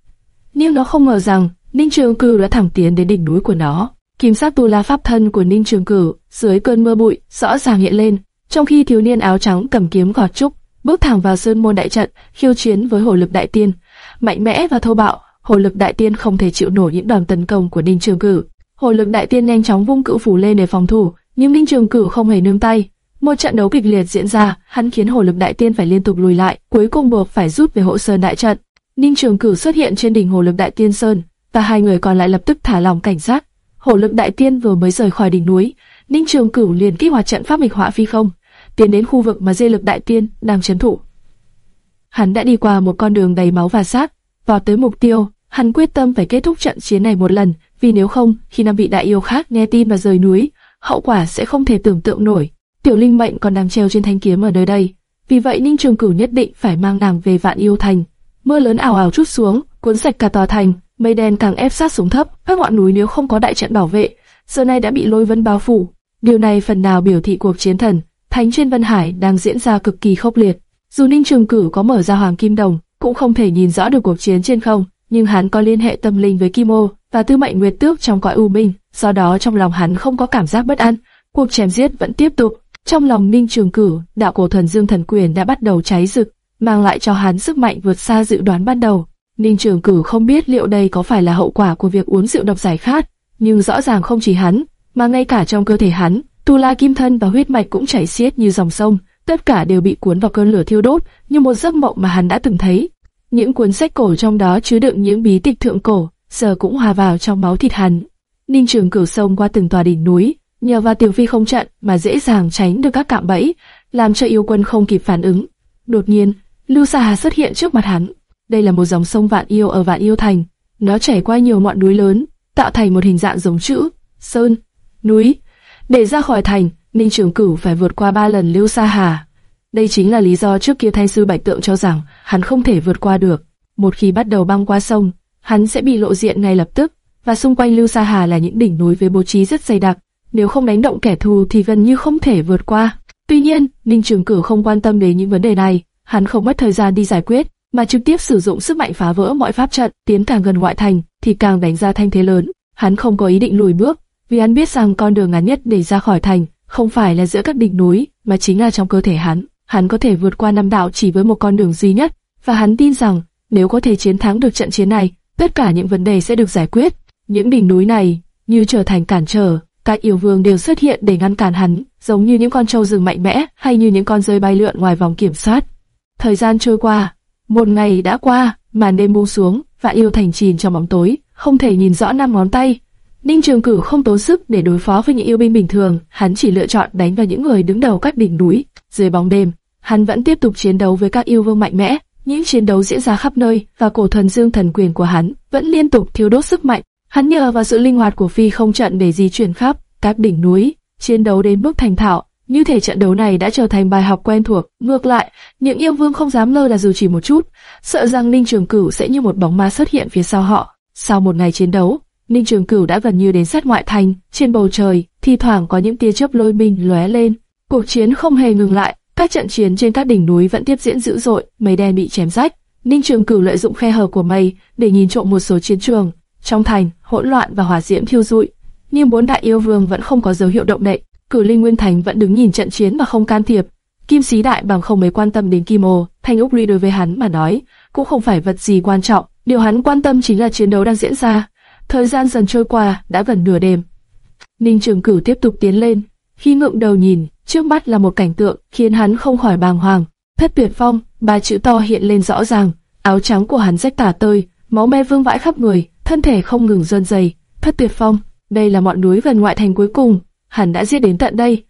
Speaker 1: Nhưng nó không ngờ rằng Ninh Trường Cửu đã thẳng tiến đến đỉnh núi của nó. Kim sắc tu la pháp thân của Ninh Trường Cửu dưới cơn mưa bụi rõ ràng hiện lên, trong khi thiếu niên áo trắng cầm kiếm gọt trúc bước thẳng vào sơn môn đại trận, khiêu chiến với hồ lực đại tiên, mạnh mẽ và thô bạo. hồ lực đại tiên không thể chịu nổi những đòn tấn công của Ninh Trường Cửu. hồ lực đại tiên nhanh chóng vung cự phủ lên để phòng thủ, nhưng Ninh Trường Cửu không hề nương tay. Một trận đấu kịch liệt diễn ra, hắn khiến hồ lực đại tiên phải liên tục lùi lại, cuối cùng buộc phải rút về hộ sơn đại trận. Ninh Trường Cửu xuất hiện trên đỉnh hồ lực đại tiên sơn, và hai người còn lại lập tức thả lòng cảnh giác. hồ lực đại tiên vừa mới rời khỏi đỉnh núi, Ninh Trường Cửu liền kích hoạt trận pháp mịch họa phi không, tiến đến khu vực mà dê lực đại tiên đang chấn thủ. Hắn đã đi qua một con đường đầy máu và sát, vào tới mục tiêu. Hắn quyết tâm phải kết thúc trận chiến này một lần, vì nếu không, khi năm vị đại yêu khác nghe tin và rời núi, hậu quả sẽ không thể tưởng tượng nổi. Tiểu Linh mệnh còn đang treo trên thanh kiếm ở nơi đây, vì vậy Ninh Trường Cửu nhất định phải mang nàng về Vạn Yêu Thành. Mưa lớn ảo ảo chút xuống, cuốn sạch cả tòa thành, mây đen càng ép sát xuống thấp, các ngọn núi nếu không có đại trận bảo vệ, giờ này đã bị lôi vân bao phủ. Điều này phần nào biểu thị cuộc chiến thần thánh trên Vân Hải đang diễn ra cực kỳ khốc liệt. Dù Ninh Trường Cửu có mở ra Hoàng Kim Đồng, cũng không thể nhìn rõ được cuộc chiến trên không, nhưng hắn có liên hệ tâm linh với Kim Ô và Tư Mệnh Nguyệt Tước trong cõi u minh, do đó trong lòng hắn không có cảm giác bất an. Cuộc chém giết vẫn tiếp tục. Trong lòng Ninh Trường Cử, đạo cổ thần Dương Thần Quyền đã bắt đầu cháy rực, mang lại cho hắn sức mạnh vượt xa dự đoán ban đầu. Ninh Trường Cử không biết liệu đây có phải là hậu quả của việc uống rượu độc giải khát, nhưng rõ ràng không chỉ hắn, mà ngay cả trong cơ thể hắn, tu la kim thân và huyết mạch cũng chảy xiết như dòng sông, tất cả đều bị cuốn vào cơn lửa thiêu đốt, như một giấc mộng mà hắn đã từng thấy. Những cuốn sách cổ trong đó chứa đựng những bí tịch thượng cổ, giờ cũng hòa vào trong máu thịt hắn. Ninh Trường Cửu sông qua từng tòa đỉnh núi, nhờ vào tiểu phi không trận mà dễ dàng tránh được các cạm bẫy, làm cho yêu quân không kịp phản ứng. Đột nhiên, Lưu Sa Hà xuất hiện trước mặt hắn. Đây là một dòng sông Vạn Yêu ở Vạn Yêu Thành. Nó chảy qua nhiều ngọn núi lớn, tạo thành một hình dạng giống chữ sơn, núi. Để ra khỏi thành, Ninh Trường Cửu phải vượt qua ba lần Lưu Sa Hà. Đây chính là lý do trước kia Thanh sư Bạch Tượng cho rằng hắn không thể vượt qua được. Một khi bắt đầu băng qua sông, hắn sẽ bị lộ diện ngay lập tức. Và xung quanh Lưu Sa Hà là những đỉnh núi với bố trí rất dày đặc. Nếu không đánh động kẻ thù thì gần như không thể vượt qua. Tuy nhiên, Ninh Trường Cửu không quan tâm đến những vấn đề này. Hắn không mất thời gian đi giải quyết, mà trực tiếp sử dụng sức mạnh phá vỡ mọi pháp trận, tiến càng gần ngoại thành thì càng đánh ra thanh thế lớn. Hắn không có ý định lùi bước, vì hắn biết rằng con đường ngắn nhất để ra khỏi thành không phải là giữa các đỉnh núi, mà chính là trong cơ thể hắn. Hắn có thể vượt qua năm đạo chỉ với một con đường duy nhất, và hắn tin rằng nếu có thể chiến thắng được trận chiến này, tất cả những vấn đề sẽ được giải quyết. Những đỉnh núi này như trở thành cản trở, các yêu vương đều xuất hiện để ngăn cản hắn, giống như những con trâu rừng mạnh mẽ hay như những con rơi bay lượn ngoài vòng kiểm soát. Thời gian trôi qua, một ngày đã qua, màn đêm buông xuống, và yêu thành chìm trong bóng tối, không thể nhìn rõ năm ngón tay. Ninh Trường Cửu không tốn sức để đối phó với những yêu binh bình thường, hắn chỉ lựa chọn đánh vào những người đứng đầu các đỉnh núi. Dưới bóng đêm, hắn vẫn tiếp tục chiến đấu với các yêu vương mạnh mẽ. Những chiến đấu diễn ra khắp nơi và cổ thần dương thần quyền của hắn vẫn liên tục thiếu đốt sức mạnh. Hắn nhờ vào sự linh hoạt của phi không trận để di chuyển khắp các đỉnh núi, chiến đấu đến mức thành thạo. Như thể trận đấu này đã trở thành bài học quen thuộc. Ngược lại, những yêu vương không dám lơ là dù chỉ một chút, sợ rằng Ninh Trường Cửu sẽ như một bóng ma xuất hiện phía sau họ. Sau một ngày chiến đấu, Ninh Trường Cửu đã gần như đến sát ngoại thành, trên bầu trời, thi thoảng có những tia chớp lôi minh lóe lên. Cuộc chiến không hề ngừng lại, các trận chiến trên các đỉnh núi vẫn tiếp diễn dữ dội, mây đen bị chém rách. Ninh Trường Cửu lợi dụng khe hở của mây để nhìn trộm một số chiến trường. Trong thành, hỗn loạn và hỏa diễm thiêu rụi, nhưng bốn đại yêu vương vẫn không có dấu hiệu động đậy. Cửu Linh Nguyên Thành vẫn đứng nhìn trận chiến mà không can thiệp. Kim Sĩ Đại bằng không mấy quan tâm đến Kim Ô, Thanh Úc Ly đối với hắn mà nói, cũng không phải vật gì quan trọng. Điều hắn quan tâm chính là chiến đấu đang diễn ra. Thời gian dần trôi qua, đã gần nửa đêm. Ninh Trường Cửu tiếp tục tiến lên. Khi ngượng đầu nhìn, trước mắt là một cảnh tượng khiến hắn không khỏi bàng hoàng. Thất tuyệt phong, ba chữ to hiện lên rõ ràng. Áo trắng của hắn rách tả tơi, máu me vương vãi khắp người, thân thể không ngừng rơn dày. Thất tuyệt phong, đây là ngọn núi gần ngoại thành cuối cùng, hắn đã giết đến tận đây.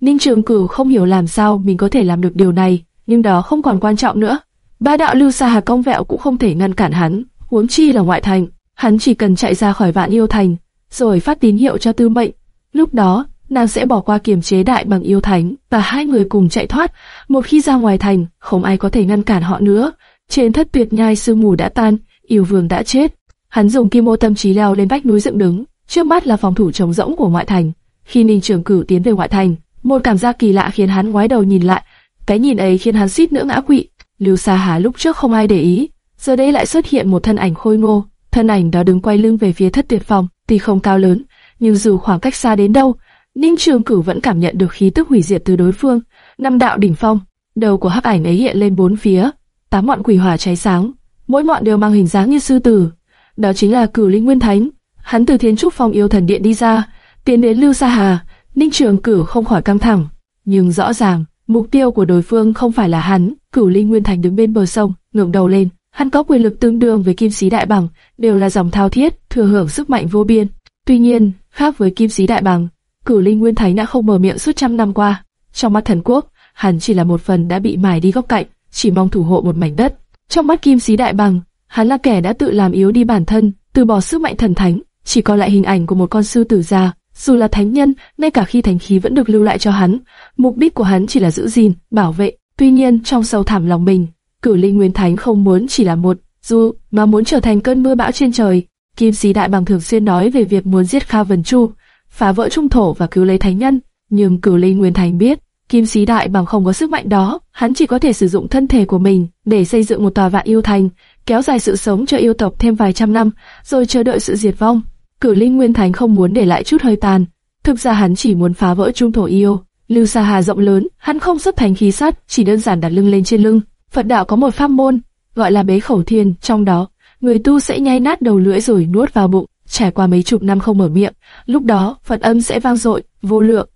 Speaker 1: Ninh Trường Cửu không hiểu làm sao mình có thể làm được điều này, nhưng đó không còn quan trọng nữa. Ba đạo lưu xa hà công vẹo cũng không thể ngăn cản hắn, huống chi là ngoại thành. Hắn chỉ cần chạy ra khỏi vạn yêu thành, rồi phát tín hiệu cho tư mệnh. Lúc đó, nàng sẽ bỏ qua kiềm chế đại bằng yêu thánh, và hai người cùng chạy thoát. Một khi ra ngoài thành, không ai có thể ngăn cản họ nữa. Trên thất tuyệt nhai sương mù đã tan, yêu vương đã chết. Hắn dùng kim ô tâm trí leo lên vách núi dựng đứng, trước mắt là phòng thủ trống rỗng của ngoại thành. Khi Ninh Trường Cửu tiến về ngoại thành, một cảm giác kỳ lạ khiến hắn ngoái đầu nhìn lại. Cái nhìn ấy khiến hắn suýt nữa ngã quỵ. Lưu Sa Hà lúc trước không ai để ý, giờ đây lại xuất hiện một thân ảnh khôi ngô, thân ảnh đó đứng quay lưng về phía thất tuyệt phòng, tuy không cao lớn, nhưng dù khoảng cách xa đến đâu, Ninh Trường Cửu vẫn cảm nhận được khí tức hủy diệt từ đối phương. Năm đạo đỉnh phong, đầu của hắc ảnh ấy hiện lên bốn phía, tám ngọn quỷ hỏa cháy sáng, mỗi ngọn đều mang hình dáng như sư tử. Đó chính là Cửu Linh Nguyên Thánh. Hắn từ Thiên Trúc Phong yêu thần điện đi ra, tiến đến Lưu Sa Hà. Ninh Trường Cửu không khỏi căng thẳng, nhưng rõ ràng mục tiêu của đối phương không phải là hắn. Cửu Linh Nguyên Thánh đứng bên bờ sông, ngẩng đầu lên, hắn có quyền lực tương đương với Kim Sĩ Đại Bằng, đều là dòng thao thiết, thừa hưởng sức mạnh vô biên. Tuy nhiên, khác với Kim Sĩ Đại Bằng, Cửu Linh Nguyên Thánh đã không mở miệng suốt trăm năm qua. Trong mắt thần quốc, hắn chỉ là một phần đã bị mài đi góc cạnh, chỉ mong thủ hộ một mảnh đất. Trong mắt Kim Sĩ Đại Bằng, hắn là kẻ đã tự làm yếu đi bản thân, từ bỏ sức mạnh thần thánh, chỉ còn lại hình ảnh của một con sư tử già. Dù là thánh nhân, ngay cả khi thánh khí vẫn được lưu lại cho hắn, mục đích của hắn chỉ là giữ gìn, bảo vệ. Tuy nhiên, trong sâu thẳm lòng mình, Cửu Linh Nguyên Thánh không muốn chỉ là một du, mà muốn trở thành cơn mưa bão trên trời. Kim Sĩ Đại Bằng thường xuyên nói về việc muốn giết Kha Vân Chu, phá vỡ trung thổ và cứu lấy thánh nhân, nhưng Cửu Linh Nguyên Thánh biết, Kim Sĩ Đại Bằng không có sức mạnh đó, hắn chỉ có thể sử dụng thân thể của mình để xây dựng một tòa vạn yêu thành. kéo dài sự sống cho yêu tộc thêm vài trăm năm, rồi chờ đợi sự diệt vong. Cửu Linh Nguyên Thánh không muốn để lại chút hơi tàn, thực ra hắn chỉ muốn phá vỡ trung thổ yêu. Lưu Sa Hà rộng lớn, hắn không xuất thành khí sắt, chỉ đơn giản đặt lưng lên trên lưng. Phật đạo có một pháp môn, gọi là bế khẩu thiền, trong đó, người tu sẽ nhai nát đầu lưỡi rồi nuốt vào bụng, trải qua mấy chục năm không mở miệng, lúc đó Phật âm sẽ vang dội, vô lượng.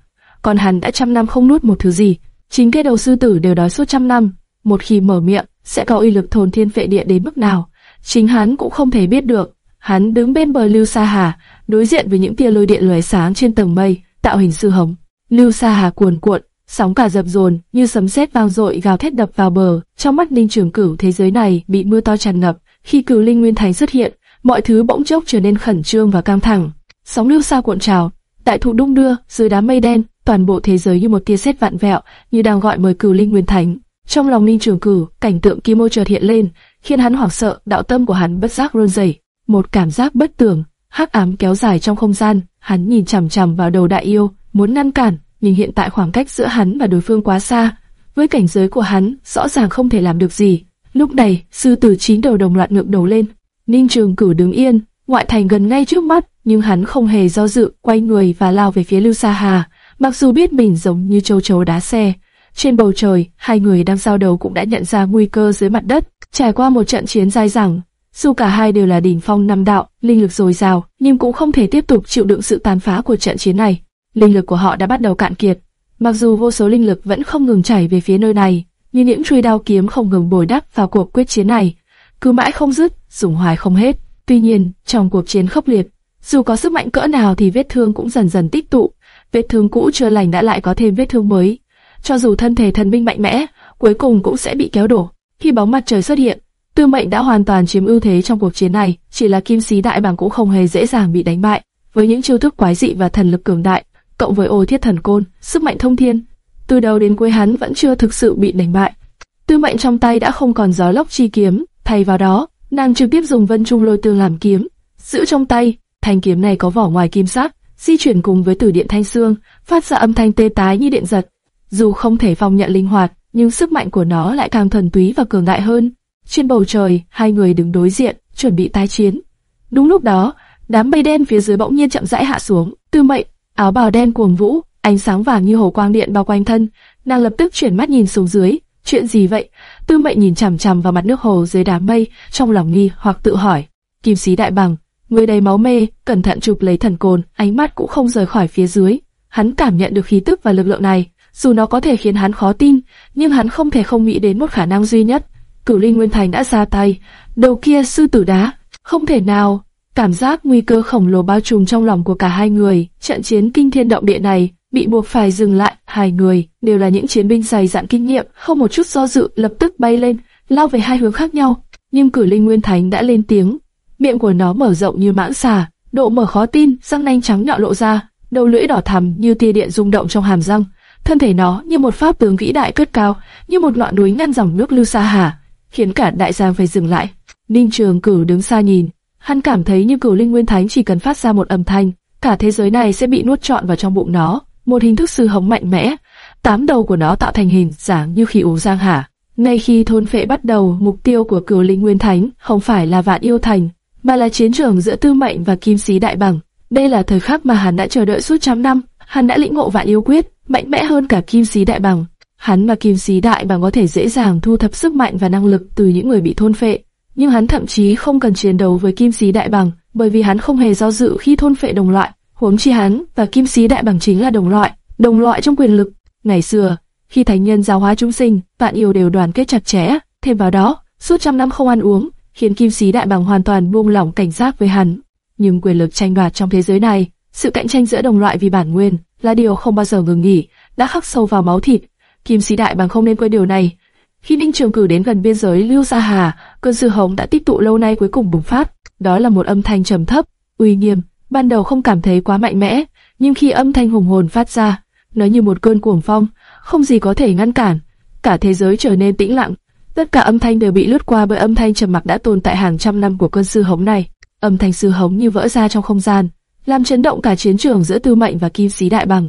Speaker 1: Còn hắn đã trăm năm không nuốt một thứ gì, chính cái đầu sư tử đều đói suốt trăm năm, một khi mở miệng sẽ có uy lực thôn thiên phệ địa đến mức nào, chính hắn cũng không thể biết được. Hắn đứng bên bờ Lưu Sa Hà, đối diện với những tia lôi điện lóe sáng trên tầng mây, tạo hình sư hống. Lưu Sa Hà cuồn cuộn, sóng cả dập dồn như sấm sét vang dội gào thét đập vào bờ. Trong mắt Ninh Trường Cửu thế giới này bị mưa to tràn ngập. Khi Cửu Linh Nguyên Thành xuất hiện, mọi thứ bỗng chốc trở nên khẩn trương và căng thẳng. Sóng lưu xa cuộn trào, đại thụ đung đưa dưới đám mây đen, toàn bộ thế giới như một tia sét vạn vẹo, như đang gọi mời Cửu Linh Nguyên Thánh. Trong lòng Ninh Trường Cửu, cảnh tượng kim mô chợt hiện lên, khiến hắn hoảng sợ, đạo tâm của hắn bất giác run rẩy. Một cảm giác bất tưởng hắc ám kéo dài trong không gian, hắn nhìn chằm chằm vào đầu đại yêu, muốn ngăn cản, nhưng hiện tại khoảng cách giữa hắn và đối phương quá xa, với cảnh giới của hắn, rõ ràng không thể làm được gì. Lúc này, sư tử chín đầu đồng loạt ngượng đầu lên. Ninh Trường Cửu đứng yên, ngoại thành gần ngay trước mắt, nhưng hắn không hề do dự, quay người và lao về phía Lưu Sa Hà. Mặc dù biết mình giống như châu chấu đá xe, trên bầu trời, hai người đang giao đầu cũng đã nhận ra nguy cơ dưới mặt đất. Trải qua một trận chiến dài dẳng, dù cả hai đều là đỉnh phong năm đạo, linh lực dồi dào, nhưng cũng không thể tiếp tục chịu đựng sự tàn phá của trận chiến này. Linh lực của họ đã bắt đầu cạn kiệt. Mặc dù vô số linh lực vẫn không ngừng chảy về phía nơi này, nhưng những chuôi đao kiếm không ngừng bồi đắp vào cuộc quyết chiến này, cứ mãi không dứt, dùng hoài không hết. Tuy nhiên, trong cuộc chiến khốc liệt, dù có sức mạnh cỡ nào thì vết thương cũng dần dần tích tụ, vết thương cũ chưa lành đã lại có thêm vết thương mới. Cho dù thân thể thần binh mạnh mẽ, cuối cùng cũng sẽ bị kéo đổ. Khi bóng mặt trời xuất hiện, Tư Mệnh đã hoàn toàn chiếm ưu thế trong cuộc chiến này, chỉ là Kim Sĩ Đại Bàng cũng không hề dễ dàng bị đánh bại. Với những chiêu thức quái dị và thần lực cường đại, cộng với ô thiết thần côn, sức mạnh thông thiên, từ đầu đến cuối hắn vẫn chưa thực sự bị đánh bại. Tư Mệnh trong tay đã không còn gió lốc chi kiếm, thay vào đó, nàng trực tiếp dùng Vân Trung Lôi Tương làm kiếm, giữ trong tay, thanh kiếm này có vỏ ngoài kim sắc, di chuyển cùng với tử điện thanh xương, phát ra âm thanh tê tái như điện giật. Dù không thể phong nhận linh hoạt, nhưng sức mạnh của nó lại càng thần túy và cường đại hơn. Trên bầu trời, hai người đứng đối diện, chuẩn bị tái chiến. Đúng lúc đó, đám mây đen phía dưới bỗng nhiên chậm rãi hạ xuống. Tư Mệnh, áo bào đen cuồng vũ, ánh sáng vàng như hồ quang điện bao quanh thân, nàng lập tức chuyển mắt nhìn xuống dưới. Chuyện gì vậy? Tư Mệnh nhìn chằm chằm vào mặt nước hồ dưới đám mây, trong lòng nghi hoặc tự hỏi. Kim sĩ đại bằng, người đầy máu mê, cẩn thận chụp lấy thần côn, ánh mắt cũng không rời khỏi phía dưới. Hắn cảm nhận được khí tức và lực lượng này, dù nó có thể khiến hắn khó tin, nhưng hắn không thể không nghĩ đến một khả năng duy nhất. Cửu Linh Nguyên Thành đã ra tay, đầu kia sư tử đá, không thể nào. Cảm giác nguy cơ khổng lồ bao trùm trong lòng của cả hai người, trận chiến kinh thiên động địa này bị buộc phải dừng lại. Hai người đều là những chiến binh dày dạn kinh nghiệm, không một chút do dự, lập tức bay lên, lao về hai hướng khác nhau. Nhưng cử Linh Nguyên Thánh đã lên tiếng, miệng của nó mở rộng như mãng xà, độ mở khó tin, răng nanh trắng nhọn lộ ra, đầu lưỡi đỏ thắm như tia điện rung động trong hàm răng. Thân thể nó như một pháp tướng vĩ đại cất cao, như một ngọn núi ngăn dòng nước lưu xa hà, khiến cả đại giang phải dừng lại. Ninh Trường cử đứng xa nhìn, hắn cảm thấy như Cửu Linh Nguyên Thánh chỉ cần phát ra một âm thanh, cả thế giới này sẽ bị nuốt trọn vào trong bụng nó. Một hình thức sư hống mạnh mẽ, tám đầu của nó tạo thành hình dáng như khi ủ giang hà. Ngay khi thôn phệ bắt đầu, mục tiêu của Cửu Linh Nguyên Thánh không phải là Vạn Yêu Thành, mà là chiến trường giữa Tư Mệnh và Kim Sĩ Đại Bằng. Đây là thời khắc mà hắn đã chờ đợi suốt trăm năm. Hắn đã lĩnh ngộ Vạn Yêu Quyết, mạnh mẽ hơn cả Kim Sĩ Đại Bằng. Hắn và Kim Sĩ Đại Bằng có thể dễ dàng thu thập sức mạnh và năng lực từ những người bị thôn phệ, nhưng hắn thậm chí không cần chiến đấu với Kim Sĩ Đại Bằng, bởi vì hắn không hề do dự khi thôn phệ đồng loại. Huống chi hắn và Kim Sĩ Đại Bằng chính là đồng loại, đồng loại trong quyền lực. Ngày xưa, khi thánh nhân giáo hóa chúng sinh, vạn yêu đều đoàn kết chặt chẽ. Thêm vào đó, suốt trăm năm không ăn uống, khiến Kim Sĩ Đại Bằng hoàn toàn buông lỏng cảnh giác với hắn. Nhưng quyền lực tranh đoạt trong thế giới này, sự cạnh tranh giữa đồng loại vì bản nguyên là điều không bao giờ ngừng nghỉ, đã khắc sâu vào máu thịt. Kim Sĩ Đại bằng không nên quên điều này. Khi Ninh Trường Cử đến gần biên giới Lưu Gia Hà, cơn dư hống đã tích tụ lâu nay cuối cùng bùng phát. Đó là một âm thanh trầm thấp, uy nghiêm. Ban đầu không cảm thấy quá mạnh mẽ, nhưng khi âm thanh hùng hồn phát ra, nó như một cơn cuồng phong, không gì có thể ngăn cản. Cả thế giới trở nên tĩnh lặng. Tất cả âm thanh đều bị lướt qua bởi âm thanh trầm mặc đã tồn tại hàng trăm năm của cơn sư hống này. Âm thanh sư hống như vỡ ra trong không gian, làm chấn động cả chiến trường giữa Tư Mệnh và Kim Sĩ Đại Bằng.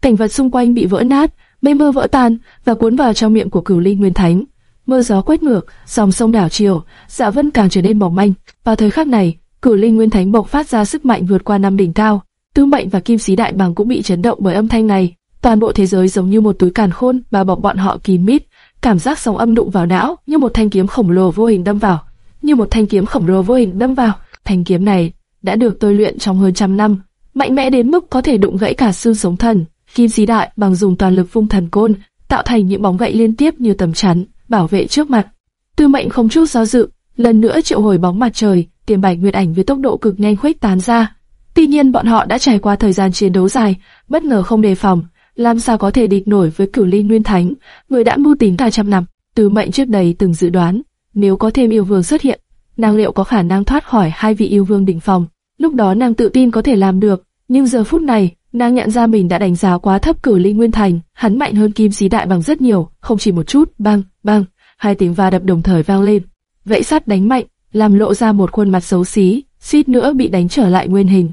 Speaker 1: Cảnh vật xung quanh bị vỡ nát, mây mưa vỡ tan và cuốn vào trong miệng của Cửu Linh Nguyên Thánh. mưa gió quét ngược, dòng sông đảo chiều, dạ vân càng trở nên mỏng manh. Vào thời khắc này, cửu linh nguyên thánh bộc phát ra sức mạnh vượt qua năm đỉnh cao. Tư mệnh và kim sĩ đại bằng cũng bị chấn động bởi âm thanh này. Toàn bộ thế giới giống như một túi càn khôn và bọc bọn họ kín mít. Cảm giác sóng âm đụng vào não như một thanh kiếm khổng lồ vô hình đâm vào, như một thanh kiếm khổng lồ vô hình đâm vào. Thanh kiếm này đã được tôi luyện trong hơn trăm năm, mạnh mẽ đến mức có thể đụng gãy cả xương sống thần. Kim sĩ đại bằng dùng toàn lực vung thần côn, tạo thành những bóng gậy liên tiếp như tấm chắn, bảo vệ trước mặt. Tư mệnh không chút do dự, lần nữa triệu hồi bóng mặt trời, tiềm bạch nguyệt ảnh với tốc độ cực nhanh khuếch tán ra. Tuy nhiên bọn họ đã trải qua thời gian chiến đấu dài, bất ngờ không đề phòng, làm sao có thể địch nổi với cửu linh nguyên thánh, người đã mưu tính cả trăm năm. Tư mệnh trước đây từng dự đoán, nếu có thêm yêu vương xuất hiện, nàng liệu có khả năng thoát khỏi hai vị yêu vương đỉnh phòng. Lúc đó nàng tự tin có thể làm được, nhưng giờ phút này, nàng nhận ra mình đã đánh giá quá thấp cửu linh nguyên thành, hắn mạnh hơn kim sĩ đại bằng rất nhiều, không chỉ một chút, bang, bang, hai tiếng va đập đồng thời vang lên. Vẫy sắt đánh mạnh, làm lộ ra một khuôn mặt xấu xí, suýt nữa bị đánh trở lại nguyên hình.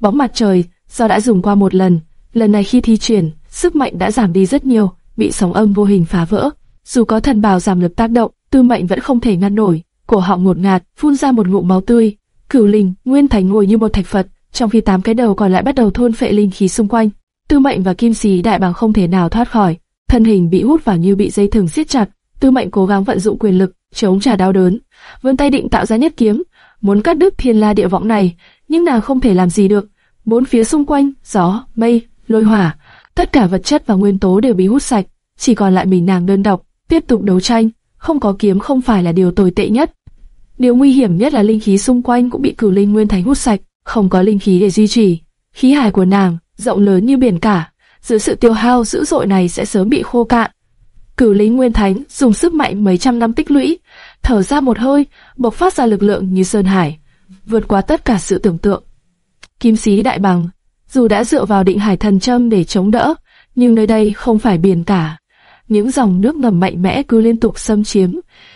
Speaker 1: Bóng mặt trời, do đã dùng qua một lần, lần này khi thi triển, sức mạnh đã giảm đi rất nhiều, bị sóng âm vô hình phá vỡ. Dù có thần bào giảm lực tác động, tư mệnh vẫn không thể ngăn nổi, cổ họng ngột ngạt, phun ra một ngụm máu tươi. Cửu linh, nguyên thành ngồi như một thạch phật, trong khi tám cái đầu còn lại bắt đầu thôn phệ linh khí xung quanh. Tư mệnh và kim Sĩ đại bàng không thể nào thoát khỏi, thân hình bị hút vào như bị dây thừng siết chặt. Tư mệnh cố gắng vận dụng quyền lực, chống trả đau đớn, vươn tay định tạo ra nhất kiếm, muốn cắt đứt thiên la địa võng này, nhưng nàng không thể làm gì được. Bốn phía xung quanh, gió, mây, lôi hỏa, tất cả vật chất và nguyên tố đều bị hút sạch, chỉ còn lại mình nàng đơn độc, tiếp tục đấu tranh. Không có kiếm không phải là điều tồi tệ nhất. Điều nguy hiểm nhất là linh khí xung quanh cũng bị cửu linh nguyên thánh hút sạch, không có linh khí để duy trì. Khí hải của nàng rộng lớn như biển cả, dưới sự tiêu hao dữ dội này sẽ sớm bị khô cạn. Cửu lý nguyên thánh dùng sức mạnh mấy trăm năm tích lũy, thở ra một hơi, bộc phát ra lực lượng như sơn hải, vượt qua tất cả sự tưởng tượng. Kim sĩ đại bằng, dù đã dựa vào định hải thần châm để chống đỡ, nhưng nơi đây không phải biển cả. Những dòng nước ngầm mạnh mẽ cứ liên tục xâm chiếm,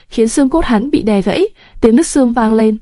Speaker 1: khiến xương cốt hắn bị đè gãy, tiếng nứt xương vang lên.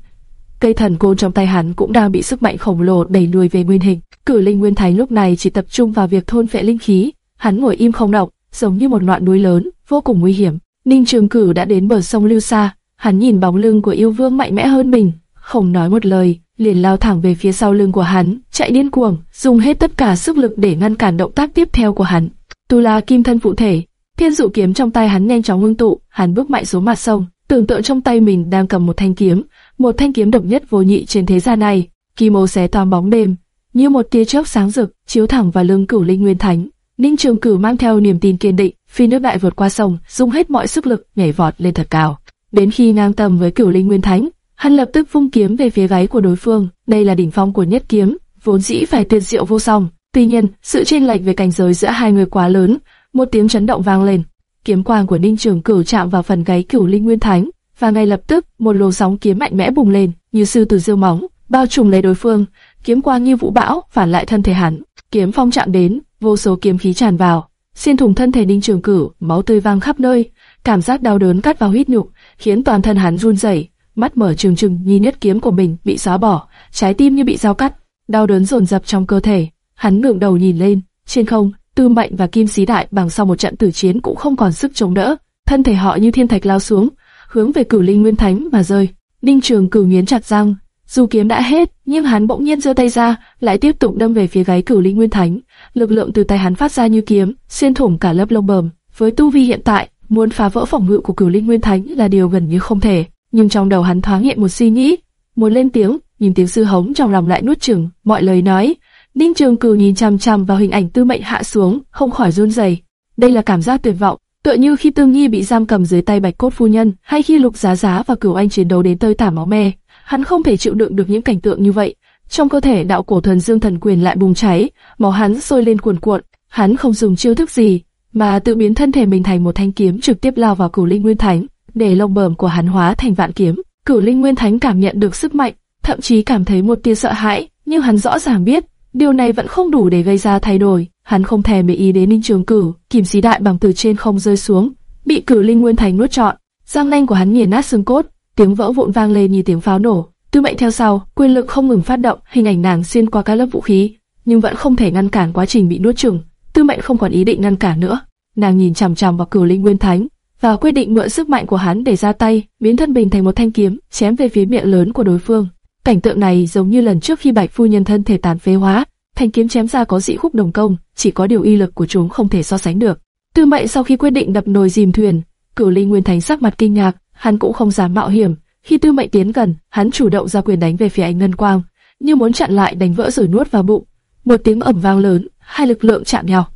Speaker 1: Cây thần côn trong tay hắn cũng đang bị sức mạnh khổng lồ đẩy lùi về nguyên hình. Cử linh nguyên thánh lúc này chỉ tập trung vào việc thôn phệ linh khí, hắn ngồi im không động, giống như một ngọn núi lớn, vô cùng nguy hiểm. Ninh Trường Cử đã đến bờ sông Lưu Sa, hắn nhìn bóng lưng của yêu vương mạnh mẽ hơn mình, không nói một lời, liền lao thẳng về phía sau lưng của hắn, chạy điên cuồng, dùng hết tất cả sức lực để ngăn cản động tác tiếp theo của hắn. Tu La Kim thân phụ thể, thiên dụ kiếm trong tay hắn nhanh chóng ngưng tụ, hắn bước mạnh xuống mặt sông, tưởng tượng trong tay mình đang cầm một thanh kiếm, một thanh kiếm độc nhất vô nhị trên thế gian này. Kim ô xé toang bóng đêm, như một tia chớp sáng rực, chiếu thẳng vào lưng Cửu Linh Nguyên Thánh. Ninh Trường Cửu mang theo niềm tin kiên định, phi nước đại vượt qua sông, dùng hết mọi sức lực nhảy vọt lên thật cao. Đến khi ngang tầm với Cửu Linh Nguyên Thánh, hắn lập tức vung kiếm về phía gáy của đối phương. Đây là đỉnh phong của nhất kiếm, vốn dĩ phải tuyệt diệu vô song. Tuy nhiên, sự chênh lệch về cảnh giới giữa hai người quá lớn, một tiếng chấn động vang lên. Kiếm quang của Ninh Trường Cửu chạm vào phần gáy Cửu Linh Nguyên Thánh, và ngay lập tức một luồng sóng kiếm mạnh mẽ bùng lên, như sư tử diêu móng, bao trùm lấy đối phương. Kiếm quang như vũ bão phản lại thân thể hắn. Kiếm phong chạm đến, vô số kiếm khí tràn vào, xuyên thủng thân thể Ninh Trường Cửu, máu tươi vang khắp nơi, cảm giác đau đớn cắt vào huyết nhục, khiến toàn thân hắn run rẩy, mắt mở trừng trừng nhìn nhất kiếm của mình bị xóa bỏ, trái tim như bị dao cắt, đau đớn dồn dập trong cơ thể. Hắn ngẩng đầu nhìn lên, trên không, Tư Mệnh và Kim xí Đại bằng sau một trận tử chiến cũng không còn sức chống đỡ, thân thể họ như thiên thạch lao xuống, hướng về Cửu Linh Nguyên Thánh mà rơi. Ninh Trường Cửu nghiến chặt răng, dù kiếm đã hết, nhưng hắn bỗng nhiên giơ tay ra, lại tiếp tục đâm về phía gáy Cửu Linh Nguyên Thánh. Lực lượng từ tay hắn phát ra như kiếm, xuyên thủng cả lớp lông bờm. Với tu vi hiện tại, muốn phá vỡ phòng ngự của Cửu Linh Nguyên Thánh là điều gần như không thể. Nhưng trong đầu hắn thoáng hiện một suy nghĩ, muốn lên tiếng, nhìn tiếng sư hống trong lòng lại nuốt chửng mọi lời nói. Ninh Trường Cửu nhìn chằm chằm vào hình ảnh Tư Mệnh hạ xuống, không khỏi run rẩy. Đây là cảm giác tuyệt vọng, tựa như khi Tương Nhi bị giam cầm dưới tay Bạch Cốt phu nhân, hay khi Lục Giá Giá và Cửu Anh chiến đấu đến tơi tả máu me. Hắn không thể chịu đựng được những cảnh tượng như vậy. Trong cơ thể đạo cổ thần dương thần quyền lại bùng cháy, máu hắn sôi lên cuồn cuộn. Hắn không dùng chiêu thức gì, mà tự biến thân thể mình thành một thanh kiếm trực tiếp lao vào Cửu Linh Nguyên Thánh, để lông bờm của hắn hóa thành vạn kiếm. Cửu Linh Nguyên Thánh cảm nhận được sức mạnh, thậm chí cảm thấy một tia sợ hãi, nhưng hắn rõ ràng biết, điều này vẫn không đủ để gây ra thay đổi. Hắn không thèm để ý đến Ninh Trường Cửu, kìm xí đại bằng từ trên không rơi xuống, bị Cửu Linh Nguyên Thánh nuốt trọn. Răng nanh của hắn nghiền nát xương cốt, tiếng vỡ vụn vang lên như tiếng pháo nổ. Tư Mệnh theo sau, quyền lực không ngừng phát động, hình ảnh nàng xuyên qua các lớp vũ khí, nhưng vẫn không thể ngăn cản quá trình bị nuốt chửng. Tư Mệnh không còn ý định ngăn cản nữa, nàng nhìn chằm chằm vào Cửu Linh Nguyên Thánh, và quyết định mượn sức mạnh của hắn để ra tay, biến thân mình thành một thanh kiếm, chém về phía miệng lớn của đối phương. Cảnh tượng này giống như lần trước khi Bạch phu nhân thân thể tàn phế hóa, thanh kiếm chém ra có dị khúc đồng công, chỉ có điều y lực của chúng không thể so sánh được. Tư Mệnh sau khi quyết định đập nồi dìm thuyền, Cửu Linh Nguyên Thánh sắc mặt kinh ngạc, hắn cũng không dám mạo hiểm. Khi Tư Mệnh tiến gần, hắn chủ động ra quyền đánh về phía anh Ngân Quang, như muốn chặn lại đánh vỡ rồi nuốt vào bụng. Một tiếng ầm vang lớn, hai lực lượng chạm nhau.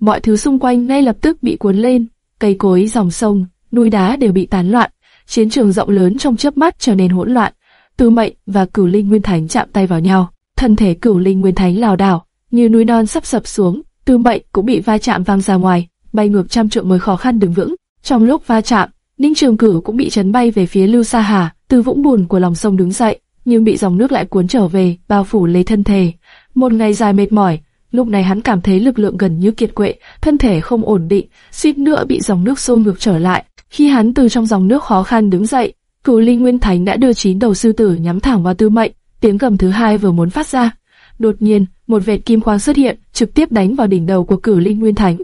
Speaker 1: Mọi thứ xung quanh ngay lập tức bị cuốn lên, cây cối, dòng sông, núi đá đều bị tán loạn, chiến trường rộng lớn trong chớp mắt trở nên hỗn loạn. Tư Mệnh và Cửu Linh Nguyên Thánh chạm tay vào nhau, thân thể Cửu Linh Nguyên Thánh lảo đảo, như núi non sắp sập xuống. Tư Mệnh cũng bị va chạm vang ra ngoài, bay ngược trăm trượng mới khó khăn đứng vững. Trong lúc va chạm, Ninh Trường Cửu cũng bị chấn bay về phía Lưu Sa Hà, từ vũng bùn của lòng sông đứng dậy, nhưng bị dòng nước lại cuốn trở về, bao phủ lấy thân thể. Một ngày dài mệt mỏi, lúc này hắn cảm thấy lực lượng gần như kiệt quệ, thân thể không ổn định, suýt nữa bị dòng nước xô ngược trở lại. Khi hắn từ trong dòng nước khó khăn đứng dậy, Cửu Linh Nguyên Thánh đã đưa chín đầu sư tử nhắm thẳng vào Tư Mệnh, tiếng gầm thứ hai vừa muốn phát ra, đột nhiên một vệt kim quang xuất hiện, trực tiếp đánh vào đỉnh đầu của Cửu Linh Nguyên Thánh.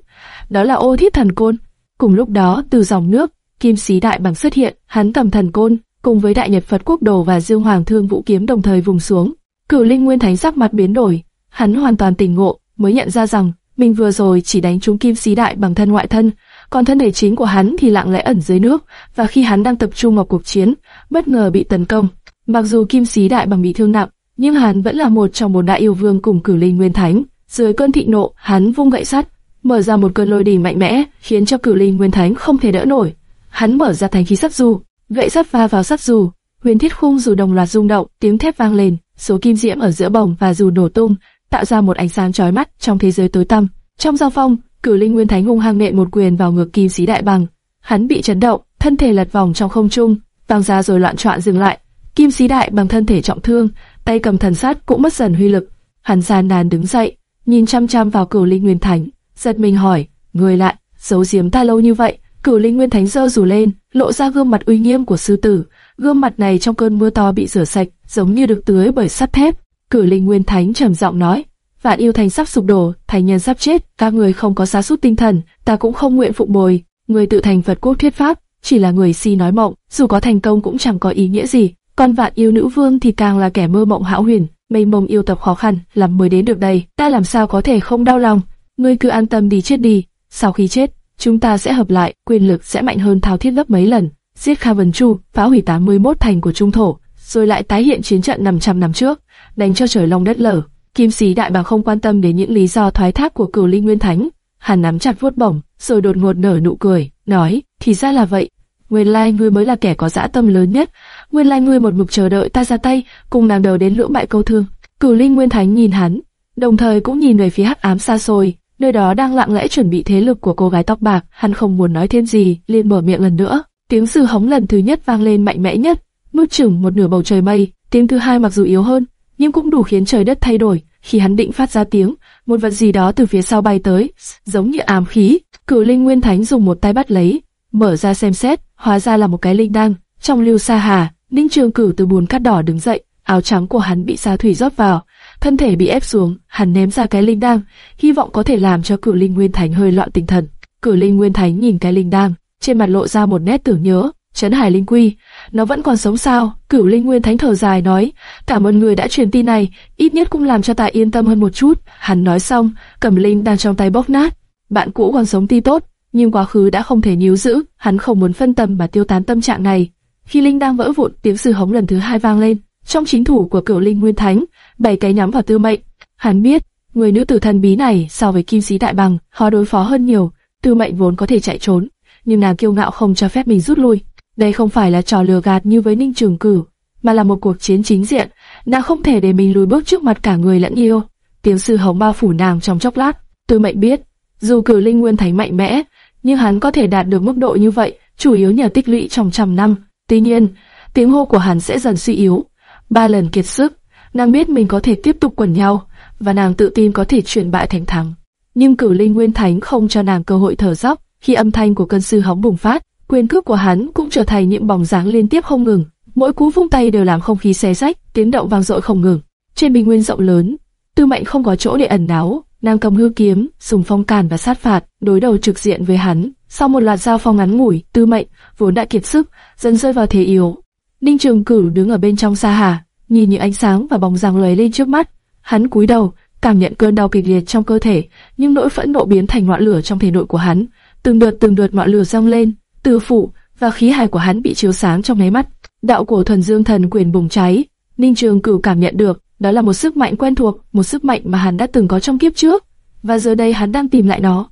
Speaker 1: Đó là Ô Thiết Thần Côn. Cùng lúc đó, từ dòng nước, kim sĩ đại bằng xuất hiện, hắn cầm thần côn, cùng với đại nhật Phật quốc đồ và dương hoàng thương vũ kiếm đồng thời vùng xuống. Cửu Linh Nguyên Thánh sắc mặt biến đổi, hắn hoàn toàn tỉnh ngộ, mới nhận ra rằng mình vừa rồi chỉ đánh trúng kim sĩ đại bằng thân ngoại thân, còn thân thể chính của hắn thì lặng lẽ ẩn dưới nước, và khi hắn đang tập trung vào cuộc chiến, bất ngờ bị tấn công. Mặc dù kim sĩ đại bằng bị thương nặng, nhưng hắn vẫn là một trong bốn đại yêu vương cùng cử linh nguyên thánh. Dưới cơn thịnh nộ, hắn vung gậy sắt, mở ra một cơn lôi đình mạnh mẽ, khiến cho cử linh nguyên thánh không thể đỡ nổi. Hắn mở ra thành khí sắt dù, gậy sắt va vào sắt dù, huyền thiết khung dù đồng loạt rung động, tiếng thép vang lên, số kim diễm ở giữa bồng và dù nổ tung, tạo ra một ánh sáng chói mắt trong thế giới tối tăm. Trong giao phong, cử linh nguyên thánh hung hăng nện một quyền vào ngực kim sĩ đại bằng, hắn bị chấn động, thân thể lật vòng trong không trung, tăng ra rồi loạn trọn dừng lại. Kim sĩ đại bằng thân thể trọng thương, tay cầm thần sát cũng mất dần huy lực. Hắn gian nan đứng dậy, nhìn chăm chăm vào cửu linh nguyên thánh, giật mình hỏi, người lại, giấu giếm ta lâu như vậy? Cửu linh nguyên thánh giơ rủ lên, lộ ra gương mặt uy nghiêm của sư tử. Gương mặt này trong cơn mưa to bị rửa sạch, giống như được tưới bởi sắt thép. Cửu linh nguyên thánh trầm giọng nói, vạn yêu thành sắp sụp đổ, thành nhân sắp chết, các người không có giá sút tinh thần, ta cũng không nguyện phụng bồi. Người tự thành Phật quốc thuyết pháp, chỉ là người si nói mộng, dù có thành công cũng chẳng có ý nghĩa gì. Còn vạn yêu nữ vương thì càng là kẻ mơ mộng hão huyền, mây mông yêu tập khó khăn, làm mới đến được đây, ta làm sao có thể không đau lòng? Ngươi cứ an tâm đi chết đi, sau khi chết, chúng ta sẽ hợp lại, quyền lực sẽ mạnh hơn thao thiết gấp mấy lần, giết Kha Vân Chu, phá hủy 81 thành của Trung thổ, rồi lại tái hiện chiến trận 500 năm trước, đánh cho trời long đất lở. Kim sĩ đại bàng không quan tâm đến những lý do thoái thác của cửu linh nguyên thánh, hắn nắm chặt vuốt bổng, rồi đột ngột nở nụ cười, nói, thì ra là vậy, nguyên lai ngươi mới là kẻ có dã tâm lớn nhất, nguyên lai ngươi một mực chờ đợi ta ra tay, cùng nàng đầu đến lưỡng bại câu thương. Cửu Linh Nguyên Thánh nhìn hắn, đồng thời cũng nhìn về phía hắc ám xa xôi, nơi đó đang lặng lẽ chuẩn bị thế lực của cô gái tóc bạc. Hắn không muốn nói thêm gì, liền mở miệng lần nữa. Tiếng sư hống lần thứ nhất vang lên mạnh mẽ nhất, nuốt chửng một nửa bầu trời mây. Tiếng thứ hai mặc dù yếu hơn, nhưng cũng đủ khiến trời đất thay đổi. Khi hắn định phát ra tiếng, một vật gì đó từ phía sau bay tới, giống như ám khí. Cửu Linh Nguyên Thánh dùng một tay bắt lấy, mở ra xem xét, hóa ra là một cái linh đăng. Trong lưu sa hà, Ninh Trường Cửu từ bùn cát đỏ đứng dậy, áo trắng của hắn bị sa thủy rót vào, thân thể bị ép xuống, hắn ném ra cái linh đăng, hy vọng có thể làm cho Cửu Linh Nguyên Thánh hơi loạn tinh thần. Cửu Linh Nguyên Thánh nhìn cái linh đăng, trên mặt lộ ra một nét tưởng nhớ, Trấn Hải Linh Quy, nó vẫn còn sống sao? Cửu Linh Nguyên Thánh thở dài nói, cảm ơn người đã truyền tin này, ít nhất cũng làm cho ta yên tâm hơn một chút. Hắn nói xong, cầm linh đang trong tay bóp nát. Bạn cũ còn sống ti tốt, nhưng quá khứ đã không thể níu giữ, hắn không muốn phân tâm mà tiêu tán tâm trạng này. Khi linh đang vỡ vụn, tiếng sư hống lần thứ hai vang lên. Trong chính thủ của cửu linh nguyên thánh, bảy cái nhắm vào tư mệnh. Hắn biết, người nữ tử thần bí này so với kim sĩ đại bằng, khó đối phó hơn nhiều. Tư mệnh vốn có thể chạy trốn, nhưng nàng kiêu ngạo không cho phép mình rút lui. Đây không phải là trò lừa gạt như với Ninh Trường Cửu, mà là một cuộc chiến chính diện. Nàng không thể để mình lùi bước trước mặt cả người lẫn yêu. Tiếng sư hống bao phủ nàng trong chốc lát. Tư mệnh biết, dù cửu linh nguyên thánh mạnh mẽ, nhưng hắn có thể đạt được mức độ như vậy, chủ yếu nhờ tích lũy trong trăm năm. Tuy nhiên, tiếng hô của hắn sẽ dần suy yếu. Ba lần kiệt sức, nàng biết mình có thể tiếp tục quần nhau, và nàng tự tin có thể chuyển bại thành thắng. Nhưng cửu linh nguyên thánh không cho nàng cơ hội thở dốc. Khi âm thanh của cơn sư hóng bùng phát, quyền cước của hắn cũng trở thành những bóng dáng liên tiếp không ngừng. Mỗi cú vung tay đều làm không khí xé rách, tiếng động vang dội không ngừng. Trên bình nguyên rộng lớn, Tư Mệnh không có chỗ để ẩn náu, nàng cầm hư kiếm, dùng phong cản và sát phạt, đối đầu trực diện với hắn. Sau một loạt giao phong ngắn ngủi, Tư Mệnh vốn đã kiệt sức, dần rơi vào thế yếu. Ninh Trường Cửu đứng ở bên trong xa hà, nhìn những ánh sáng và bóng dáng lóe lên trước mắt. Hắn cúi đầu, cảm nhận cơn đau kịch liệt trong cơ thể, nhưng nỗi phẫn nộ biến thành ngọn lửa trong thể nội của hắn. Từng đợt từng đợt ngọn lửa dâng lên, từ phủ và khí hải của hắn bị chiếu sáng trong nháy mắt. Đạo của thuần dương thần quyền bùng cháy, Ninh Trường Cửu cảm nhận được, đó là một sức mạnh quen thuộc, một sức mạnh mà hắn đã từng có trong kiếp trước, và giờ đây hắn đang tìm lại nó.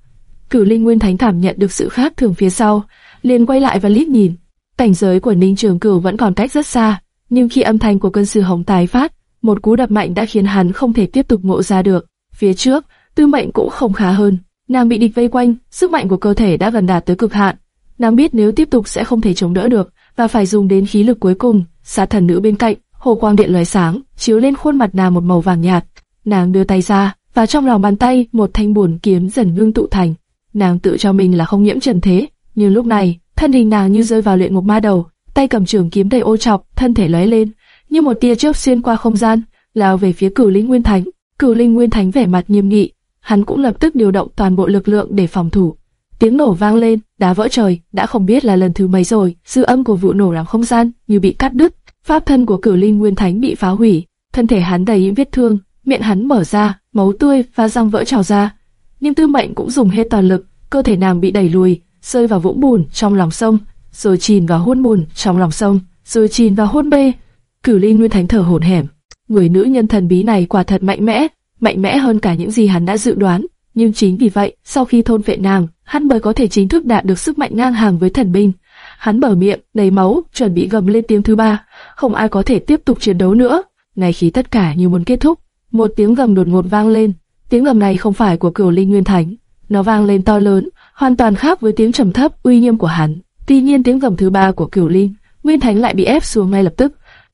Speaker 1: Cửu Linh Nguyên Thánh cảm nhận được sự khác thường phía sau, liền quay lại và liếc nhìn. Cảnh giới của Ninh Trường Cửu vẫn còn cách rất xa, nhưng khi âm thanh của cơn sư hồng tái phát, một cú đập mạnh đã khiến hắn không thể tiếp tục ngộ ra được. Phía trước, Tư Mệnh cũng không khá hơn, nàng bị địch vây quanh, sức mạnh của cơ thể đã gần đạt tới cực hạn. Nàng biết nếu tiếp tục sẽ không thể chống đỡ được, và phải dùng đến khí lực cuối cùng. Sát thần nữ bên cạnh, hồ quang điện lóe sáng, chiếu lên khuôn mặt nàng một màu vàng nhạt. Nàng đưa tay ra, và trong lòng bàn tay một thanh buồn kiếm dần ngưng tụ thành. Nàng tự cho mình là không nhiễm trần thế, nhưng lúc này thân hình nàng như rơi vào luyện ngục ma đầu, tay cầm trường kiếm đầy ô chọc, thân thể lóe lên, như một tia chớp xuyên qua không gian, lao về phía Cửu Linh Nguyên Thánh. Cửu Linh Nguyên Thánh vẻ mặt nghiêm nghị, hắn cũng lập tức điều động toàn bộ lực lượng để phòng thủ. Tiếng nổ vang lên, đá vỡ trời, đã không biết là lần thứ mấy rồi, dư âm của vụ nổ làm không gian như bị cắt đứt, pháp thân của Cửu Linh Nguyên Thánh bị phá hủy, thân thể hắn đầy những vết thương, miệng hắn mở ra, máu tươi và răng vỡ trào ra. Nhưng Tư Mệnh cũng dùng hết toàn lực, cơ thể nàng bị đẩy lùi, rơi vào vũng bùn trong lòng sông, rồi chìm vào hôn bùn trong lòng sông, rồi chìm vào hôn bê. Cửu Linh Nguyên Thánh thở hổn hển. Người nữ nhân thần bí này quả thật mạnh mẽ, mạnh mẽ hơn cả những gì hắn đã dự đoán. Nhưng chính vì vậy, sau khi thôn vệ nàng, hắn mới có thể chính thức đạt được sức mạnh ngang hàng với thần binh. Hắn mở miệng, đầy máu, chuẩn bị gầm lên tiếng thứ ba. Không ai có thể tiếp tục chiến đấu nữa. Ngay khi tất cả như muốn kết thúc, một tiếng gầm đột ngột vang lên. Tiếng gầm này không phải của cửu linh nguyên thánh, nó vang lên to lớn, hoàn toàn khác với tiếng trầm thấp uy nghiêm của hắn. Tuy nhiên tiếng gầm thứ ba của cửu linh nguyên thánh lại bị ép xuống ngay lập tức.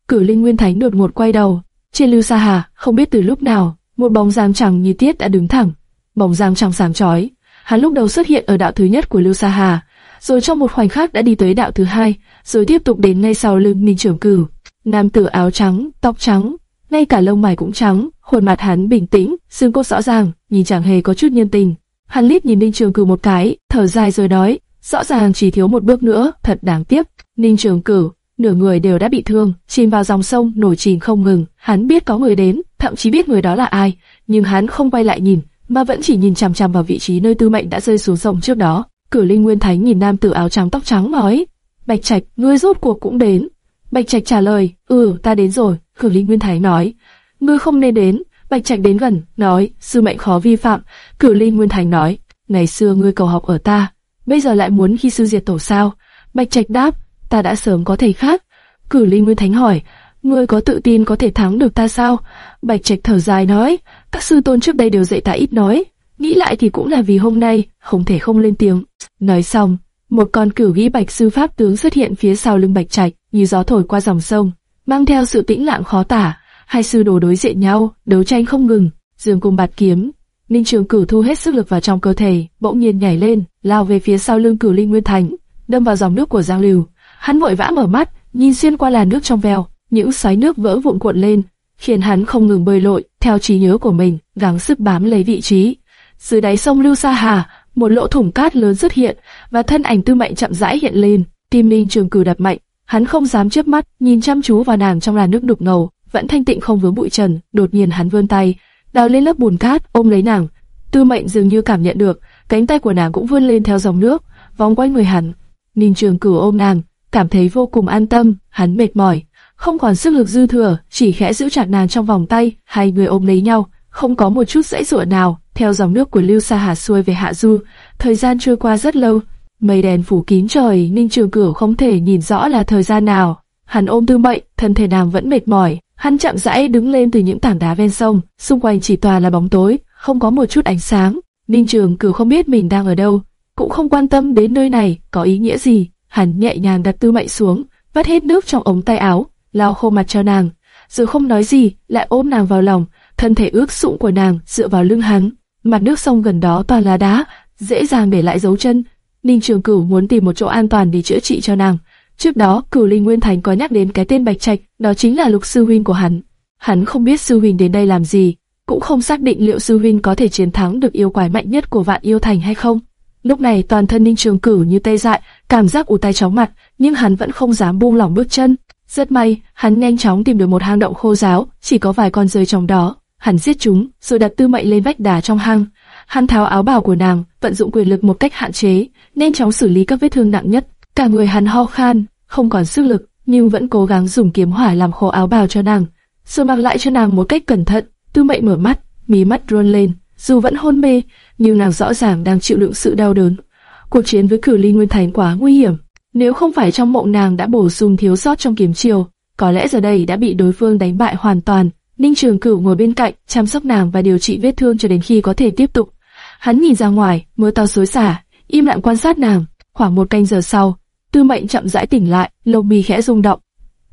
Speaker 1: Cửu linh nguyên thánh đột ngột quay đầu, trên lưu sa hà, không biết từ lúc nào, một bóng dáng trắng như tiết đã đứng thẳng, bóng dáng trong sáng chói. Hắn lúc đầu xuất hiện ở đạo thứ nhất của lưu sa hà, rồi trong một khoảnh khắc đã đi tới đạo thứ hai, rồi tiếp tục đến ngay sau lưng Ninh Trường Cửu. Nam tử áo trắng, tóc trắng, ngay cả lông mày cũng trắng, khuôn mặt hắn bình tĩnh, xương cốt rõ ràng, nhìn chẳng hề có chút nhân tình. Hắn liếc nhìn Ninh Trường Cửu một cái, thở dài rồi nói, rõ ràng chỉ thiếu một bước nữa, thật đáng tiếc. Ninh Trường Cửu, nửa người đều đã bị thương, chìm vào dòng sông nổi chìm không ngừng. Hắn biết có người đến, thậm chí biết người đó là ai, nhưng hắn không quay lại nhìn, mà vẫn chỉ nhìn chằm chằm vào vị trí nơi Tư Mệnh đã rơi xuống sông trước đó. Cửu Linh Nguyên Thánh nhìn nam tử áo trắng tóc trắng nói, Bạch Trạch, ngươi rốt cuộc cũng đến. Bạch Trạch trả lời, ừ, ta đến rồi. Cửu Linh Nguyên Thánh nói, ngươi không nên đến. Bạch Trạch đến gần, nói, sư mệnh khó vi phạm. Cửu Linh Nguyên Thánh nói, ngày xưa ngươi cầu học ở ta, bây giờ lại muốn khi sư diệt tổ sao? Bạch Trạch đáp, ta đã sớm có thầy khác. Cửu Linh Nguyên Thánh hỏi, ngươi có tự tin có thể thắng được ta sao? Bạch Trạch thở dài nói, các sư tôn trước đây đều dạy ta ít nói, nghĩ lại thì cũng là vì hôm nay, không thể không lên tiếng. Nói xong, một con cửu vĩ bạch sư pháp tướng xuất hiện phía sau lưng Bạch Trạch, như gió thổi qua dòng sông, mang theo sự tĩnh lặng khó tả. Hai sư đồ đối diện nhau, đấu tranh không ngừng, dương cung bạt kiếm. Ninh Trường Cửu thu hết sức lực vào trong cơ thể, bỗng nhiên nhảy lên, lao về phía sau lưng Cửu Linh Nguyên Thành, đâm vào dòng nước của Giang Lưu. Hắn vội vã mở mắt, nhìn xuyên qua làn nước trong veo, những xoáy nước vỡ vụn cuộn lên, khiến hắn không ngừng bơi lội theo trí nhớ của mình, gắng sức bám lấy vị trí. Dưới đáy sông Lưu Sa Hà, một lỗ thủng cát lớn xuất hiện và thân ảnh Tư Mệnh chậm rãi hiện lên. Tim Ninh Trường Cửu đập mạnh, hắn không dám chớp mắt, nhìn chăm chú vào nàng trong làn nước đục ngầu, vẫn thanh tịnh không vướng bụi trần. Đột nhiên hắn vươn tay, đào lên lớp bùn cát, ôm lấy nàng. Tư Mệnh dường như cảm nhận được, cánh tay của nàng cũng vươn lên theo dòng nước, vòng quanh người hắn. Ninh Trường Cửu ôm nàng, cảm thấy vô cùng an tâm, hắn mệt mỏi, không còn sức lực dư thừa, chỉ khẽ giữ chặt nàng trong vòng tay, hai người ôm lấy nhau, không có một chút dãy dụa nào. Theo dòng nước của Lưu Sa Hà xuôi về hạ du, thời gian trôi qua rất lâu, mây đèn phủ kín trời, Ninh Trường Cửu không thể nhìn rõ là thời gian nào. Hắn ôm Tư Mệnh, thân thể nàng vẫn mệt mỏi, hắn chậm rãi đứng lên từ những tảng đá ven sông, xung quanh chỉ toàn là bóng tối, không có một chút ánh sáng. Ninh Trường Cửu không biết mình đang ở đâu, cũng không quan tâm đến nơi này có ý nghĩa gì. Hắn nhẹ nhàng đặt Tư Mệnh xuống, vắt hết nước trong ống tay áo, lau khô mặt cho nàng, rồi không nói gì, lại ôm nàng vào lòng, thân thể ướt sũng của nàng dựa vào lưng hắn. Mặt nước sông gần đó toàn là đá, dễ dàng để lại dấu chân. Ninh Trường Cửu muốn tìm một chỗ an toàn để chữa trị cho nàng. Trước đó, Cửu Linh Nguyên Thành có nhắc đến cái tên Bạch Trạch, đó chính là Lục sư huynh của hắn. Hắn không biết sư huynh đến đây làm gì, cũng không xác định liệu sư huynh có thể chiến thắng được yêu quái mạnh nhất của vạn yêu thành hay không. Lúc này toàn thân Ninh Trường Cửu như tê dại, cảm giác ù tay chóng mặt, nhưng hắn vẫn không dám buông lỏng bước chân. Rất may, hắn nhanh chóng tìm được một hang động khô ráo, chỉ có vài con rơi trong đó. Hắn giết chúng, rồi đặt tư mệnh lên vách đá trong hang. Hắn tháo áo bào của nàng, vận dụng quyền lực một cách hạn chế, nên chóng xử lý các vết thương nặng nhất. Cả người hắn ho khan, không còn sức lực, nhưng vẫn cố gắng dùng kiếm hỏa làm khô áo bào cho nàng, rồi mặc lại cho nàng một cách cẩn thận. Tư mệnh mở mắt, mí mắt run lên, dù vẫn hôn mê, nhưng nàng rõ ràng đang chịu đựng sự đau đớn. Cuộc chiến với cửu ly nguyên thành quá nguy hiểm. Nếu không phải trong mộng nàng đã bổ sung thiếu sót trong kiếm chiều, có lẽ giờ đây đã bị đối phương đánh bại hoàn toàn. Ninh Trường Cửu ngồi bên cạnh, chăm sóc nàng và điều trị vết thương cho đến khi có thể tiếp tục. Hắn nhìn ra ngoài, mưa to xối xả, im lặng quan sát nàng. Khoảng một canh giờ sau, Tư Mệnh chậm rãi tỉnh lại, lông mi khẽ rung động.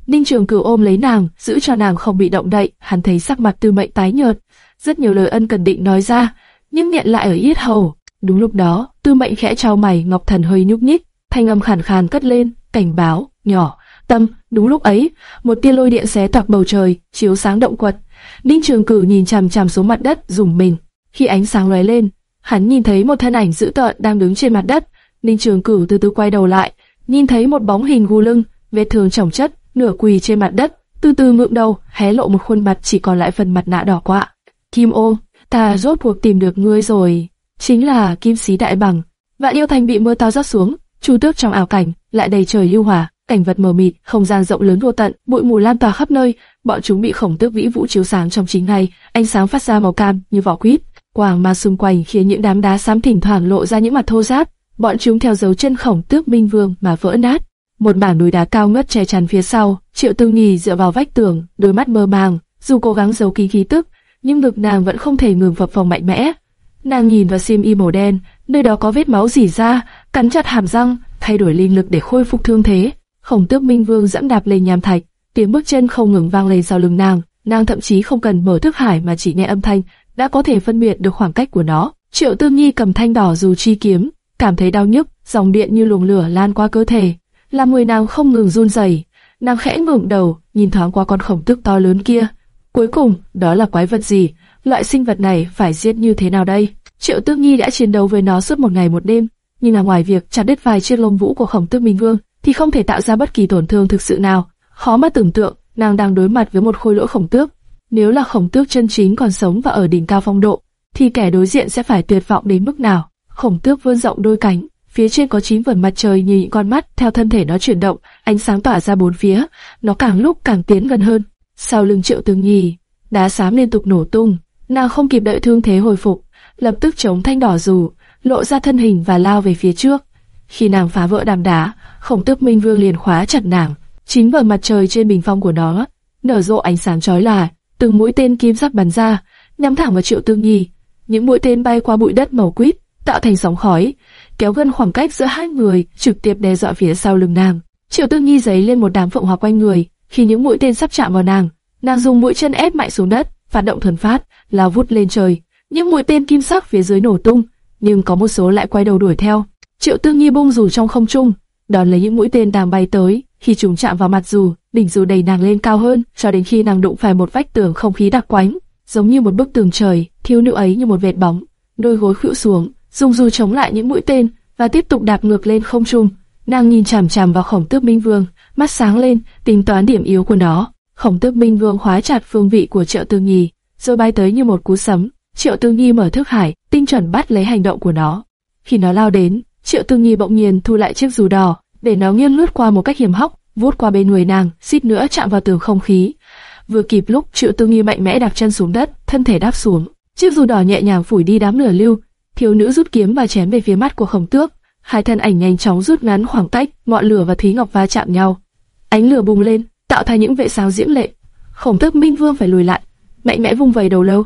Speaker 1: Ninh Trường Cửu ôm lấy nàng, giữ cho nàng không bị động đậy. Hắn thấy sắc mặt Tư Mệnh tái nhợt, rất nhiều lời ân cần định nói ra, nhưng miệng lại ở yết hầu. Đúng lúc đó, Tư Mệnh khẽ trao mày, Ngọc Thần hơi nhúc nhích, thanh âm khàn khàn cất lên, cảnh báo, nhỏ, tâm. Đúng lúc ấy, một tia lôi điện xé toạc bầu trời, chiếu sáng động quật. Ninh Trường Cửu nhìn chằm chằm xuống mặt đất, dùng mình. Khi ánh sáng lóe lên, hắn nhìn thấy một thân ảnh dữ tợn đang đứng trên mặt đất. Ninh Trường Cửu từ từ quay đầu lại, nhìn thấy một bóng hình gu lưng, vết thương chồng chất, nửa quỳ trên mặt đất, từ từ ngượng đầu, hé lộ một khuôn mặt chỉ còn lại phần mặt nạ đỏ quạ. Kim ô, ta rốt cuộc tìm được ngươi rồi, chính là Kim Sĩ Đại Bằng. Vạn yêu thành bị mưa to rót xuống, chu tước trong ảo cảnh lại đầy trời lưu hỏa, cảnh vật mờ mịt, không gian rộng lớn vô tận, bụi mù lan tỏa khắp nơi, bọn chúng bị khổng tước vĩ vũ chiếu sáng trong chính này, ánh sáng phát ra màu cam như vỏ quýt, quàng ma xung quanh khiến những đám đá xám thỉnh thoảng lộ ra những mặt thô ráp, bọn chúng theo dấu chân khổng tước minh vương mà vỡ nát. Một mảng núi đá cao ngất che chắn phía sau, Triệu Tư Nghi dựa vào vách tường, đôi mắt mơ màng, dù cố gắng giấu kín khí tức, nhưng ngực nàng vẫn không thể ngừng phập phồng mạnh mẽ. Nàng nhìn vào xiêm y màu đen, nơi đó có vết máu rỉ ra, cắn chặt hàm răng, thay đổi linh lực để khôi phục thương thế. Khổng Tước Minh Vương dẫm đạp lên nham thạch, tiếng bước chân không ngừng vang lên sau lưng nàng. Nàng thậm chí không cần mở thức hải mà chỉ nghe âm thanh, đã có thể phân biệt được khoảng cách của nó. Triệu Tư Nhi cầm thanh đỏ dù chi kiếm, cảm thấy đau nhức, dòng điện như luồng lửa lan qua cơ thể, làm người nàng không ngừng run rẩy. Nàng khẽ ngẩng đầu, nhìn thoáng qua con khổng tước to lớn kia. Cuối cùng, đó là quái vật gì? Loại sinh vật này phải giết như thế nào đây? Triệu Tước Nhi đã chiến đấu với nó suốt một ngày một đêm, nhưng là ngoài việc chặt đứt vài chiếc lông vũ của khổng tước Minh Vương, thì không thể tạo ra bất kỳ tổn thương thực sự nào. Khó mà tưởng tượng, nàng đang đối mặt với một khôi lỗi khổng tước. Nếu là khổng tước chân chính còn sống và ở đỉnh cao phong độ, thì kẻ đối diện sẽ phải tuyệt vọng đến mức nào? Khổng tước vươn rộng đôi cánh, phía trên có chín vầng mặt trời như những con mắt, theo thân thể nó chuyển động, ánh sáng tỏa ra bốn phía, nó càng lúc càng tiến gần hơn. Sau lưng Triệu Tương nhì, đá xám liên tục nổ tung, nàng không kịp đợi thương thế hồi phục, lập tức chống thanh đỏ dù, lộ ra thân hình và lao về phía trước. Khi nàng phá vỡ đàm đá, khổng tước minh vương liền khóa chặt nàng. Chính vầng mặt trời trên bình phong của nó nở rộ ánh sáng chói lòa, từng mũi tên kim sắc bắn ra, nhắm thẳng vào Triệu Tương Nhi. Những mũi tên bay qua bụi đất màu quýt, tạo thành sóng khói, kéo gần khoảng cách giữa hai người, trực tiếp đe dọa phía sau lưng nàng. Triệu Tương Nhi giấy lên một đám phượng hoa quanh người, khi những mũi tên sắp chạm vào nàng, nàng dùng mũi chân ép mạnh xuống đất, phát động thuần phát, lao vút lên trời. Những mũi tên kim sắc phía dưới nổ tung, nhưng có một số lại quay đầu đuổi theo. Triệu Tương nghi bung dù trong không trung, đón lấy những mũi tên đang bay tới. Khi chúng chạm vào mặt dù, đỉnh dù đầy nàng lên cao hơn, cho đến khi nàng đụng phải một vách tường không khí đặc quánh, giống như một bức tường trời. Thiếu nữ ấy như một vệt bóng, đôi gối khuỵu xuống, dùng dù chống lại những mũi tên và tiếp tục đạp ngược lên không trung. Nàng nhìn chằm chằm vào Khổng Tước Minh Vương, mắt sáng lên, tính toán điểm yếu của nó. Khổng Tước Minh Vương khóa chặt phương vị của Triệu Tương nghi rồi bay tới như một cú sấm. Triệu Tương nghi mở thức hải, tinh chuẩn bắt lấy hành động của nó. Khi nó lao đến, Triệu Tương Nhi bỗng nhiên thu lại chiếc dù đỏ, để nó nghiêng lướt qua một cách hiểm hóc, vuốt qua bên người nàng, suýt nữa chạm vào tường không khí. Vừa kịp lúc Triệu Tương Nhi mạnh mẽ đạp chân xuống đất, thân thể đáp xuống, chiếc dù đỏ nhẹ nhàng phủi đi đám lửa lưu. Thiếu nữ rút kiếm và chém về phía mắt của Khổng Tước. Hai thân ảnh nhanh chóng rút ngắn khoảng cách, ngọn lửa và Thúy Ngọc va chạm nhau. Ánh lửa bùng lên, tạo thành những vệ sáo diễm lệ. Khổng Tước Minh Vương phải lùi lại, mạnh mẽ vung vẩy đầu lâu.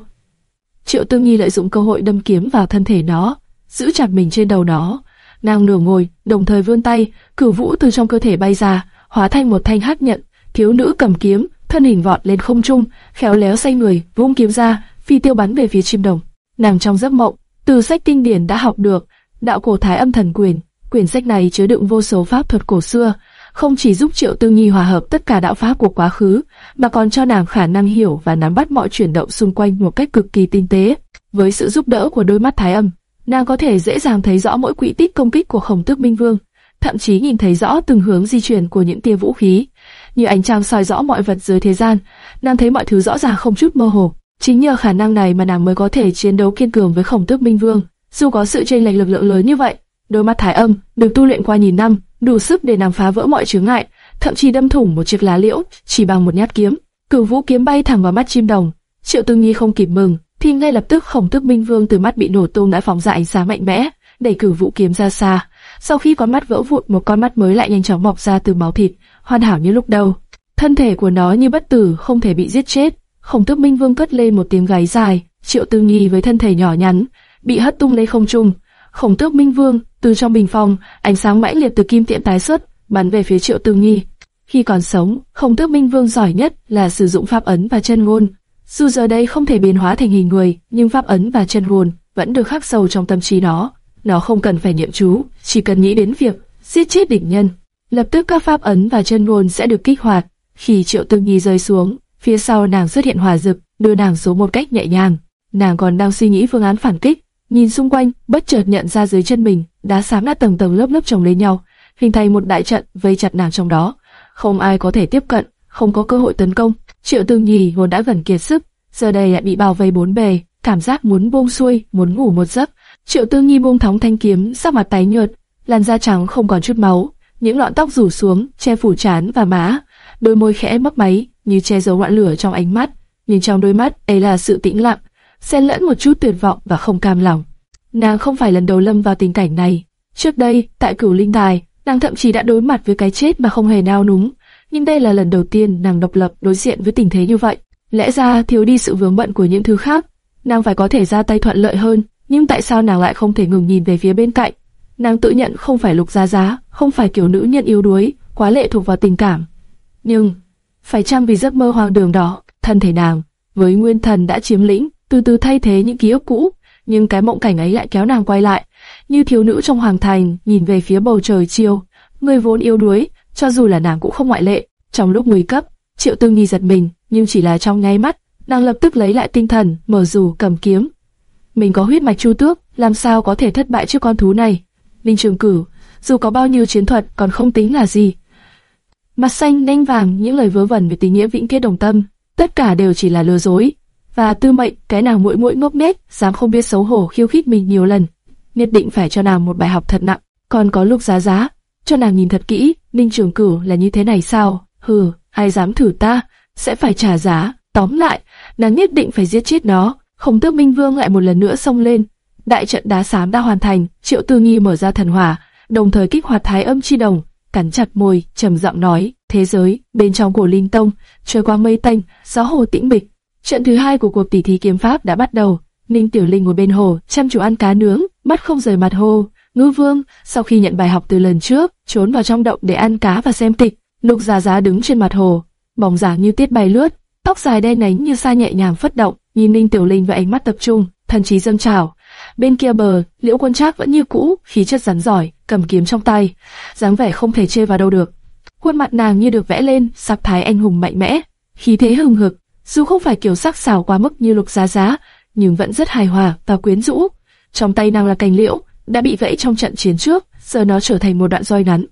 Speaker 1: Triệu Tương Nhi lợi dụng cơ hội đâm kiếm vào thân thể nó, giữ chặt mình trên đầu nó. Nàng nửa ngồi, đồng thời vươn tay, cửu vũ từ trong cơ thể bay ra, hóa thành một thanh hắc nhận. Thiếu nữ cầm kiếm, thân hình vọt lên không trung, khéo léo xoay người, vung kiếm ra, phi tiêu bắn về phía chim đồng. Nàng trong giấc mộng, từ sách kinh điển đã học được đạo cổ thái âm thần quyền. Quyển sách này chứa đựng vô số pháp thuật cổ xưa, không chỉ giúp Triệu Tư Nhi hòa hợp tất cả đạo pháp của quá khứ, mà còn cho nàng khả năng hiểu và nắm bắt mọi chuyển động xung quanh một cách cực kỳ tinh tế. Với sự giúp đỡ của đôi mắt thái âm, nàng có thể dễ dàng thấy rõ mỗi quỹ tích công kích của Khổng Tước Minh Vương, thậm chí nhìn thấy rõ từng hướng di chuyển của những tia vũ khí. Như ánh trăng soi rõ mọi vật dưới thế gian, nàng thấy mọi thứ rõ ràng không chút mơ hồ. Chính nhờ khả năng này mà nàng mới có thể chiến đấu kiên cường với Khổng Tước Minh Vương. Dù có sự chênh lệch lực lượng lớn như vậy, đôi mắt thái âm được tu luyện qua nghìn năm, đủ sức để nàng phá vỡ mọi chướng ngại, thậm chí đâm thủng một chiếc lá liễu chỉ bằng một nhát kiếm. Cửu vũ kiếm bay thẳng vào mắt chim đồng. Triệu Tư nghi không kịp mừng, thì ngay lập tức khổng tước minh vương từ mắt bị nổ tung đã phóng ra ánh sáng mạnh mẽ, đẩy cử vũ kiếm ra xa. Sau khi con mắt vỡ vụn, một con mắt mới lại nhanh chóng mọc ra từ máu thịt, hoàn hảo như lúc đầu. Thân thể của nó như bất tử, không thể bị giết chết. Khổng tước minh vương cất lên một tiếng gáy dài. Triệu Tư nghi với thân thể nhỏ nhắn bị hất tung lên không trung. Khổng tước minh vương từ trong bình phong, ánh sáng mãnh liệt từ kim tiễn tái xuất bắn về phía Triệu Tư nghi. Khi còn sống, Khổng Tước Minh Vương giỏi nhất là sử dụng pháp ấn và chân ngôn. Dù giờ đây không thể biến hóa thành hình người, nhưng pháp ấn và chân hồn vẫn được khắc sâu trong tâm trí nó. Nó không cần phải niệm chú, chỉ cần nghĩ đến việc giết chết địch nhân. Lập tức các pháp ấn và chân hồn sẽ được kích hoạt. Khi Triệu Tư Nhi rơi xuống, phía sau nàng xuất hiện hỏa dực, đưa nàng xuống một cách nhẹ nhàng. Nàng còn đang suy nghĩ phương án phản kích, nhìn xung quanh, bất chợt nhận ra dưới chân mình, đá xám đã tầng tầng lớp lớp chồng lên nhau, hình thành một đại trận vây chặt nàng trong đó không ai có thể tiếp cận, không có cơ hội tấn công. Triệu Tương Nhi vốn đã gần kiệt sức, giờ đây lại bị bao vây bốn bề, cảm giác muốn buông xuôi, muốn ngủ một giấc. Triệu Tương Nhi buông thóng thanh kiếm, sắc mặt tái nhợt, làn da trắng không còn chút máu, những lọn tóc rủ xuống, che phủ trán và má, đôi môi khẽ mấp máy, như che giấu ngọn lửa trong ánh mắt, nhưng trong đôi mắt ấy là sự tĩnh lặng, xen lẫn một chút tuyệt vọng và không cam lòng. Nàng không phải lần đầu lâm vào tình cảnh này. Trước đây, tại Cửu Linh Đài, Nàng thậm chí đã đối mặt với cái chết mà không hề nao núng, nhưng đây là lần đầu tiên nàng độc lập đối diện với tình thế như vậy. Lẽ ra thiếu đi sự vướng bận của những thứ khác, nàng phải có thể ra tay thuận lợi hơn, nhưng tại sao nàng lại không thể ngừng nhìn về phía bên cạnh? Nàng tự nhận không phải lục giá giá, không phải kiểu nữ nhân yếu đuối, quá lệ thuộc vào tình cảm. Nhưng, phải chăng vì giấc mơ hoang đường đó, thân thể nàng, với nguyên thần đã chiếm lĩnh, từ từ thay thế những ký ức cũ, nhưng cái mộng cảnh ấy lại kéo nàng quay lại, như thiếu nữ trong hoàng thành nhìn về phía bầu trời chiều. Người vốn yếu đuối, cho dù là nàng cũng không ngoại lệ. Trong lúc nguy cấp, Triệu Tương Nhi giật mình, nhưng chỉ là trong nháy mắt, nàng lập tức lấy lại tinh thần, mở dù cầm kiếm. Mình có huyết mạch chu tước, làm sao có thể thất bại trước con thú này? Linh Trường Cửu, dù có bao nhiêu chiến thuật còn không tính là gì. Mặt xanh đanh vàng những lời vớ vẩn về tình nghĩa vĩnh kết đồng tâm, tất cả đều chỉ là lừa dối. Và tư mệnh, cái nào mũi mũi ngốc nghếch, dám không biết xấu hổ khiêu khích mình nhiều lần, nhất định phải cho nàng một bài học thật nặng. Còn có lục giá giá, cho nàng nhìn thật kỹ, Ninh Trường Cửu là như thế này sao? Hừ, ai dám thử ta, sẽ phải trả giá. Tóm lại, nàng nhất định phải giết chết nó. Không tước Minh Vương lại một lần nữa xông lên. Đại trận đá xám đã hoàn thành, Triệu Tư Nghi mở ra thần hỏa, đồng thời kích hoạt thái âm chi đồng, cắn chặt môi, trầm giọng nói: thế giới bên trong của Linh Tông, trời qua mây tanh, gió hồ tĩnh mịch. Trận thứ hai của cuộc tỷ thí kiếm pháp đã bắt đầu. Ninh Tiểu Linh ngồi bên hồ, chăm chú ăn cá nướng, mắt không rời mặt hồ. Ngư Vương, sau khi nhận bài học từ lần trước, trốn vào trong động để ăn cá và xem tịch. Lục Giá Giá đứng trên mặt hồ, bóng dáng như tiết bay lướt, tóc dài đen nhánh như sa nhẹ nhàng phất động, nhìn Ninh Tiểu Linh với ánh mắt tập trung, thần trí dâng trào. Bên kia bờ, Liễu Quân Trác vẫn như cũ, khí chất rắn giỏi, cầm kiếm trong tay, dáng vẻ không thể chê vào đâu được. Khuôn mặt nàng như được vẽ lên, sắc thái anh hùng mạnh mẽ, khí thế hừng hực, dù không phải kiểu sắc sảo quá mức như Lục Giá Giá, nhưng vẫn rất hài hòa và quyến rũ. Trong tay nàng là cành liễu, đã bị vẫy trong trận chiến trước, giờ nó trở thành một đoạn roi ngắn.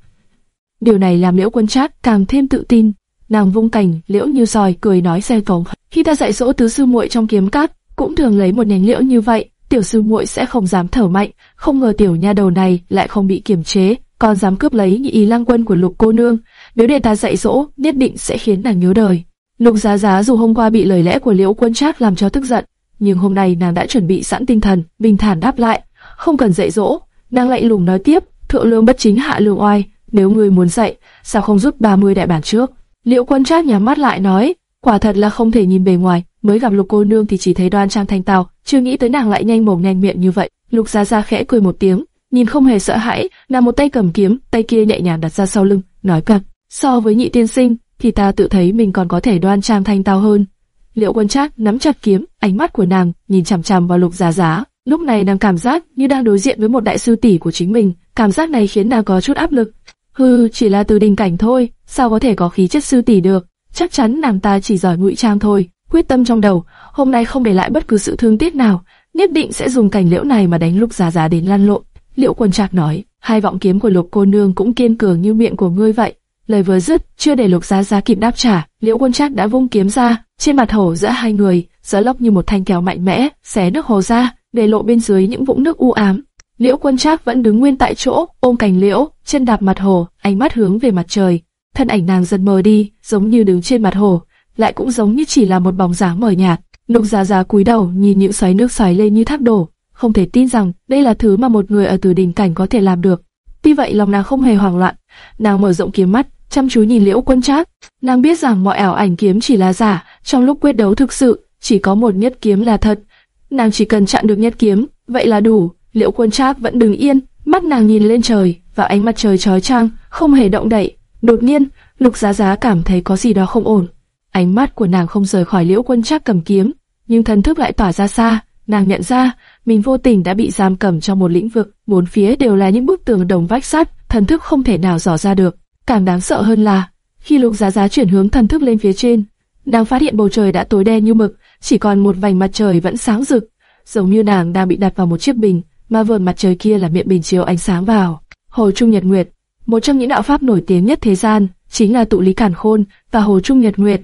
Speaker 1: Điều này làm liễu quân trác càng thêm tự tin. Nàng vung cành liễu như roi cười nói xe cầu. Khi ta dạy dỗ tứ sư muội trong kiếm cát, cũng thường lấy một nhánh liễu như vậy. Tiểu sư muội sẽ không dám thở mạnh, không ngờ tiểu nha đầu này lại không bị kiềm chế, còn dám cướp lấy nhị ý lang quân của lục cô nương. Nếu để ta dạy dỗ, nhất định sẽ khiến nàng nhớ đời. Lục Giá Giá dù hôm qua bị lời lẽ của Liễu Quân Trác làm cho tức giận, nhưng hôm nay nàng đã chuẩn bị sẵn tinh thần, bình thản đáp lại, không cần dạy dỗ. Nàng lạnh lùng nói tiếp, thượng lương bất chính hạ lương oai, nếu ngươi muốn dạy, sao không rút 30 đại bản trước? Liễu Quân Trác nhắm mắt lại nói, quả thật là không thể nhìn bề ngoài, mới gặp Lục cô nương thì chỉ thấy đoan trang thanh tao, chưa nghĩ tới nàng lại nhanh mồm nhanh miệng như vậy. Lục Gia Gia khẽ cười một tiếng, nhìn không hề sợ hãi, nàng một tay cầm kiếm, tay kia nhẹ nhàng đặt ra sau lưng, nói cẩn, so với nhị tiên sinh, thì ta tự thấy mình còn có thể đoan trang thanh tao hơn. Liễu Quân Trác nắm chặt kiếm, ánh mắt của nàng nhìn chằm chằm vào Lục Giá Giá. Lúc này nàng cảm giác như đang đối diện với một đại sư tỷ của chính mình, cảm giác này khiến nàng có chút áp lực. Hừ, chỉ là từ đình cảnh thôi, sao có thể có khí chất sư tỷ được? Chắc chắn nàng ta chỉ giỏi ngụy trang thôi. Quyết tâm trong đầu, hôm nay không để lại bất cứ sự thương tiếc nào, nhất định sẽ dùng cảnh liễu này mà đánh Lục Giá Giá đến lăn lộn. Liễu Quân Trạc nói, hai vọng kiếm của Lục cô nương cũng kiên cường như miệng của ngươi vậy. Lời vừa dứt, chưa để Lục Giá Giá kịp đáp trả, Liễu Quân Trác đã vung kiếm ra, trên mặt hồ giữa hai người, gió lốc như một thanh kéo mạnh mẽ, xé nước hồ ra, để lộ bên dưới những vũng nước u ám. Liễu Quân Trác vẫn đứng nguyên tại chỗ, ôm cành liễu, chân đạp mặt hồ, ánh mắt hướng về mặt trời. Thân ảnh nàng dần mờ đi, giống như đứng trên mặt hồ, lại cũng giống như chỉ là một bóng dáng mờ nhạt. Lục Giá Giá cúi đầu nhìn những xoáy nước xoáy lên như thác đổ, không thể tin rằng đây là thứ mà một người ở từ đỉnh cảnh có thể làm được. Tuy vậy lòng nàng không hề hoảng loạn, nàng mở rộng kiếm mắt, chăm chú nhìn Liễu Quân Trác. Nàng biết rằng mọi ảo ảnh kiếm chỉ là giả, trong lúc quyết đấu thực sự chỉ có một nhất kiếm là thật. Nàng chỉ cần chặn được nhất kiếm, vậy là đủ. Liễu Quân Trác vẫn đứng yên, mắt nàng nhìn lên trời, vào ánh mặt trời chói chang, không hề động đậy. Đột nhiên, Lục Giá Giá cảm thấy có gì đó không ổn. Ánh mắt của nàng không rời khỏi Liễu Quân Trác cầm kiếm, nhưng thần thức lại tỏa ra xa. Nàng nhận ra, mình vô tình đã bị giam cầm trong một lĩnh vực, bốn phía đều là những bức tường đồng vách sắt, thần thức không thể nào dò ra được. Càng đáng sợ hơn là, khi Lục Giá Giá chuyển hướng thần thức lên phía trên, nàng phát hiện bầu trời đã tối đen như mực, chỉ còn một vành mặt trời vẫn sáng rực, giống như nàng đang bị đặt vào một chiếc bình, mà vườn mặt trời kia là miệng bình chiếu ánh sáng vào. Hồ Trung Nhật Nguyệt, một trong những đạo pháp nổi tiếng nhất thế gian, chính là tụ lý cản khôn và Hồ Trung Nhật Nguyệt.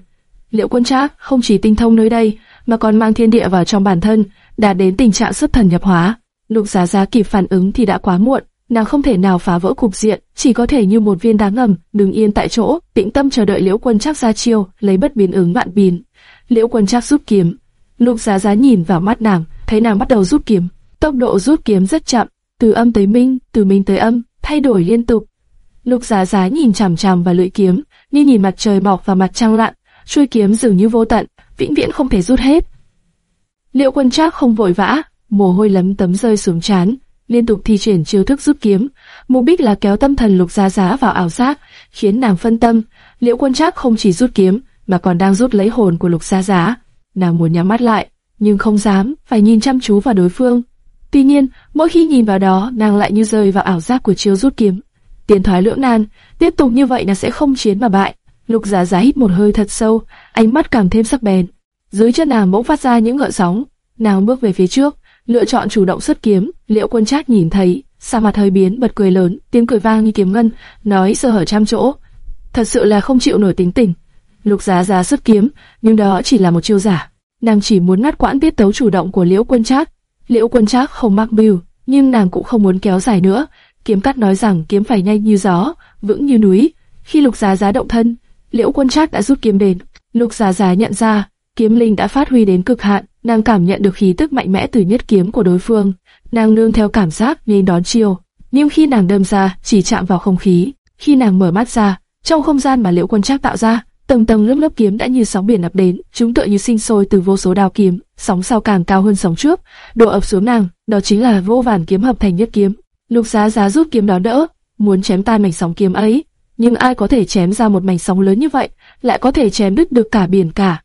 Speaker 1: Liệu Quân Trác không chỉ tinh thông nơi đây, mà còn mang thiên địa vào trong bản thân, đạt đến tình trạng xuất thần nhập hóa. Lục Giá Giá kịp phản ứng thì đã quá muộn, nàng không thể nào phá vỡ cục diện, chỉ có thể như một viên đá ngầm, đứng yên tại chỗ, tĩnh tâm chờ đợi Liễu Quân Trác ra chiêu, lấy bất biến ứng vạn biến. Liễu Quân Trác rút kiếm, Lục Giá Giá nhìn vào mắt nàng, thấy nàng bắt đầu rút kiếm, tốc độ rút kiếm rất chậm, từ âm tới minh, từ minh tới âm, thay đổi liên tục. Lục Giá Giá nhìn chằm chằm vào lưỡi kiếm, như nhìn mặt trời mọc và mặt trăng lặn, chuôi kiếm dường như vô tận, vĩnh viễn không thể rút hết. Liễu Quân Trác không vội vã, mồ hôi lấm tấm rơi xuống trán, liên tục thi triển chiêu thức rút kiếm, mục đích là kéo tâm thần Lục Giá Giá vào ảo giác, khiến nàng phân tâm. Liễu Quân Trác không chỉ rút kiếm, mà còn đang rút lấy hồn của Lục gia Giá. Nàng muốn nhắm mắt lại, nhưng không dám, phải nhìn chăm chú vào đối phương. Tuy nhiên, mỗi khi nhìn vào đó, nàng lại như rơi vào ảo giác của chiêu rút kiếm. Tiền thoái lưỡng nan, tiếp tục như vậy là sẽ không chiến mà bại. Lục Giá Giá hít một hơi thật sâu, ánh mắt càng thêm sắc bén. Dưới chân nàng bỗng phát ra những gợn sóng, nàng bước về phía trước, lựa chọn chủ động xuất kiếm. Liễu Quân Trác nhìn thấy, sa mặt hơi biến, bật cười lớn, tiếng cười vang như kiếm ngân, nói sơ hở trăm chỗ. Thật sự là không chịu nổi tính tình. Lục Giá Giá xuất kiếm, nhưng đó chỉ là một chiêu giả. Nàng chỉ muốn ngắt quãng tiết tấu chủ động của Liễu Quân Trác. Liễu Quân Trác không mắc mưu, nhưng nàng cũng không muốn kéo dài nữa. Kiếm cắt nói rằng kiếm phải nhanh như gió, vững như núi. Khi Lục Giá Giá động thân, Liễu Quân Trác đã rút kiếm đến. Lục Giá Giá nhận ra, kiếm linh đã phát huy đến cực hạn, nàng cảm nhận được khí tức mạnh mẽ từ nhất kiếm của đối phương. Nàng nương theo cảm giác nên đón chiêu, nhưng khi nàng đâm ra, chỉ chạm vào không khí. Khi nàng mở mắt ra, trong không gian mà Liễu Quân Trác tạo ra, tầng tầng lớp lớp kiếm đã như sóng biển ập đến, chúng tựa như sinh sôi từ vô số đao kiếm, sóng sau càng cao hơn sóng trước, đổ ập xuống nàng, đó chính là vô vàn kiếm hợp thành nhất kiếm. Lục Giá Giá rút kiếm đó đỡ, muốn chém tan mảnh sóng kiếm ấy, nhưng ai có thể chém ra một mảnh sóng lớn như vậy, lại có thể chém đứt được cả biển cả.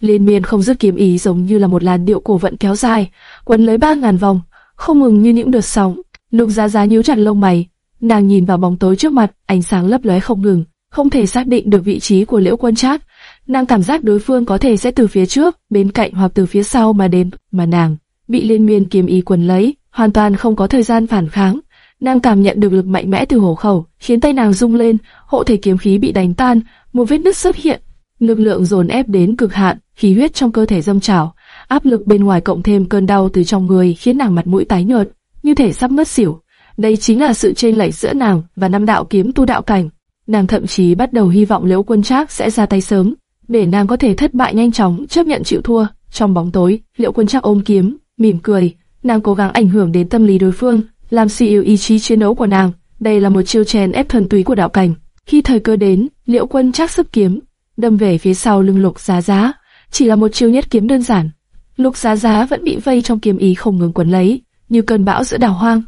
Speaker 1: Liên miên không dứt kiếm ý giống như là một làn điệu cổ vận kéo dài, quấn lấy ba ngàn vòng, không ngừng như những đợt sóng. Lục Giá Giá nhíu chặt lông mày, nàng nhìn vào bóng tối trước mặt, ánh sáng lấp lóe không ngừng, không thể xác định được vị trí của Liễu Quân Trác. Nàng cảm giác đối phương có thể sẽ từ phía trước, bên cạnh hoặc từ phía sau mà đến, mà nàng bị liên miên kiếm ý quần lấy, hoàn toàn không có thời gian phản kháng. Nàng cảm nhận được lực mạnh mẽ từ hổ khẩu, khiến tay nàng rung lên, hộ thể kiếm khí bị đánh tan, một vết nứt xuất hiện, lực lượng dồn ép đến cực hạn, khí huyết trong cơ thể dâng trào, áp lực bên ngoài cộng thêm cơn đau từ trong người khiến nàng mặt mũi tái nhợt, như thể sắp mất xỉu. Đây chính là sự chênh lệch giữa nàng và năm đạo kiếm tu đạo cảnh. Nàng thậm chí bắt đầu hy vọng Liễu Quân Trác sẽ ra tay sớm, để nàng có thể thất bại nhanh chóng, chấp nhận chịu thua. Trong bóng tối, Liễu Quân Trác ôm kiếm, mỉm cười, nàng cố gắng ảnh hưởng đến tâm lý đối phương, làm suy yếu ý chí chiến đấu của nàng. Đây là một chiêu chèn ép thần túy của đạo cảnh. Khi thời cơ đến, Liễu Quân Trác sức kiếm, đâm về phía sau lưng Lục Giá Giá, chỉ là một chiêu nhất kiếm đơn giản. Lục Giá Giá vẫn bị vây trong kiếm ý không ngừng quấn lấy, như cơn bão giữa đảo hoang.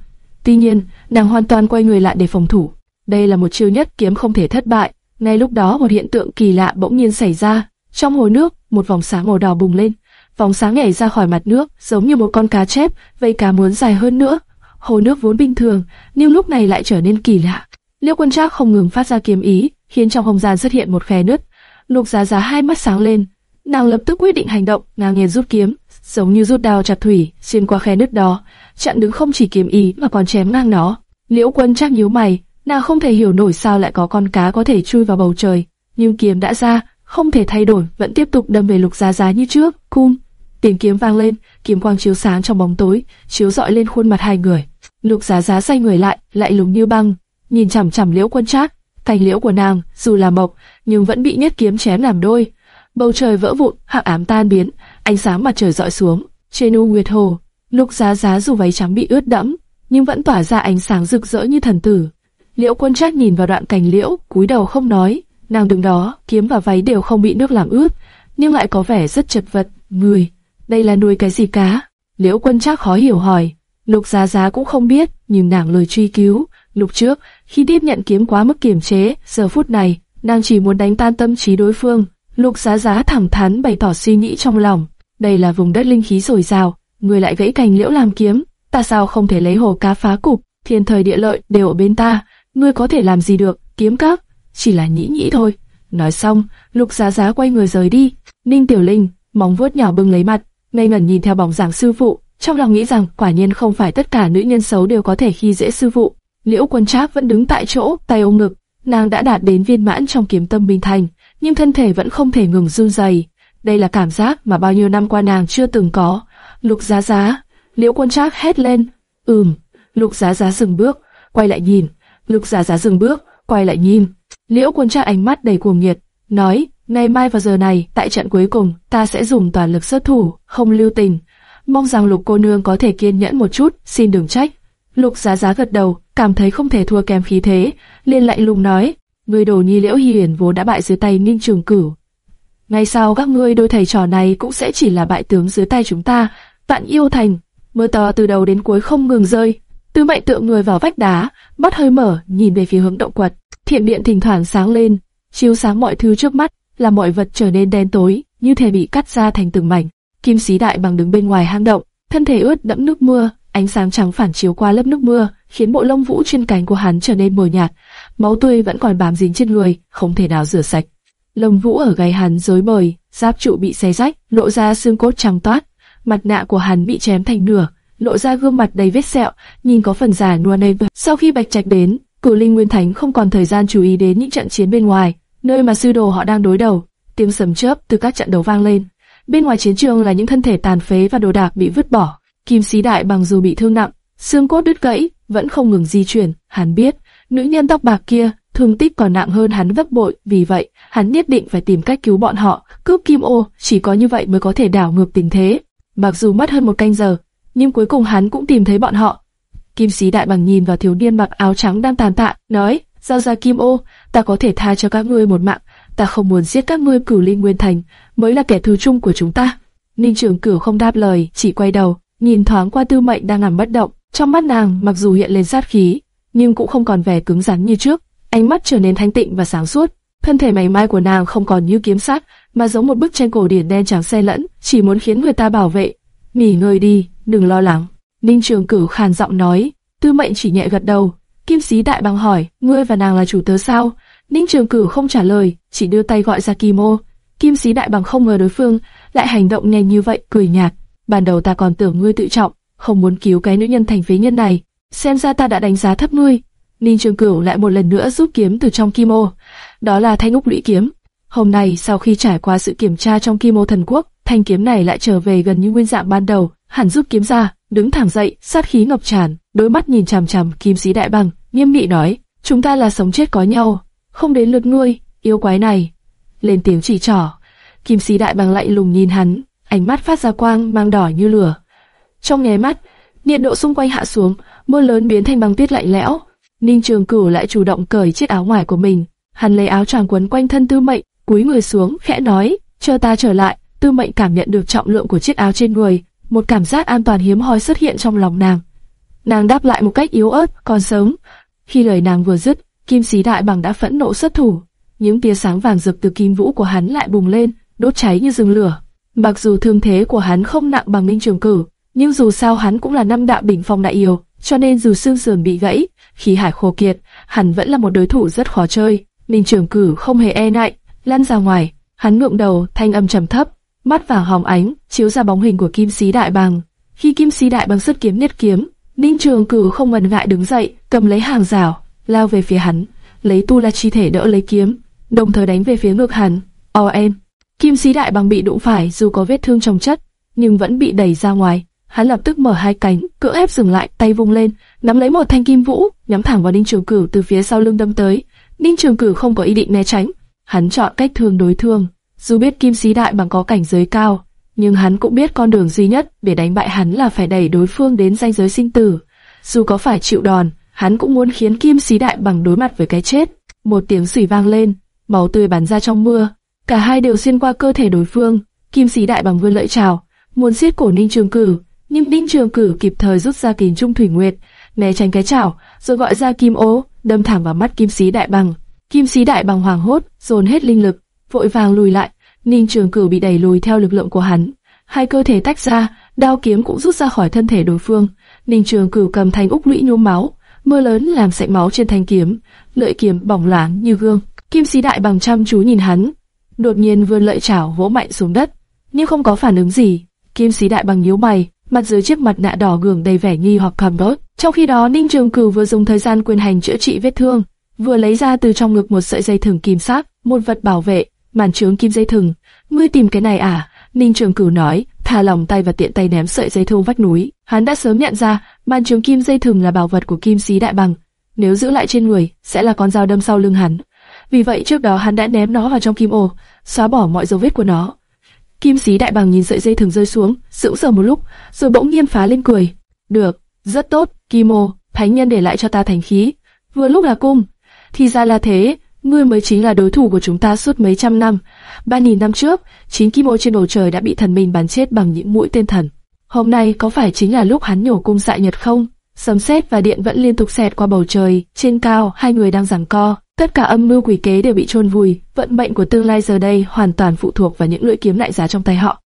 Speaker 1: Tuy nhiên, nàng hoàn toàn quay người lại để phòng thủ. Đây là một chiêu nhất kiếm không thể thất bại. Ngay lúc đó một hiện tượng kỳ lạ bỗng nhiên xảy ra. Trong hồ nước, một vòng sáng màu đỏ bùng lên. Vòng sáng nhảy ra khỏi mặt nước, giống như một con cá chép, vây cá muốn dài hơn nữa. Hồ nước vốn bình thường, nhưng lúc này lại trở nên kỳ lạ. Liêu Quân Trác không ngừng phát ra kiếm ý, khiến trong không gian xuất hiện một khe nứt. Lục Giá Giá hai mắt sáng lên, nàng lập tức quyết định hành động, ngang nhiên rút kiếm, giống như rút đao chặt thủy, xuyên qua khe nứt đó, chặn đứng không chỉ kiếm ý mà còn chém ngang nó. Liễu Quân Trác nhíu mày, nàng không thể hiểu nổi sao lại có con cá có thể chui vào bầu trời, nhưng kiếm đã ra, không thể thay đổi, vẫn tiếp tục đâm về Lục Giá Giá như trước. Cung, tiếng kiếm vang lên, kiếm quang chiếu sáng trong bóng tối, chiếu rọi lên khuôn mặt hai người. Lục Giá Giá xoay người lại, lại lúng như băng, nhìn chằm chằm Liễu Quân Trác, cành liễu của nàng dù là mộc nhưng vẫn bị nhất kiếm chém làm đôi. Bầu trời vỡ vụn, hạ ám tan biến, ánh sáng mặt trời dọi xuống. Trên u nguyệt hồ, Lục Giá Giá dù váy trắng bị ướt đẫm, nhưng vẫn tỏa ra ánh sáng rực rỡ như thần tử. Liễu Quân Trác nhìn vào đoạn cành liễu, cúi đầu không nói. Nàng đứng đó, kiếm và váy đều không bị nước làm ướt, nhưng lại có vẻ rất chật vật. Người, đây là nuôi cái gì cá? Liễu Quân Trác khó hiểu hỏi. Lục Giá Giá cũng không biết, nhưng nàng lời truy cứu. Lục trước, khi tiếp nhận kiếm quá mức kiềm chế, giờ phút này, nàng chỉ muốn đánh tan tâm trí đối phương. Lục Giá Giá thẳng thắn bày tỏ suy nghĩ trong lòng. Đây là vùng đất linh khí dồi dào, người lại gãy cành liễu làm kiếm, ta sao không thể lấy hồ cá phá cục? Thiên thời địa lợi đều ở bên ta, ngươi có thể làm gì được? Kiếm các, chỉ là nhĩ nhĩ thôi. Nói xong, Lục Giá Giá quay người rời đi. Ninh Tiểu Linh, móng vuốt nhỏ bưng lấy mặt, ngây ngẩn nhìn theo bóng dáng sư phụ, trong lòng nghĩ rằng quả nhiên không phải tất cả nữ nhân xấu đều có thể khi dễ sư phụ. Liễu Quân Trác vẫn đứng tại chỗ, tay ôm ngực, nàng đã đạt đến viên mãn trong kiếm tâm bình thành, nhưng thân thể vẫn không thể ngừng run rẩy. Đây là cảm giác mà bao nhiêu năm qua nàng chưa từng có. Lục Giá Giá, Liễu Quân Trác hét lên. Ừm. Lục Giá Giá dừng bước, quay lại nhìn. Lục Giá Giá dừng bước, quay lại nhìn. Liễu Quân Trác ánh mắt đầy cuồng nhiệt, nói: ngày mai vào giờ này, tại trận cuối cùng, ta sẽ dùng toàn lực xuất thủ, không lưu tình. Mong rằng Lục cô nương có thể kiên nhẫn một chút, xin đừng trách. Lục Giá Giá gật đầu, cảm thấy không thể thua kém khí thế, liền lạnh lùng nói: người đồ nhi Liễu Hiển vốn đã bại dưới tay Ninh Trường Cửu. ngay sau các ngươi đôi thầy trò này cũng sẽ chỉ là bại tướng dưới tay chúng ta. Vạn yêu thành, mưa to từ đầu đến cuối không ngừng rơi. Tư mệnh tựa người vào vách đá, mắt hơi mở, nhìn về phía hướng động quật. Thiểm điện thỉnh thoảng sáng lên, chiếu sáng mọi thứ trước mắt, làm mọi vật trở nên đen tối, như thể bị cắt ra thành từng mảnh. Kim sĩ đại bằng đứng bên ngoài hang động, thân thể ướt đẫm nước mưa, ánh sáng trắng phản chiếu qua lớp nước mưa, khiến bộ lông vũ trên cánh của hắn trở nên mờ nhạt. Máu tươi vẫn còn bám dính trên người, không thể nào rửa sạch. Lông vũ ở gáy hắn rối bời, giáp trụ bị xé rách, lộ ra xương cốt trắng toát. Mặt nạ của hắn bị chém thành nửa, lộ ra gương mặt đầy vết sẹo, nhìn có phần già nua nê. Sau khi Bạch Trạch đến, Cửu Linh Nguyên Thánh không còn thời gian chú ý đến những trận chiến bên ngoài, nơi mà sư đồ họ đang đối đầu. Tiếng sấm chớp từ các trận đấu vang lên. Bên ngoài chiến trường là những thân thể tàn phế và đồ đạc bị vứt bỏ. Kim Sĩ Đại bằng dù bị thương nặng, xương cốt đứt gãy, vẫn không ngừng di chuyển. Hắn biết, nữ nhân tóc bạc kia thương tích còn nặng hơn hắn gấp bội, vì vậy hắn nhất định phải tìm cách cứu bọn họ. Cướp Kim Ô, chỉ có như vậy mới có thể đảo ngược tình thế. Mặc dù mất hơn một canh giờ, nhưng cuối cùng hắn cũng tìm thấy bọn họ. Kim Sĩ Đại bằng nhìn vào thiếu niên mặc áo trắng đang tàn tạ, nói: giao ra Kim Ô, ta có thể tha cho các ngươi một mạng. Ta không muốn giết các ngươi cửu linh nguyên thành, mới là kẻ thù chung của chúng ta. Ninh Trường Cửu không đáp lời, chỉ quay đầu, nhìn thoáng qua Tư Mệnh đang nằm bất động. Trong mắt nàng, mặc dù hiện lên sát khí, nhưng cũng không còn vẻ cứng rắn như trước. Ánh mắt trở nên thanh tịnh và sáng suốt. Thân thể mảnh mai của nàng không còn như kiếm sát, mà giống một bức tranh cổ điển đen trắng xen lẫn, chỉ muốn khiến người ta bảo vệ. Nghỉ ngơi đi, đừng lo lắng. Ninh Trường Cửu khàn giọng nói. Tư Mệnh chỉ nhẹ gật đầu. Kim Sĩ Đại Bằng hỏi, ngươi và nàng là chủ tớ sao? Ninh Trường Cửu không trả lời, chỉ đưa tay gọi ra Kim Ô. Kim Sĩ Đại Bằng không ngờ đối phương lại hành động nhanh như vậy, cười nhạt. Ban đầu ta còn tưởng ngươi tự trọng, không muốn cứu cái nữ nhân thành phế nhân này. Xem ra ta đã đánh giá thấp ngươi. Ninh Trường Cửu lại một lần nữa rút kiếm từ trong Kim Ô. Đó là thanh úc lũy kiếm. Hôm nay sau khi trải qua sự kiểm tra trong Kim Ô thần quốc, thanh kiếm này lại trở về gần như nguyên dạng ban đầu. Hẳn rút kiếm ra, đứng thẳng dậy, sát khí ngập tràn, đôi mắt nhìn chằm chằm Kim Sĩ Đại Bằng, nghiêm nghị nói: chúng ta là sống chết có nhau, không đến lượt ngươi, yêu quái này. Lên tiếng chỉ trỏ, Kim Sĩ Đại Bằng lạnh lùng nhìn hắn, ánh mắt phát ra quang mang đỏ như lửa. Trong nháy mắt, nhiệt độ xung quanh hạ xuống, mưa lớn biến thành băng tuyết lạnh lẽo. Ninh Trường Cửu lại chủ động cởi chiếc áo ngoài của mình, hắn lấy áo choàng quấn quanh thân Tư Mệnh, cúi người xuống, khẽ nói: "Chờ ta trở lại." Tư Mệnh cảm nhận được trọng lượng của chiếc áo trên người, một cảm giác an toàn hiếm hoi xuất hiện trong lòng nàng. Nàng đáp lại một cách yếu ớt, còn sớm. Khi lời nàng vừa dứt, Kim Sĩ Đại Bằng đã phẫn nộ xuất thủ, những tia sáng vàng rực từ kim vũ của hắn lại bùng lên, đốt cháy như rừng lửa. Mặc dù thương thế của hắn không nặng bằng Minh Trường Cử, nhưng dù sao hắn cũng là năm đạo bình phong đại yêu, cho nên dù xương sườn bị gãy, khí hải khô kiệt, hắn vẫn là một đối thủ rất khó chơi. minh Trường Cử không hề e ngại, lăn ra ngoài, hắn ngượng đầu, thanh âm trầm thấp, mắt vàng hồng ánh, chiếu ra bóng hình của Kim Sĩ Đại Bằng. Khi Kim Sĩ Đại Bằng xuất kiếm nhất kiếm, Ninh Trường cửu không ngần ngại đứng dậy, cầm lấy hàng rào, lao về phía hắn, lấy tu la chi thể đỡ lấy kiếm, đồng thời đánh về phía ngược hắn. O em, Kim Sĩ Đại Bằng bị đụng phải, dù có vết thương trong chất, nhưng vẫn bị đẩy ra ngoài. Hắn lập tức mở hai cánh, cưỡng ép dừng lại, tay vung lên, nắm lấy một thanh kim vũ, nhắm thẳng vào Ninh Trường Cửu từ phía sau lưng đâm tới. Ninh Trường Cửu không có ý định né tránh, hắn chọn cách thương đối thương. Dù biết Kim Sĩ Đại bằng có cảnh giới cao, nhưng hắn cũng biết con đường duy nhất để đánh bại hắn là phải đẩy đối phương đến ranh giới sinh tử. Dù có phải chịu đòn, hắn cũng muốn khiến Kim Sĩ Đại bằng đối mặt với cái chết. Một tiếng xỉ vang lên, máu tươi bắn ra trong mưa, cả hai đều xuyên qua cơ thể đối phương. Kim Sĩ Đại bằng vươn lợi chào, muốn siết cổ Ninh Trường cử nhưng Ninh Trường cử kịp thời rút ra kình trung thủy nguyệt, né tránh cái chảo, rồi gọi ra kim ố, đâm thẳng vào mắt Kim Sĩ Đại bằng. Kim Sĩ Đại bằng hoàng hốt, dồn hết linh lực, vội vàng lùi lại. Ninh Trường Cửu bị đẩy lùi theo lực lượng của hắn, hai cơ thể tách ra, đao kiếm cũng rút ra khỏi thân thể đối phương. Ninh Trường Cửu cầm thanh úc lũy nhuốm máu, mưa lớn làm sạch máu trên thanh kiếm, lợi kiếm bỏng láng như gương. Kim Sĩ Đại bằng chăm chú nhìn hắn, đột nhiên vươn lợi chảo vỗ mạnh xuống đất, nhưng không có phản ứng gì. Kim Sĩ Đại bằng nhíu mày, mặt dưới chiếc mặt nạ đỏ gường đầy vẻ nghi hoặc cầm đốt. Trong khi đó, Ninh Trường Cửu vừa dùng thời gian quyền hành chữa trị vết thương, vừa lấy ra từ trong ngực một sợi dây thừng kim sắc, một vật bảo vệ, màn trướng kim dây thừng. Ngươi tìm cái này à? Ninh Trường Cửu nói, thả lòng tay và tiện tay ném sợi dây thừng vách núi. Hắn đã sớm nhận ra, màn trướng kim dây thừng là bảo vật của Kim Sĩ Đại Bằng, nếu giữ lại trên người, sẽ là con dao đâm sau lưng hắn. Vì vậy trước đó hắn đã ném nó vào trong kim ô, xóa bỏ mọi dấu vết của nó. Kim sĩ đại bằng nhìn sợi dây thừng rơi xuống, sững sờ một lúc, rồi bỗng nhiên phá lên cười. Được, rất tốt, Kim ô, thánh nhân để lại cho ta thành khí. Vừa lúc là cung, thì ra là thế, ngươi mới chính là đối thủ của chúng ta suốt mấy trăm năm. Ba nghìn năm trước, chín kim ô trên bầu trời đã bị thần minh bắn chết bằng những mũi tên thần. Hôm nay có phải chính là lúc hắn nhổ cung dại nhật không? Sấm sét và điện vẫn liên tục xẹt qua bầu trời, trên cao hai người đang giằng co. Tất cả âm mưu quỷ kế đều bị chôn vùi, vận mệnh của tương lai giờ đây hoàn toàn phụ thuộc vào những lưỡi kiếm đại giá trong tay họ.